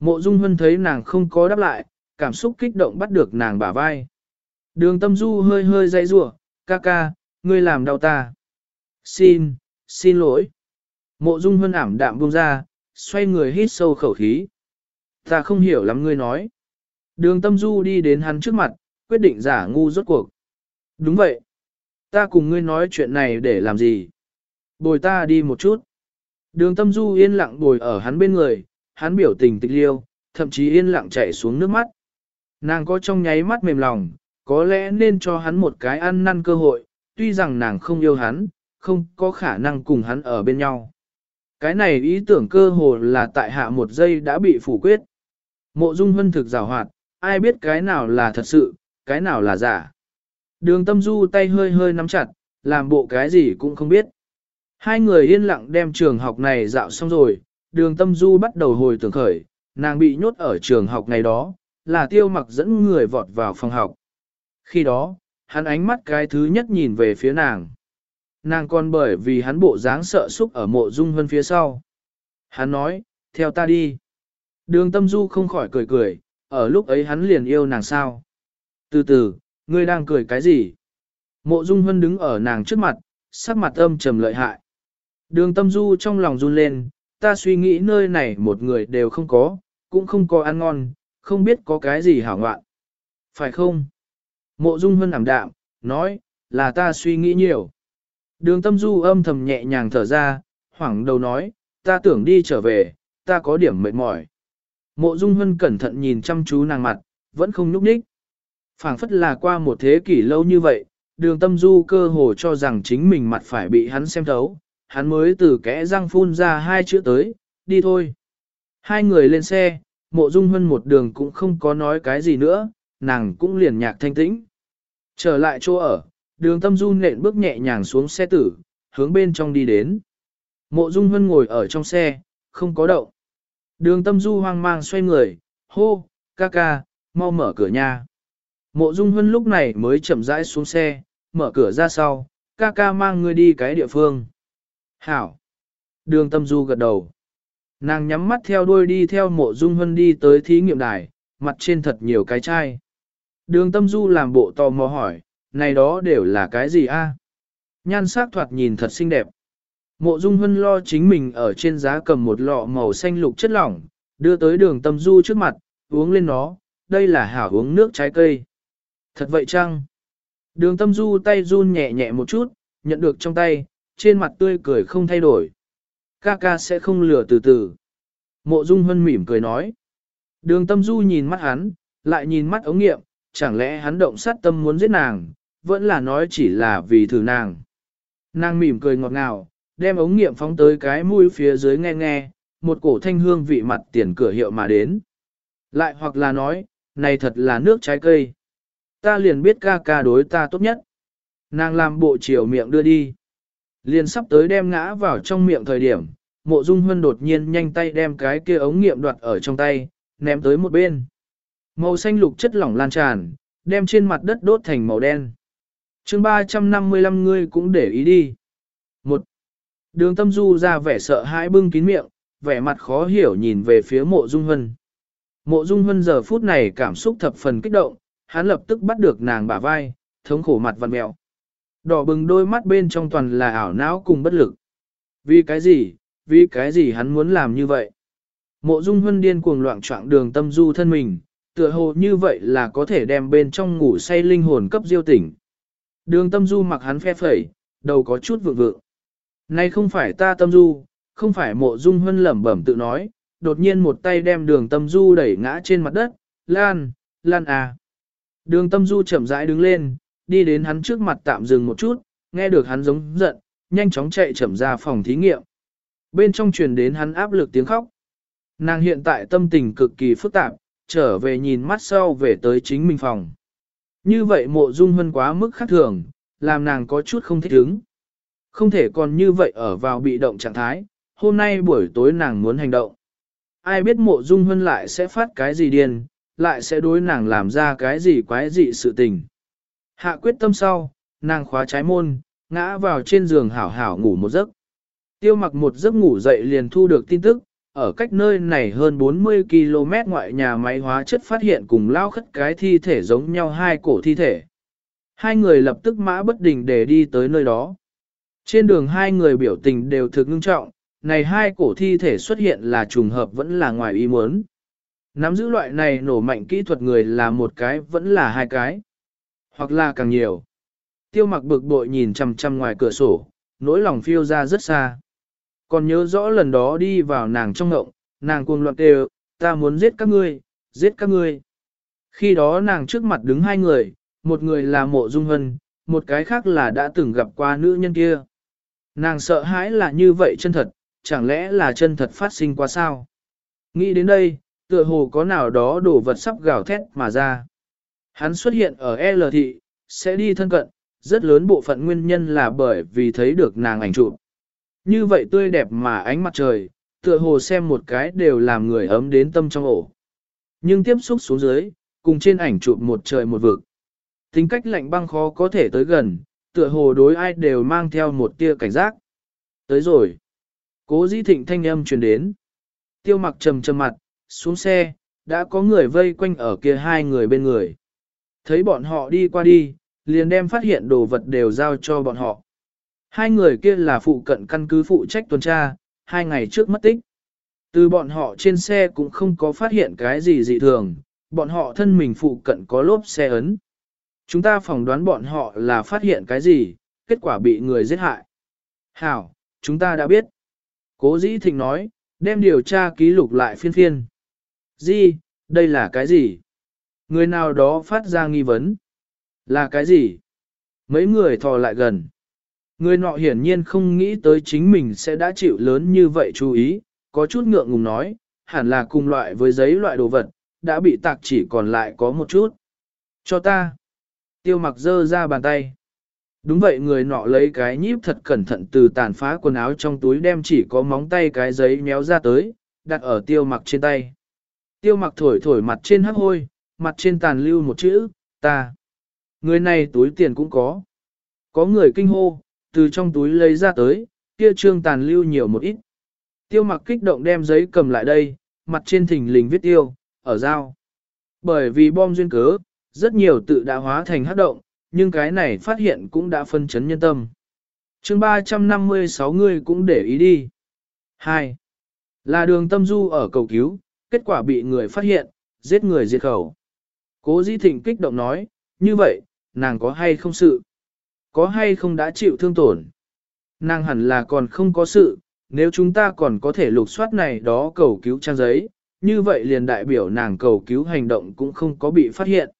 Mộ Dung Hân thấy nàng không có đáp lại, cảm xúc kích động bắt được nàng bả vai. Đường tâm du hơi hơi dãy rủa, ca ca, ngươi làm đau ta. Xin, xin lỗi. Mộ Dung Hân ảm đạm buông ra, xoay người hít sâu khẩu khí. Ta không hiểu lắm ngươi nói. Đường tâm du đi đến hắn trước mặt, quyết định giả ngu rốt cuộc. Đúng vậy. Ta cùng ngươi nói chuyện này để làm gì? Bồi ta đi một chút. Đường tâm du yên lặng bồi ở hắn bên người, hắn biểu tình tịch liêu, thậm chí yên lặng chạy xuống nước mắt. Nàng có trong nháy mắt mềm lòng, có lẽ nên cho hắn một cái ăn năn cơ hội, tuy rằng nàng không yêu hắn, không có khả năng cùng hắn ở bên nhau. Cái này ý tưởng cơ hồ là tại hạ một giây đã bị phủ quyết. Mộ dung hân thực rào hoạt, ai biết cái nào là thật sự, cái nào là giả. Đường tâm du tay hơi hơi nắm chặt, làm bộ cái gì cũng không biết. Hai người yên lặng đem trường học này dạo xong rồi, đường tâm du bắt đầu hồi tưởng khởi, nàng bị nhốt ở trường học ngày đó, là tiêu mặc dẫn người vọt vào phòng học. Khi đó, hắn ánh mắt cái thứ nhất nhìn về phía nàng. Nàng còn bởi vì hắn bộ dáng sợ xúc ở mộ dung hơn phía sau. Hắn nói, theo ta đi. Đường tâm du không khỏi cười cười, ở lúc ấy hắn liền yêu nàng sao. Từ từ, ngươi đang cười cái gì? Mộ dung hân đứng ở nàng trước mặt, sắc mặt âm trầm lợi hại. Đường tâm du trong lòng run lên, ta suy nghĩ nơi này một người đều không có, cũng không có ăn ngon, không biết có cái gì hảo ngoạn. Phải không? Mộ dung hân ảm đạm, nói, là ta suy nghĩ nhiều. Đường tâm du âm thầm nhẹ nhàng thở ra, hoảng đầu nói, ta tưởng đi trở về, ta có điểm mệt mỏi. Mộ dung hân cẩn thận nhìn chăm chú nàng mặt, vẫn không nhúc nhích. phảng phất là qua một thế kỷ lâu như vậy, đường tâm du cơ hồ cho rằng chính mình mặt phải bị hắn xem thấu, hắn mới từ kẽ răng phun ra hai chữ tới, đi thôi. Hai người lên xe, mộ dung hân một đường cũng không có nói cái gì nữa, nàng cũng liền nhạc thanh tĩnh. Trở lại chỗ ở, đường tâm du nện bước nhẹ nhàng xuống xe tử, hướng bên trong đi đến. Mộ dung hân ngồi ở trong xe, không có động. Đường tâm du hoang mang xoay người, hô, ca ca, mau mở cửa nha. Mộ dung hân lúc này mới chậm rãi xuống xe, mở cửa ra sau, ca ca mang ngươi đi cái địa phương. Hảo. Đường tâm du gật đầu. Nàng nhắm mắt theo đuôi đi theo mộ dung hân đi tới thí nghiệm đài, mặt trên thật nhiều cái chai. Đường tâm du làm bộ tò mò hỏi, này đó đều là cái gì a? Nhan sắc thoạt nhìn thật xinh đẹp. Mộ dung hân lo chính mình ở trên giá cầm một lọ màu xanh lục chất lỏng, đưa tới đường tâm du trước mặt, uống lên nó, đây là hảo uống nước trái cây. Thật vậy chăng? Đường tâm du tay run nhẹ nhẹ một chút, nhận được trong tay, trên mặt tươi cười không thay đổi. Ca ca sẽ không lừa từ từ. Mộ dung hân mỉm cười nói. Đường tâm du nhìn mắt hắn, lại nhìn mắt ống nghiệm, chẳng lẽ hắn động sát tâm muốn giết nàng, vẫn là nói chỉ là vì thử nàng. Nàng mỉm cười ngọt ngào, đem ống nghiệm phóng tới cái mũi phía dưới nghe nghe, một cổ thanh hương vị mặt tiền cửa hiệu mà đến. Lại hoặc là nói, này thật là nước trái cây. Ta liền biết ca ca đối ta tốt nhất. Nàng làm bộ chiều miệng đưa đi. Liền sắp tới đem ngã vào trong miệng thời điểm, mộ dung huân đột nhiên nhanh tay đem cái kia ống nghiệm đoạt ở trong tay, ném tới một bên. Màu xanh lục chất lỏng lan tràn, đem trên mặt đất đốt thành màu đen. chương 355 ngươi cũng để ý đi. Một. Đường tâm du ra vẻ sợ hãi bưng kín miệng, vẻ mặt khó hiểu nhìn về phía mộ dung huân. Mộ dung huân giờ phút này cảm xúc thập phần kích động, hắn lập tức bắt được nàng bả vai, thống khổ mặt vằn mẹo. Đỏ bừng đôi mắt bên trong toàn là ảo não cùng bất lực. Vì cái gì, vì cái gì hắn muốn làm như vậy? Mộ dung hân điên cuồng loạn trọng đường tâm du thân mình, tựa hồ như vậy là có thể đem bên trong ngủ say linh hồn cấp diêu tỉnh. Đường tâm du mặc hắn phe phẩy, đầu có chút vượng vượng. Này không phải ta tâm du, không phải mộ dung hân lẩm bẩm tự nói, đột nhiên một tay đem đường tâm du đẩy ngã trên mặt đất, lan, lan à. Đường tâm du chậm rãi đứng lên, đi đến hắn trước mặt tạm dừng một chút, nghe được hắn giống giận, nhanh chóng chạy chậm ra phòng thí nghiệm. Bên trong truyền đến hắn áp lực tiếng khóc. Nàng hiện tại tâm tình cực kỳ phức tạp, trở về nhìn mắt sau về tới chính mình phòng. Như vậy mộ dung hân quá mức khác thường, làm nàng có chút không thích ứng. Không thể còn như vậy ở vào bị động trạng thái, hôm nay buổi tối nàng muốn hành động. Ai biết mộ dung hân lại sẽ phát cái gì điên, lại sẽ đối nàng làm ra cái gì quái dị sự tình. Hạ quyết tâm sau, nàng khóa trái môn, ngã vào trên giường hảo hảo ngủ một giấc. Tiêu mặc một giấc ngủ dậy liền thu được tin tức, ở cách nơi này hơn 40 km ngoại nhà máy hóa chất phát hiện cùng lao khất cái thi thể giống nhau hai cổ thi thể. Hai người lập tức mã bất đình để đi tới nơi đó. Trên đường hai người biểu tình đều thực ngưng trọng, này hai cổ thi thể xuất hiện là trùng hợp vẫn là ngoài ý muốn. Nắm giữ loại này nổ mạnh kỹ thuật người là một cái vẫn là hai cái, hoặc là càng nhiều. Tiêu mặc bực bội nhìn chằm chằm ngoài cửa sổ, nỗi lòng phiêu ra rất xa. Còn nhớ rõ lần đó đi vào nàng trong ngộng, nàng cuồng loạn đều, ta muốn giết các ngươi, giết các ngươi. Khi đó nàng trước mặt đứng hai người, một người là mộ dung hân, một cái khác là đã từng gặp qua nữ nhân kia. Nàng sợ hãi là như vậy chân thật, chẳng lẽ là chân thật phát sinh qua sao? Nghĩ đến đây, tựa hồ có nào đó đổ vật sắp gào thét mà ra. Hắn xuất hiện ở L thị, sẽ đi thân cận, rất lớn bộ phận nguyên nhân là bởi vì thấy được nàng ảnh chụp. Như vậy tươi đẹp mà ánh mặt trời, tựa hồ xem một cái đều làm người ấm đến tâm trong ổ. Nhưng tiếp xúc xuống dưới, cùng trên ảnh chụp một trời một vực. Tính cách lạnh băng khó có thể tới gần, tựa hồ đối ai đều mang theo một tia cảnh giác. Tới rồi. Cố dĩ thịnh thanh âm truyền đến. Tiêu mặc trầm trầm mặt, xuống xe, đã có người vây quanh ở kia hai người bên người. Thấy bọn họ đi qua đi, liền đem phát hiện đồ vật đều giao cho bọn họ. Hai người kia là phụ cận căn cứ phụ trách tuần tra, hai ngày trước mất tích. Từ bọn họ trên xe cũng không có phát hiện cái gì dị thường, bọn họ thân mình phụ cận có lốp xe ấn. Chúng ta phỏng đoán bọn họ là phát hiện cái gì, kết quả bị người giết hại. Hảo, chúng ta đã biết. Cố dĩ thịnh nói, đem điều tra ký lục lại phiên phiên. Di, đây là cái gì? Người nào đó phát ra nghi vấn. Là cái gì? Mấy người thò lại gần. Người nọ hiển nhiên không nghĩ tới chính mình sẽ đã chịu lớn như vậy chú ý, có chút ngượng ngùng nói, hẳn là cùng loại với giấy loại đồ vật, đã bị tạc chỉ còn lại có một chút. Cho ta. Tiêu mặc dơ ra bàn tay. Đúng vậy người nọ lấy cái nhíp thật cẩn thận từ tàn phá quần áo trong túi đem chỉ có móng tay cái giấy méo ra tới, đặt ở tiêu mặc trên tay. Tiêu mặc thổi thổi mặt trên hắc hôi, mặt trên tàn lưu một chữ, ta. Người này túi tiền cũng có. Có người kinh hô, từ trong túi lấy ra tới, kia trương tàn lưu nhiều một ít. Tiêu mặc kích động đem giấy cầm lại đây, mặt trên thỉnh lình viết tiêu, ở dao. Bởi vì bom duyên cớ, rất nhiều tự đã hóa thành hát động, nhưng cái này phát hiện cũng đã phân chấn nhân tâm. chương 356 người cũng để ý đi. 2. Là đường tâm du ở cầu cứu, kết quả bị người phát hiện, giết người diệt khẩu. Cố dĩ thịnh kích động nói, như vậy, nàng có hay không sự? Có hay không đã chịu thương tổn? Nàng hẳn là còn không có sự, nếu chúng ta còn có thể lục soát này đó cầu cứu trang giấy, như vậy liền đại biểu nàng cầu cứu hành động cũng không có bị phát hiện.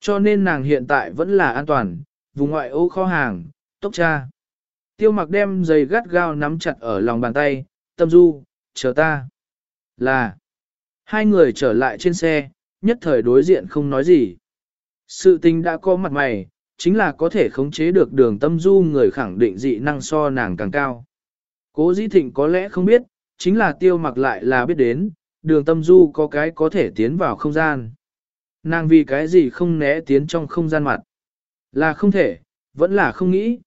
Cho nên nàng hiện tại vẫn là an toàn, vùng ngoại ô kho hàng, tốc cha. Tiêu mặc đem giày gắt gao nắm chặt ở lòng bàn tay, tâm du, chờ ta. Là, hai người trở lại trên xe, nhất thời đối diện không nói gì. Sự tình đã có mặt mày, chính là có thể khống chế được đường tâm du người khẳng định dị năng so nàng càng cao. Cố dĩ thịnh có lẽ không biết, chính là tiêu mặc lại là biết đến, đường tâm du có cái có thể tiến vào không gian. Nàng vì cái gì không né tiến trong không gian mặt. Là không thể, vẫn là không nghĩ.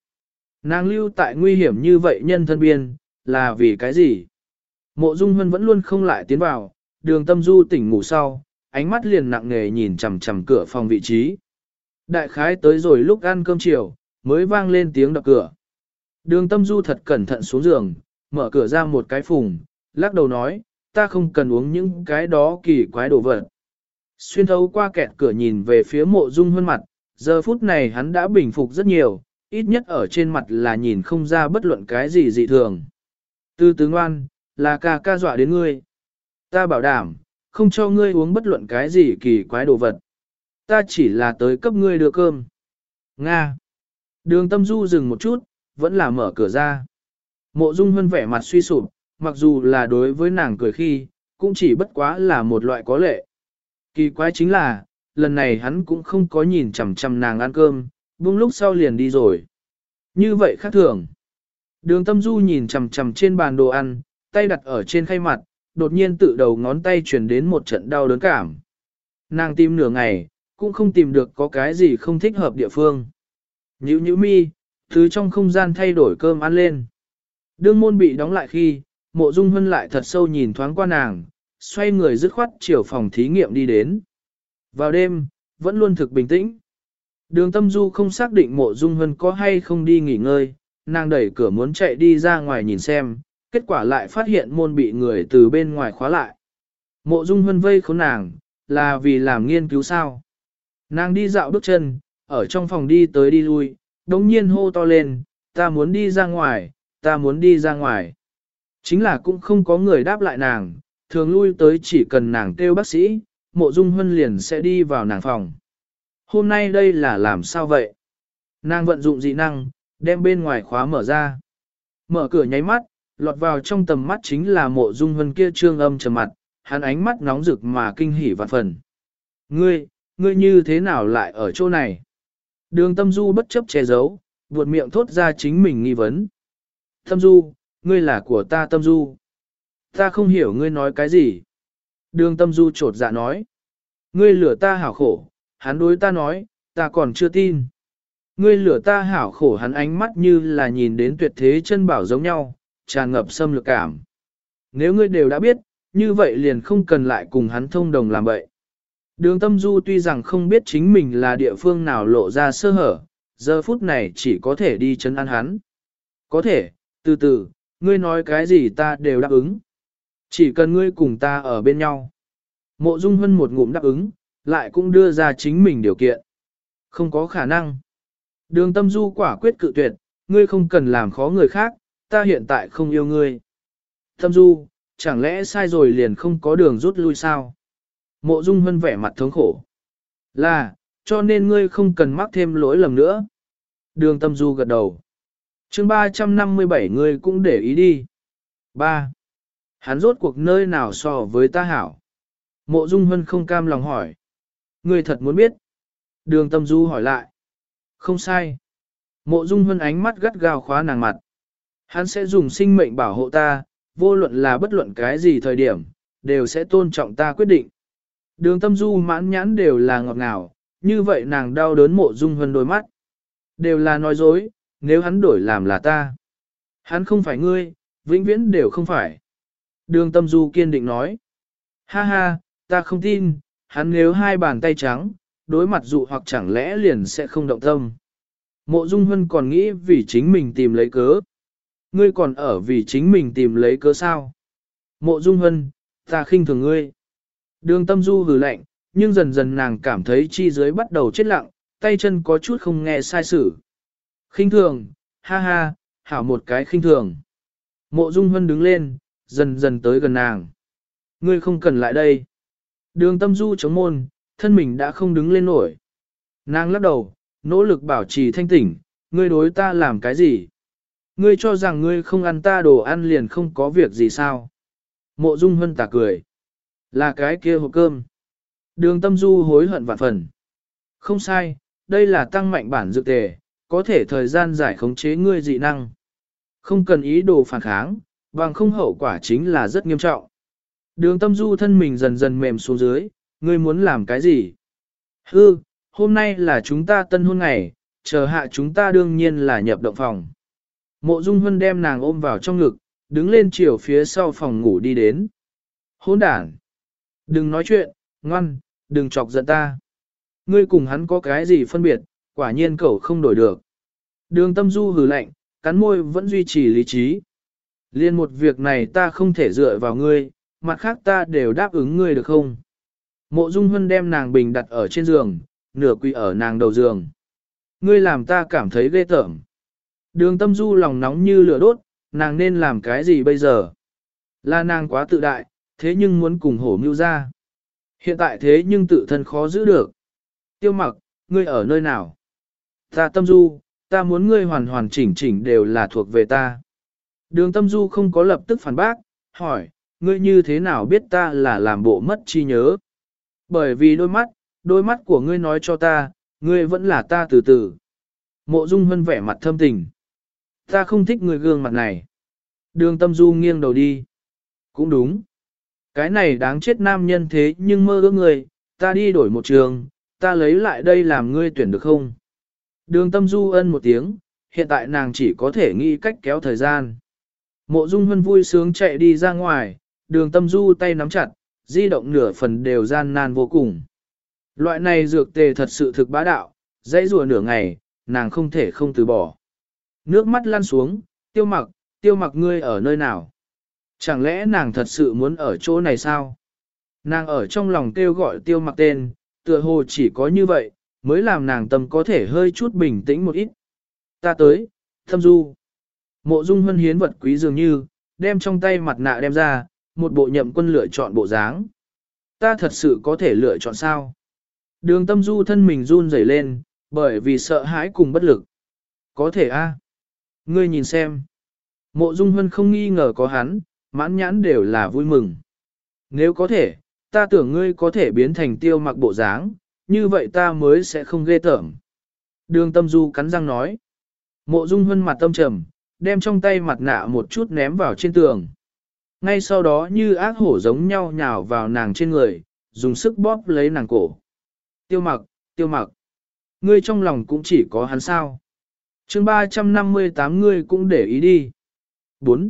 Nàng lưu tại nguy hiểm như vậy nhân thân biên, là vì cái gì? Mộ Dung Hân vẫn luôn không lại tiến vào, đường tâm du tỉnh ngủ sau, ánh mắt liền nặng nề nhìn chằm chằm cửa phòng vị trí. Đại khái tới rồi lúc ăn cơm chiều, mới vang lên tiếng đập cửa. Đường tâm du thật cẩn thận xuống giường, mở cửa ra một cái phùng, lắc đầu nói, ta không cần uống những cái đó kỳ quái đồ vật. Xuyên thấu qua kẹt cửa nhìn về phía mộ dung hơn mặt, giờ phút này hắn đã bình phục rất nhiều, ít nhất ở trên mặt là nhìn không ra bất luận cái gì dị thường. Tư tướng ngoan, là ca ca dọa đến ngươi. Ta bảo đảm, không cho ngươi uống bất luận cái gì kỳ quái đồ vật. Ta chỉ là tới cấp ngươi đưa cơm. Nga. Đường tâm du dừng một chút, vẫn là mở cửa ra. Mộ dung hân vẻ mặt suy sụp, mặc dù là đối với nàng cười khi, cũng chỉ bất quá là một loại có lệ. Kỳ quái chính là, lần này hắn cũng không có nhìn chằm chằm nàng ăn cơm, buông lúc sau liền đi rồi. Như vậy khác thường. Đường tâm du nhìn chằm chằm trên bàn đồ ăn, tay đặt ở trên khay mặt, đột nhiên tự đầu ngón tay truyền đến một trận đau đớn cảm. Nàng tìm nửa ngày, cũng không tìm được có cái gì không thích hợp địa phương. Nhữ nhữ mi, thứ trong không gian thay đổi cơm ăn lên. Đương môn bị đóng lại khi, mộ dung hân lại thật sâu nhìn thoáng qua nàng, xoay người dứt khoát chiều phòng thí nghiệm đi đến. Vào đêm, vẫn luôn thực bình tĩnh. Đường tâm du không xác định mộ dung hân có hay không đi nghỉ ngơi, nàng đẩy cửa muốn chạy đi ra ngoài nhìn xem, kết quả lại phát hiện môn bị người từ bên ngoài khóa lại. Mộ dung hân vây khốn nàng, là vì làm nghiên cứu sao. Nàng đi dạo bước chân, ở trong phòng đi tới đi lui, đống nhiên hô to lên, ta muốn đi ra ngoài, ta muốn đi ra ngoài. Chính là cũng không có người đáp lại nàng, thường lui tới chỉ cần nàng kêu bác sĩ, mộ dung hân liền sẽ đi vào nàng phòng. Hôm nay đây là làm sao vậy? Nàng vận dụng dị năng, đem bên ngoài khóa mở ra. Mở cửa nháy mắt, lọt vào trong tầm mắt chính là mộ dung hân kia trương âm trầm mặt, hắn ánh mắt nóng rực mà kinh hỉ vạn phần. Ngươi, ngươi như thế nào lại ở chỗ này? Đường tâm du bất chấp che giấu, buột miệng thốt ra chính mình nghi vấn. Tâm du, ngươi là của ta tâm du. Ta không hiểu ngươi nói cái gì. Đường tâm du trột dạ nói. Ngươi lửa ta hảo khổ, hắn đối ta nói, ta còn chưa tin. Ngươi lửa ta hảo khổ hắn ánh mắt như là nhìn đến tuyệt thế chân bảo giống nhau, tràn ngập xâm lược cảm. Nếu ngươi đều đã biết, như vậy liền không cần lại cùng hắn thông đồng làm vậy. Đường tâm du tuy rằng không biết chính mình là địa phương nào lộ ra sơ hở, giờ phút này chỉ có thể đi chân ăn hắn. Có thể, từ từ, ngươi nói cái gì ta đều đáp ứng. Chỉ cần ngươi cùng ta ở bên nhau. Mộ Dung Hân một ngụm đáp ứng, lại cũng đưa ra chính mình điều kiện. Không có khả năng. Đường tâm du quả quyết cự tuyệt, ngươi không cần làm khó người khác, ta hiện tại không yêu ngươi. Thâm du, chẳng lẽ sai rồi liền không có đường rút lui sao? Mộ Dung Hân vẻ mặt thống khổ. Là, cho nên ngươi không cần mắc thêm lỗi lầm nữa. Đường tâm du gật đầu. chương 357 ngươi cũng để ý đi. 3. Hắn rốt cuộc nơi nào so với ta hảo? Mộ Dung Hân không cam lòng hỏi. Ngươi thật muốn biết. Đường tâm du hỏi lại. Không sai. Mộ Dung Hân ánh mắt gắt gao khóa nàng mặt. Hắn sẽ dùng sinh mệnh bảo hộ ta, vô luận là bất luận cái gì thời điểm, đều sẽ tôn trọng ta quyết định. Đường tâm du mãn nhãn đều là ngọt ngào, như vậy nàng đau đớn mộ dung hơn đôi mắt. Đều là nói dối, nếu hắn đổi làm là ta. Hắn không phải ngươi, vĩnh viễn đều không phải. Đường tâm du kiên định nói. Ha ha, ta không tin, hắn nếu hai bàn tay trắng, đối mặt dụ hoặc chẳng lẽ liền sẽ không động tâm. Mộ Dung Hân còn nghĩ vì chính mình tìm lấy cớ. Ngươi còn ở vì chính mình tìm lấy cớ sao? Mộ Dung Hân, ta khinh thường ngươi. Đường tâm du hừ lạnh, nhưng dần dần nàng cảm thấy chi dưới bắt đầu chết lặng, tay chân có chút không nghe sai sử. khinh thường, ha ha, hảo một cái khinh thường. Mộ Dung Hân đứng lên, dần dần tới gần nàng. Ngươi không cần lại đây. Đường tâm du chống môn, thân mình đã không đứng lên nổi. Nàng lắc đầu, nỗ lực bảo trì thanh tỉnh, ngươi đối ta làm cái gì? Ngươi cho rằng ngươi không ăn ta đồ ăn liền không có việc gì sao? Mộ Dung Hân tà cười. Là cái kia hộp cơm. Đường tâm du hối hận vạn phần. Không sai, đây là tăng mạnh bản dược tề, có thể thời gian giải khống chế ngươi dị năng. Không cần ý đồ phản kháng, bằng không hậu quả chính là rất nghiêm trọng. Đường tâm du thân mình dần dần mềm xuống dưới, ngươi muốn làm cái gì? Hư, hôm nay là chúng ta tân hôn ngày, chờ hạ chúng ta đương nhiên là nhập động phòng. Mộ Dung Hân đem nàng ôm vào trong ngực, đứng lên chiều phía sau phòng ngủ đi đến. Hôn đản! Đừng nói chuyện, ngoan, đừng chọc giận ta. Ngươi cùng hắn có cái gì phân biệt, quả nhiên cậu không đổi được. Đường tâm du hừ lạnh, cắn môi vẫn duy trì lý trí. Liên một việc này ta không thể dựa vào ngươi, mặt khác ta đều đáp ứng ngươi được không? Mộ Dung Hân đem nàng bình đặt ở trên giường, nửa quỳ ở nàng đầu giường. Ngươi làm ta cảm thấy ghê tởm. Đường tâm du lòng nóng như lửa đốt, nàng nên làm cái gì bây giờ? Là nàng quá tự đại, thế nhưng muốn cùng hổ mưu ra. Hiện tại thế nhưng tự thân khó giữ được. Tiêu mặc, ngươi ở nơi nào? Ta tâm du, ta muốn ngươi hoàn hoàn chỉnh chỉnh đều là thuộc về ta. Đường tâm du không có lập tức phản bác, hỏi, ngươi như thế nào biết ta là làm bộ mất chi nhớ? Bởi vì đôi mắt, đôi mắt của ngươi nói cho ta, ngươi vẫn là ta từ từ. Mộ Dung Hân vẻ mặt thâm tình. Ta không thích người gương mặt này. Đường tâm du nghiêng đầu đi. Cũng đúng. Cái này đáng chết nam nhân thế nhưng mơ ước người, ta đi đổi một trường, ta lấy lại đây làm ngươi tuyển được không? Đường tâm du ân một tiếng, hiện tại nàng chỉ có thể nghĩ cách kéo thời gian. Mộ Dung Hân vui sướng chạy đi ra ngoài, đường tâm du tay nắm chặt, di động nửa phần đều gian nan vô cùng. Loại này dược tề thật sự thực bá đạo, dãy rùa nửa ngày, nàng không thể không từ bỏ. Nước mắt lăn xuống, tiêu mặc, tiêu mặc ngươi ở nơi nào? Chẳng lẽ nàng thật sự muốn ở chỗ này sao? Nàng ở trong lòng kêu gọi tiêu mặc tên, tựa hồ chỉ có như vậy, mới làm nàng tâm có thể hơi chút bình tĩnh một ít. Ta tới, thâm du. Mộ dung hân hiến vật quý dường như, đem trong tay mặt nạ đem ra, một bộ nhậm quân lựa chọn bộ dáng. Ta thật sự có thể lựa chọn sao? Đường tâm du thân mình run rẩy lên, bởi vì sợ hãi cùng bất lực. Có thể a Ngươi nhìn xem. Mộ dung hân không nghi ngờ có hắn, mãn nhãn đều là vui mừng. Nếu có thể, ta tưởng ngươi có thể biến thành tiêu mặc bộ dáng, như vậy ta mới sẽ không ghê tởm. Đường tâm du cắn răng nói. Mộ dung hân mặt tâm trầm, đem trong tay mặt nạ một chút ném vào trên tường. Ngay sau đó như ác hổ giống nhau nhào vào nàng trên người, dùng sức bóp lấy nàng cổ. Tiêu mặc, tiêu mặc. Ngươi trong lòng cũng chỉ có hắn sao chương 358 ngươi cũng để ý đi. 4.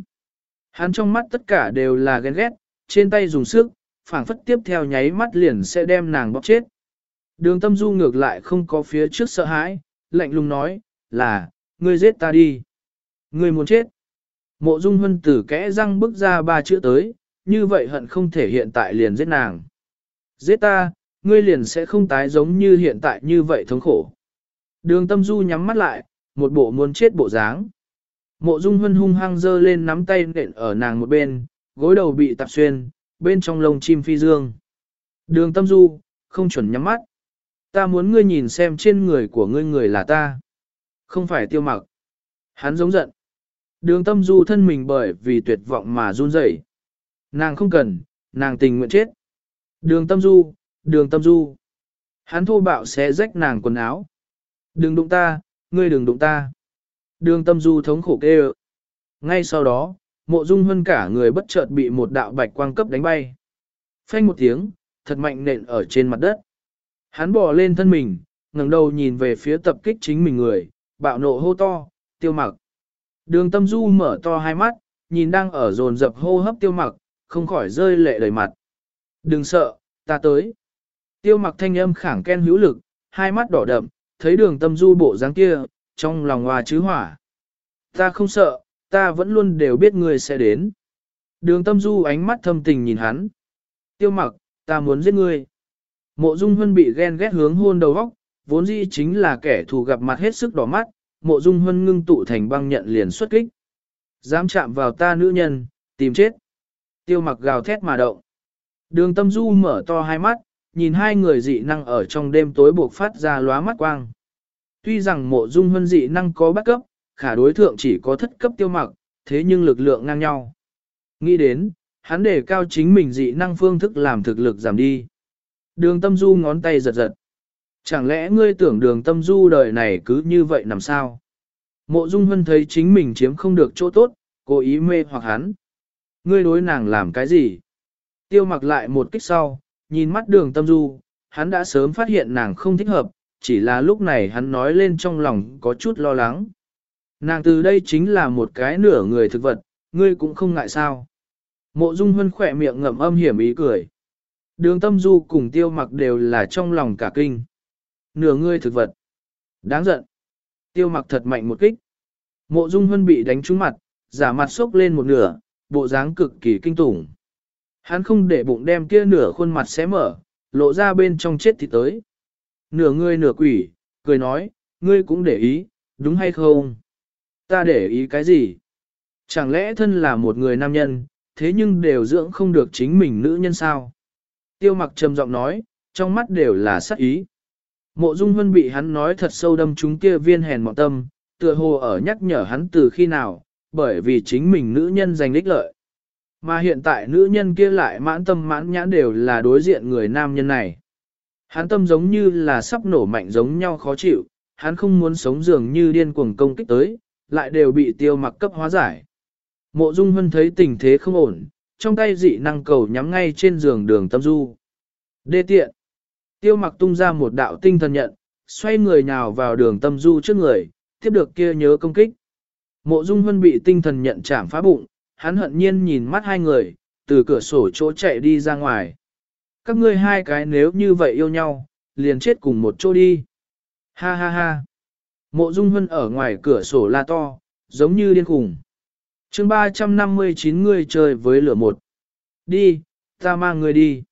Hắn trong mắt tất cả đều là ghen ghét, trên tay dùng sức, phảng phất tiếp theo nháy mắt liền sẽ đem nàng bóp chết. Đường tâm du ngược lại không có phía trước sợ hãi, lạnh lùng nói, là, ngươi giết ta đi. Ngươi muốn chết. Mộ dung hân tử kẽ răng bước ra ba chữ tới, như vậy hận không thể hiện tại liền giết nàng. Giết ta, ngươi liền sẽ không tái giống như hiện tại như vậy thống khổ. Đường tâm du nhắm mắt lại, một bộ muốn chết bộ dáng. Mộ dung hân hung hăng dơ lên nắm tay nện ở nàng một bên, gối đầu bị tạp xuyên, bên trong lông chim phi dương. Đường tâm du, không chuẩn nhắm mắt. Ta muốn ngươi nhìn xem trên người của ngươi người là ta. Không phải tiêu mặc. Hắn giống giận. Đường tâm du thân mình bởi vì tuyệt vọng mà run rẩy. Nàng không cần, nàng tình nguyện chết. Đường tâm du, đường tâm du. Hắn thô bạo sẽ rách nàng quần áo. Đừng đụng ta, ngươi đừng đụng ta. Đường tâm du thống khổ kêu. Ngay sau đó, mộ dung hơn cả người bất chợt bị một đạo bạch quang cấp đánh bay. Phanh một tiếng, thật mạnh nện ở trên mặt đất. Hắn bò lên thân mình, ngẩng đầu nhìn về phía tập kích chính mình người, bạo nộ hô to, tiêu mặc. Đường tâm du mở to hai mắt, nhìn đang ở dồn dập hô hấp tiêu mặc, không khỏi rơi lệ đầy mặt. Đừng sợ, ta tới. Tiêu mặc thanh âm khẳng ken hữu lực, hai mắt đỏ đậm, thấy đường tâm du bộ dáng kia, trong lòng hòa chứ hỏa. Ta không sợ, ta vẫn luôn đều biết ngươi sẽ đến. Đường tâm du ánh mắt thâm tình nhìn hắn. Tiêu mặc, ta muốn giết ngươi. Mộ dung huân bị ghen ghét hướng hôn đầu góc, vốn dĩ chính là kẻ thù gặp mặt hết sức đỏ mắt, mộ dung huân ngưng tụ thành băng nhận liền xuất kích. Dám chạm vào ta nữ nhân, tìm chết. Tiêu mặc gào thét mà động. Đường tâm du mở to hai mắt, nhìn hai người dị năng ở trong đêm tối buộc phát ra lóa mắt quang. Tuy rằng mộ dung huân dị năng có bắt cấp, khả đối thượng chỉ có thất cấp tiêu mặc, thế nhưng lực lượng ngang nhau. Nghĩ đến, hắn đề cao chính mình dị năng phương thức làm thực lực giảm đi. Đường tâm du ngón tay giật giật. Chẳng lẽ ngươi tưởng đường tâm du đời này cứ như vậy nằm sao? Mộ dung huân thấy chính mình chiếm không được chỗ tốt, cố ý mê hoặc hắn. Ngươi đối nàng làm cái gì? Tiêu mặc lại một kích sau, nhìn mắt đường tâm du, hắn đã sớm phát hiện nàng không thích hợp, chỉ là lúc này hắn nói lên trong lòng có chút lo lắng. Nàng từ đây chính là một cái nửa người thực vật, ngươi cũng không ngại sao. Mộ dung huân khỏe miệng ngậm âm hiểm ý cười. Đường tâm du cùng tiêu mặc đều là trong lòng cả kinh. Nửa ngươi thực vật. Đáng giận. Tiêu mặc thật mạnh một kích. Mộ dung huân bị đánh trúng mặt, giả mặt sốc lên một nửa, bộ dáng cực kỳ kinh tủng. Hắn không để bụng đem kia nửa khuôn mặt xé mở, lộ ra bên trong chết thì tới. Nửa người nửa quỷ, cười nói, ngươi cũng để ý, đúng hay không? Ta để ý cái gì? Chẳng lẽ thân là một người nam nhân, thế nhưng đều dưỡng không được chính mình nữ nhân sao? Tiêu mặc trầm giọng nói, trong mắt đều là sắc ý. Mộ Dung Hân bị hắn nói thật sâu đâm chúng kia viên hèn mọn tâm, tựa hồ ở nhắc nhở hắn từ khi nào, bởi vì chính mình nữ nhân giành đích lợi. Mà hiện tại nữ nhân kia lại mãn tâm mãn nhãn đều là đối diện người nam nhân này. Hắn tâm giống như là sắp nổ mạnh giống nhau khó chịu, hắn không muốn sống dường như điên cuồng công kích tới, lại đều bị tiêu mặc cấp hóa giải. Mộ Dung Hân thấy tình thế không ổn, trong tay dị năng cầu nhắm ngay trên giường đường tâm du. Đê tiện. Tiêu mặc tung ra một đạo tinh thần nhận, xoay người nhào vào đường tâm du trước người, tiếp được kia nhớ công kích. Mộ Dung Hân bị tinh thần nhận chạm phá bụng, hắn hận nhiên nhìn mắt hai người, từ cửa sổ chỗ chạy đi ra ngoài. Các ngươi hai cái nếu như vậy yêu nhau, liền chết cùng một chỗ đi. Ha ha ha. Mộ Dung Hân ở ngoài cửa sổ la to, giống như điên khùng. chương 359 người chơi với lửa một. Đi, ta mang người đi.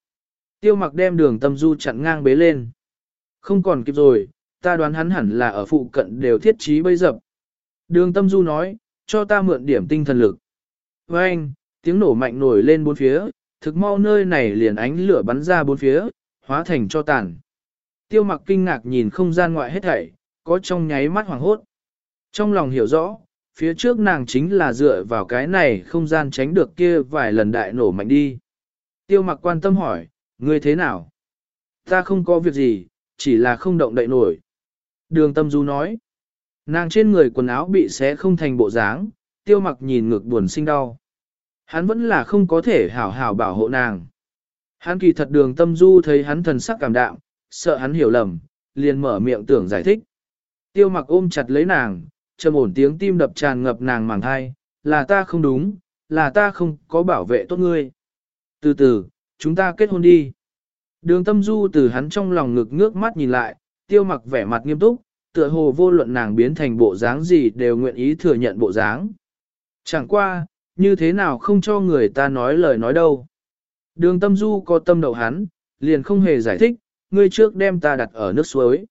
Tiêu mặc đem đường tâm du chặn ngang bế lên. Không còn kịp rồi, ta đoán hắn hẳn là ở phụ cận đều thiết trí bây dập. Đường tâm du nói, cho ta mượn điểm tinh thần lực. Với anh, tiếng nổ mạnh nổi lên bốn phía, thực mau nơi này liền ánh lửa bắn ra bốn phía, hóa thành cho tàn. Tiêu mặc kinh ngạc nhìn không gian ngoại hết thảy, có trong nháy mắt hoàng hốt. Trong lòng hiểu rõ, phía trước nàng chính là dựa vào cái này không gian tránh được kia vài lần đại nổ mạnh đi. Tiêu mặc quan tâm hỏi, ngươi thế nào? Ta không có việc gì, chỉ là không động đậy nổi. Đường tâm du nói, nàng trên người quần áo bị xé không thành bộ dáng, tiêu mặc nhìn ngực buồn sinh đau. Hắn vẫn là không có thể hảo hảo bảo hộ nàng. Hắn kỳ thật đường tâm du thấy hắn thần sắc cảm đạm, sợ hắn hiểu lầm, liền mở miệng tưởng giải thích. Tiêu mặc ôm chặt lấy nàng, trầm ổn tiếng tim đập tràn ngập nàng màng thai, là ta không đúng, là ta không có bảo vệ tốt ngươi. Từ từ, chúng ta kết hôn đi. Đường tâm du từ hắn trong lòng ngực ngước mắt nhìn lại, tiêu mặc vẻ mặt nghiêm túc, tựa hồ vô luận nàng biến thành bộ dáng gì đều nguyện ý thừa nhận bộ dáng. Chẳng qua, như thế nào không cho người ta nói lời nói đâu. Đường tâm du có tâm đầu hắn, liền không hề giải thích, ngươi trước đem ta đặt ở nước suối.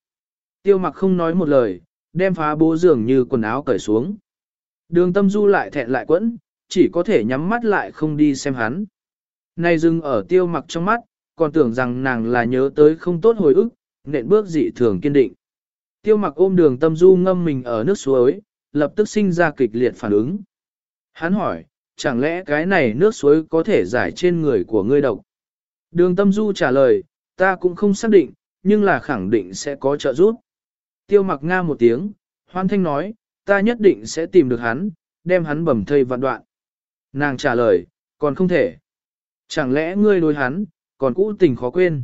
Tiêu mặc không nói một lời, đem phá bố giường như quần áo cởi xuống. Đường tâm du lại thẹn lại quẫn, chỉ có thể nhắm mắt lại không đi xem hắn. Này dừng ở tiêu mặc trong mắt, còn tưởng rằng nàng là nhớ tới không tốt hồi ức, nện bước dị thường kiên định. Tiêu mặc ôm đường tâm du ngâm mình ở nước suối, lập tức sinh ra kịch liệt phản ứng. Hắn hỏi, chẳng lẽ cái này nước suối có thể giải trên người của ngươi độc? Đường tâm du trả lời, ta cũng không xác định, nhưng là khẳng định sẽ có trợ giúp. Tiêu mặc nga một tiếng, hoan thanh nói, ta nhất định sẽ tìm được hắn, đem hắn bầm thây vạn đoạn. Nàng trả lời, còn không thể. Chẳng lẽ ngươi đối hắn, còn cũ tình khó quên.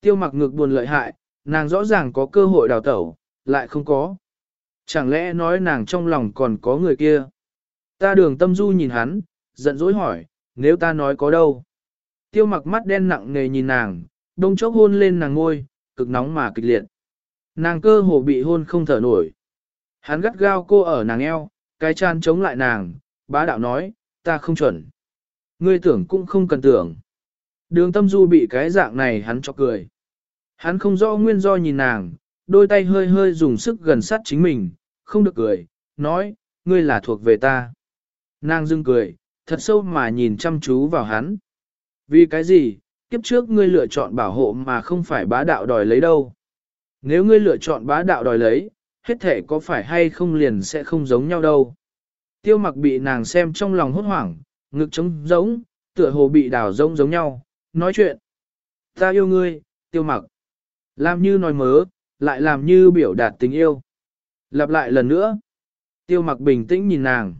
Tiêu mặc ngược buồn lợi hại, nàng rõ ràng có cơ hội đào tẩu, lại không có. Chẳng lẽ nói nàng trong lòng còn có người kia. Ta đường tâm du nhìn hắn, giận dỗi hỏi, nếu ta nói có đâu. Tiêu mặc mắt đen nặng nề nhìn nàng, đông chốc hôn lên nàng ngôi, cực nóng mà kịch liệt. Nàng cơ hồ bị hôn không thở nổi. Hắn gắt gao cô ở nàng eo, cái chan chống lại nàng, bá đạo nói, ta không chuẩn. Ngươi tưởng cũng không cần tưởng. Đường tâm du bị cái dạng này hắn cho cười. Hắn không rõ nguyên do nhìn nàng, đôi tay hơi hơi dùng sức gần sát chính mình, không được cười, nói, ngươi là thuộc về ta. Nàng dưng cười, thật sâu mà nhìn chăm chú vào hắn. Vì cái gì, kiếp trước ngươi lựa chọn bảo hộ mà không phải bá đạo đòi lấy đâu. Nếu ngươi lựa chọn bá đạo đòi lấy, hết thể có phải hay không liền sẽ không giống nhau đâu. Tiêu mặc bị nàng xem trong lòng hốt hoảng, ngực trống giống, tựa hồ bị đào rông giống nhau, nói chuyện. Ta yêu ngươi, tiêu mặc. Làm như nói mớ, lại làm như biểu đạt tình yêu. Lặp lại lần nữa. Tiêu mặc bình tĩnh nhìn nàng.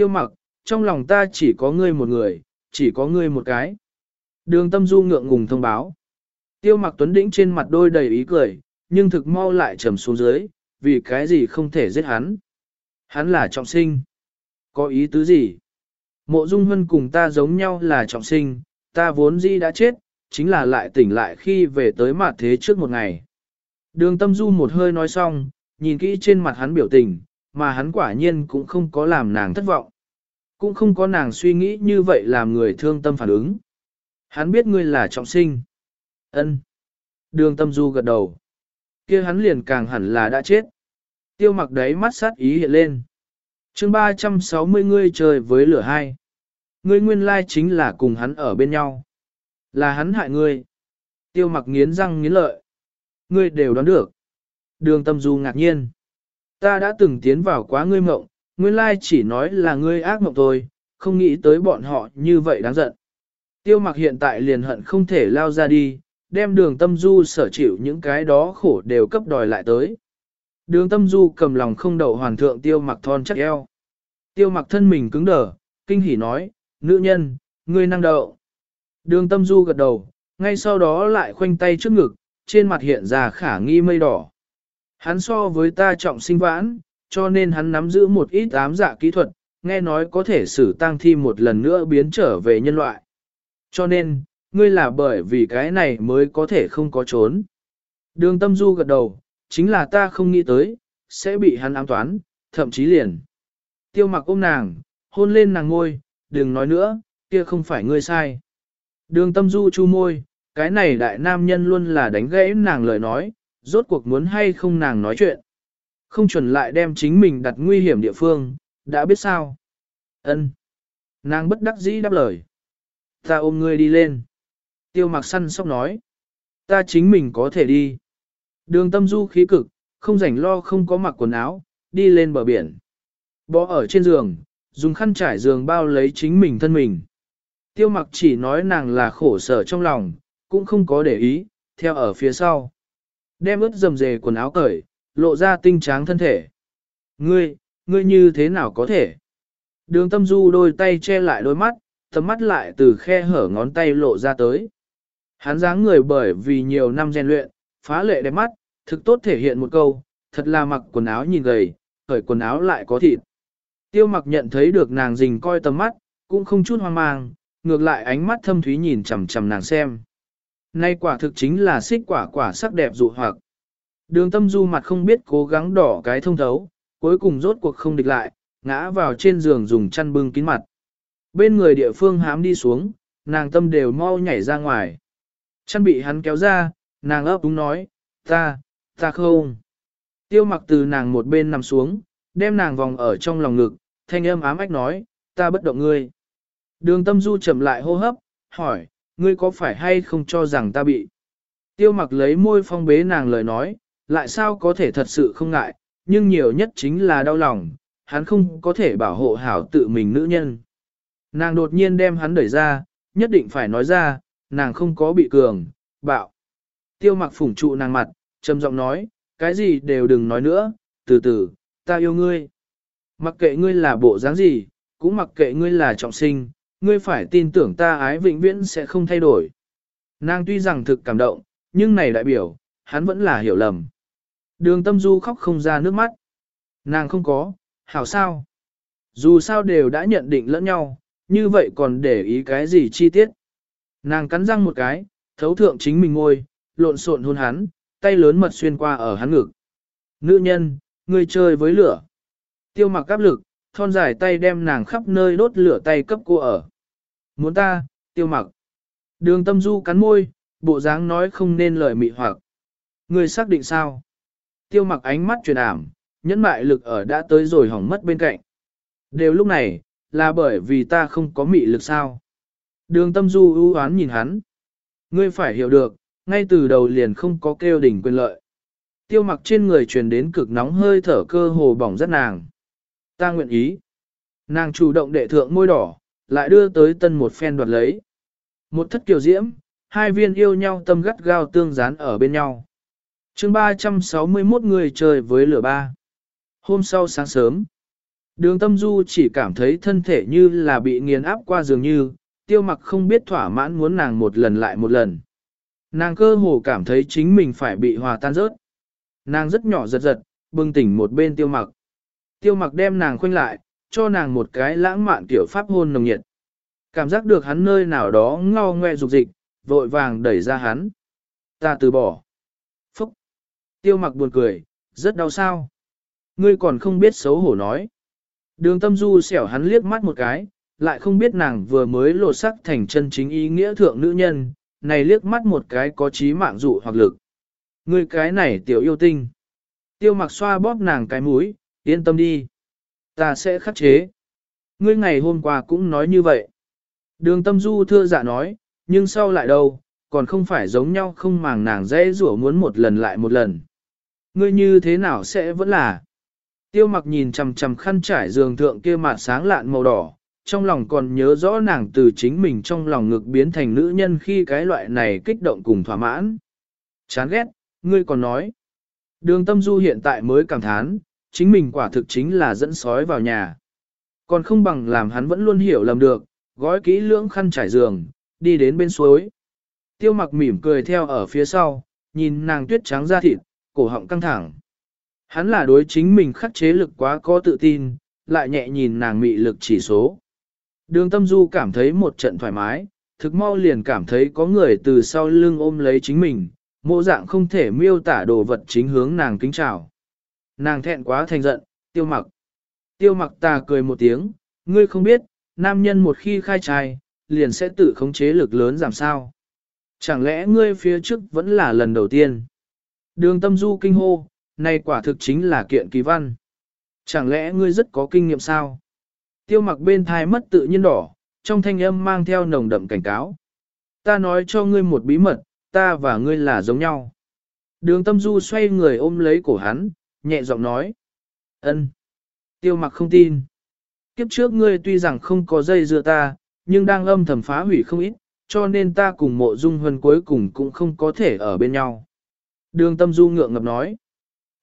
Tiêu mặc, trong lòng ta chỉ có ngươi một người, chỉ có ngươi một cái. Đường tâm du ngượng ngùng thông báo. Tiêu mặc tuấn đĩnh trên mặt đôi đầy ý cười, nhưng thực mau lại trầm xuống dưới, vì cái gì không thể giết hắn. Hắn là trọng sinh. Có ý tứ gì? Mộ Dung Hân cùng ta giống nhau là trọng sinh, ta vốn dĩ đã chết, chính là lại tỉnh lại khi về tới mặt thế trước một ngày. Đường tâm du một hơi nói xong, nhìn kỹ trên mặt hắn biểu tình, mà hắn quả nhiên cũng không có làm nàng thất vọng. Cũng không có nàng suy nghĩ như vậy làm người thương tâm phản ứng. Hắn biết ngươi là trọng sinh. ân Đường tâm du gật đầu. kia hắn liền càng hẳn là đã chết. Tiêu mặc đấy mắt sát ý hiện lên. chương 360 ngươi trời với lửa hai. Ngươi nguyên lai chính là cùng hắn ở bên nhau. Là hắn hại ngươi. Tiêu mặc nghiến răng nghiến lợi. Ngươi đều đoán được. Đường tâm du ngạc nhiên. Ta đã từng tiến vào quá ngươi mộng, nguyên lai chỉ nói là ngươi ác mộng thôi, không nghĩ tới bọn họ như vậy đáng giận. Tiêu mặc hiện tại liền hận không thể lao ra đi, đem đường tâm du sở chịu những cái đó khổ đều cấp đòi lại tới. Đường tâm du cầm lòng không đậu hoàn thượng tiêu mặc thon chắc eo. Tiêu mặc thân mình cứng đờ, kinh hỉ nói, nữ nhân, ngươi năng đậu. Đường tâm du gật đầu, ngay sau đó lại khoanh tay trước ngực, trên mặt hiện ra khả nghi mây đỏ. Hắn so với ta trọng sinh vãn, cho nên hắn nắm giữ một ít ám dạ kỹ thuật, nghe nói có thể xử tăng thi một lần nữa biến trở về nhân loại. Cho nên, ngươi là bởi vì cái này mới có thể không có trốn. Đường tâm du gật đầu, chính là ta không nghĩ tới, sẽ bị hắn ám toán, thậm chí liền. Tiêu mặc ôm nàng, hôn lên nàng ngôi, đừng nói nữa, kia không phải ngươi sai. Đường tâm du chu môi, cái này đại nam nhân luôn là đánh gãy nàng lời nói, rốt cuộc muốn hay không nàng nói chuyện. Không chuẩn lại đem chính mình đặt nguy hiểm địa phương, đã biết sao. Ân. Nàng bất đắc dĩ đáp lời. Ta ôm ngươi đi lên. Tiêu mặc săn sóc nói. Ta chính mình có thể đi. Đường tâm du khí cực, không rảnh lo không có mặc quần áo, đi lên bờ biển. Bó ở trên giường, dùng khăn trải giường bao lấy chính mình thân mình. Tiêu mặc chỉ nói nàng là khổ sở trong lòng, cũng không có để ý, theo ở phía sau. Đem ướt dầm dề quần áo cởi, lộ ra tinh tráng thân thể. Ngươi, ngươi như thế nào có thể? Đường tâm du đôi tay che lại đôi mắt, tầm mắt lại từ khe hở ngón tay lộ ra tới. Hắn dáng người bởi vì nhiều năm rèn luyện, phá lệ đẹp mắt, thực tốt thể hiện một câu, thật là mặc quần áo nhìn gầy, cởi quần áo lại có thịt. Tiêu mặc nhận thấy được nàng dình coi tầm mắt, cũng không chút hoang mang, ngược lại ánh mắt thâm thúy nhìn chằm chằm nàng xem. Nay quả thực chính là xích quả quả sắc đẹp dụ hoặc. Đường tâm du mặt không biết cố gắng đỏ cái thông thấu, cuối cùng rốt cuộc không địch lại, ngã vào trên giường dùng chăn bưng kín mặt. Bên người địa phương hám đi xuống, nàng tâm đều mau nhảy ra ngoài. Chăn bị hắn kéo ra, nàng ấp đúng nói, ta, ta không. Tiêu mặc từ nàng một bên nằm xuống, đem nàng vòng ở trong lòng ngực, thanh âm ám ách nói, ta bất động ngươi. Đường tâm du chậm lại hô hấp, hỏi, ngươi có phải hay không cho rằng ta bị. Tiêu mặc lấy môi phong bế nàng lời nói, lại sao có thể thật sự không ngại, nhưng nhiều nhất chính là đau lòng, hắn không có thể bảo hộ hảo tự mình nữ nhân. Nàng đột nhiên đem hắn đẩy ra, nhất định phải nói ra, nàng không có bị cường, bạo. Tiêu mặc phủng trụ nàng mặt, trầm giọng nói, cái gì đều đừng nói nữa, từ từ, ta yêu ngươi. Mặc kệ ngươi là bộ dáng gì, cũng mặc kệ ngươi là trọng sinh, ngươi phải tin tưởng ta ái vĩnh viễn sẽ không thay đổi. Nàng tuy rằng thực cảm động, nhưng này đại biểu, hắn vẫn là hiểu lầm. Đường tâm du khóc không ra nước mắt. Nàng không có, hảo sao. Dù sao đều đã nhận định lẫn nhau, như vậy còn để ý cái gì chi tiết. Nàng cắn răng một cái, thấu thượng chính mình ngôi, lộn xộn hôn hắn, tay lớn mật xuyên qua ở hắn ngực. Nữ nhân, ngươi chơi với lửa. Tiêu mặc áp lực, thon dài tay đem nàng khắp nơi đốt lửa tay cấp cô ở. Muốn ta, tiêu mặc. Đường tâm du cắn môi, bộ dáng nói không nên lời mị hoặc. người xác định sao? Tiêu mặc ánh mắt truyền ảm, nhẫn mại lực ở đã tới rồi hỏng mất bên cạnh. Đều lúc này, là bởi vì ta không có mị lực sao? Đường tâm du ưu oán nhìn hắn. Ngươi phải hiểu được, ngay từ đầu liền không có kêu đỉnh quyền lợi. Tiêu mặc trên người truyền đến cực nóng hơi thở cơ hồ bỏng rất nàng. Ta nguyện ý. Nàng chủ động đệ thượng môi đỏ, lại đưa tới tân một phen đoạt lấy. Một thất kiều diễm, hai viên yêu nhau tâm gắt gao tương dán ở bên nhau. chương 361 người chơi với lửa ba. Hôm sau sáng sớm, đường tâm du chỉ cảm thấy thân thể như là bị nghiền áp qua dường như, tiêu mặc không biết thỏa mãn muốn nàng một lần lại một lần. Nàng cơ hồ cảm thấy chính mình phải bị hòa tan rớt. Nàng rất nhỏ giật giật, bừng tỉnh một bên tiêu mặc. Tiêu mặc đem nàng khoanh lại, cho nàng một cái lãng mạn tiểu pháp hôn nồng nhiệt. Cảm giác được hắn nơi nào đó ngao ngoe dục dịch, vội vàng đẩy ra hắn. Ta từ bỏ. Phúc. Tiêu mặc buồn cười, rất đau sao. Ngươi còn không biết xấu hổ nói. Đường tâm du xẻo hắn liếc mắt một cái, lại không biết nàng vừa mới lột sắc thành chân chính ý nghĩa thượng nữ nhân, này liếc mắt một cái có trí mạng dụ hoặc lực. Ngươi cái này tiểu yêu tinh. Tiêu mặc xoa bóp nàng cái mũi, yên tâm đi. Ta sẽ khắc chế. Ngươi ngày hôm qua cũng nói như vậy. Đường tâm du thưa dạ nói, nhưng sau lại đâu, còn không phải giống nhau không màng nàng dễ rủa muốn một lần lại một lần. Ngươi như thế nào sẽ vẫn là. Tiêu mặc nhìn chằm chằm khăn trải giường thượng kia mặt sáng lạn màu đỏ, trong lòng còn nhớ rõ nàng từ chính mình trong lòng ngực biến thành nữ nhân khi cái loại này kích động cùng thỏa mãn. Chán ghét, ngươi còn nói. Đường tâm du hiện tại mới cảm thán, chính mình quả thực chính là dẫn sói vào nhà. Còn không bằng làm hắn vẫn luôn hiểu lầm được, gói kỹ lưỡng khăn trải giường, đi đến bên suối. Tiêu mặc mỉm cười theo ở phía sau, nhìn nàng tuyết trắng da thịt, cổ họng căng thẳng. Hắn là đối chính mình khắc chế lực quá có tự tin, lại nhẹ nhìn nàng mị lực chỉ số. Đường tâm du cảm thấy một trận thoải mái, thực mau liền cảm thấy có người từ sau lưng ôm lấy chính mình, mô dạng không thể miêu tả đồ vật chính hướng nàng kính chào. Nàng thẹn quá thành giận, tiêu mặc. Tiêu mặc ta cười một tiếng, ngươi không biết, nam nhân một khi khai trai, liền sẽ tự khống chế lực lớn giảm sao. Chẳng lẽ ngươi phía trước vẫn là lần đầu tiên? Đường tâm du kinh hô, này quả thực chính là kiện kỳ văn. Chẳng lẽ ngươi rất có kinh nghiệm sao? Tiêu mặc bên thai mất tự nhiên đỏ, trong thanh âm mang theo nồng đậm cảnh cáo. Ta nói cho ngươi một bí mật, ta và ngươi là giống nhau. Đường tâm du xoay người ôm lấy cổ hắn, nhẹ giọng nói. ân. Tiêu mặc không tin. Kiếp trước ngươi tuy rằng không có dây dưa ta, nhưng đang âm thầm phá hủy không ít, cho nên ta cùng mộ dung huân cuối cùng cũng không có thể ở bên nhau. Đường tâm du ngượng ngập nói.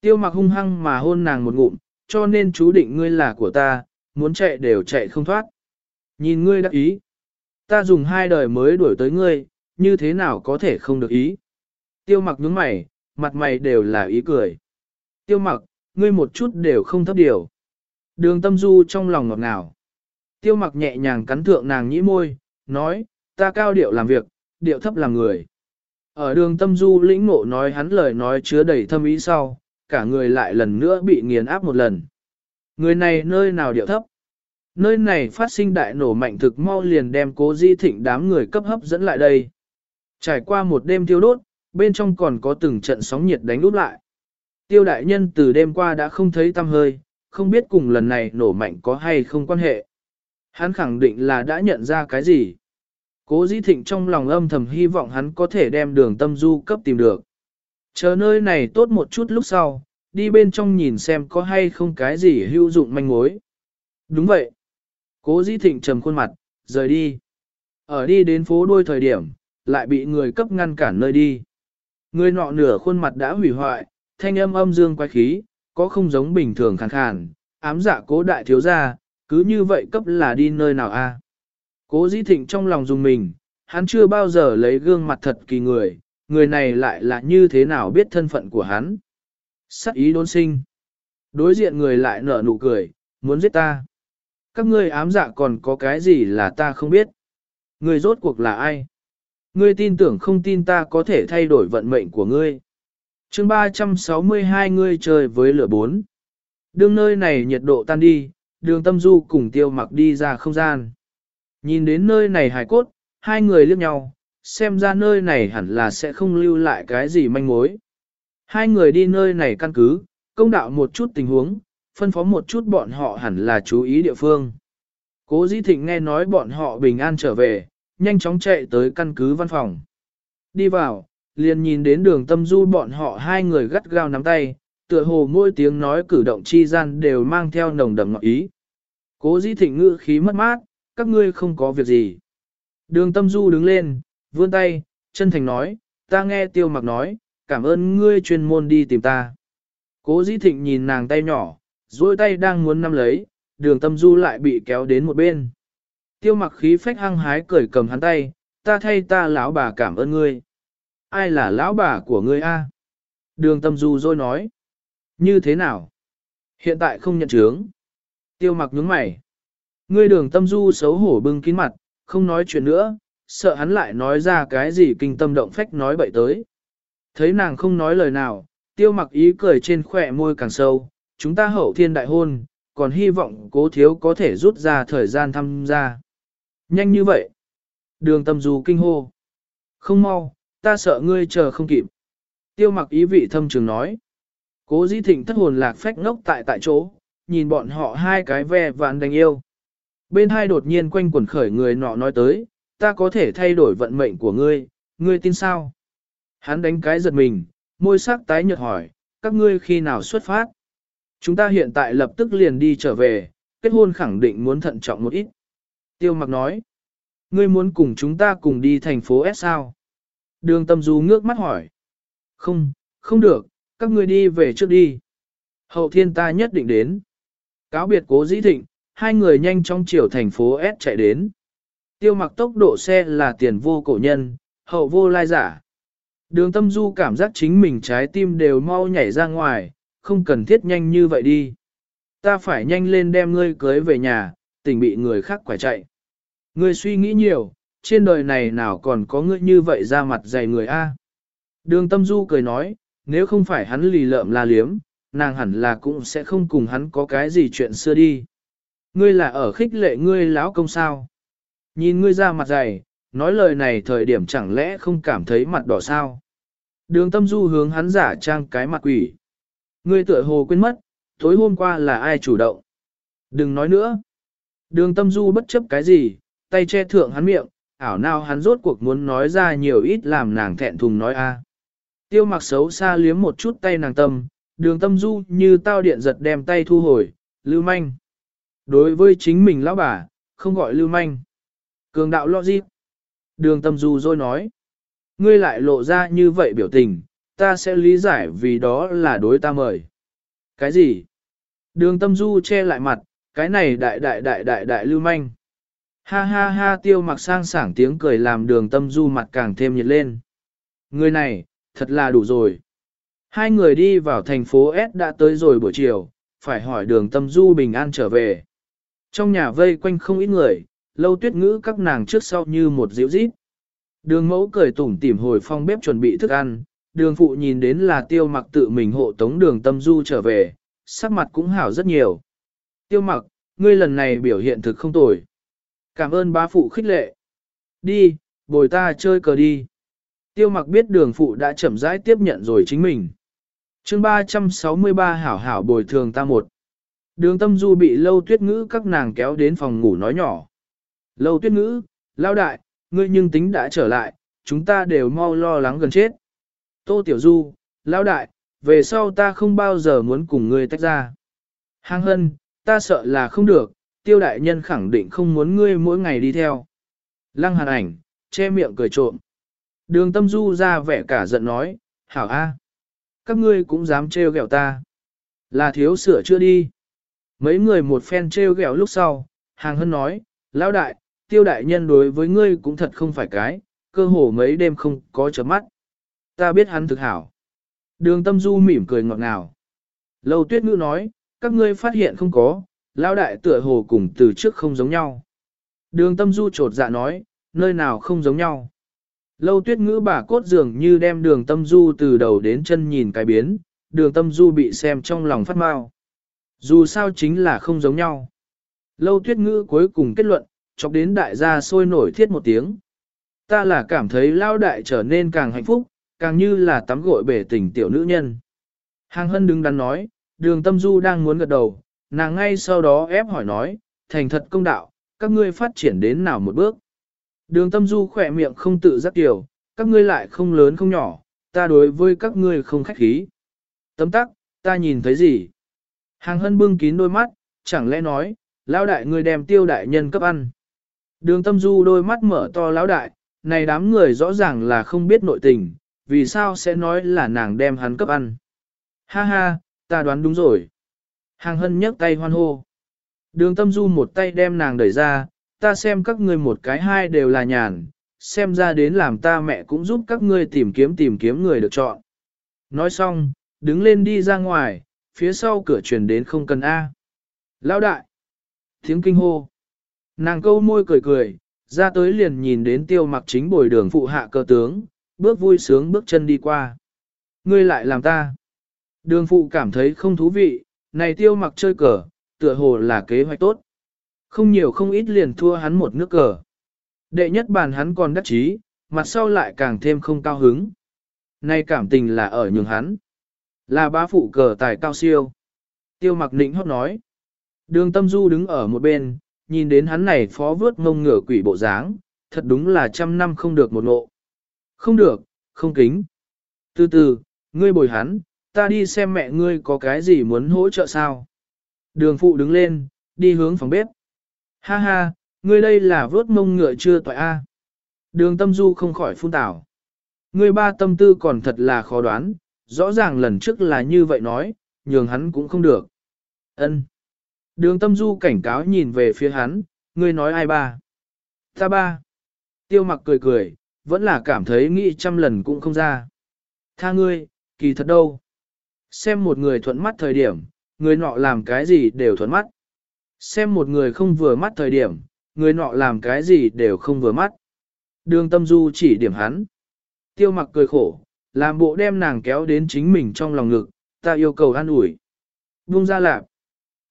Tiêu mặc hung hăng mà hôn nàng một ngụm, cho nên chú định ngươi là của ta, muốn chạy đều chạy không thoát. Nhìn ngươi đã ý. Ta dùng hai đời mới đuổi tới ngươi, như thế nào có thể không được ý. Tiêu mặc nhướng mày, mặt mày đều là ý cười. Tiêu mặc, ngươi một chút đều không thấp điều. Đường tâm du trong lòng ngọt ngào. Tiêu mặc nhẹ nhàng cắn thượng nàng nhĩ môi, nói, ta cao điệu làm việc, điệu thấp làm người. Ở đường tâm du lĩnh ngộ nói hắn lời nói chứa đầy thâm ý sau, cả người lại lần nữa bị nghiền áp một lần. Người này nơi nào điệu thấp? Nơi này phát sinh đại nổ mạnh thực mau liền đem cố di thịnh đám người cấp hấp dẫn lại đây. Trải qua một đêm thiêu đốt, bên trong còn có từng trận sóng nhiệt đánh úp lại. Tiêu đại nhân từ đêm qua đã không thấy tâm hơi, không biết cùng lần này nổ mạnh có hay không quan hệ. Hắn khẳng định là đã nhận ra cái gì. Cố dĩ thịnh trong lòng âm thầm hy vọng hắn có thể đem đường tâm du cấp tìm được. Chờ nơi này tốt một chút lúc sau, đi bên trong nhìn xem có hay không cái gì hữu dụng manh mối. Đúng vậy. Cố dĩ thịnh trầm khuôn mặt, rời đi. Ở đi đến phố đôi thời điểm, lại bị người cấp ngăn cản nơi đi. Người nọ nửa khuôn mặt đã hủy hoại, thanh âm âm dương quái khí, có không giống bình thường khàn khàn, ám dạ cố đại thiếu gia, cứ như vậy cấp là đi nơi nào a? Cố dĩ thịnh trong lòng dùng mình, hắn chưa bao giờ lấy gương mặt thật kỳ người, người này lại là như thế nào biết thân phận của hắn. Sắc ý đốn sinh. Đối diện người lại nở nụ cười, muốn giết ta. Các ngươi ám dạ còn có cái gì là ta không biết. Người rốt cuộc là ai? Ngươi tin tưởng không tin ta có thể thay đổi vận mệnh của ngươi chương 362 ngươi chơi với lửa bốn. Đường nơi này nhiệt độ tan đi, đường tâm du cùng tiêu mặc đi ra không gian. Nhìn đến nơi này hài cốt, hai người liếc nhau, xem ra nơi này hẳn là sẽ không lưu lại cái gì manh mối. Hai người đi nơi này căn cứ, công đạo một chút tình huống, phân phó một chút bọn họ hẳn là chú ý địa phương. Cố Dĩ Thịnh nghe nói bọn họ bình an trở về, nhanh chóng chạy tới căn cứ văn phòng. Đi vào, liền nhìn đến đường tâm du bọn họ hai người gắt gao nắm tay, tựa hồ mỗi tiếng nói cử động chi gian đều mang theo nồng đậm ngọt ý. Cố Dĩ Thịnh ngữ khí mất mát, các ngươi không có việc gì. Đường tâm du đứng lên, vươn tay, chân thành nói, ta nghe tiêu mặc nói, cảm ơn ngươi chuyên môn đi tìm ta. Cố dĩ thịnh nhìn nàng tay nhỏ, duỗi tay đang muốn nắm lấy, đường tâm du lại bị kéo đến một bên. Tiêu mặc khí phách hăng hái cởi cầm hắn tay, ta thay ta lão bà cảm ơn ngươi. Ai là lão bà của ngươi a? Đường tâm du rồi nói. Như thế nào? Hiện tại không nhận chướng. Tiêu mặc nhướng mày. Ngươi đường tâm du xấu hổ bưng kín mặt, không nói chuyện nữa, sợ hắn lại nói ra cái gì kinh tâm động phách nói bậy tới. Thấy nàng không nói lời nào, tiêu mặc ý cười trên khỏe môi càng sâu, chúng ta hậu thiên đại hôn, còn hy vọng cố thiếu có thể rút ra thời gian tham gia. Nhanh như vậy. Đường tâm du kinh hô. Không mau, ta sợ ngươi chờ không kịp. Tiêu mặc ý vị thâm trường nói. Cố dĩ thịnh thất hồn lạc phách ngốc tại tại chỗ, nhìn bọn họ hai cái ve vạn đánh yêu. Bên hai đột nhiên quanh quẩn khởi người nọ nói tới, ta có thể thay đổi vận mệnh của ngươi, ngươi tin sao? Hắn đánh cái giật mình, môi sắc tái nhợt hỏi, các ngươi khi nào xuất phát? Chúng ta hiện tại lập tức liền đi trở về, kết hôn khẳng định muốn thận trọng một ít. Tiêu mặc nói, ngươi muốn cùng chúng ta cùng đi thành phố S sao? Đường tâm du ngước mắt hỏi. Không, không được, các ngươi đi về trước đi. Hậu thiên ta nhất định đến. Cáo biệt cố dĩ thịnh, hai người nhanh trong chiều thành phố S chạy đến. Tiêu mặc tốc độ xe là tiền vô cổ nhân, hậu vô lai giả. Đường tâm du cảm giác chính mình trái tim đều mau nhảy ra ngoài, không cần thiết nhanh như vậy đi. Ta phải nhanh lên đem ngươi cưới về nhà, tỉnh bị người khác quải chạy. Ngươi suy nghĩ nhiều, trên đời này nào còn có ngươi như vậy ra mặt dày người A. Đường tâm du cười nói, nếu không phải hắn lì lợm la liếm, nàng hẳn là cũng sẽ không cùng hắn có cái gì chuyện xưa đi. Ngươi là ở khích lệ ngươi lão công sao. Nhìn ngươi ra mặt dày, nói lời này thời điểm chẳng lẽ không cảm thấy mặt đỏ sao. Đường tâm du hướng hắn giả trang cái mặt quỷ. Ngươi tựa hồ quên mất, tối hôm qua là ai chủ động. Đừng nói nữa. Đường tâm du bất chấp cái gì, tay che thượng hắn miệng, ảo nào hắn rốt cuộc muốn nói ra nhiều ít làm nàng thẹn thùng nói a. Tiêu mặc xấu xa liếm một chút tay nàng tâm, đường tâm du như tao điện giật đem tay thu hồi, lưu manh. Đối với chính mình lão bà, không gọi lưu manh. Cường đạo lo gì? Đường tâm du rồi nói. Ngươi lại lộ ra như vậy biểu tình, ta sẽ lý giải vì đó là đối ta mời. Cái gì? Đường tâm du che lại mặt, cái này đại đại đại đại đại lưu manh. Ha ha ha tiêu mặc sang sảng tiếng cười làm đường tâm du mặt càng thêm nhiệt lên. Người này, thật là đủ rồi. Hai người đi vào thành phố S đã tới rồi buổi chiều, phải hỏi đường tâm du bình an trở về. Trong nhà vây quanh không ít người, lâu tuyết ngữ các nàng trước sau như một diễu rít. Đường mẫu cười tủm tỉm hồi phong bếp chuẩn bị thức ăn, đường phụ nhìn đến là tiêu mặc tự mình hộ tống đường tâm du trở về, sắc mặt cũng hảo rất nhiều. Tiêu mặc, ngươi lần này biểu hiện thực không tồi. Cảm ơn bá phụ khích lệ. Đi, bồi ta chơi cờ đi. Tiêu mặc biết đường phụ đã chậm rãi tiếp nhận rồi chính mình. chương 363 hảo hảo bồi thường ta một. Đường tâm du bị lâu tuyết ngữ các nàng kéo đến phòng ngủ nói nhỏ. Lâu tuyết ngữ, lao đại, ngươi nhưng tính đã trở lại, chúng ta đều mau lo lắng gần chết. Tô tiểu du, lao đại, về sau ta không bao giờ muốn cùng ngươi tách ra. Hàng hân, ta sợ là không được, tiêu đại nhân khẳng định không muốn ngươi mỗi ngày đi theo. Lăng hàn ảnh, che miệng cười trộm. Đường tâm du ra vẻ cả giận nói, hảo a, các ngươi cũng dám trêu ghẹo ta. Là thiếu sửa chưa đi. Mấy người một phen trêu ghẹo lúc sau, hàng hân nói, lão đại, tiêu đại nhân đối với ngươi cũng thật không phải cái, cơ hồ mấy đêm không có chớp mắt. Ta biết hắn thực hảo. Đường tâm du mỉm cười ngọt ngào. Lâu tuyết ngữ nói, các ngươi phát hiện không có, lão đại tựa hồ cùng từ trước không giống nhau. Đường tâm du trột dạ nói, nơi nào không giống nhau. Lâu tuyết ngữ bà cốt dường như đem đường tâm du từ đầu đến chân nhìn cái biến, đường tâm du bị xem trong lòng phát mau. Dù sao chính là không giống nhau. Lâu tuyết ngữ cuối cùng kết luận, chọc đến đại gia sôi nổi thiết một tiếng. Ta là cảm thấy lao đại trở nên càng hạnh phúc, càng như là tắm gội bể tình tiểu nữ nhân. Hàng hân đứng đắn nói, đường tâm du đang muốn gật đầu, nàng ngay sau đó ép hỏi nói, thành thật công đạo, các ngươi phát triển đến nào một bước. Đường tâm du khỏe miệng không tự giác tiểu, các ngươi lại không lớn không nhỏ, ta đối với các ngươi không khách khí. Tấm tắc, ta nhìn thấy gì? Hàng hân bưng kín đôi mắt, chẳng lẽ nói, lão đại ngươi đem tiêu đại nhân cấp ăn. Đường tâm du đôi mắt mở to lão đại, này đám người rõ ràng là không biết nội tình, vì sao sẽ nói là nàng đem hắn cấp ăn. Ha ha, ta đoán đúng rồi. Hàng hân nhấc tay hoan hô. Đường tâm du một tay đem nàng đẩy ra, ta xem các ngươi một cái hai đều là nhàn, xem ra đến làm ta mẹ cũng giúp các ngươi tìm kiếm tìm kiếm người được chọn. Nói xong, đứng lên đi ra ngoài, phía sau cửa truyền đến không cần A. Lão đại! Tiếng kinh hô. Nàng câu môi cười cười, ra tới liền nhìn đến tiêu mặc chính bồi đường phụ hạ cơ tướng, bước vui sướng bước chân đi qua. Ngươi lại làm ta. Đường phụ cảm thấy không thú vị, này tiêu mặc chơi cờ, tựa hồ là kế hoạch tốt. Không nhiều không ít liền thua hắn một nước cờ. Đệ nhất bàn hắn còn đắc chí, mặt sau lại càng thêm không cao hứng. Nay cảm tình là ở nhường hắn. Là bá phụ cờ tài cao siêu. Tiêu mặc nịnh hót nói. Đường tâm du đứng ở một bên, nhìn đến hắn này phó vớt ngông ngửa quỷ bộ dáng, thật đúng là trăm năm không được một ngộ. Không được, không kính. Từ từ, ngươi bồi hắn, ta đi xem mẹ ngươi có cái gì muốn hỗ trợ sao. Đường phụ đứng lên, đi hướng phòng bếp. Ha ha, Ngươi đây là vớt mông ngựa chưa toại A. À? Đường tâm du không khỏi phun tảo. Ngươi ba tâm tư còn thật là khó đoán, rõ ràng lần trước là như vậy nói, nhường hắn cũng không được. Ân. Đường tâm du cảnh cáo nhìn về phía hắn, ngươi nói ai ba? Ta ba. Tiêu mặc cười cười, vẫn là cảm thấy nghĩ trăm lần cũng không ra. Tha ngươi, kỳ thật đâu. Xem một người thuận mắt thời điểm, người nọ làm cái gì đều thuận mắt. Xem một người không vừa mắt thời điểm, người nọ làm cái gì đều không vừa mắt. Đường tâm du chỉ điểm hắn. Tiêu mặc cười khổ, làm bộ đem nàng kéo đến chính mình trong lòng ngực, ta yêu cầu an ủi. Buông ra lạp.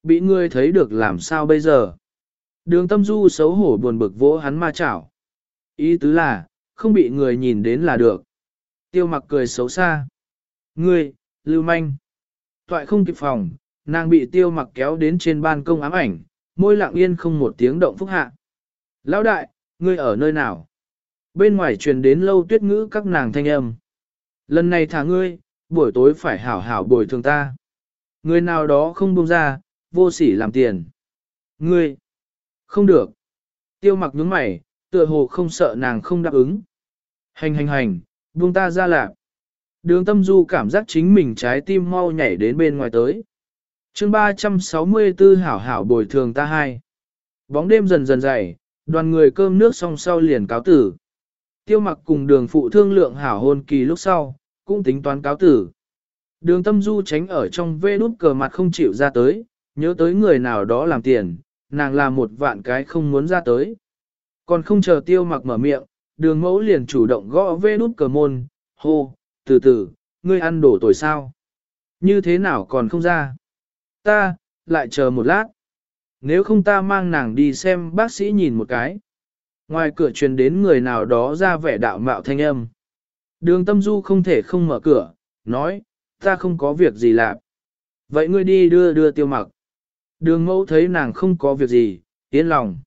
Bị ngươi thấy được làm sao bây giờ? Đường tâm du xấu hổ buồn bực vỗ hắn ma chảo. Ý tứ là, không bị người nhìn đến là được. Tiêu mặc cười xấu xa. Ngươi, lưu manh. Toại không kịp phòng, nàng bị tiêu mặc kéo đến trên ban công ám ảnh, môi lặng yên không một tiếng động phúc hạ. Lão đại, ngươi ở nơi nào? Bên ngoài truyền đến lâu tuyết ngữ các nàng thanh âm. Lần này thả ngươi, buổi tối phải hảo hảo bồi thường ta. Người nào đó không buông ra, vô sỉ làm tiền. Ngươi, không được. Tiêu mặc nhướng mày, tựa hồ không sợ nàng không đáp ứng. Hành hành hành, buông ta ra lạc. Đường tâm du cảm giác chính mình trái tim mau nhảy đến bên ngoài tới. chương 364 hảo hảo bồi thường ta hai. Bóng đêm dần dần dày, đoàn người cơm nước xong sau liền cáo tử. Tiêu mặc cùng đường phụ thương lượng hảo hôn kỳ lúc sau, cũng tính toán cáo tử. Đường tâm du tránh ở trong vê nút cờ mặt không chịu ra tới, nhớ tới người nào đó làm tiền, nàng làm một vạn cái không muốn ra tới. Còn không chờ tiêu mặc mở miệng, đường mẫu liền chủ động gõ vê nút cờ môn, hô, từ từ, ngươi ăn đổ tồi sao? Như thế nào còn không ra? Ta, lại chờ một lát. Nếu không ta mang nàng đi xem bác sĩ nhìn một cái. Ngoài cửa truyền đến người nào đó ra vẻ đạo mạo thanh âm. Đường tâm du không thể không mở cửa, nói, ta không có việc gì làm. Vậy ngươi đi đưa đưa tiêu mặc. Đường mẫu thấy nàng không có việc gì, yên lòng.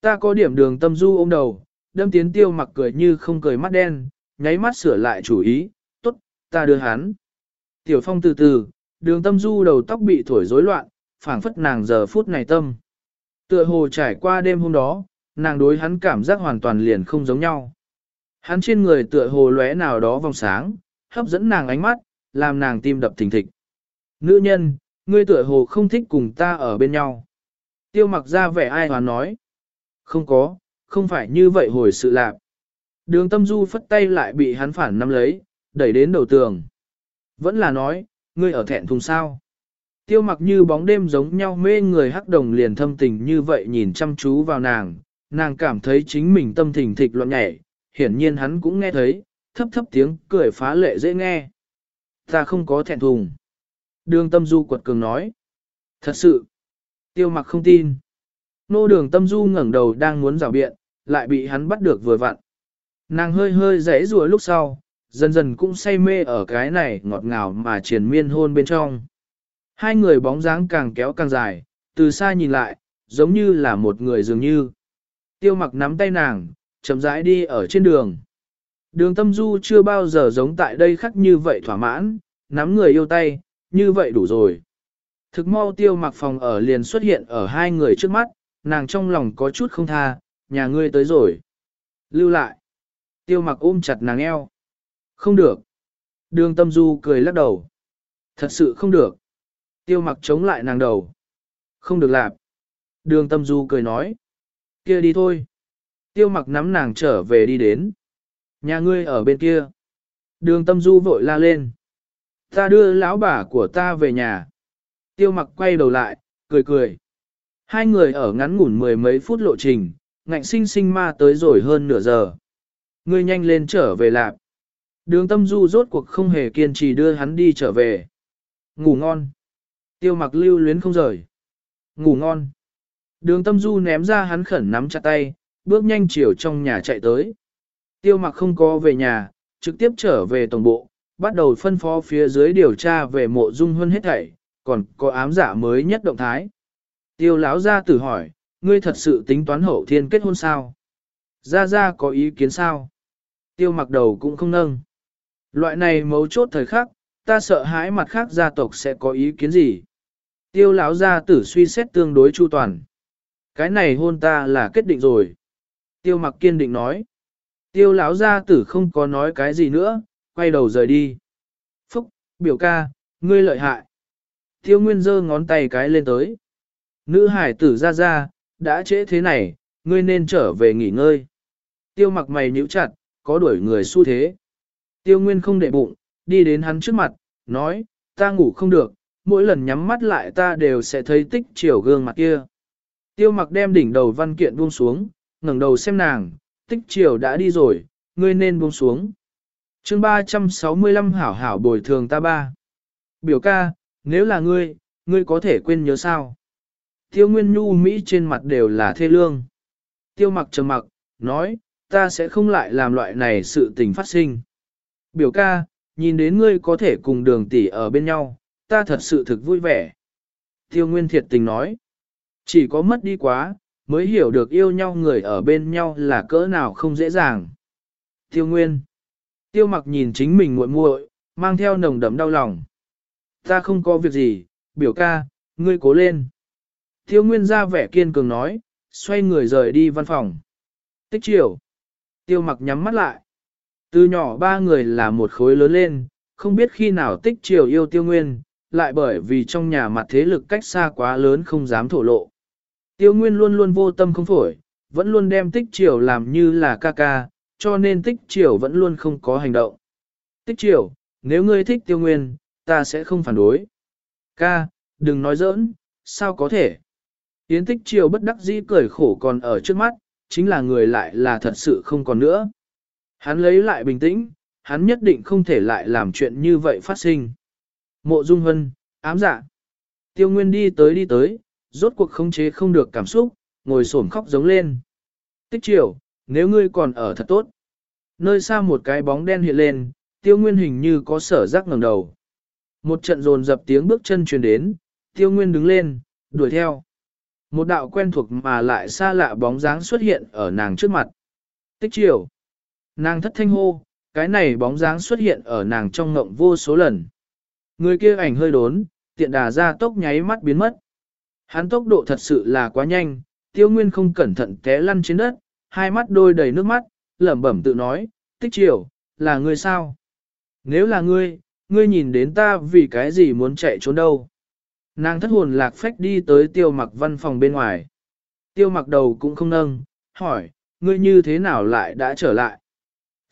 Ta có điểm đường tâm du ôm đầu, đâm tiến tiêu mặc cười như không cười mắt đen, nháy mắt sửa lại chủ ý, ta đưa hắn. Tiểu phong từ từ, đường tâm du đầu tóc bị thổi rối loạn, phảng phất nàng giờ phút này tâm. Tựa hồ trải qua đêm hôm đó, nàng đối hắn cảm giác hoàn toàn liền không giống nhau. Hắn trên người tựa hồ lóe nào đó vòng sáng, hấp dẫn nàng ánh mắt, làm nàng tim đập thình thịch. Nữ nhân, ngươi tựa hồ không thích cùng ta ở bên nhau. Tiêu mặc ra vẻ ai hoàn nói. Không có, không phải như vậy hồi sự lạc. Đường tâm du phất tay lại bị hắn phản nắm lấy, đẩy đến đầu tường. Vẫn là nói, ngươi ở thẹn thùng sao. Tiêu mặc như bóng đêm giống nhau mê người hắc đồng liền thâm tình như vậy nhìn chăm chú vào nàng, nàng cảm thấy chính mình tâm thình thịch loạn nhảy, hiển nhiên hắn cũng nghe thấy, thấp thấp tiếng cười phá lệ dễ nghe. Ta không có thẹn thùng. Đường tâm du quật cường nói. Thật sự. Tiêu mặc không tin. Nô đường tâm du ngẩng đầu đang muốn rào biện, lại bị hắn bắt được vừa vặn. Nàng hơi hơi rẽ rùa lúc sau, dần dần cũng say mê ở cái này ngọt ngào mà triền miên hôn bên trong. Hai người bóng dáng càng kéo càng dài, từ xa nhìn lại, giống như là một người dường như. Tiêu mặc nắm tay nàng, chậm rãi đi ở trên đường. Đường tâm du chưa bao giờ giống tại đây khắc như vậy thỏa mãn, nắm người yêu tay, như vậy đủ rồi. Thực mau tiêu mặc phòng ở liền xuất hiện ở hai người trước mắt, nàng trong lòng có chút không tha, nhà ngươi tới rồi. Lưu lại. Tiêu mặc ôm chặt nàng eo. Không được. Đường tâm du cười lắc đầu. Thật sự không được. Tiêu mặc chống lại nàng đầu. Không được lạp. Đường tâm du cười nói. kia đi thôi. Tiêu mặc nắm nàng trở về đi đến. Nhà ngươi ở bên kia. Đường tâm du vội la lên. Ta đưa lão bà của ta về nhà. Tiêu mặc quay đầu lại, cười cười. Hai người ở ngắn ngủn mười mấy phút lộ trình, ngạnh sinh sinh ma tới rồi hơn nửa giờ. Ngươi nhanh lên trở về lạp. Đường tâm du rốt cuộc không hề kiên trì đưa hắn đi trở về. Ngủ ngon. Tiêu mặc lưu luyến không rời. Ngủ ngon. Đường tâm du ném ra hắn khẩn nắm chặt tay, bước nhanh chiều trong nhà chạy tới. Tiêu mặc không có về nhà, trực tiếp trở về tổng bộ, bắt đầu phân phó phía dưới điều tra về mộ dung hơn hết thảy, còn có ám giả mới nhất động thái. Tiêu lão gia tử hỏi, ngươi thật sự tính toán hậu thiên kết hôn sao? Gia Gia có ý kiến sao? Tiêu mặc đầu cũng không nâng. Loại này mấu chốt thời khắc, ta sợ hãi mặt khác gia tộc sẽ có ý kiến gì? Tiêu lão gia tử suy xét tương đối chu toàn. Cái này hôn ta là kết định rồi. Tiêu mặc kiên định nói. Tiêu lão gia tử không có nói cái gì nữa, quay đầu rời đi. Phúc, biểu ca, ngươi lợi hại. Tiêu Nguyên giơ ngón tay cái lên tới. Nữ hải tử ra ra, đã trễ thế này, ngươi nên trở về nghỉ ngơi. Tiêu mặc mày nhíu chặt, có đuổi người xu thế. Tiêu Nguyên không để bụng, đi đến hắn trước mặt, nói, ta ngủ không được, mỗi lần nhắm mắt lại ta đều sẽ thấy tích chiều gương mặt kia. Tiêu mặc đem đỉnh đầu văn kiện buông xuống, ngẩng đầu xem nàng, tích chiều đã đi rồi, ngươi nên buông xuống. chương 365 hảo hảo bồi thường ta ba. Biểu ca, nếu là ngươi, ngươi có thể quên nhớ sao? Tiêu Nguyên Nhu Mỹ trên mặt đều là thê lương. Tiêu mặc trầm mặc, nói, ta sẽ không lại làm loại này sự tình phát sinh. Biểu ca, nhìn đến ngươi có thể cùng đường tỷ ở bên nhau, ta thật sự thực vui vẻ. Tiêu Nguyên thiệt tình nói, chỉ có mất đi quá, mới hiểu được yêu nhau người ở bên nhau là cỡ nào không dễ dàng. Tiêu Nguyên, Tiêu mặc nhìn chính mình muội muội, mang theo nồng đậm đau lòng. Ta không có việc gì, biểu ca, ngươi cố lên. Tiêu Nguyên ra vẻ kiên cường nói, xoay người rời đi văn phòng. Tích chiều. Tiêu mặc nhắm mắt lại. Từ nhỏ ba người là một khối lớn lên, không biết khi nào tích triều yêu tiêu nguyên, lại bởi vì trong nhà mặt thế lực cách xa quá lớn không dám thổ lộ. Tiêu nguyên luôn luôn vô tâm không phổi, vẫn luôn đem tích triều làm như là ca ca, cho nên tích triều vẫn luôn không có hành động. Tích triều, nếu ngươi thích tiêu nguyên, ta sẽ không phản đối. Ca, đừng nói giỡn, sao có thể. Yến tích triều bất đắc dĩ cười khổ còn ở trước mắt, chính là người lại là thật sự không còn nữa. Hắn lấy lại bình tĩnh, hắn nhất định không thể lại làm chuyện như vậy phát sinh. Mộ Dung Hân, ám dạ. Tiêu Nguyên đi tới đi tới, rốt cuộc khống chế không được cảm xúc, ngồi xổm khóc giống lên. Tích triều, nếu ngươi còn ở thật tốt. Nơi xa một cái bóng đen hiện lên, Tiêu Nguyên hình như có sở giác ngẩng đầu. Một trận rồn dập tiếng bước chân truyền đến, Tiêu Nguyên đứng lên, đuổi theo. Một đạo quen thuộc mà lại xa lạ bóng dáng xuất hiện ở nàng trước mặt. Tích triều. Nàng thất thanh hô, cái này bóng dáng xuất hiện ở nàng trong ngộng vô số lần. Người kia ảnh hơi đốn, tiện đà ra tốc nháy mắt biến mất. Hắn tốc độ thật sự là quá nhanh, tiêu nguyên không cẩn thận té lăn trên đất, hai mắt đôi đầy nước mắt, lẩm bẩm tự nói, tích chiều, là ngươi sao? Nếu là ngươi, ngươi nhìn đến ta vì cái gì muốn chạy trốn đâu? Nàng thất hồn lạc phách đi tới tiêu mặc văn phòng bên ngoài. Tiêu mặc đầu cũng không nâng, hỏi, ngươi như thế nào lại đã trở lại?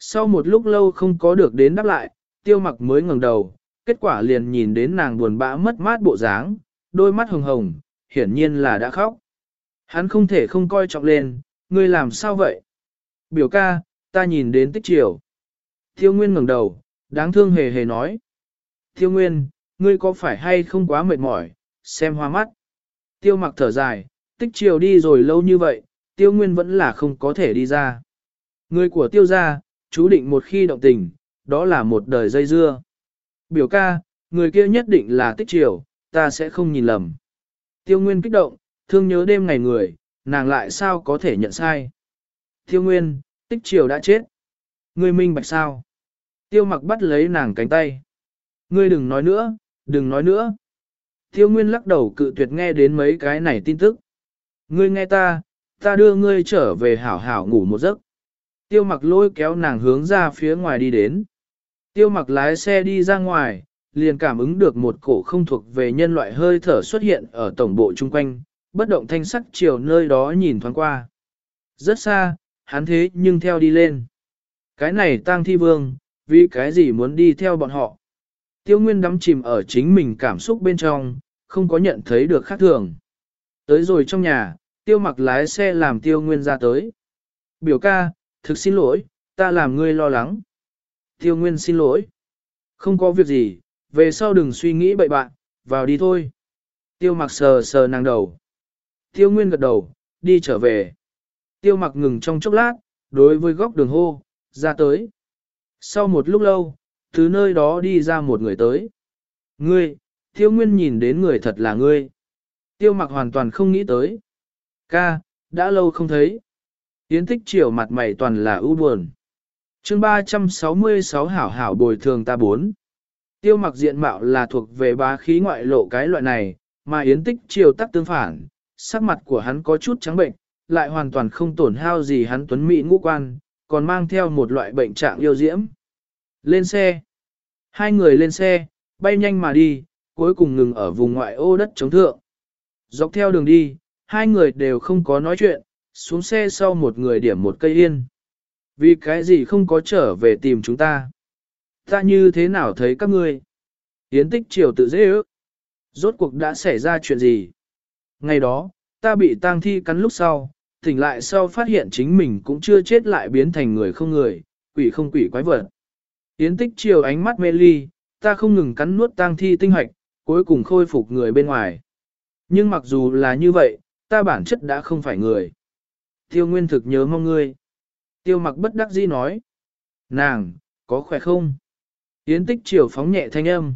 Sau một lúc lâu không có được đến đáp lại, tiêu mặc mới ngẩng đầu, kết quả liền nhìn đến nàng buồn bã mất mát bộ dáng, đôi mắt hồng hồng, hiển nhiên là đã khóc. Hắn không thể không coi trọng lên, ngươi làm sao vậy? Biểu ca, ta nhìn đến tích chiều. Tiêu Nguyên ngẩng đầu, đáng thương hề hề nói. Tiêu Nguyên, ngươi có phải hay không quá mệt mỏi, xem hoa mắt. Tiêu mặc thở dài, tích chiều đi rồi lâu như vậy, tiêu nguyên vẫn là không có thể đi ra. Người của tiêu gia, chú định một khi động tình, đó là một đời dây dưa. Biểu ca, người kia nhất định là tích triều, ta sẽ không nhìn lầm. Tiêu Nguyên kích động, thương nhớ đêm ngày người, nàng lại sao có thể nhận sai. Tiêu Nguyên, tích triều đã chết. Ngươi minh bạch sao? Tiêu mặc bắt lấy nàng cánh tay. Ngươi đừng nói nữa, đừng nói nữa. Tiêu Nguyên lắc đầu cự tuyệt nghe đến mấy cái này tin tức. Ngươi nghe ta, ta đưa ngươi trở về hảo hảo ngủ một giấc. Tiêu mặc lôi kéo nàng hướng ra phía ngoài đi đến. Tiêu mặc lái xe đi ra ngoài, liền cảm ứng được một cổ không thuộc về nhân loại hơi thở xuất hiện ở tổng bộ chung quanh, bất động thanh sắc chiều nơi đó nhìn thoáng qua. Rất xa, hắn thế nhưng theo đi lên. Cái này tang thi vương, vì cái gì muốn đi theo bọn họ. Tiêu Nguyên đắm chìm ở chính mình cảm xúc bên trong, không có nhận thấy được khác thường. Tới rồi trong nhà, Tiêu mặc lái xe làm Tiêu Nguyên ra tới. Biểu ca, thực xin lỗi, ta làm ngươi lo lắng. Tiêu Nguyên xin lỗi. Không có việc gì, về sau đừng suy nghĩ bậy bạn, vào đi thôi. Tiêu mặc sờ sờ nàng đầu. Tiêu Nguyên gật đầu, đi trở về. Tiêu mặc ngừng trong chốc lát, đối với góc đường hô, ra tới. Sau một lúc lâu, từ nơi đó đi ra một người tới. Ngươi, Tiêu Nguyên nhìn đến người thật là ngươi. Tiêu mặc hoàn toàn không nghĩ tới. Ca, đã lâu không thấy. Yến tích chiều mặt mày toàn là ưu buồn. chương 366 hảo hảo bồi thường ta bốn. Tiêu mặc diện mạo là thuộc về bá khí ngoại lộ cái loại này, mà yến tích chiều tắc tương phản, sắc mặt của hắn có chút trắng bệnh, lại hoàn toàn không tổn hao gì hắn tuấn mỹ ngũ quan, còn mang theo một loại bệnh trạng yêu diễm. Lên xe. Hai người lên xe, bay nhanh mà đi, cuối cùng ngừng ở vùng ngoại ô đất chống thượng. Dọc theo đường đi, hai người đều không có nói chuyện, xuống xe sau một người điểm một cây yên. Vì cái gì không có trở về tìm chúng ta? Ta như thế nào thấy các ngươi? Yến tích triều tự dễ ước. Rốt cuộc đã xảy ra chuyện gì? Ngày đó, ta bị tang thi cắn lúc sau, tỉnh lại sau phát hiện chính mình cũng chưa chết lại biến thành người không người, quỷ không quỷ quái vật. Yến tích chiều ánh mắt mê ly, ta không ngừng cắn nuốt tang thi tinh hoạch, cuối cùng khôi phục người bên ngoài. Nhưng mặc dù là như vậy, ta bản chất đã không phải người. Tiêu Nguyên thực nhớ mong ngươi. Tiêu mặc bất đắc dĩ nói. Nàng, có khỏe không? Yến tích chiều phóng nhẹ thanh âm.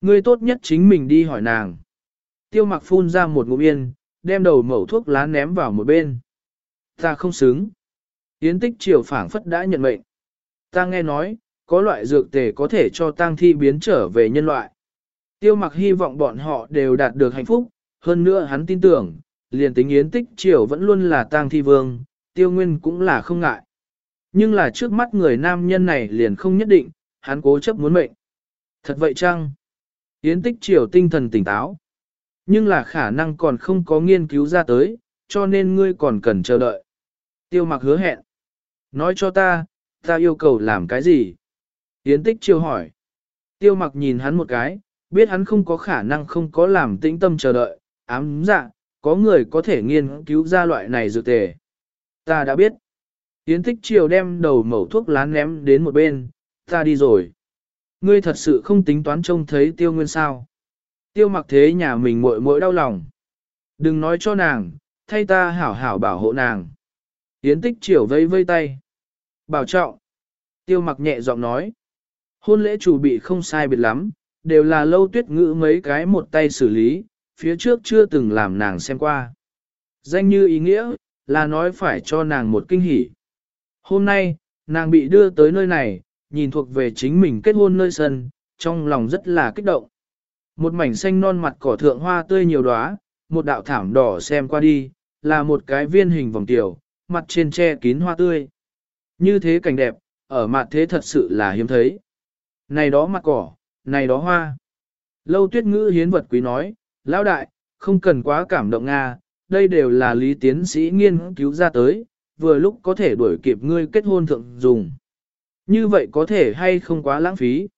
Ngươi tốt nhất chính mình đi hỏi nàng. Tiêu mặc phun ra một ngụm yên, đem đầu mẩu thuốc lá ném vào một bên. Ta không xứng. Yến tích triều phảng phất đã nhận mệnh. Ta nghe nói, có loại dược tề có thể cho tang thi biến trở về nhân loại. Tiêu mặc hy vọng bọn họ đều đạt được hạnh phúc, hơn nữa hắn tin tưởng, liền tính Yến tích triều vẫn luôn là tang thi vương, tiêu nguyên cũng là không ngại. Nhưng là trước mắt người nam nhân này liền không nhất định, hắn cố chấp muốn mệnh. Thật vậy chăng? Yến tích triều tinh thần tỉnh táo. Nhưng là khả năng còn không có nghiên cứu ra tới, cho nên ngươi còn cần chờ đợi. Tiêu mặc hứa hẹn. Nói cho ta, ta yêu cầu làm cái gì? Yến tích triều hỏi. Tiêu mặc nhìn hắn một cái, biết hắn không có khả năng không có làm tĩnh tâm chờ đợi, ám dạ, có người có thể nghiên cứu ra loại này dược tề. Ta đã biết. Yến tích chiều đem đầu mẩu thuốc lá ném đến một bên, ta đi rồi. Ngươi thật sự không tính toán trông thấy tiêu nguyên sao. Tiêu mặc thế nhà mình muội muội đau lòng. Đừng nói cho nàng, thay ta hảo hảo bảo hộ nàng. Yến tích chiều vây vây tay. Bảo trọng. Tiêu mặc nhẹ giọng nói. Hôn lễ chủ bị không sai biệt lắm, đều là lâu tuyết ngữ mấy cái một tay xử lý, phía trước chưa từng làm nàng xem qua. Danh như ý nghĩa, là nói phải cho nàng một kinh hỉ. Hôm nay, nàng bị đưa tới nơi này, nhìn thuộc về chính mình kết hôn nơi sân, trong lòng rất là kích động. Một mảnh xanh non mặt cỏ thượng hoa tươi nhiều đóa, một đạo thảm đỏ xem qua đi, là một cái viên hình vòng tiểu, mặt trên che kín hoa tươi. Như thế cảnh đẹp, ở mặt thế thật sự là hiếm thấy. Này đó mặt cỏ, này đó hoa. Lâu tuyết ngữ hiến vật quý nói, lão đại, không cần quá cảm động Nga, đây đều là lý tiến sĩ nghiên cứu ra tới, vừa lúc có thể đuổi kịp ngươi kết hôn thượng dùng. Như vậy có thể hay không quá lãng phí.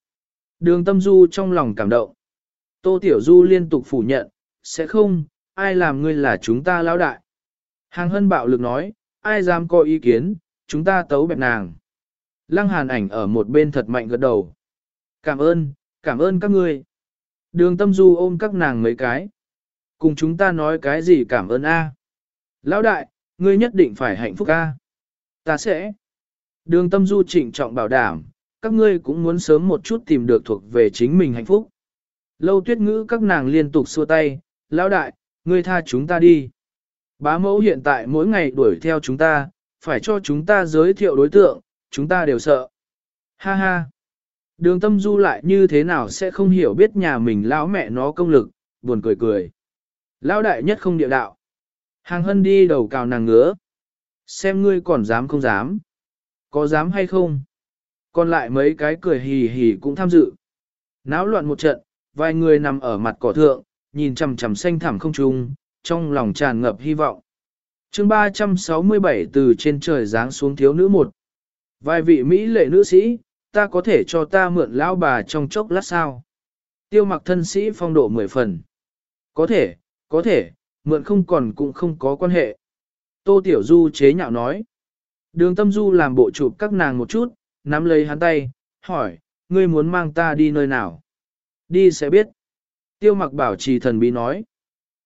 Đường tâm du trong lòng cảm động. Tô Tiểu Du liên tục phủ nhận, sẽ không, ai làm ngươi là chúng ta lão đại. Hàng hân bạo lực nói, ai dám có ý kiến, chúng ta tấu bẹp nàng. Lăng hàn ảnh ở một bên thật mạnh gật đầu. Cảm ơn, cảm ơn các ngươi. Đường tâm du ôm các nàng mấy cái. Cùng chúng ta nói cái gì cảm ơn a? Lão đại, ngươi nhất định phải hạnh phúc a. Ta sẽ. Đường tâm du trịnh trọng bảo đảm, các ngươi cũng muốn sớm một chút tìm được thuộc về chính mình hạnh phúc. Lâu tuyết ngữ các nàng liên tục xua tay, lão đại, ngươi tha chúng ta đi. Bá mẫu hiện tại mỗi ngày đuổi theo chúng ta, phải cho chúng ta giới thiệu đối tượng, chúng ta đều sợ. Ha ha. Đường tâm du lại như thế nào sẽ không hiểu biết nhà mình lão mẹ nó công lực, buồn cười cười. Lão đại nhất không địa đạo. Hàng hân đi đầu cào nàng ngứa. Xem ngươi còn dám không dám. Có dám hay không? Còn lại mấy cái cười hì hì cũng tham dự. Náo loạn một trận, vài người nằm ở mặt cỏ thượng, nhìn chằm chằm xanh thẳm không trung, trong lòng tràn ngập hy vọng. chương 367 từ trên trời giáng xuống thiếu nữ một. Vài vị Mỹ lệ nữ sĩ, ta có thể cho ta mượn lão bà trong chốc lát sao? Tiêu mặc thân sĩ phong độ mười phần. Có thể, có thể, mượn không còn cũng không có quan hệ. Tô Tiểu Du chế nhạo nói. Đường tâm du làm bộ chụp các nàng một chút, nắm lấy hắn tay, hỏi, ngươi muốn mang ta đi nơi nào? Đi sẽ biết. Tiêu mặc bảo trì thần bí nói.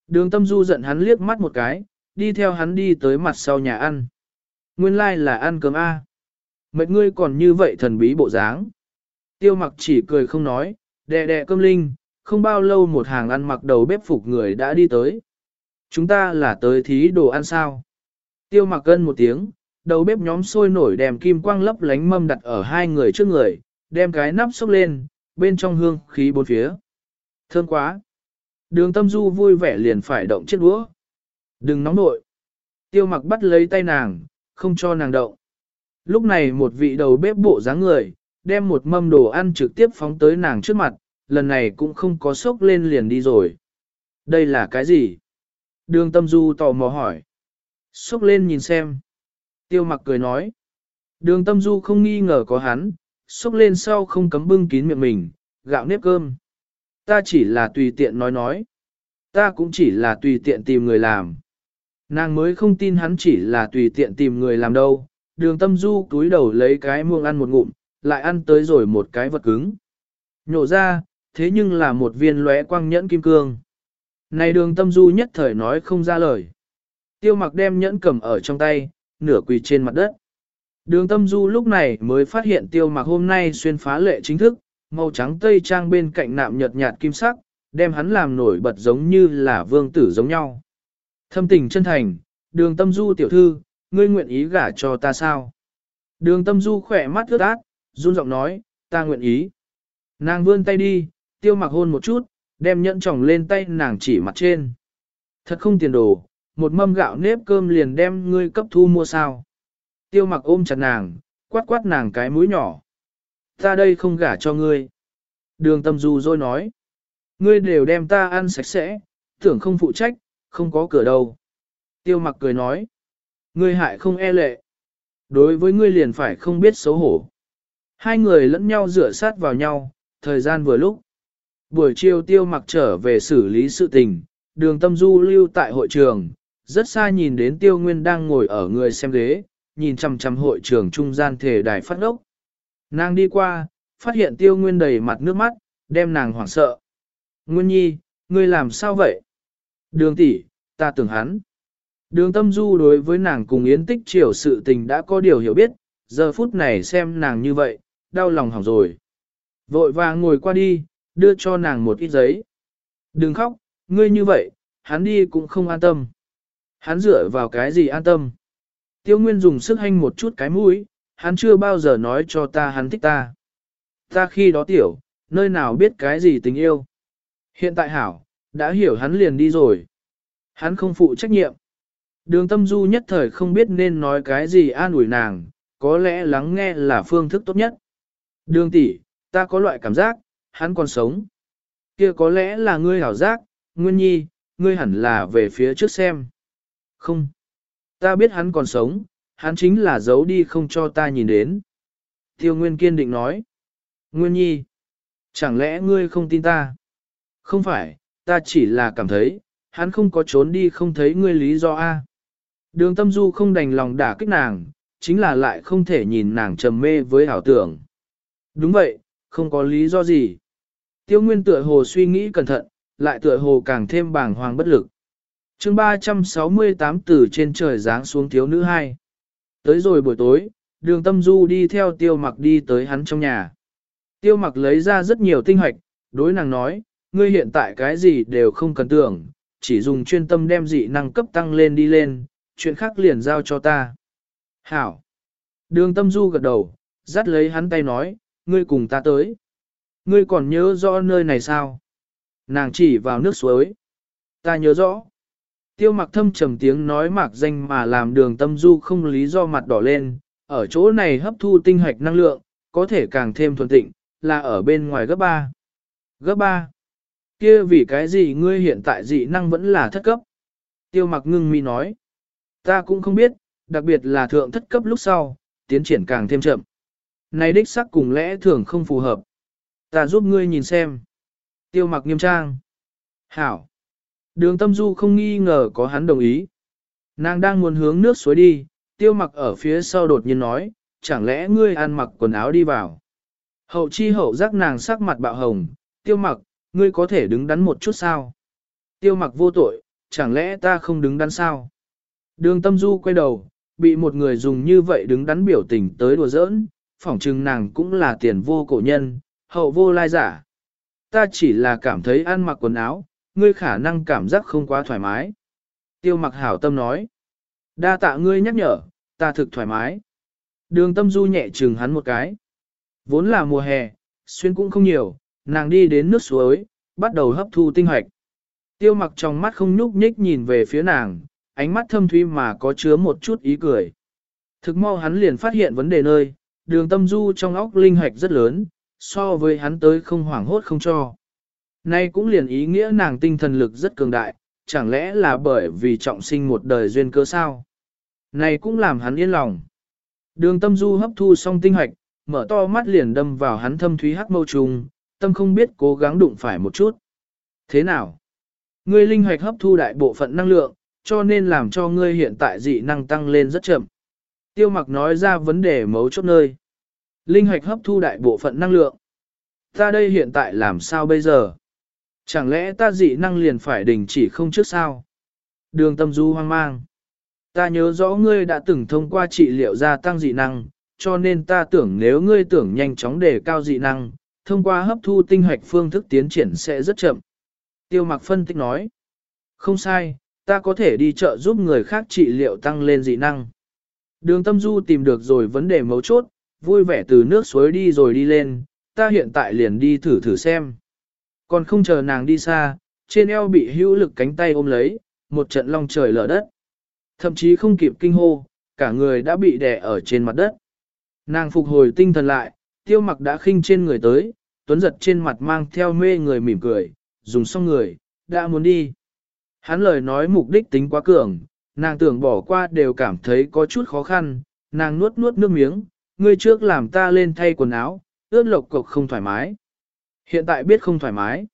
Đường tâm du giận hắn liếc mắt một cái, đi theo hắn đi tới mặt sau nhà ăn. Nguyên lai like là ăn cơm A. Mệt ngươi còn như vậy thần bí bộ dáng. Tiêu mặc chỉ cười không nói, đè đè cơm linh, không bao lâu một hàng ăn mặc đầu bếp phục người đã đi tới. Chúng ta là tới thí đồ ăn sao? Tiêu mặc cân một tiếng, đầu bếp nhóm sôi nổi đèm kim quang lấp lánh mâm đặt ở hai người trước người, đem cái nắp xốc lên, bên trong hương khí bốn phía. Thơm quá. Đường tâm du vui vẻ liền phải động chiếc đũa. Đừng nóng nội. Tiêu mặc bắt lấy tay nàng, không cho nàng động. Lúc này một vị đầu bếp bộ dáng người, đem một mâm đồ ăn trực tiếp phóng tới nàng trước mặt, lần này cũng không có sốc lên liền đi rồi. Đây là cái gì? Đường tâm du tò mò hỏi. Sốc lên nhìn xem. Tiêu mặc cười nói. Đường tâm du không nghi ngờ có hắn, sốc lên sau không cấm bưng kín miệng mình, gạo nếp cơm. Ta chỉ là tùy tiện nói nói. Ta cũng chỉ là tùy tiện tìm người làm. Nàng mới không tin hắn chỉ là tùy tiện tìm người làm đâu. Đường tâm du túi đầu lấy cái muông ăn một ngụm, lại ăn tới rồi một cái vật cứng. Nhổ ra, thế nhưng là một viên lóe quang nhẫn kim cương. Này đường tâm du nhất thời nói không ra lời. Tiêu mặc đem nhẫn cầm ở trong tay, nửa quỳ trên mặt đất. Đường tâm du lúc này mới phát hiện tiêu mặc hôm nay xuyên phá lệ chính thức, màu trắng tây trang bên cạnh nạm nhợt nhạt kim sắc, đem hắn làm nổi bật giống như là vương tử giống nhau. Thâm tình chân thành, đường tâm du tiểu thư, ngươi nguyện ý gả cho ta sao? Đường tâm du khỏe mắt ướt át, run giọng nói, ta nguyện ý. Nàng vươn tay đi, tiêu mặc hôn một chút, đem nhẫn tròng lên tay nàng chỉ mặt trên. Thật không tiền đồ, một mâm gạo nếp cơm liền đem ngươi cấp thu mua sao. Tiêu mặc ôm chặt nàng, quát quát nàng cái mũi nhỏ. Ta đây không gả cho ngươi. Đường tâm du rồi nói. Ngươi đều đem ta ăn sạch sẽ, tưởng không phụ trách, không có cửa đâu. Tiêu mặc cười nói. Ngươi hại không e lệ. Đối với ngươi liền phải không biết xấu hổ. Hai người lẫn nhau rửa sát vào nhau, thời gian vừa lúc. Buổi chiều tiêu mặc trở về xử lý sự tình, đường tâm du lưu tại hội trường, rất xa nhìn đến tiêu nguyên đang ngồi ở người xem ghế, nhìn chằm chằm hội trường trung gian thể đài phát ốc. Nàng đi qua, phát hiện tiêu nguyên đầy mặt nước mắt, đem nàng hoảng sợ. Nguyên nhi, ngươi làm sao vậy? Đường tỷ, ta tưởng hắn. Đường tâm du đối với nàng cùng yến tích triều sự tình đã có điều hiểu biết, giờ phút này xem nàng như vậy, đau lòng hỏng rồi. Vội vàng ngồi qua đi, đưa cho nàng một ít giấy. Đừng khóc, ngươi như vậy, hắn đi cũng không an tâm. Hắn dựa vào cái gì an tâm. Tiêu Nguyên dùng sức hanh một chút cái mũi, hắn chưa bao giờ nói cho ta hắn thích ta. Ta khi đó tiểu, nơi nào biết cái gì tình yêu. Hiện tại hảo, đã hiểu hắn liền đi rồi. Hắn không phụ trách nhiệm. Đường tâm du nhất thời không biết nên nói cái gì an ủi nàng, có lẽ lắng nghe là phương thức tốt nhất. Đường tỷ, ta có loại cảm giác, hắn còn sống. kia có lẽ là ngươi hảo giác, nguyên nhi, ngươi hẳn là về phía trước xem. Không. Ta biết hắn còn sống, hắn chính là giấu đi không cho ta nhìn đến. Tiêu Nguyên kiên định nói. Nguyên nhi. Chẳng lẽ ngươi không tin ta? Không phải, ta chỉ là cảm thấy, hắn không có trốn đi không thấy ngươi lý do A. Đường tâm du không đành lòng đả kích nàng, chính là lại không thể nhìn nàng trầm mê với ảo tưởng. Đúng vậy, không có lý do gì. Tiêu Nguyên tựa hồ suy nghĩ cẩn thận, lại tựa hồ càng thêm bàng hoàng bất lực. chương 368 từ trên trời giáng xuống thiếu nữ hai. Tới rồi buổi tối, đường tâm du đi theo tiêu mặc đi tới hắn trong nhà. Tiêu mặc lấy ra rất nhiều tinh hoạch, đối nàng nói, ngươi hiện tại cái gì đều không cần tưởng, chỉ dùng chuyên tâm đem dị năng cấp tăng lên đi lên, chuyện khác liền giao cho ta. Hảo. Đường tâm du gật đầu, dắt lấy hắn tay nói, ngươi cùng ta tới. Ngươi còn nhớ rõ nơi này sao? Nàng chỉ vào nước suối. Ta nhớ rõ. Tiêu mặc thâm trầm tiếng nói mạc danh mà làm đường tâm du không lý do mặt đỏ lên, ở chỗ này hấp thu tinh hạch năng lượng, có thể càng thêm thuần tịnh, là ở bên ngoài gấp 3. Gấp 3. kia vì cái gì ngươi hiện tại dị năng vẫn là thất cấp? Tiêu mặc ngưng mi nói. Ta cũng không biết, đặc biệt là thượng thất cấp lúc sau, tiến triển càng thêm chậm. Này đích sắc cùng lẽ thường không phù hợp. Ta giúp ngươi nhìn xem. Tiêu mặc nghiêm trang. Hảo. Đường tâm du không nghi ngờ có hắn đồng ý. Nàng đang muốn hướng nước suối đi, tiêu mặc ở phía sau đột nhiên nói, chẳng lẽ ngươi ăn mặc quần áo đi vào. Hậu chi hậu giác nàng sắc mặt bạo hồng, tiêu mặc, ngươi có thể đứng đắn một chút sao? Tiêu mặc vô tội, chẳng lẽ ta không đứng đắn sao? Đường tâm du quay đầu, bị một người dùng như vậy đứng đắn biểu tình tới đùa giỡn, phỏng chừng nàng cũng là tiền vô cổ nhân, hậu vô lai giả. Ta chỉ là cảm thấy ăn mặc quần áo, ngươi khả năng cảm giác không quá thoải mái. Tiêu mặc hảo tâm nói. Đa tạ ngươi nhắc nhở, ta thực thoải mái. Đường tâm du nhẹ chừng hắn một cái. Vốn là mùa hè, xuyên cũng không nhiều, nàng đi đến nước suối, bắt đầu hấp thu tinh hoạch. Tiêu mặc trong mắt không nhúc nhích nhìn về phía nàng, ánh mắt thâm thuy mà có chứa một chút ý cười. Thực mau hắn liền phát hiện vấn đề nơi, đường tâm du trong óc linh hoạch rất lớn, so với hắn tới không hoảng hốt không cho. Nay cũng liền ý nghĩa nàng tinh thần lực rất cường đại, chẳng lẽ là bởi vì trọng sinh một đời duyên cơ sao? Này cũng làm hắn yên lòng. Đường tâm du hấp thu xong tinh hoạch, mở to mắt liền đâm vào hắn thâm thúy hắc mâu trùng, tâm không biết cố gắng đụng phải một chút. Thế nào? Ngươi linh hoạch hấp thu đại bộ phận năng lượng, cho nên làm cho ngươi hiện tại dị năng tăng lên rất chậm. Tiêu mặc nói ra vấn đề mấu chốt nơi. Linh hoạch hấp thu đại bộ phận năng lượng. Ta đây hiện tại làm sao bây giờ? Chẳng lẽ ta dị năng liền phải đình chỉ không trước sao? Đường tâm du hoang mang. Ta nhớ rõ ngươi đã từng thông qua trị liệu gia tăng dị năng, cho nên ta tưởng nếu ngươi tưởng nhanh chóng đề cao dị năng, thông qua hấp thu tinh hoạch phương thức tiến triển sẽ rất chậm. Tiêu mặc phân tích nói. Không sai, ta có thể đi chợ giúp người khác trị liệu tăng lên dị năng. Đường tâm du tìm được rồi vấn đề mấu chốt, vui vẻ từ nước suối đi rồi đi lên, ta hiện tại liền đi thử thử xem. Còn không chờ nàng đi xa, trên eo bị hữu lực cánh tay ôm lấy, một trận long trời lở đất. Thậm chí không kịp kinh hô, cả người đã bị đè ở trên mặt đất. Nàng phục hồi tinh thần lại, tiêu mặc đã khinh trên người tới, tuấn giật trên mặt mang theo mê người mỉm cười, dùng xong người, đã muốn đi. Hắn lời nói mục đích tính quá cường, nàng tưởng bỏ qua đều cảm thấy có chút khó khăn, nàng nuốt nuốt nước miếng, ngươi trước làm ta lên thay quần áo, ướt lộc cộc không thoải mái. Hiện tại biết không thoải mái.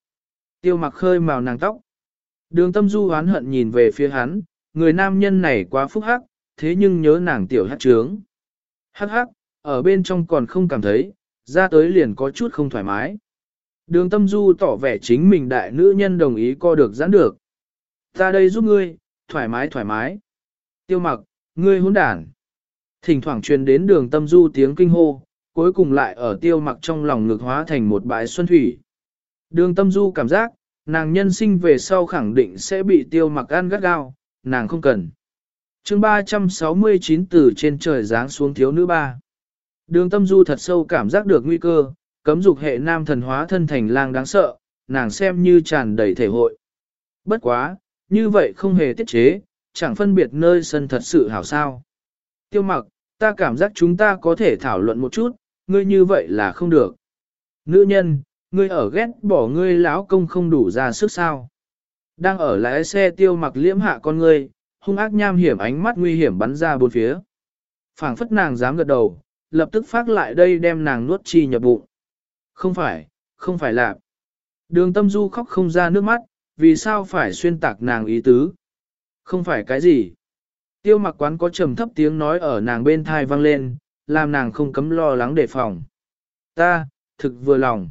Tiêu mặc khơi màu nàng tóc. Đường tâm du hoán hận nhìn về phía hắn, người nam nhân này quá phúc hắc, thế nhưng nhớ nàng tiểu hát trướng. Hắc hắc, ở bên trong còn không cảm thấy, ra tới liền có chút không thoải mái. Đường tâm du tỏ vẻ chính mình đại nữ nhân đồng ý co được giãn được. Ta đây giúp ngươi, thoải mái thoải mái. Tiêu mặc, ngươi hỗn đản. Thỉnh thoảng truyền đến đường tâm du tiếng kinh hô, cuối cùng lại ở tiêu mặc trong lòng ngực hóa thành một bãi xuân thủy. Đường tâm du cảm giác, nàng nhân sinh về sau khẳng định sẽ bị tiêu mặc ăn gắt gao, nàng không cần. chương 369 từ trên trời giáng xuống thiếu nữ ba. Đường tâm du thật sâu cảm giác được nguy cơ, cấm dục hệ nam thần hóa thân thành lang đáng sợ, nàng xem như tràn đầy thể hội. Bất quá, như vậy không hề tiết chế, chẳng phân biệt nơi sân thật sự hảo sao. Tiêu mặc, ta cảm giác chúng ta có thể thảo luận một chút, ngươi như vậy là không được. Nữ nhân, ngươi ở ghét bỏ ngươi lão công không đủ ra sức sao. Đang ở lái xe tiêu mặc liễm hạ con ngươi, hung ác nham hiểm ánh mắt nguy hiểm bắn ra bốn phía. phảng phất nàng dám gật đầu, lập tức phát lại đây đem nàng nuốt chi nhập bụng. Không phải, không phải là. Đường tâm du khóc không ra nước mắt, vì sao phải xuyên tạc nàng ý tứ? Không phải cái gì. Tiêu mặc quán có trầm thấp tiếng nói ở nàng bên thai vang lên, làm nàng không cấm lo lắng đề phòng. Ta, thực vừa lòng.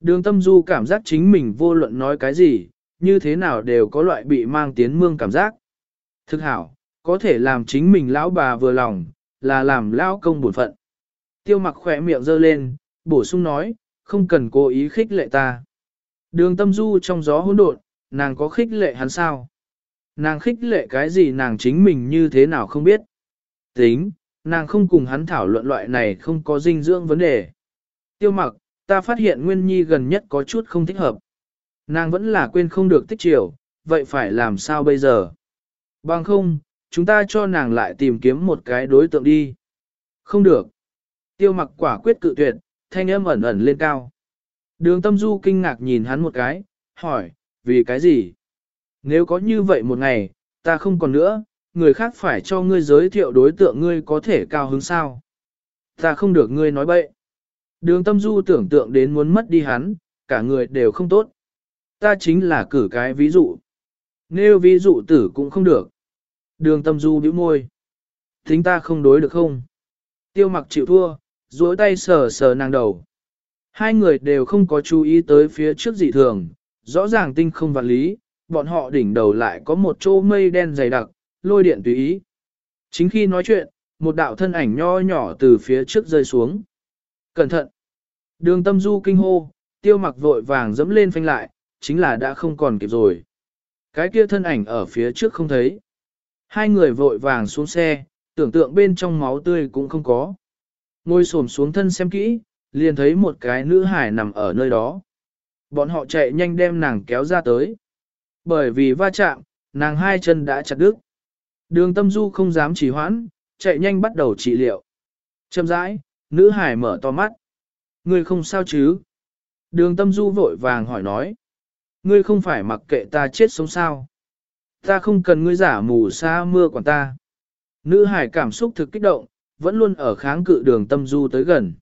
Đường tâm du cảm giác chính mình vô luận nói cái gì, như thế nào đều có loại bị mang tiến mương cảm giác. Thực hảo, có thể làm chính mình lão bà vừa lòng, là làm lão công bổn phận. Tiêu mặc khỏe miệng giơ lên, bổ sung nói, không cần cố ý khích lệ ta. Đường tâm du trong gió hỗn độn, nàng có khích lệ hắn sao? Nàng khích lệ cái gì nàng chính mình như thế nào không biết. Tính, nàng không cùng hắn thảo luận loại này không có dinh dưỡng vấn đề. Tiêu mặc, ta phát hiện Nguyên Nhi gần nhất có chút không thích hợp. Nàng vẫn là quên không được tích chiều, vậy phải làm sao bây giờ? Bằng không, chúng ta cho nàng lại tìm kiếm một cái đối tượng đi. Không được. Tiêu mặc quả quyết cự tuyệt, thanh âm ẩn ẩn lên cao. Đường tâm du kinh ngạc nhìn hắn một cái, hỏi, vì cái gì? Nếu có như vậy một ngày, ta không còn nữa, người khác phải cho ngươi giới thiệu đối tượng ngươi có thể cao hứng sao? Ta không được ngươi nói bậy. Đường tâm du tưởng tượng đến muốn mất đi hắn, cả người đều không tốt. Ta chính là cử cái ví dụ. Nếu ví dụ tử cũng không được. Đường tâm du bĩu môi. Thính ta không đối được không? Tiêu mặc chịu thua, duỗi tay sờ sờ nàng đầu. Hai người đều không có chú ý tới phía trước dị thường, rõ ràng tinh không vạn lý, bọn họ đỉnh đầu lại có một chỗ mây đen dày đặc, lôi điện tùy ý. Chính khi nói chuyện, một đạo thân ảnh nho nhỏ từ phía trước rơi xuống. Cẩn thận! Đường tâm du kinh hô, tiêu mặc vội vàng dẫm lên phanh lại, chính là đã không còn kịp rồi. Cái kia thân ảnh ở phía trước không thấy. Hai người vội vàng xuống xe, tưởng tượng bên trong máu tươi cũng không có. Ngồi xổm xuống thân xem kỹ, liền thấy một cái nữ hải nằm ở nơi đó. Bọn họ chạy nhanh đem nàng kéo ra tới. Bởi vì va chạm, nàng hai chân đã chặt đứt. Đường tâm du không dám trì hoãn, chạy nhanh bắt đầu trị liệu. Châm rãi, nữ hải mở to mắt. Ngươi không sao chứ? Đường tâm du vội vàng hỏi nói. Ngươi không phải mặc kệ ta chết sống sao? Ta không cần ngươi giả mù xa mưa quản ta. Nữ hải cảm xúc thực kích động, vẫn luôn ở kháng cự đường tâm du tới gần.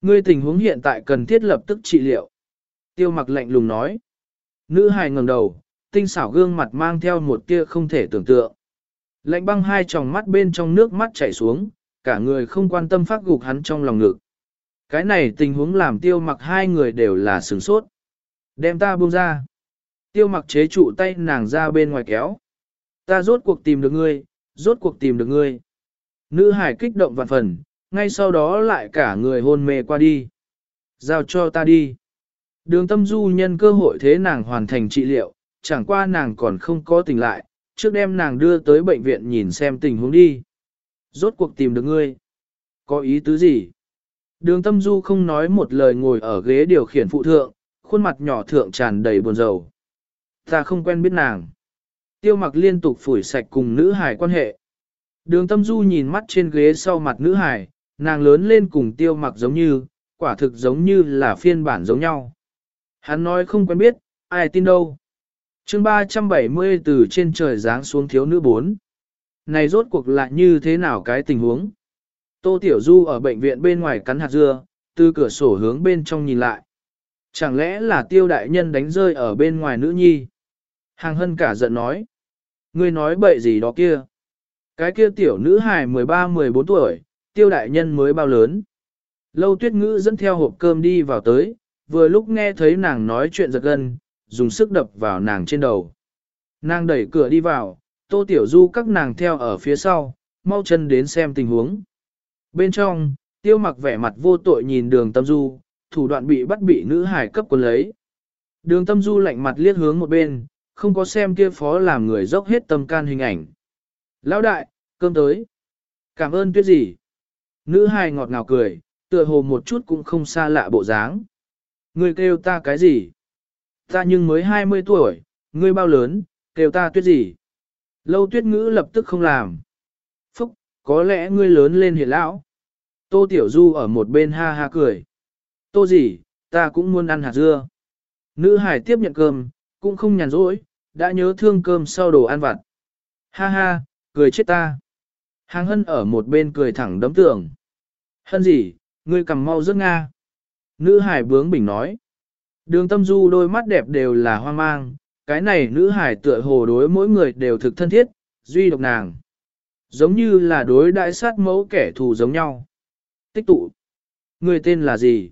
Ngươi tình huống hiện tại cần thiết lập tức trị liệu. Tiêu mặc lạnh lùng nói. Nữ hài ngẩng đầu, tinh xảo gương mặt mang theo một tia không thể tưởng tượng. Lạnh băng hai tròng mắt bên trong nước mắt chảy xuống, cả người không quan tâm phát gục hắn trong lòng ngực. Cái này tình huống làm tiêu mặc hai người đều là sửng sốt. Đem ta buông ra. Tiêu mặc chế trụ tay nàng ra bên ngoài kéo. Ta rốt cuộc tìm được ngươi, rốt cuộc tìm được ngươi. Nữ hải kích động vạn phần, ngay sau đó lại cả người hôn mê qua đi. Giao cho ta đi. Đường tâm du nhân cơ hội thế nàng hoàn thành trị liệu, chẳng qua nàng còn không có tỉnh lại, trước đem nàng đưa tới bệnh viện nhìn xem tình huống đi. Rốt cuộc tìm được ngươi. Có ý tứ gì? Đường tâm du không nói một lời ngồi ở ghế điều khiển phụ thượng, khuôn mặt nhỏ thượng tràn đầy buồn rầu. Ta không quen biết nàng. Tiêu mặc liên tục phủi sạch cùng nữ hải quan hệ. Đường tâm du nhìn mắt trên ghế sau mặt nữ hải, nàng lớn lên cùng tiêu mặc giống như, quả thực giống như là phiên bản giống nhau. Hắn nói không quen biết, ai tin đâu. chương 370 từ trên trời giáng xuống thiếu nữ 4. Này rốt cuộc lại như thế nào cái tình huống? Tô Tiểu Du ở bệnh viện bên ngoài cắn hạt dưa, từ cửa sổ hướng bên trong nhìn lại. Chẳng lẽ là tiêu đại nhân đánh rơi ở bên ngoài nữ nhi? Hàng hân cả giận nói. Ngươi nói bậy gì đó kia? Cái kia tiểu nữ hài 13-14 tuổi, tiêu đại nhân mới bao lớn. Lâu tuyết ngữ dẫn theo hộp cơm đi vào tới, vừa lúc nghe thấy nàng nói chuyện giật gân, dùng sức đập vào nàng trên đầu. Nàng đẩy cửa đi vào, tô tiểu du các nàng theo ở phía sau, mau chân đến xem tình huống. Bên trong, tiêu mặc vẻ mặt vô tội nhìn đường tâm du, thủ đoạn bị bắt bị nữ hải cấp quân lấy. Đường tâm du lạnh mặt liếc hướng một bên, không có xem kia phó làm người dốc hết tâm can hình ảnh. Lão đại, cơm tới. Cảm ơn tuyết gì. Nữ hài ngọt ngào cười, tựa hồ một chút cũng không xa lạ bộ dáng. Ngươi kêu ta cái gì? Ta nhưng mới 20 tuổi, ngươi bao lớn, kêu ta tuyết gì? Lâu tuyết ngữ lập tức không làm. Phúc, có lẽ ngươi lớn lên hiện lão. Tô Tiểu Du ở một bên ha ha cười. Tô gì, ta cũng muốn ăn hạt dưa. Nữ hải tiếp nhận cơm, cũng không nhàn rỗi, đã nhớ thương cơm sau đồ ăn vặt. Ha ha, cười chết ta. Hàng hân ở một bên cười thẳng đấm tưởng. Hân gì, ngươi cầm mau rất nga. Nữ hải bướng bình nói. Đường tâm du đôi mắt đẹp đều là hoang mang, cái này nữ hải tựa hồ đối mỗi người đều thực thân thiết, duy độc nàng. Giống như là đối đại sát mẫu kẻ thù giống nhau. Tích tụ. Người tên là gì?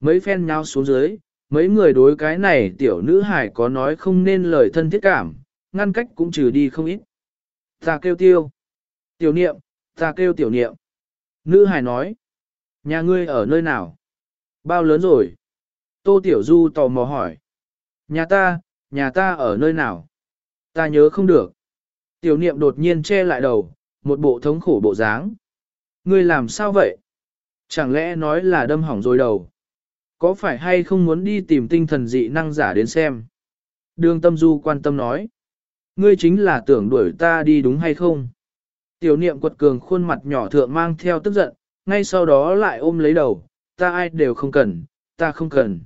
Mấy phen nhau xuống dưới, mấy người đối cái này tiểu nữ hải có nói không nên lời thân thiết cảm, ngăn cách cũng trừ đi không ít. Ta kêu tiêu. Tiểu niệm, ta kêu tiểu niệm. Nữ hải nói. Nhà ngươi ở nơi nào? Bao lớn rồi? Tô Tiểu Du tò mò hỏi. Nhà ta, nhà ta ở nơi nào? Ta nhớ không được. Tiểu niệm đột nhiên che lại đầu, một bộ thống khổ bộ dáng. Ngươi làm sao vậy? Chẳng lẽ nói là đâm hỏng rồi đầu? Có phải hay không muốn đi tìm tinh thần dị năng giả đến xem? Đường tâm du quan tâm nói. Ngươi chính là tưởng đuổi ta đi đúng hay không? Tiểu niệm quật cường khuôn mặt nhỏ thượng mang theo tức giận, ngay sau đó lại ôm lấy đầu, ta ai đều không cần, ta không cần.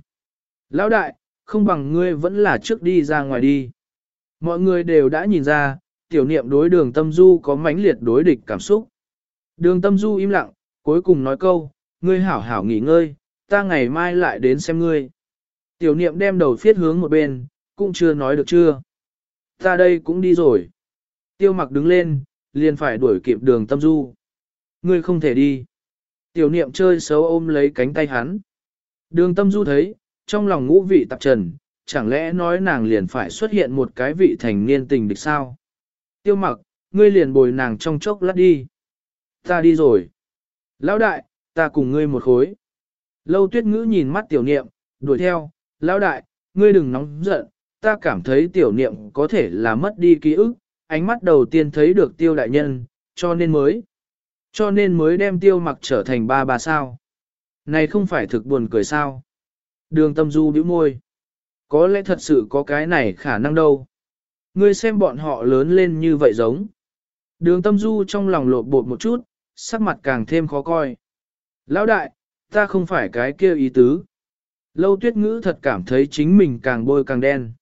Lão đại, không bằng ngươi vẫn là trước đi ra ngoài đi. Mọi người đều đã nhìn ra, tiểu niệm đối đường tâm du có mãnh liệt đối địch cảm xúc. Đường tâm du im lặng, cuối cùng nói câu, ngươi hảo hảo nghỉ ngơi, ta ngày mai lại đến xem ngươi. Tiểu niệm đem đầu phiết hướng một bên, cũng chưa nói được chưa. Ta đây cũng đi rồi. Tiêu mặc đứng lên, liền phải đuổi kịp đường tâm du. Ngươi không thể đi. Tiểu niệm chơi xấu ôm lấy cánh tay hắn. Đường tâm du thấy, trong lòng ngũ vị tạp trần, chẳng lẽ nói nàng liền phải xuất hiện một cái vị thành niên tình địch sao? Tiêu mặc, ngươi liền bồi nàng trong chốc lát đi. Ta đi rồi. Lão đại, ta cùng ngươi một khối. Lâu tuyết ngữ nhìn mắt tiểu niệm, đuổi theo, lão đại, ngươi đừng nóng giận, ta cảm thấy tiểu niệm có thể là mất đi ký ức, ánh mắt đầu tiên thấy được tiêu đại nhân, cho nên mới. Cho nên mới đem tiêu mặc trở thành ba bà sao. Này không phải thực buồn cười sao. Đường tâm du bĩu môi. Có lẽ thật sự có cái này khả năng đâu. Ngươi xem bọn họ lớn lên như vậy giống. Đường tâm du trong lòng lột bột một chút, sắc mặt càng thêm khó coi. Lão đại, ta không phải cái kia ý tứ. Lâu tuyết ngữ thật cảm thấy chính mình càng bôi càng đen.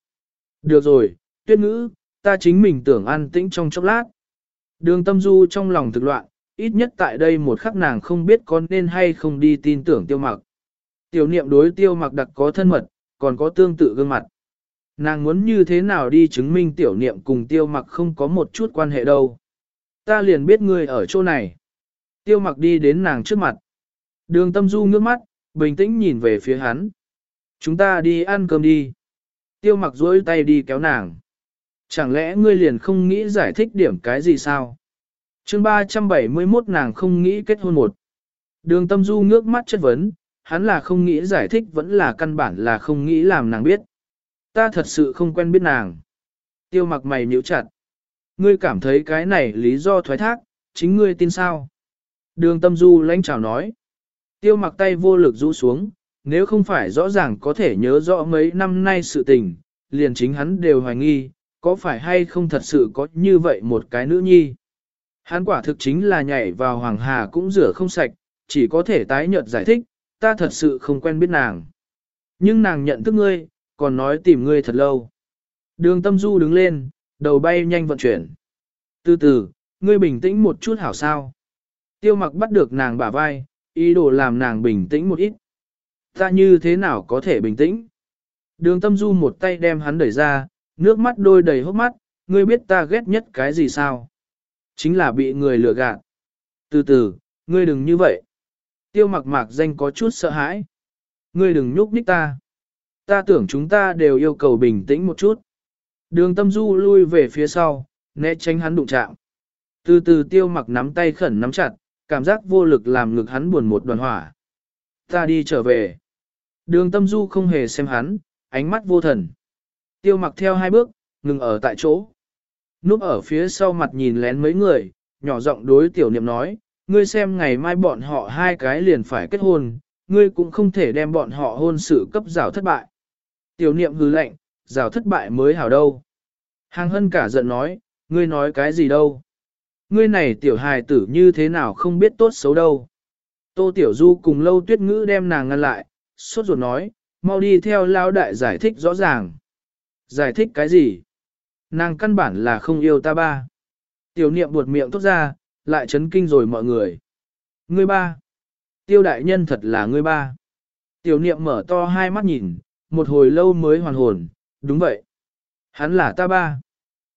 Được rồi, tuyết ngữ, ta chính mình tưởng an tĩnh trong chốc lát. Đường tâm du trong lòng thực loạn, ít nhất tại đây một khắc nàng không biết con nên hay không đi tin tưởng tiêu mặc. Tiểu niệm đối tiêu mặc đặc có thân mật, còn có tương tự gương mặt. Nàng muốn như thế nào đi chứng minh tiểu niệm cùng tiêu mặc không có một chút quan hệ đâu. Ta liền biết ngươi ở chỗ này. Tiêu mặc đi đến nàng trước mặt. Đường tâm du ngước mắt, bình tĩnh nhìn về phía hắn. Chúng ta đi ăn cơm đi. Tiêu mặc duỗi tay đi kéo nàng. Chẳng lẽ ngươi liền không nghĩ giải thích điểm cái gì sao? Chương 371 nàng không nghĩ kết hôn một. Đường tâm du ngước mắt chất vấn, hắn là không nghĩ giải thích vẫn là căn bản là không nghĩ làm nàng biết. Ta thật sự không quen biết nàng. Tiêu mặc mày nhíu chặt. Ngươi cảm thấy cái này lý do thoái thác, chính ngươi tin sao? Đường tâm du lãnh chào nói. Tiêu mặc tay vô lực rũ xuống, nếu không phải rõ ràng có thể nhớ rõ mấy năm nay sự tình, liền chính hắn đều hoài nghi, có phải hay không thật sự có như vậy một cái nữ nhi. Hắn quả thực chính là nhảy vào hoàng hà cũng rửa không sạch, chỉ có thể tái nhợt giải thích, ta thật sự không quen biết nàng. Nhưng nàng nhận thức ngươi, còn nói tìm ngươi thật lâu. Đường tâm du đứng lên, đầu bay nhanh vận chuyển. Từ từ, ngươi bình tĩnh một chút hảo sao. Tiêu mặc bắt được nàng bả vai, ý đồ làm nàng bình tĩnh một ít. Ta như thế nào có thể bình tĩnh? Đường tâm du một tay đem hắn đẩy ra, nước mắt đôi đầy hốc mắt, ngươi biết ta ghét nhất cái gì sao? Chính là bị người lừa gạt. Từ từ, ngươi đừng như vậy. Tiêu mặc mạc danh có chút sợ hãi. Ngươi đừng nhúc nhích ta. Ta tưởng chúng ta đều yêu cầu bình tĩnh một chút. Đường tâm du lui về phía sau, né tránh hắn đụng chạm. Từ từ tiêu mặc nắm tay khẩn nắm chặt, cảm giác vô lực làm ngực hắn buồn một đoàn hỏa. Ta đi trở về. Đường tâm du không hề xem hắn, ánh mắt vô thần. Tiêu mặc theo hai bước, ngừng ở tại chỗ. Núp ở phía sau mặt nhìn lén mấy người, nhỏ giọng đối tiểu niệm nói, ngươi xem ngày mai bọn họ hai cái liền phải kết hôn, ngươi cũng không thể đem bọn họ hôn sự cấp rào thất bại. Tiểu niệm hứ lệnh, rào thất bại mới hảo đâu. Hàng hân cả giận nói, ngươi nói cái gì đâu. Ngươi này tiểu hài tử như thế nào không biết tốt xấu đâu. Tô Tiểu Du cùng lâu tuyết ngữ đem nàng ngăn lại, sốt ruột nói, mau đi theo lao đại giải thích rõ ràng. Giải thích cái gì? Nàng căn bản là không yêu ta ba. Tiểu niệm buột miệng tốt ra, lại chấn kinh rồi mọi người. Ngươi ba. Tiêu đại nhân thật là ngươi ba. Tiểu niệm mở to hai mắt nhìn, một hồi lâu mới hoàn hồn, đúng vậy. Hắn là ta ba.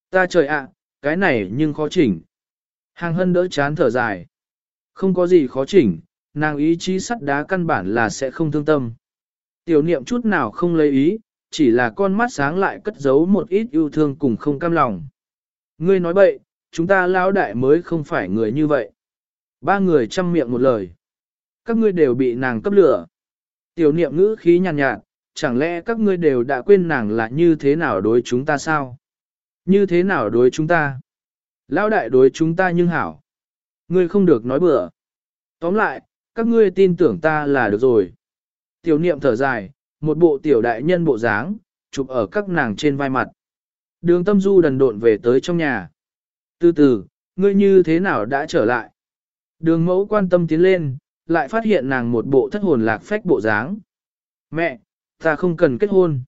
Ta trời ạ, cái này nhưng khó chỉnh. Hàng hân đỡ chán thở dài. Không có gì khó chỉnh, nàng ý chí sắt đá căn bản là sẽ không thương tâm. Tiểu niệm chút nào không lấy ý, chỉ là con mắt sáng lại cất giấu một ít yêu thương cùng không cam lòng. Ngươi nói bậy, chúng ta lão đại mới không phải người như vậy. Ba người chăm miệng một lời. Các ngươi đều bị nàng cấp lửa. Tiểu niệm ngữ khí nhàn nhạt, nhạt, chẳng lẽ các ngươi đều đã quên nàng là như thế nào đối chúng ta sao? Như thế nào đối chúng ta? Lão đại đối chúng ta nhưng hảo. Ngươi không được nói bừa. Tóm lại, các ngươi tin tưởng ta là được rồi. Tiểu niệm thở dài, một bộ tiểu đại nhân bộ dáng, chụp ở các nàng trên vai mặt. Đường tâm du đần độn về tới trong nhà. Từ từ, ngươi như thế nào đã trở lại? Đường mẫu quan tâm tiến lên, lại phát hiện nàng một bộ thất hồn lạc phách bộ dáng. Mẹ, ta không cần kết hôn.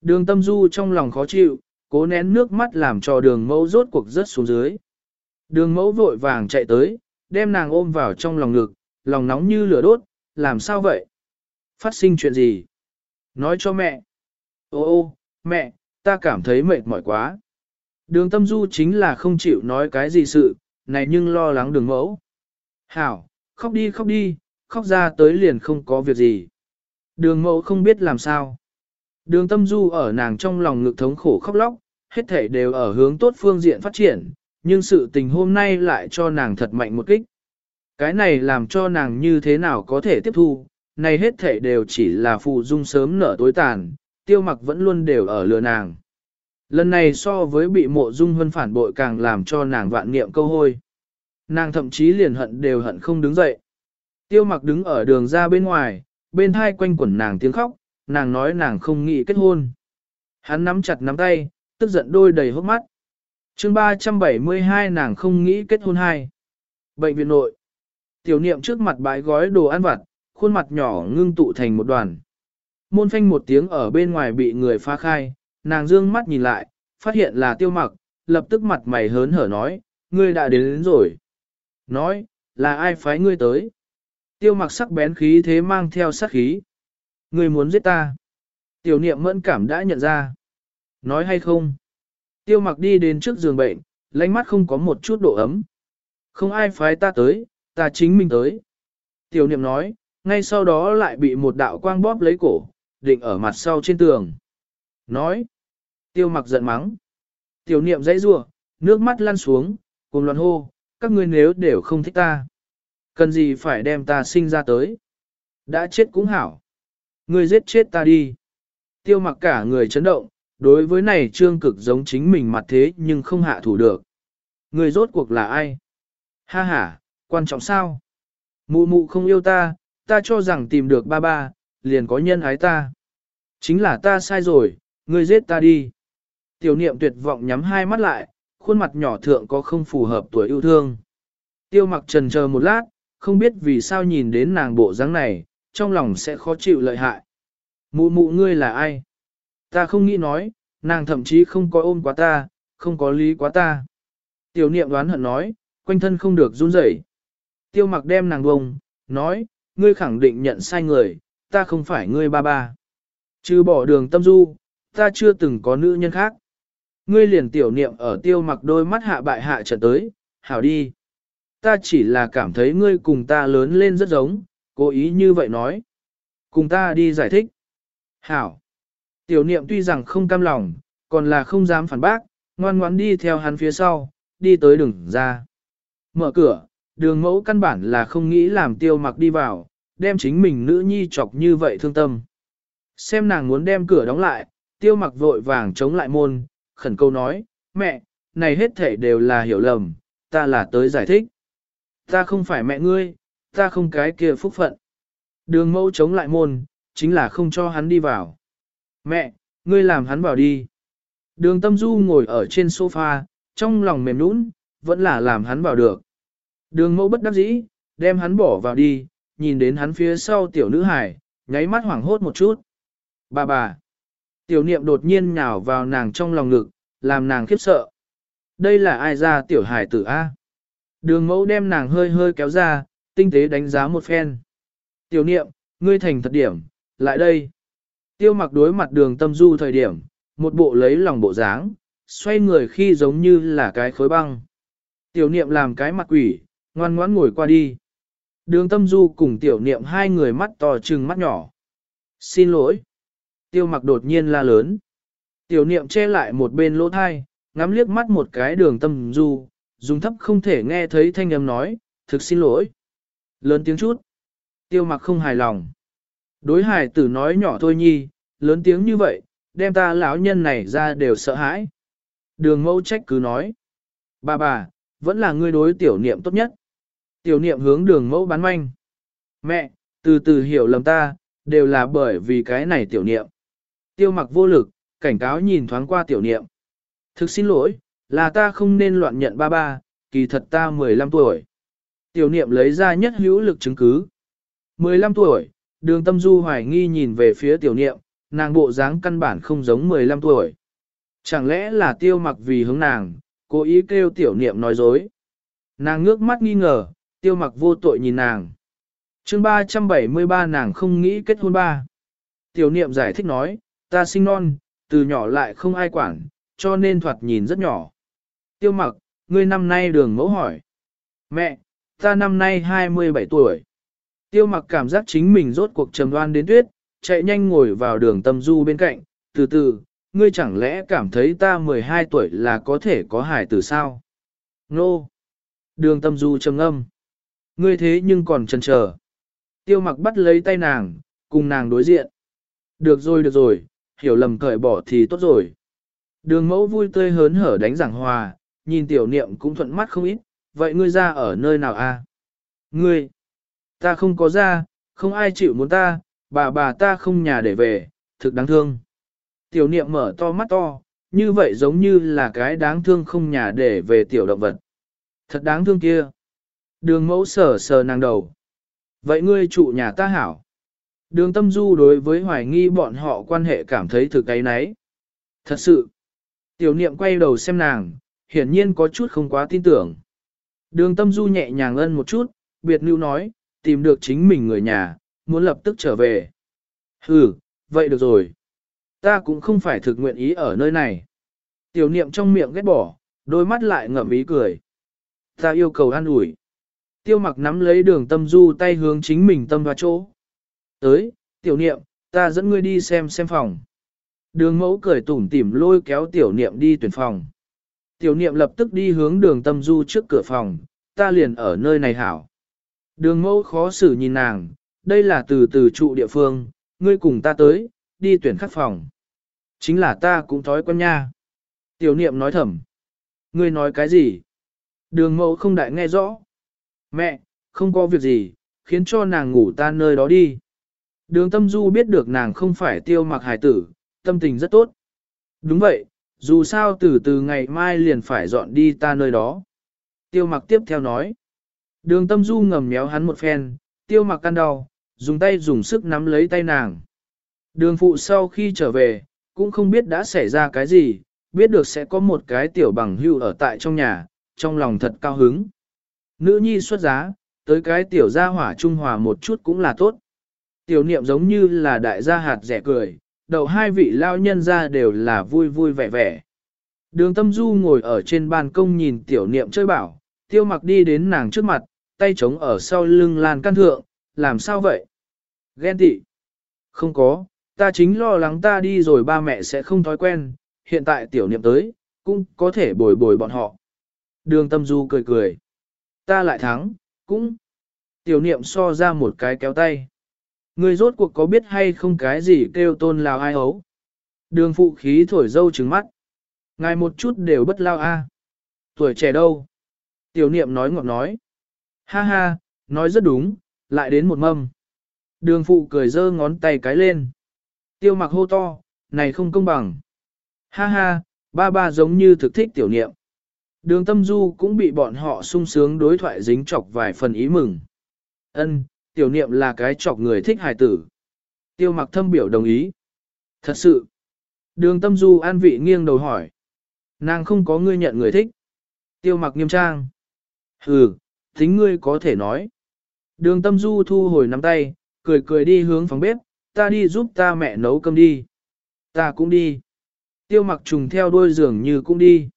Đường tâm du trong lòng khó chịu, cố nén nước mắt làm cho đường mẫu rốt cuộc rớt xuống dưới. Đường mẫu vội vàng chạy tới, đem nàng ôm vào trong lòng ngực, lòng nóng như lửa đốt, làm sao vậy? Phát sinh chuyện gì? Nói cho mẹ. Ô ô, mẹ, ta cảm thấy mệt mỏi quá. Đường tâm du chính là không chịu nói cái gì sự, này nhưng lo lắng đường mẫu. Hảo, khóc đi khóc đi, khóc ra tới liền không có việc gì. Đường mẫu không biết làm sao. Đường tâm du ở nàng trong lòng ngực thống khổ khóc lóc, hết thể đều ở hướng tốt phương diện phát triển, nhưng sự tình hôm nay lại cho nàng thật mạnh một kích. Cái này làm cho nàng như thế nào có thể tiếp thu, này hết thể đều chỉ là phụ dung sớm nở tối tàn, tiêu mặc vẫn luôn đều ở lừa nàng. Lần này so với bị mộ dung hơn phản bội càng làm cho nàng vạn niệm câu hôi. Nàng thậm chí liền hận đều hận không đứng dậy. Tiêu mặc đứng ở đường ra bên ngoài, bên hai quanh quẩn nàng tiếng khóc, nàng nói nàng không nghĩ kết hôn. Hắn nắm chặt nắm tay, tức giận đôi đầy hốc mắt. chương 372 nàng không nghĩ kết hôn hai. Bệnh viện nội. Tiểu niệm trước mặt bãi gói đồ ăn vặt, khuôn mặt nhỏ ngưng tụ thành một đoàn. Môn phanh một tiếng ở bên ngoài bị người phá khai, nàng dương mắt nhìn lại, phát hiện là tiêu mặc, lập tức mặt mày hớn hở nói, ngươi đã đến, đến rồi. Nói, là ai phái ngươi tới? Tiêu mặc sắc bén khí thế mang theo sát khí. Ngươi muốn giết ta. Tiểu niệm mẫn cảm đã nhận ra. Nói hay không? Tiêu mặc đi đến trước giường bệnh, lánh mắt không có một chút độ ấm. Không ai phái ta tới, ta chính mình tới. Tiểu niệm nói, ngay sau đó lại bị một đạo quang bóp lấy cổ, định ở mặt sau trên tường. Nói, tiêu mặc giận mắng. Tiểu niệm dãy rủa, nước mắt lăn xuống, cùng loạn hô, các ngươi nếu đều không thích ta. Cần gì phải đem ta sinh ra tới. Đã chết cũng hảo. Ngươi giết chết ta đi. Tiêu mặc cả người chấn động, đối với này trương cực giống chính mình mặt thế nhưng không hạ thủ được. người rốt cuộc là ai? Ha ha, quan trọng sao? Mụ mụ không yêu ta, ta cho rằng tìm được ba ba, liền có nhân ái ta. Chính là ta sai rồi, ngươi giết ta đi. Tiểu niệm tuyệt vọng nhắm hai mắt lại, khuôn mặt nhỏ thượng có không phù hợp tuổi yêu thương. Tiêu mặc trần chờ một lát, không biết vì sao nhìn đến nàng bộ dáng này, trong lòng sẽ khó chịu lợi hại. Mụ mụ ngươi là ai? Ta không nghĩ nói, nàng thậm chí không có ôm quá ta, không có lý quá ta. Tiểu niệm đoán hận nói, quanh thân không được run rẩy. Tiêu mặc đem nàng bông, nói, ngươi khẳng định nhận sai người, ta không phải ngươi ba ba. Trừ bỏ đường tâm du, ta chưa từng có nữ nhân khác. Ngươi liền tiểu niệm ở tiêu mặc đôi mắt hạ bại hạ trở tới, hảo đi. Ta chỉ là cảm thấy ngươi cùng ta lớn lên rất giống, cố ý như vậy nói. Cùng ta đi giải thích. Hảo. Tiểu niệm tuy rằng không cam lòng, còn là không dám phản bác, ngoan ngoãn đi theo hắn phía sau, đi tới đường ra. Mở cửa, đường mẫu căn bản là không nghĩ làm tiêu mặc đi vào, đem chính mình nữ nhi chọc như vậy thương tâm. Xem nàng muốn đem cửa đóng lại, tiêu mặc vội vàng chống lại môn, khẩn câu nói, mẹ, này hết thể đều là hiểu lầm, ta là tới giải thích. Ta không phải mẹ ngươi, ta không cái kia phúc phận. Đường mẫu chống lại môn, chính là không cho hắn đi vào. Mẹ, ngươi làm hắn vào đi. Đường tâm du ngồi ở trên sofa, trong lòng mềm nũng, vẫn là làm hắn vào được. Đường mẫu bất đắc dĩ, đem hắn bỏ vào đi, nhìn đến hắn phía sau tiểu nữ hải, nháy mắt hoảng hốt một chút. Bà bà. Tiểu niệm đột nhiên nhào vào nàng trong lòng ngực, làm nàng khiếp sợ. Đây là ai ra tiểu hải tử A? Đường mẫu đem nàng hơi hơi kéo ra, tinh tế đánh giá một phen. Tiểu niệm, ngươi thành thật điểm, lại đây. Tiêu mặc đối mặt đường tâm du thời điểm, một bộ lấy lòng bộ dáng, xoay người khi giống như là cái khối băng. Tiểu niệm làm cái mặt quỷ, ngoan ngoãn ngồi qua đi. Đường tâm du cùng tiểu niệm hai người mắt to trừng mắt nhỏ. Xin lỗi. Tiêu mặc đột nhiên la lớn. Tiểu niệm che lại một bên lỗ thai, ngắm liếc mắt một cái đường tâm du, dùng thấp không thể nghe thấy thanh âm nói, thực xin lỗi. Lớn tiếng chút. Tiêu mặc không hài lòng. Đối hài tử nói nhỏ thôi nhi, lớn tiếng như vậy, đem ta lão nhân này ra đều sợ hãi. Đường mẫu trách cứ nói. Bà bà, vẫn là ngươi đối tiểu niệm tốt nhất. Tiểu niệm hướng đường mẫu bán manh. Mẹ, từ từ hiểu lầm ta, đều là bởi vì cái này tiểu niệm. Tiêu mặc vô lực, cảnh cáo nhìn thoáng qua tiểu niệm. Thực xin lỗi, là ta không nên loạn nhận ba ba, kỳ thật ta 15 tuổi. Tiểu niệm lấy ra nhất hữu lực chứng cứ. 15 tuổi, đường tâm du hoài nghi nhìn về phía tiểu niệm, nàng bộ dáng căn bản không giống 15 tuổi. Chẳng lẽ là tiêu mặc vì hướng nàng, cố ý kêu tiểu niệm nói dối. Nàng ngước mắt nghi ngờ, tiêu mặc vô tội nhìn nàng. chương 373 nàng không nghĩ kết hôn ba. Tiểu niệm giải thích nói, ta sinh non, từ nhỏ lại không ai quản, cho nên thoạt nhìn rất nhỏ. Tiêu mặc, ngươi năm nay đường mẫu hỏi. Mẹ, ta năm nay 27 tuổi. Tiêu mặc cảm giác chính mình rốt cuộc trầm đoan đến tuyết, chạy nhanh ngồi vào đường tâm du bên cạnh, từ từ, ngươi chẳng lẽ cảm thấy ta 12 tuổi là có thể có hải tử sao? Nô! No. Đường tâm du trầm âm. Ngươi thế nhưng còn chần chờ. Tiêu mặc bắt lấy tay nàng, cùng nàng đối diện. Được rồi được rồi, hiểu lầm cởi bỏ thì tốt rồi. Đường mẫu vui tươi hớn hở đánh giảng hòa, nhìn tiểu niệm cũng thuận mắt không ít, vậy ngươi ra ở nơi nào a? Ngươi! Ta không có ra, không ai chịu muốn ta, bà bà ta không nhà để về, thực đáng thương. Tiểu niệm mở to mắt to, như vậy giống như là cái đáng thương không nhà để về tiểu động vật. Thật đáng thương kia. Đường mẫu sờ sờ nàng đầu. Vậy ngươi trụ nhà ta hảo. Đường tâm du đối với hoài nghi bọn họ quan hệ cảm thấy thực cái nấy. Thật sự. Tiểu niệm quay đầu xem nàng, hiển nhiên có chút không quá tin tưởng. Đường tâm du nhẹ nhàng ân một chút, biệt lưu nói, tìm được chính mình người nhà, muốn lập tức trở về. Ừ, vậy được rồi. Ta cũng không phải thực nguyện ý ở nơi này. Tiểu niệm trong miệng ghét bỏ, đôi mắt lại ngậm ý cười. Ta yêu cầu an ủi. Tiêu mặc nắm lấy đường tâm du tay hướng chính mình tâm vào chỗ. Tới, tiểu niệm, ta dẫn ngươi đi xem xem phòng. Đường mẫu cười tủm tỉm lôi kéo tiểu niệm đi tuyển phòng. Tiểu niệm lập tức đi hướng đường tâm du trước cửa phòng, ta liền ở nơi này hảo. Đường mẫu khó xử nhìn nàng, đây là từ từ trụ địa phương, ngươi cùng ta tới, đi tuyển khắc phòng. Chính là ta cũng thói quen nha. Tiểu niệm nói thầm. Ngươi nói cái gì? Đường mẫu không đại nghe rõ. Mẹ, không có việc gì, khiến cho nàng ngủ ta nơi đó đi. Đường tâm du biết được nàng không phải tiêu mặc hải tử, tâm tình rất tốt. Đúng vậy, dù sao từ từ ngày mai liền phải dọn đi ta nơi đó. Tiêu mặc tiếp theo nói. Đường tâm du ngầm méo hắn một phen, tiêu mặc căn đau, dùng tay dùng sức nắm lấy tay nàng. Đường phụ sau khi trở về, cũng không biết đã xảy ra cái gì, biết được sẽ có một cái tiểu bằng hưu ở tại trong nhà, trong lòng thật cao hứng. Nữ nhi xuất giá, tới cái tiểu gia hỏa trung hòa một chút cũng là tốt. Tiểu niệm giống như là đại gia hạt rẻ cười, đầu hai vị lao nhân ra đều là vui vui vẻ vẻ. Đường tâm du ngồi ở trên ban công nhìn tiểu niệm chơi bảo, tiêu mặc đi đến nàng trước mặt, tay trống ở sau lưng lan căn thượng, làm sao vậy? Ghen tị. Không có, ta chính lo lắng ta đi rồi ba mẹ sẽ không thói quen, hiện tại tiểu niệm tới, cũng có thể bồi bồi bọn họ. Đường tâm du cười cười. Ta lại thắng, cũng. Tiểu niệm so ra một cái kéo tay. Người rốt cuộc có biết hay không cái gì kêu tôn lào ai ấu. Đường phụ khí thổi dâu trứng mắt. Ngài một chút đều bất lao a. Tuổi trẻ đâu? Tiểu niệm nói ngọt nói. Ha ha, nói rất đúng, lại đến một mâm. Đường phụ cười dơ ngón tay cái lên. Tiêu mặc hô to, này không công bằng. Ha ha, ba ba giống như thực thích tiểu niệm. Đường tâm du cũng bị bọn họ sung sướng đối thoại dính chọc vài phần ý mừng. Ân, tiểu niệm là cái chọc người thích hài tử. Tiêu mặc thâm biểu đồng ý. Thật sự. Đường tâm du an vị nghiêng đầu hỏi. Nàng không có ngươi nhận người thích. Tiêu mặc nghiêm trang. Ừ, tính ngươi có thể nói. Đường tâm du thu hồi nắm tay, cười cười đi hướng phòng bếp, ta đi giúp ta mẹ nấu cơm đi. Ta cũng đi. Tiêu mặc trùng theo đôi giường như cũng đi.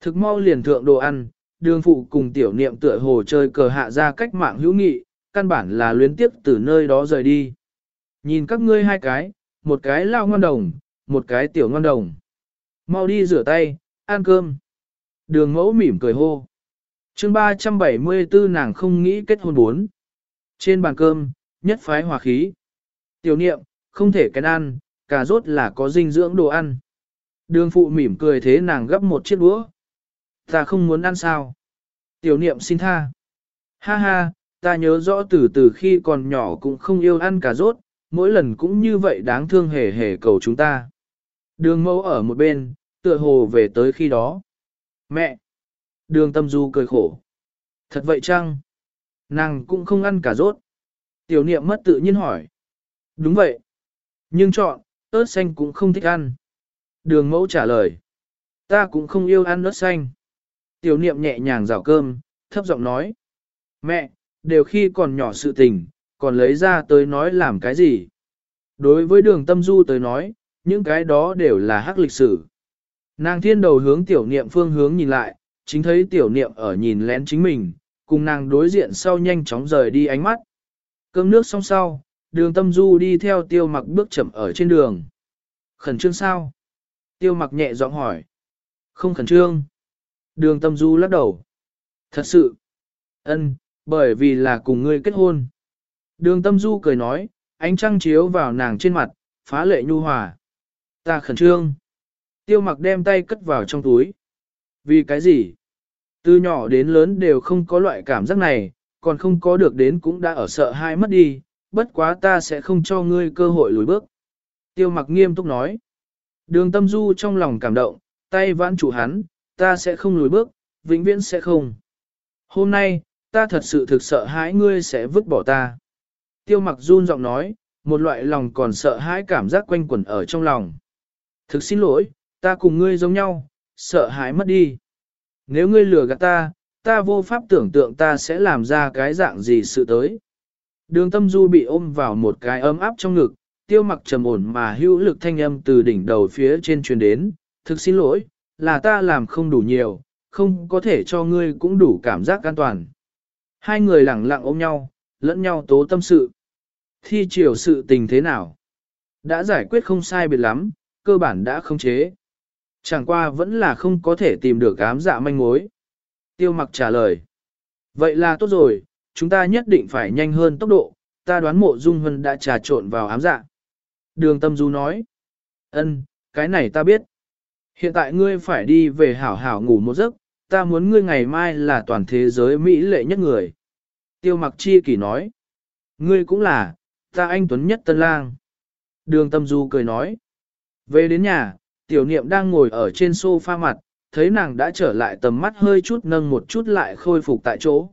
Thực mau liền thượng đồ ăn, đường phụ cùng tiểu niệm tựa hồ chơi cờ hạ ra cách mạng hữu nghị, căn bản là luyến tiếp từ nơi đó rời đi. Nhìn các ngươi hai cái, một cái lao ngon đồng, một cái tiểu ngon đồng. Mau đi rửa tay, ăn cơm. Đường mẫu mỉm cười hô. chương 374 nàng không nghĩ kết hôn bốn. Trên bàn cơm, nhất phái hòa khí. Tiểu niệm, không thể cái ăn, cà rốt là có dinh dưỡng đồ ăn. Đường phụ mỉm cười thế nàng gấp một chiếc đũa. Ta không muốn ăn sao. Tiểu niệm xin tha. Ha ha, ta nhớ rõ từ từ khi còn nhỏ cũng không yêu ăn cà rốt, mỗi lần cũng như vậy đáng thương hề hề cầu chúng ta. Đường mẫu ở một bên, tựa hồ về tới khi đó. Mẹ! Đường tâm du cười khổ. Thật vậy chăng? Nàng cũng không ăn cà rốt. Tiểu niệm mất tự nhiên hỏi. Đúng vậy. Nhưng chọn, ớt xanh cũng không thích ăn. Đường mẫu trả lời. Ta cũng không yêu ăn ớt xanh. Tiểu niệm nhẹ nhàng rào cơm, thấp giọng nói. Mẹ, đều khi còn nhỏ sự tình, còn lấy ra tới nói làm cái gì? Đối với đường tâm du tới nói, những cái đó đều là hắc lịch sử. Nàng thiên đầu hướng tiểu niệm phương hướng nhìn lại, chính thấy tiểu niệm ở nhìn lén chính mình, cùng nàng đối diện sau nhanh chóng rời đi ánh mắt. Cơm nước xong sau, đường tâm du đi theo tiêu mặc bước chậm ở trên đường. Khẩn trương sao? Tiêu mặc nhẹ giọng hỏi. Không khẩn trương. Đường tâm du lắc đầu. Thật sự. ân, bởi vì là cùng ngươi kết hôn. Đường tâm du cười nói, ánh trăng chiếu vào nàng trên mặt, phá lệ nhu hòa. Ta khẩn trương. Tiêu mặc đem tay cất vào trong túi. Vì cái gì? Từ nhỏ đến lớn đều không có loại cảm giác này, còn không có được đến cũng đã ở sợ hai mất đi, bất quá ta sẽ không cho ngươi cơ hội lùi bước. Tiêu mặc nghiêm túc nói. Đường tâm du trong lòng cảm động, tay vãn chủ hắn, ta sẽ không lùi bước, vĩnh viễn sẽ không. Hôm nay, ta thật sự thực sợ hãi ngươi sẽ vứt bỏ ta. Tiêu mặc run giọng nói, một loại lòng còn sợ hãi cảm giác quanh quẩn ở trong lòng. Thực xin lỗi, ta cùng ngươi giống nhau, sợ hãi mất đi. Nếu ngươi lừa gạt ta, ta vô pháp tưởng tượng ta sẽ làm ra cái dạng gì sự tới. Đường tâm du bị ôm vào một cái ấm áp trong ngực, tiêu mặc trầm ổn mà hữu lực thanh âm từ đỉnh đầu phía trên truyền đến, thực xin lỗi, là ta làm không đủ nhiều, không có thể cho ngươi cũng đủ cảm giác an toàn. Hai người lặng lặng ôm nhau, lẫn nhau tố tâm sự. Thi triều sự tình thế nào? Đã giải quyết không sai biệt lắm, cơ bản đã không chế. Chẳng qua vẫn là không có thể tìm được ám dạ manh mối. Tiêu mặc trả lời. Vậy là tốt rồi, chúng ta nhất định phải nhanh hơn tốc độ, ta đoán mộ dung hân đã trà trộn vào ám dạ. Đường tâm du nói. ân, cái này ta biết. Hiện tại ngươi phải đi về hảo hảo ngủ một giấc, ta muốn ngươi ngày mai là toàn thế giới Mỹ lệ nhất người. Tiêu mặc chi kỷ nói. Ngươi cũng là, ta anh tuấn nhất tân lang. Đường tâm du cười nói. Về đến nhà, tiểu niệm đang ngồi ở trên sofa mặt, thấy nàng đã trở lại tầm mắt hơi chút nâng một chút lại khôi phục tại chỗ.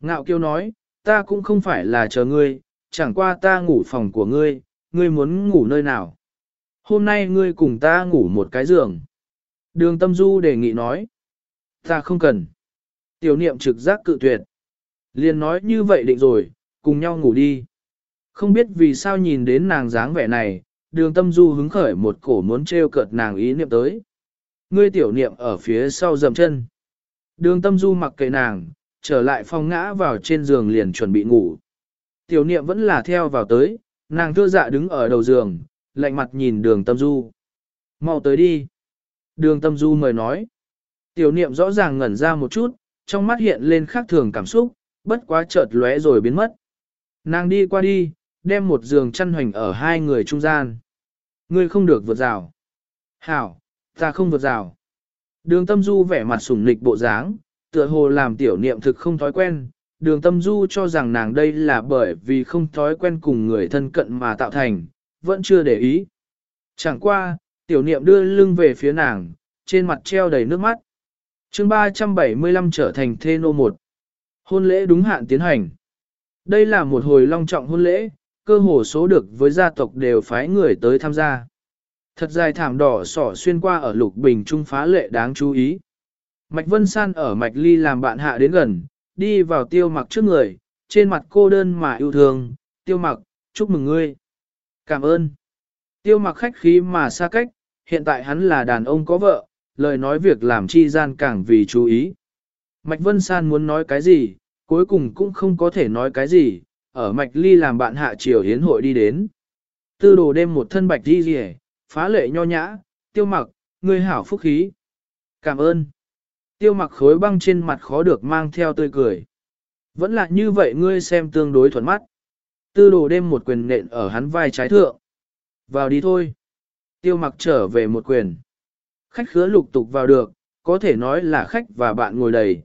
Ngạo kiêu nói, ta cũng không phải là chờ ngươi, chẳng qua ta ngủ phòng của ngươi, ngươi muốn ngủ nơi nào. Hôm nay ngươi cùng ta ngủ một cái giường. Đường tâm du đề nghị nói, ta không cần. Tiểu niệm trực giác cự tuyệt. Liền nói như vậy định rồi, cùng nhau ngủ đi. Không biết vì sao nhìn đến nàng dáng vẻ này, đường tâm du hứng khởi một cổ muốn treo cợt nàng ý niệm tới. Ngươi tiểu niệm ở phía sau dầm chân. Đường tâm du mặc kệ nàng, trở lại phòng ngã vào trên giường liền chuẩn bị ngủ. Tiểu niệm vẫn là theo vào tới, nàng thưa dạ đứng ở đầu giường, lạnh mặt nhìn đường tâm du. mau tới đi. Đường tâm du mời nói. Tiểu niệm rõ ràng ngẩn ra một chút, trong mắt hiện lên khác thường cảm xúc, bất quá chợt lóe rồi biến mất. Nàng đi qua đi, đem một giường chăn hoành ở hai người trung gian. Ngươi không được vượt rào. Hảo, ta không vượt rào. Đường tâm du vẻ mặt sủng nịch bộ dáng, tựa hồ làm tiểu niệm thực không thói quen. Đường tâm du cho rằng nàng đây là bởi vì không thói quen cùng người thân cận mà tạo thành, vẫn chưa để ý. Chẳng qua, tiểu niệm đưa lưng về phía nàng, trên mặt treo đầy nước mắt. chương 375 trở thành thê nô một. Hôn lễ đúng hạn tiến hành. Đây là một hồi long trọng hôn lễ, cơ hồ số được với gia tộc đều phái người tới tham gia. Thật dài thảm đỏ sỏ xuyên qua ở lục bình trung phá lệ đáng chú ý. Mạch Vân San ở Mạch Ly làm bạn hạ đến gần, đi vào tiêu mặc trước người, trên mặt cô đơn mà yêu thương, tiêu mặc, chúc mừng ngươi. Cảm ơn. Tiêu mặc khách khí mà xa cách, hiện tại hắn là đàn ông có vợ, lời nói việc làm chi gian càng vì chú ý. Mạch Vân San muốn nói cái gì, cuối cùng cũng không có thể nói cái gì, ở Mạch Ly làm bạn hạ triều hiến hội đi đến. Tư đồ đêm một thân bạch đi rỉ, phá lệ nho nhã, tiêu mặc, ngươi hảo phúc khí. Cảm ơn. Tiêu mặc khối băng trên mặt khó được mang theo tươi cười. Vẫn là như vậy ngươi xem tương đối thuận mắt. Tư đồ đêm một quyền nện ở hắn vai trái thượng. Vào đi thôi. Tiêu mặc trở về một quyền. Khách khứa lục tục vào được, có thể nói là khách và bạn ngồi đầy.